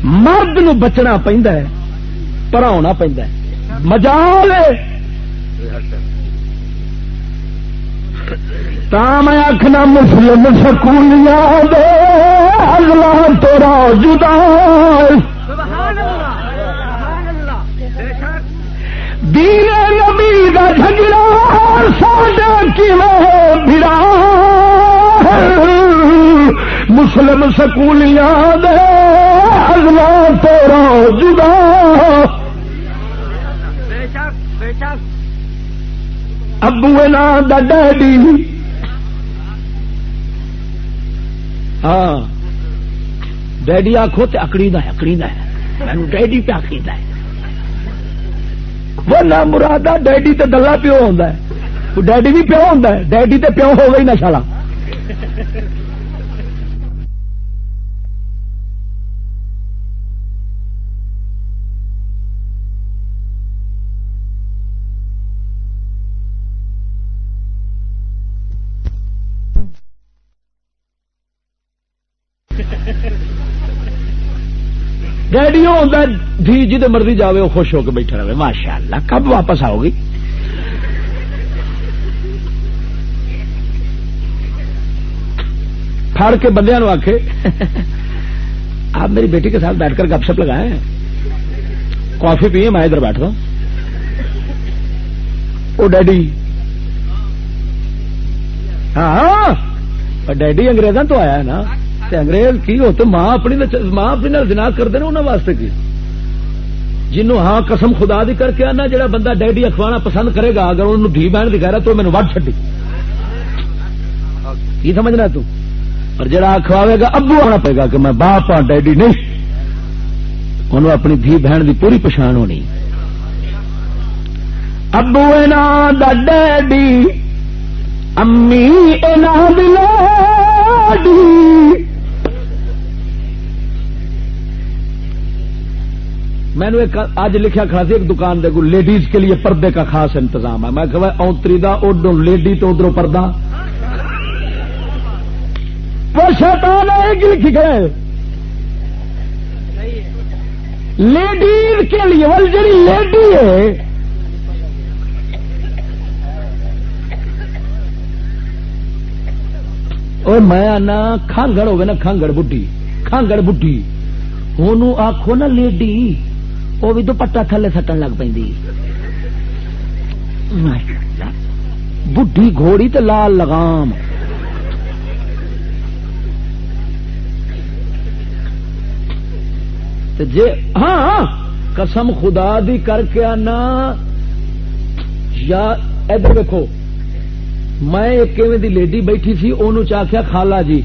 مرد نو بچنا پہنتا ہے پڑھا پہنتا ہے۔ مجال میں آخنا مسلم سکولیاں دے اللہ تیرا جدا دین نبی کا جھگڑا، ساڈا کھڑا مسلم سکولیاں دے اللہ تیرا جدا۔ ابو نا دا ڈیڈی۔ ہاں۔ ڈیڈی آخو تو اکڑی دا ہے، اکڑی دا ہے۔ مینو ڈیڈی پہ آخری دا ہے۔ وہ نہ مراد ڈیڈی تو دلہا پیو ہوتا ہے۔ ڈیڈی بھی پیو ہوتا ہے، ڈیڈی تو پیو ہو گئی نہ شالا۔ ڈیڈی ہوتا دھی جی مرضی جاوے وہ خوش ہو کے بیٹھا رہے ماشاء اللہ کب واپس آؤ گی پھڑ کے بندے آخ آپ میری بیٹی کے ساتھ بیٹھ کر گپ شپ لگائے کافی پیے میں ادھر بیٹھتا ہوں وہ ڈیڈی ہاں ڈیڈی انگریزاں تو آیا ہے نا انگریز کی ہو تو ماں اپنی ماں اپنی جنا کرتے ہیں انہوں واسطے کی؟ جنوں ہاں قسم خدا دی کر کے آنا جڑا بندہ ڈیڈی اخوانا پسند کرے گا، اگر انہوں دھی بہن دکھا رہا تو مینو وڈ چڈی کی سمجھنا تو؟ اور جڑا اخواوے گا، ابو آنا پے گا کہ میں باپ ہاں ڈیڈی نہیں۔ انہوں اپنی دھی بہن دی پوری پچھان ہونی۔ ابو دا ڈیڈی، امی لاڈی۔ میں نے آج لکھا کھڑا سی ایک دکان دے کو لیڈیز کے لیے پردے کا خاص انتظام ہے۔ میں کہ اونتری دا ادھر لیڈی تو ادھر پردہ۔ وہ شیطان ہے لکھی گئے۔ لیڈیز کے لیے، وہ جی لیڈی ہے۔ اور میں آنا، کھانگڑ ہوگی نا، کھانگڑ بڈھی۔ کھانگڑ بڈھی۔ ہوں آخو نا لیڈی۔ وہ بھی دوپٹا تھلے سٹن لگ پی بڈھی گھوڑی تو لال لگام۔ جے ہاں،, ہاں قسم خدا دی کر کے آنا۔ یا، ادھر دیکھو میں ایک دی لیڈی بیٹھی سی ان چاخیا خالا جی۔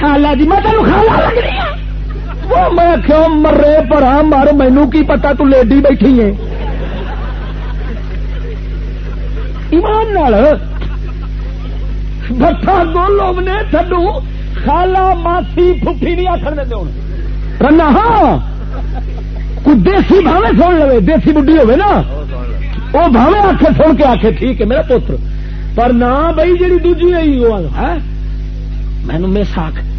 خالا جی میں تینوں خالا لگ رہی ہوں وہ میں کیوں مرے پر مر مینو کی پتا تو لیڈی بیٹھی ہے۔ ایمان نال بٹا دو لوگ نے تھڈو، خالا ماسی پھوپھی نہیں آخر دے رنا ہاں کوئی دیسی بھاوے سن لو دیسی بڈی ہوے نا۔ وہ بھاوے آخ سن کے آخے ٹھیک ہے، میرا پوتر پر نہ بھائی جی دوجی آئی وہ مینو میساک میس آخ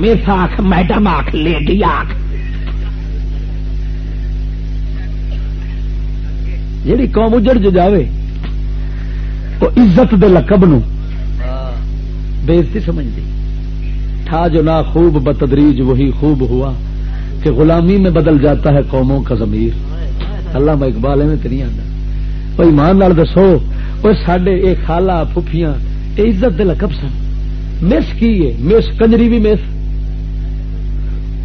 میڈم آخ لیڈی آخ جیڑی قوم اجڑ جو جاوے، وہ عزت دے لقب نو بےزتی سمجھتی تھا جو نہ خوب بتدریج، وہی خوب ہوا کہ غلامی میں بدل جاتا ہے قوموں کا ضمیر۔ اللہ میں اقبال میں تو نہیں آتا وہ ایمان نال دسو، وہ سڈے یہ خالہ پھوپیاں یہ عزت دے لقب سن۔ مس کی ہے؟ مس کنجری بھی مس۔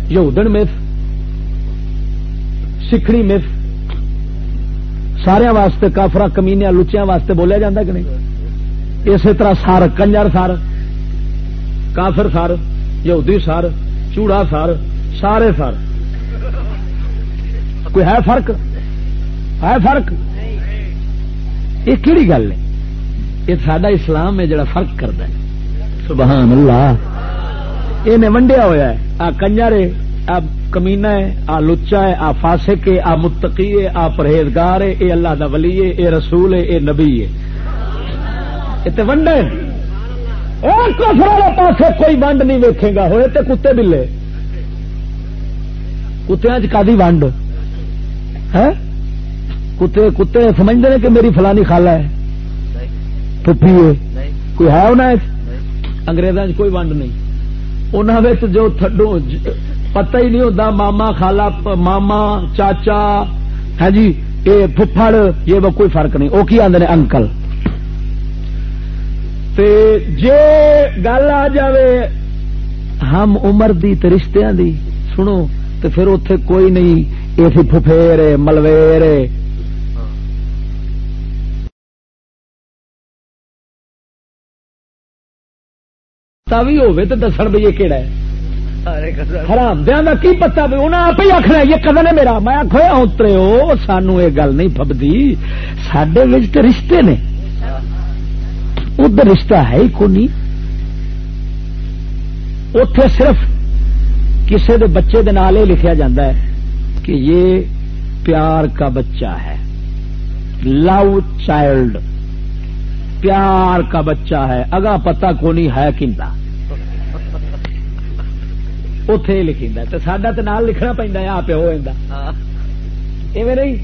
یہودن مس سکھنی مس۔ سارے واسطے کافرا کمینیا لچیا واسطے بولیا جاتا کہ نہیں؟ اسی طرح سر کنجر سر کافر سر یہودی سر چوڑا سر سارے سر کوئی ہے فرق؟ ہے فرق؟ یہ کہڑی گل ہے؟ یہ سڈا اسلام ہے جڑا فرق کرتا ہے۔ سبحان اللہ۔ یہ ونڈیا ہوا ہے۔ آ کنجر ہے آ کمینا ہے آ لچا ہے آ فاسق ہے آ متقی ہے آ پرہیزگار ہے یہ اللہ دا ولی ہے یہ رسول ہے یہ نبی ہے۔ یہ تو ونڈے کفر والے پاس کوئی ونڈ نہیں ویکھے گا۔ ہوئے تو کتے بلے کتیا چی ونڈ؟ ہے کتے کتے سمجھتے ہیں کہ میری فلانی خالہ ہے۔ پپی ہے۔ کوئی ہے انہیں انگریزوں کوئی ونڈ نہیں۔ انہوں جو تھڈو پتہ ہی نہیں ہوتا ماما خالہ ماما، چاچا ہے جی یہ پھڑ یہ وہ کوئی فرق نہیں۔ وہ کی آدھے انکل۔ جے گل آ جائے ہم عمر دی رشتہ دی، سنو تو پھر اتے کوئی نہیں یہ ففیر ملویر بھی ہوے تو دس بھائی یہ کہڑا ہے۔ حرام دیا کا کی پتا بھی؟ انہیں آپ ہی آخنا یہ قدر ہے میرا۔ میں آخو اترے ہو سانو یہ گل نہیں پبدی۔ سڈے رشتے نے۔ ادھر رشتہ ہے ہی کونی اتے صرف کسی دے بچے دے نال لکھا ہے کہ یہ پیار کا بچہ ہے۔ لو چائلڈ پیار کا بچہ ہے اگا پتا کونی ہے کنتا اتے لکھی تو سڈا تو نال لکھنا پہ آ پیو ایویں نہیں؟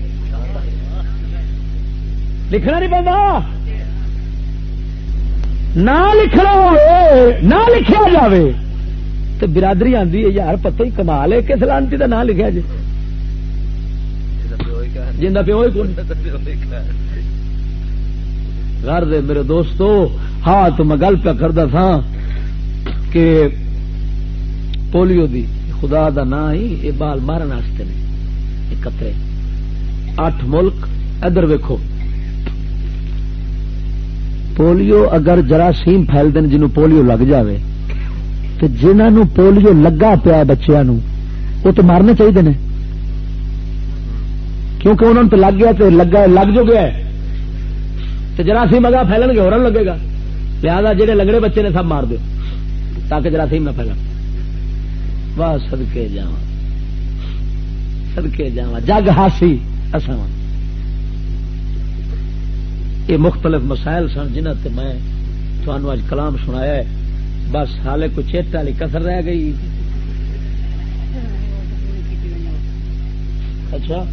لکھنا نہیں پہنتا نہ لکھنا ہو نہ لکھا جائے تو برادری آدھی ہے، یار پتہ ہی کمال ہے، کس لانتی کا نام لکھا جی جا پیو ہی کون؟ گھر دے میرے دوستو ہاں تو میں گل پہ کرتا تھا کہ پولیو دی خدا دا نا ہی یہ بال مارن واسطے نے قطرے۔ اٹھ ملک، ادھر ویکو پولیو اگر جراثیم پھیل دین جنوں پولیو لگ جاوے، تو جنہوں پولیو لگا پیا بچیا وہ تو مارنے چاہیے نے۔ کیونکہ انہوں تو لگ گیا، تو لگا لگ جو گیا تو جراثیم اگا پھیلن گے اور لگے گا۔ لہذا جہے لگڑے بچے نے سب مار دو تاکہ جراثیم نہ پھیلن۔ واہ سدکے جا سدکے جا جگ ہاسی اصا یہ مختلف مسائل سن جنہ تے میں تھانوں اج کلام سنایا ہے۔ بس حالے کو چیٹ والی کسر رہ گئی۔ اچھا۔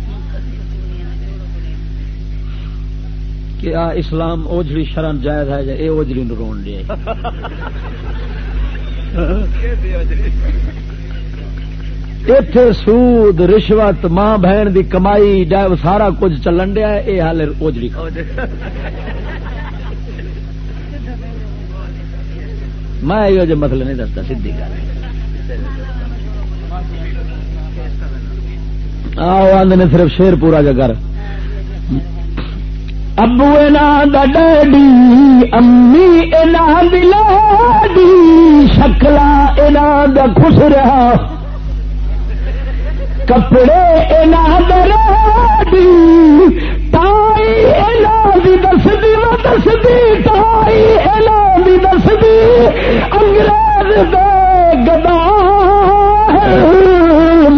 کہ آ، اسلام اوجڑی شرم جائز ہے یہ اوجڑی نو رون لیا اتے سود، رشوت، ماں بہن دی کمائی سارا کچھ چلن دیا یہ حال اوجڑی میں یہ مسئلہ مطلب نہیں دستا سی گل۔ آؤ آدھے صرف شیر پورا جگر ابو دا ڈیڈی امی دلاڈی شکلا اینا خوش رہا۔ کپڑے اینا دراڈی تائی اینا دی دسدی و دسدی، تائی اینا دی دسدی۔ انگریز دے گدا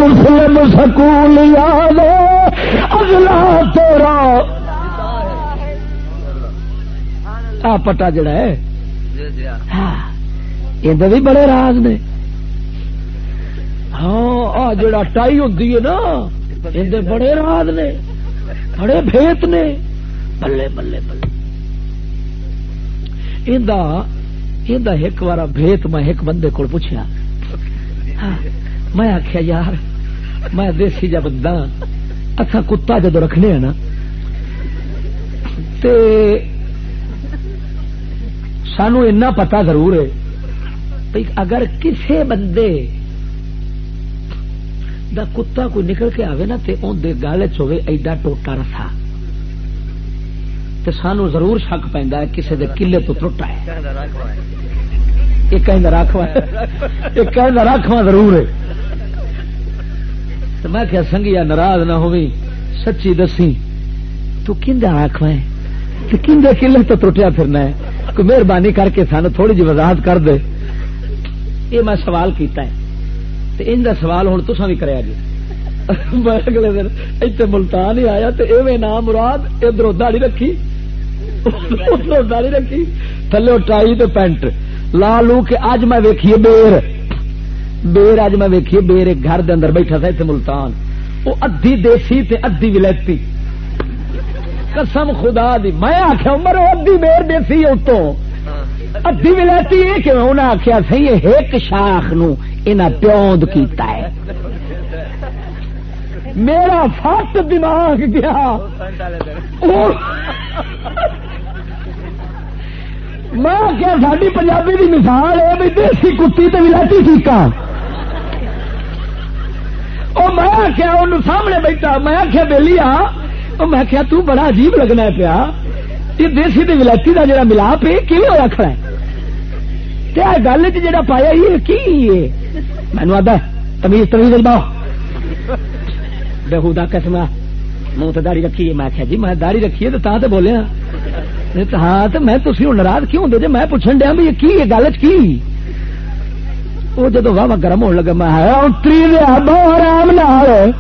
مسلم سکول یاد اگلا تیرا آ پٹا جڑا ہے۔ یہ بھی بڑے راز نے۔ ہاں آ جڑا ٹائی ہوتی ہے نا یہ بڑے راز نے۔ بڑے بھیت نے۔ بلے بلے بلے۔ ایک بار بھیت میں ایک بندے کو پوچھا ہاں، میں آخیا یار میں دیسی جا بندہ اکھا کتا جدو رکھنے ہیں نا تے سانو اتنا پتا ضرور ہے بھائی اگر کسے بندے دا کتا کوئی نکل کے آوے نا تے اون دے گال چوے ایڈا ٹوٹا رسا، تے سانو ضرور شک پیندا ہے کسے دے کلے تو ٹوٹا ہے۔ یہ کہیں راکھوا یہ کہیں راکھوا ضرور ہے۔ تو میں کیا سنگیا ناراض نہ ہوئی سچی دسی تو کھندا راکھوا ہے؟ تو کھندے کلے تو ٹوٹیا پھرنا ہے۔ کوئی مہربانی کر کے سانو تھوڑی جی وضاحت کر دے۔ یہ میں سوال کیتا ہے۔ تے ان دا سوال ہوں تسا بھی کریا جی۔ میں اگلے دن اتنے ملتان ہی آیا تو ایویں نام مراد ادھر داڑی رکھی۔ ادھر داڑی رکھی۔ تھلے ٹائی تے پینٹ۔ لا لو کہ اج میں ویکھیے بیر۔ بیر اج میں ویکھیے بیر، ایک گھر دے اندر بیٹھا تھا اتنے ملتان۔ وہ ادھی دیسی تے ادھی ولائتی قسم خدا دی۔ میں آخیا عمر، وہ ادھی بیر دیسی اتوں ادھی ولائتی یہ کہ انہیں آخیا سی ایک شاخ نو انہیں پیوند کیتا ہے۔ میرا فٹ دماغ گیا۔ میں کیا ساری پنجابی کی مثال ہے بھی دیسی کتی تو ولائتی ٹھیکا وہ میں آخیا ان سامنے بیٹھا، میں آخیا بہلی آ میں آخیا تو بڑا عجیب لگنا پیا، یہ دیسی تے ولائتی کا جڑا ملاپ ہے کی ہوا کھڑا ہے؟ تے گل چ جڑا پایا یہ کی ہے؟ مینو آدھا تمیز تمیز باؤ بہودا قسم منہ تو داڑی رکھی میں آخیا جی میں داڑی رکھی ہے تو بولیا۔ ہاں تو میں تھی ہوں ناراض کیوں ہوں جی میں پوچھن دیا بھی کی ہے، گل کی؟ وہ جدو واہ گرم ہونے لگا، میں آیا، اتری لیا بہت آرام نال۔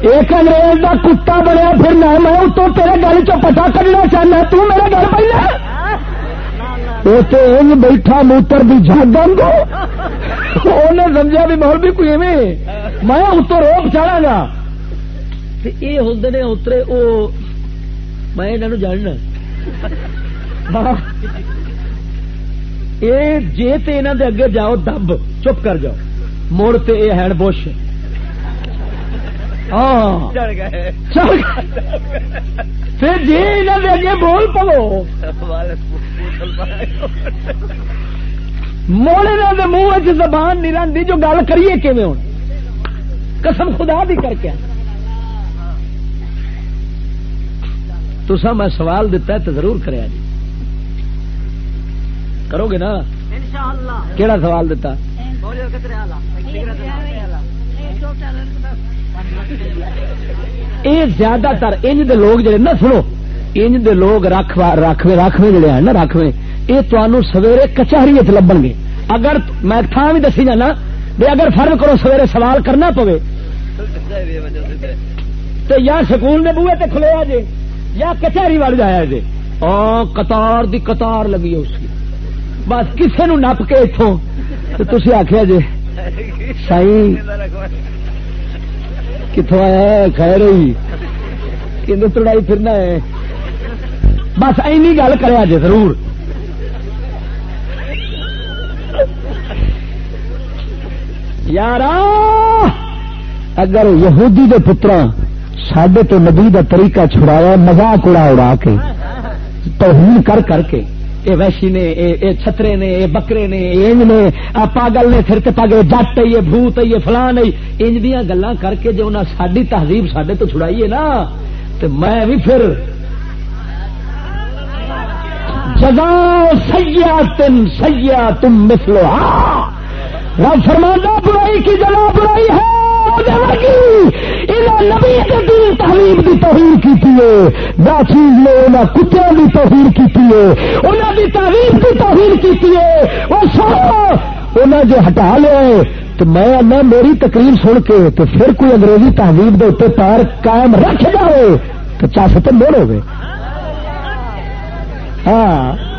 ایک انگریز کا کتا بنیا پھرنا میں اتوں تیرے گل چ پتا کرنا چاہنا، تو میرے گل پہلے وہ تو بیٹھا موتر بھی جاگ گو انہیں سمجھا بھی مول بھی کوئی ایویں۔ میں اتو روپ چاڑا گا۔ یہ ہوں نے اترے وہ میں انہوں جاننا۔ یہ جی تے انہوں دے اگے جاؤ، دب، چپ کر جاؤ۔ مڑ تے یہ ہے بش پھر جی اگے بول پو موڑے دے منہ زبان نہیں رہتی جو گل کریے کیون ہوں قسم خدا بھی کر کے۔ تسا میں سوال دتا ہے تو ضرور کریا جی کرو گے نا؟ کیڑا سوال دتا؟ یہ زیادہ تر انج دے لوگ جڑے نا سنو انج دے لوگ رکھوے رکھوے جڑے ہیں نا رکھوے یہ تمہوں سویرے کچہری لبن گے اگر میں تھان بھی دسی جانا بھی اگر فرم کرو سویرے سوال کرنا پوے تو یا سکول نے بوے تے کھلویا جی یا کچہری وال جایا جی قطار دی قطار لگی ہے اس کی بس کسے نو نپ کے اتوں تو تھی آخیا جی سائی کتوں آیا خیر ہوئی۔ کہ تڑائی پھرنا ہے۔ بس اینی گل کرے جی ضرور۔ یار اگر یہودی دے پترا سڈے تو نبی کا طریقہ چھڑایا مزاق اڑا اڑا کے، توہین کر کر کے۔ اے ویشی نے، اے چھترے نے، اے بکرے نے انج نے پاگل نے پھر پگ جٹ یہ، بھوت یہ فلان انج دیا گلا کر کے جو انہیں ساری تہذیب سڈے تو چھڑائیے نا تو میں بھی پھر جگا سیا تم سیا تم مسلو ہاں فرمانا برائی کی جگہ برائی ہے۔ نبی تعلیم کی توہیر کی چیز نے انہیں کتوں کی توہیر کی انہوں کی تعلیم کی کی وہ انہیں جو ہٹا لیا تو میں میری تقریر سن کے تو پھر کوئی انگریزی تہذیب کے اتنے پیر قائم رکھ جائے، تو چاس تو موڑ ہو گئے۔ ہاں۔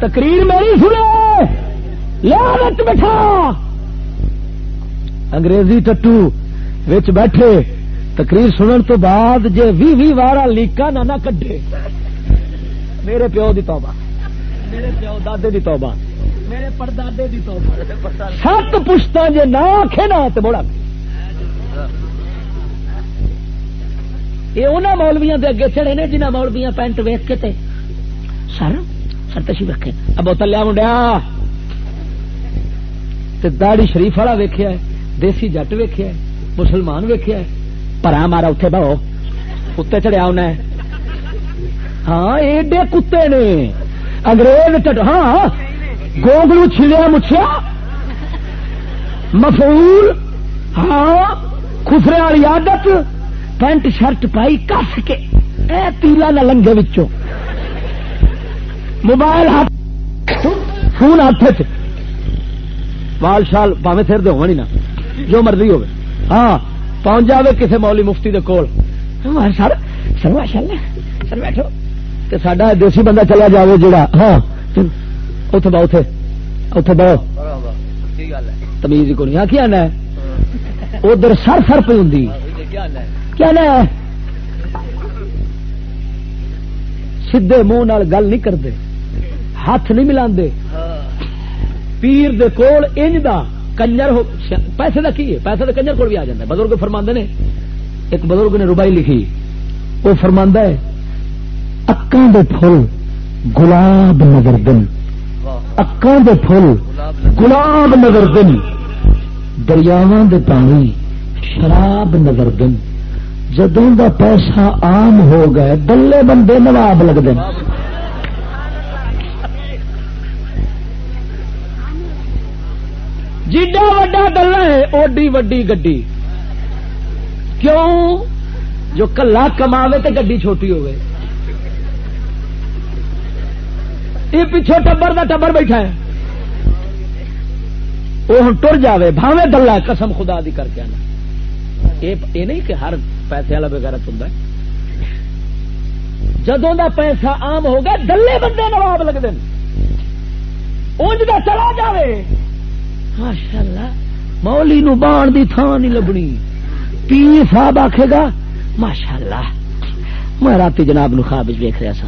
تقریر میری سنے لالچ بیٹھا انگریزی ٹٹو وچ بیٹھے۔ تقریر سنن تو بعد جے وی وی وارا لیکا نہ نہ کڈے میرے پیو دی توبہ۔ میرے پیو دادے دی توبہ۔ میرے پردادے دی تو سات پشتا جی نہ آخے نا تو بڑا یہ انہوں مولویا کے اگے چڑے نے جنہ مولویا پینٹ ویک کے تے۔ سر سر تشی رکھے اب بوتل لیا منڈیا۔ داڑی شریف والا ویخیا دیسی جٹ ویخیا مسلمان ویخیا پرا مارا اتنے بہو۔ اتنے چڑیا انہیں ہاں ایڈے کتے نے۔ انگریز ہاں گوگلو چھلیا مچھیا۔ مفول ہاں خسرے والی عادت۔ پینٹ شرٹ پائی، کس کے؟ اے تیلا نہ لنگے وچوں۔ موبائل ہاتھ فون ہاتھ وال شال پاوے سر دے ہونی نا۔ جو مرضی ہوگی ہاں پہنچ جاوے کسی مولی مفتی دے کول۔ سر سر ماشاء اللہ۔ سر بیٹھو۔ تو سڈا دیسی بندہ چلا جاوے جڑا ہاں۔ اتے بہو اتے اتے بہو۔ تمیز کو نہیں کیا نا ادھر سر سر پہ ہوں کیا نا سیدے منہ گل نہیں کرتے ہاتھ نہیں ملا پیر دے کول انج دا کنجر ہو پیسے دا کی ہے؟ پیسے دا کنجر کول بھی آ جاتا ہے بزرگ فرما نے ایک بزرگ نے روبائی لکھی۔ وہ فرما ہے، اکاں دے پھول گلاب نظر دن۔ اکاں دے پھول گلاب نظر دن۔ دریاواں دے پانی شراب نظر دن۔ جدوں دا پیسہ عام ہو گئے، دلے بندے نواب لگ لگتے جیڈا وڈا ڈلا ہے اوڈی وڈی گڈی کیوں جو کلا کماوے تو گڈی چھوٹی ہوگی یہ پیچھو ٹبر کا ٹبر بیٹھا ہے وہ ہوں ٹر جائے بھاوے دلہ قسم خدا دی کر کے آنا یہ نہیں کہ ہر پیسے والا بغیرت ہوں جدوں دا پیسہ عام ہو گیا دلے بندے نواب لگتے اونج دا چلا جائے ماشاء اللہ مولی نو بان دی تھان نہیں لبنی۔ پی صاحب آخے گا ماشاء اللہ میں رات جناب نو خواب ویخ رہا سا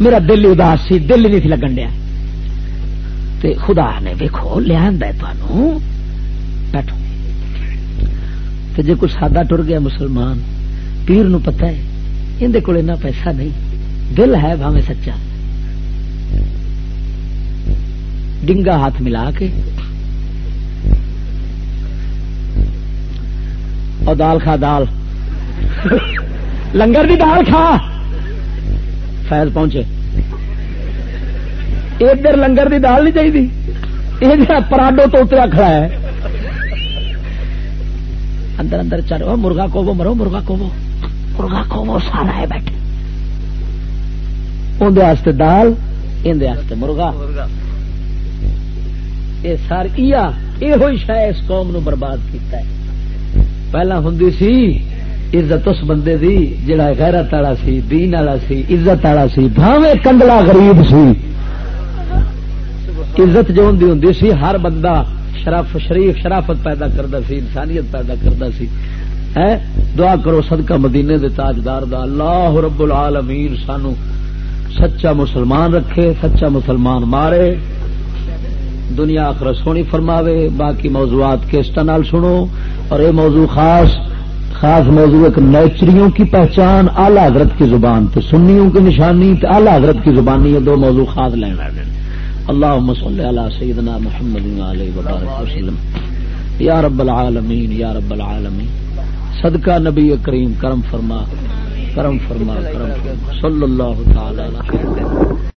میرا دل اداس سی، دل نہیں لگن دیا۔ تے خدا نے ویکو لیا بیٹھو۔ تے جے کچھ سادہ ٹر گیا مسلمان، پیر نو پتہ ہے اندر کول پیسہ نہیں۔ دل ہے بھاوے سچا۔ ڈنگا ہاتھ ملا کے۔ اور دال کھا، دال۔ لنگر دی دال کھا۔ فیض پہنچے۔ ادھر لنگر دی دال نہیں چاہیے۔ یہ جا پراڈو تو اترا کھڑا ہے۔ اندر اندر چلو مرغا کو وہ مرو، مرغا کو وہ مرغا کو وہ سارا ہے بیٹھے۔ اندر دال اندر مرغا۔ یہ سار یہ شاید اس قوم نو برباد کیتا ہے۔ پہلا ہوں سی، عزت اس بندے دی جڑا غیرت والا سی، دین والا سی، عزت والا سی، بھاوے کنڈلا غریب سی۔ عزت جو ہوں ہوں سی، ہر بندہ شرف، شریف، شرافت پیدا کرتا سی، انسانیت پیدا کرتا سی۔ دعا کرو صدقہ مدینے دے تاجدار دا۔ اللہ رب العالمین سانو سچا مسلمان رکھے، سچا مسلمان مارے۔ دنیا آخر سونی فرماوے، باقی موضوعات کیسٹ نال سنو۔ اور یہ موضوع خاص خاص موضوع ایک نیچریوں کی پہچان، اعلی حضرت کی زبان تو سنیوں کی نشانی تو اعلی حضرت کی زبانی یہ دو موضوع خاص لینا اللہ مسل علی سیدنا محمد علیہ وبارک وسلم یا رب العالمین، یا رب العالمین۔ صدقہ نبی کریم کرم فرما کرم فرما کرم فرما۔ صلی اللہ تعالی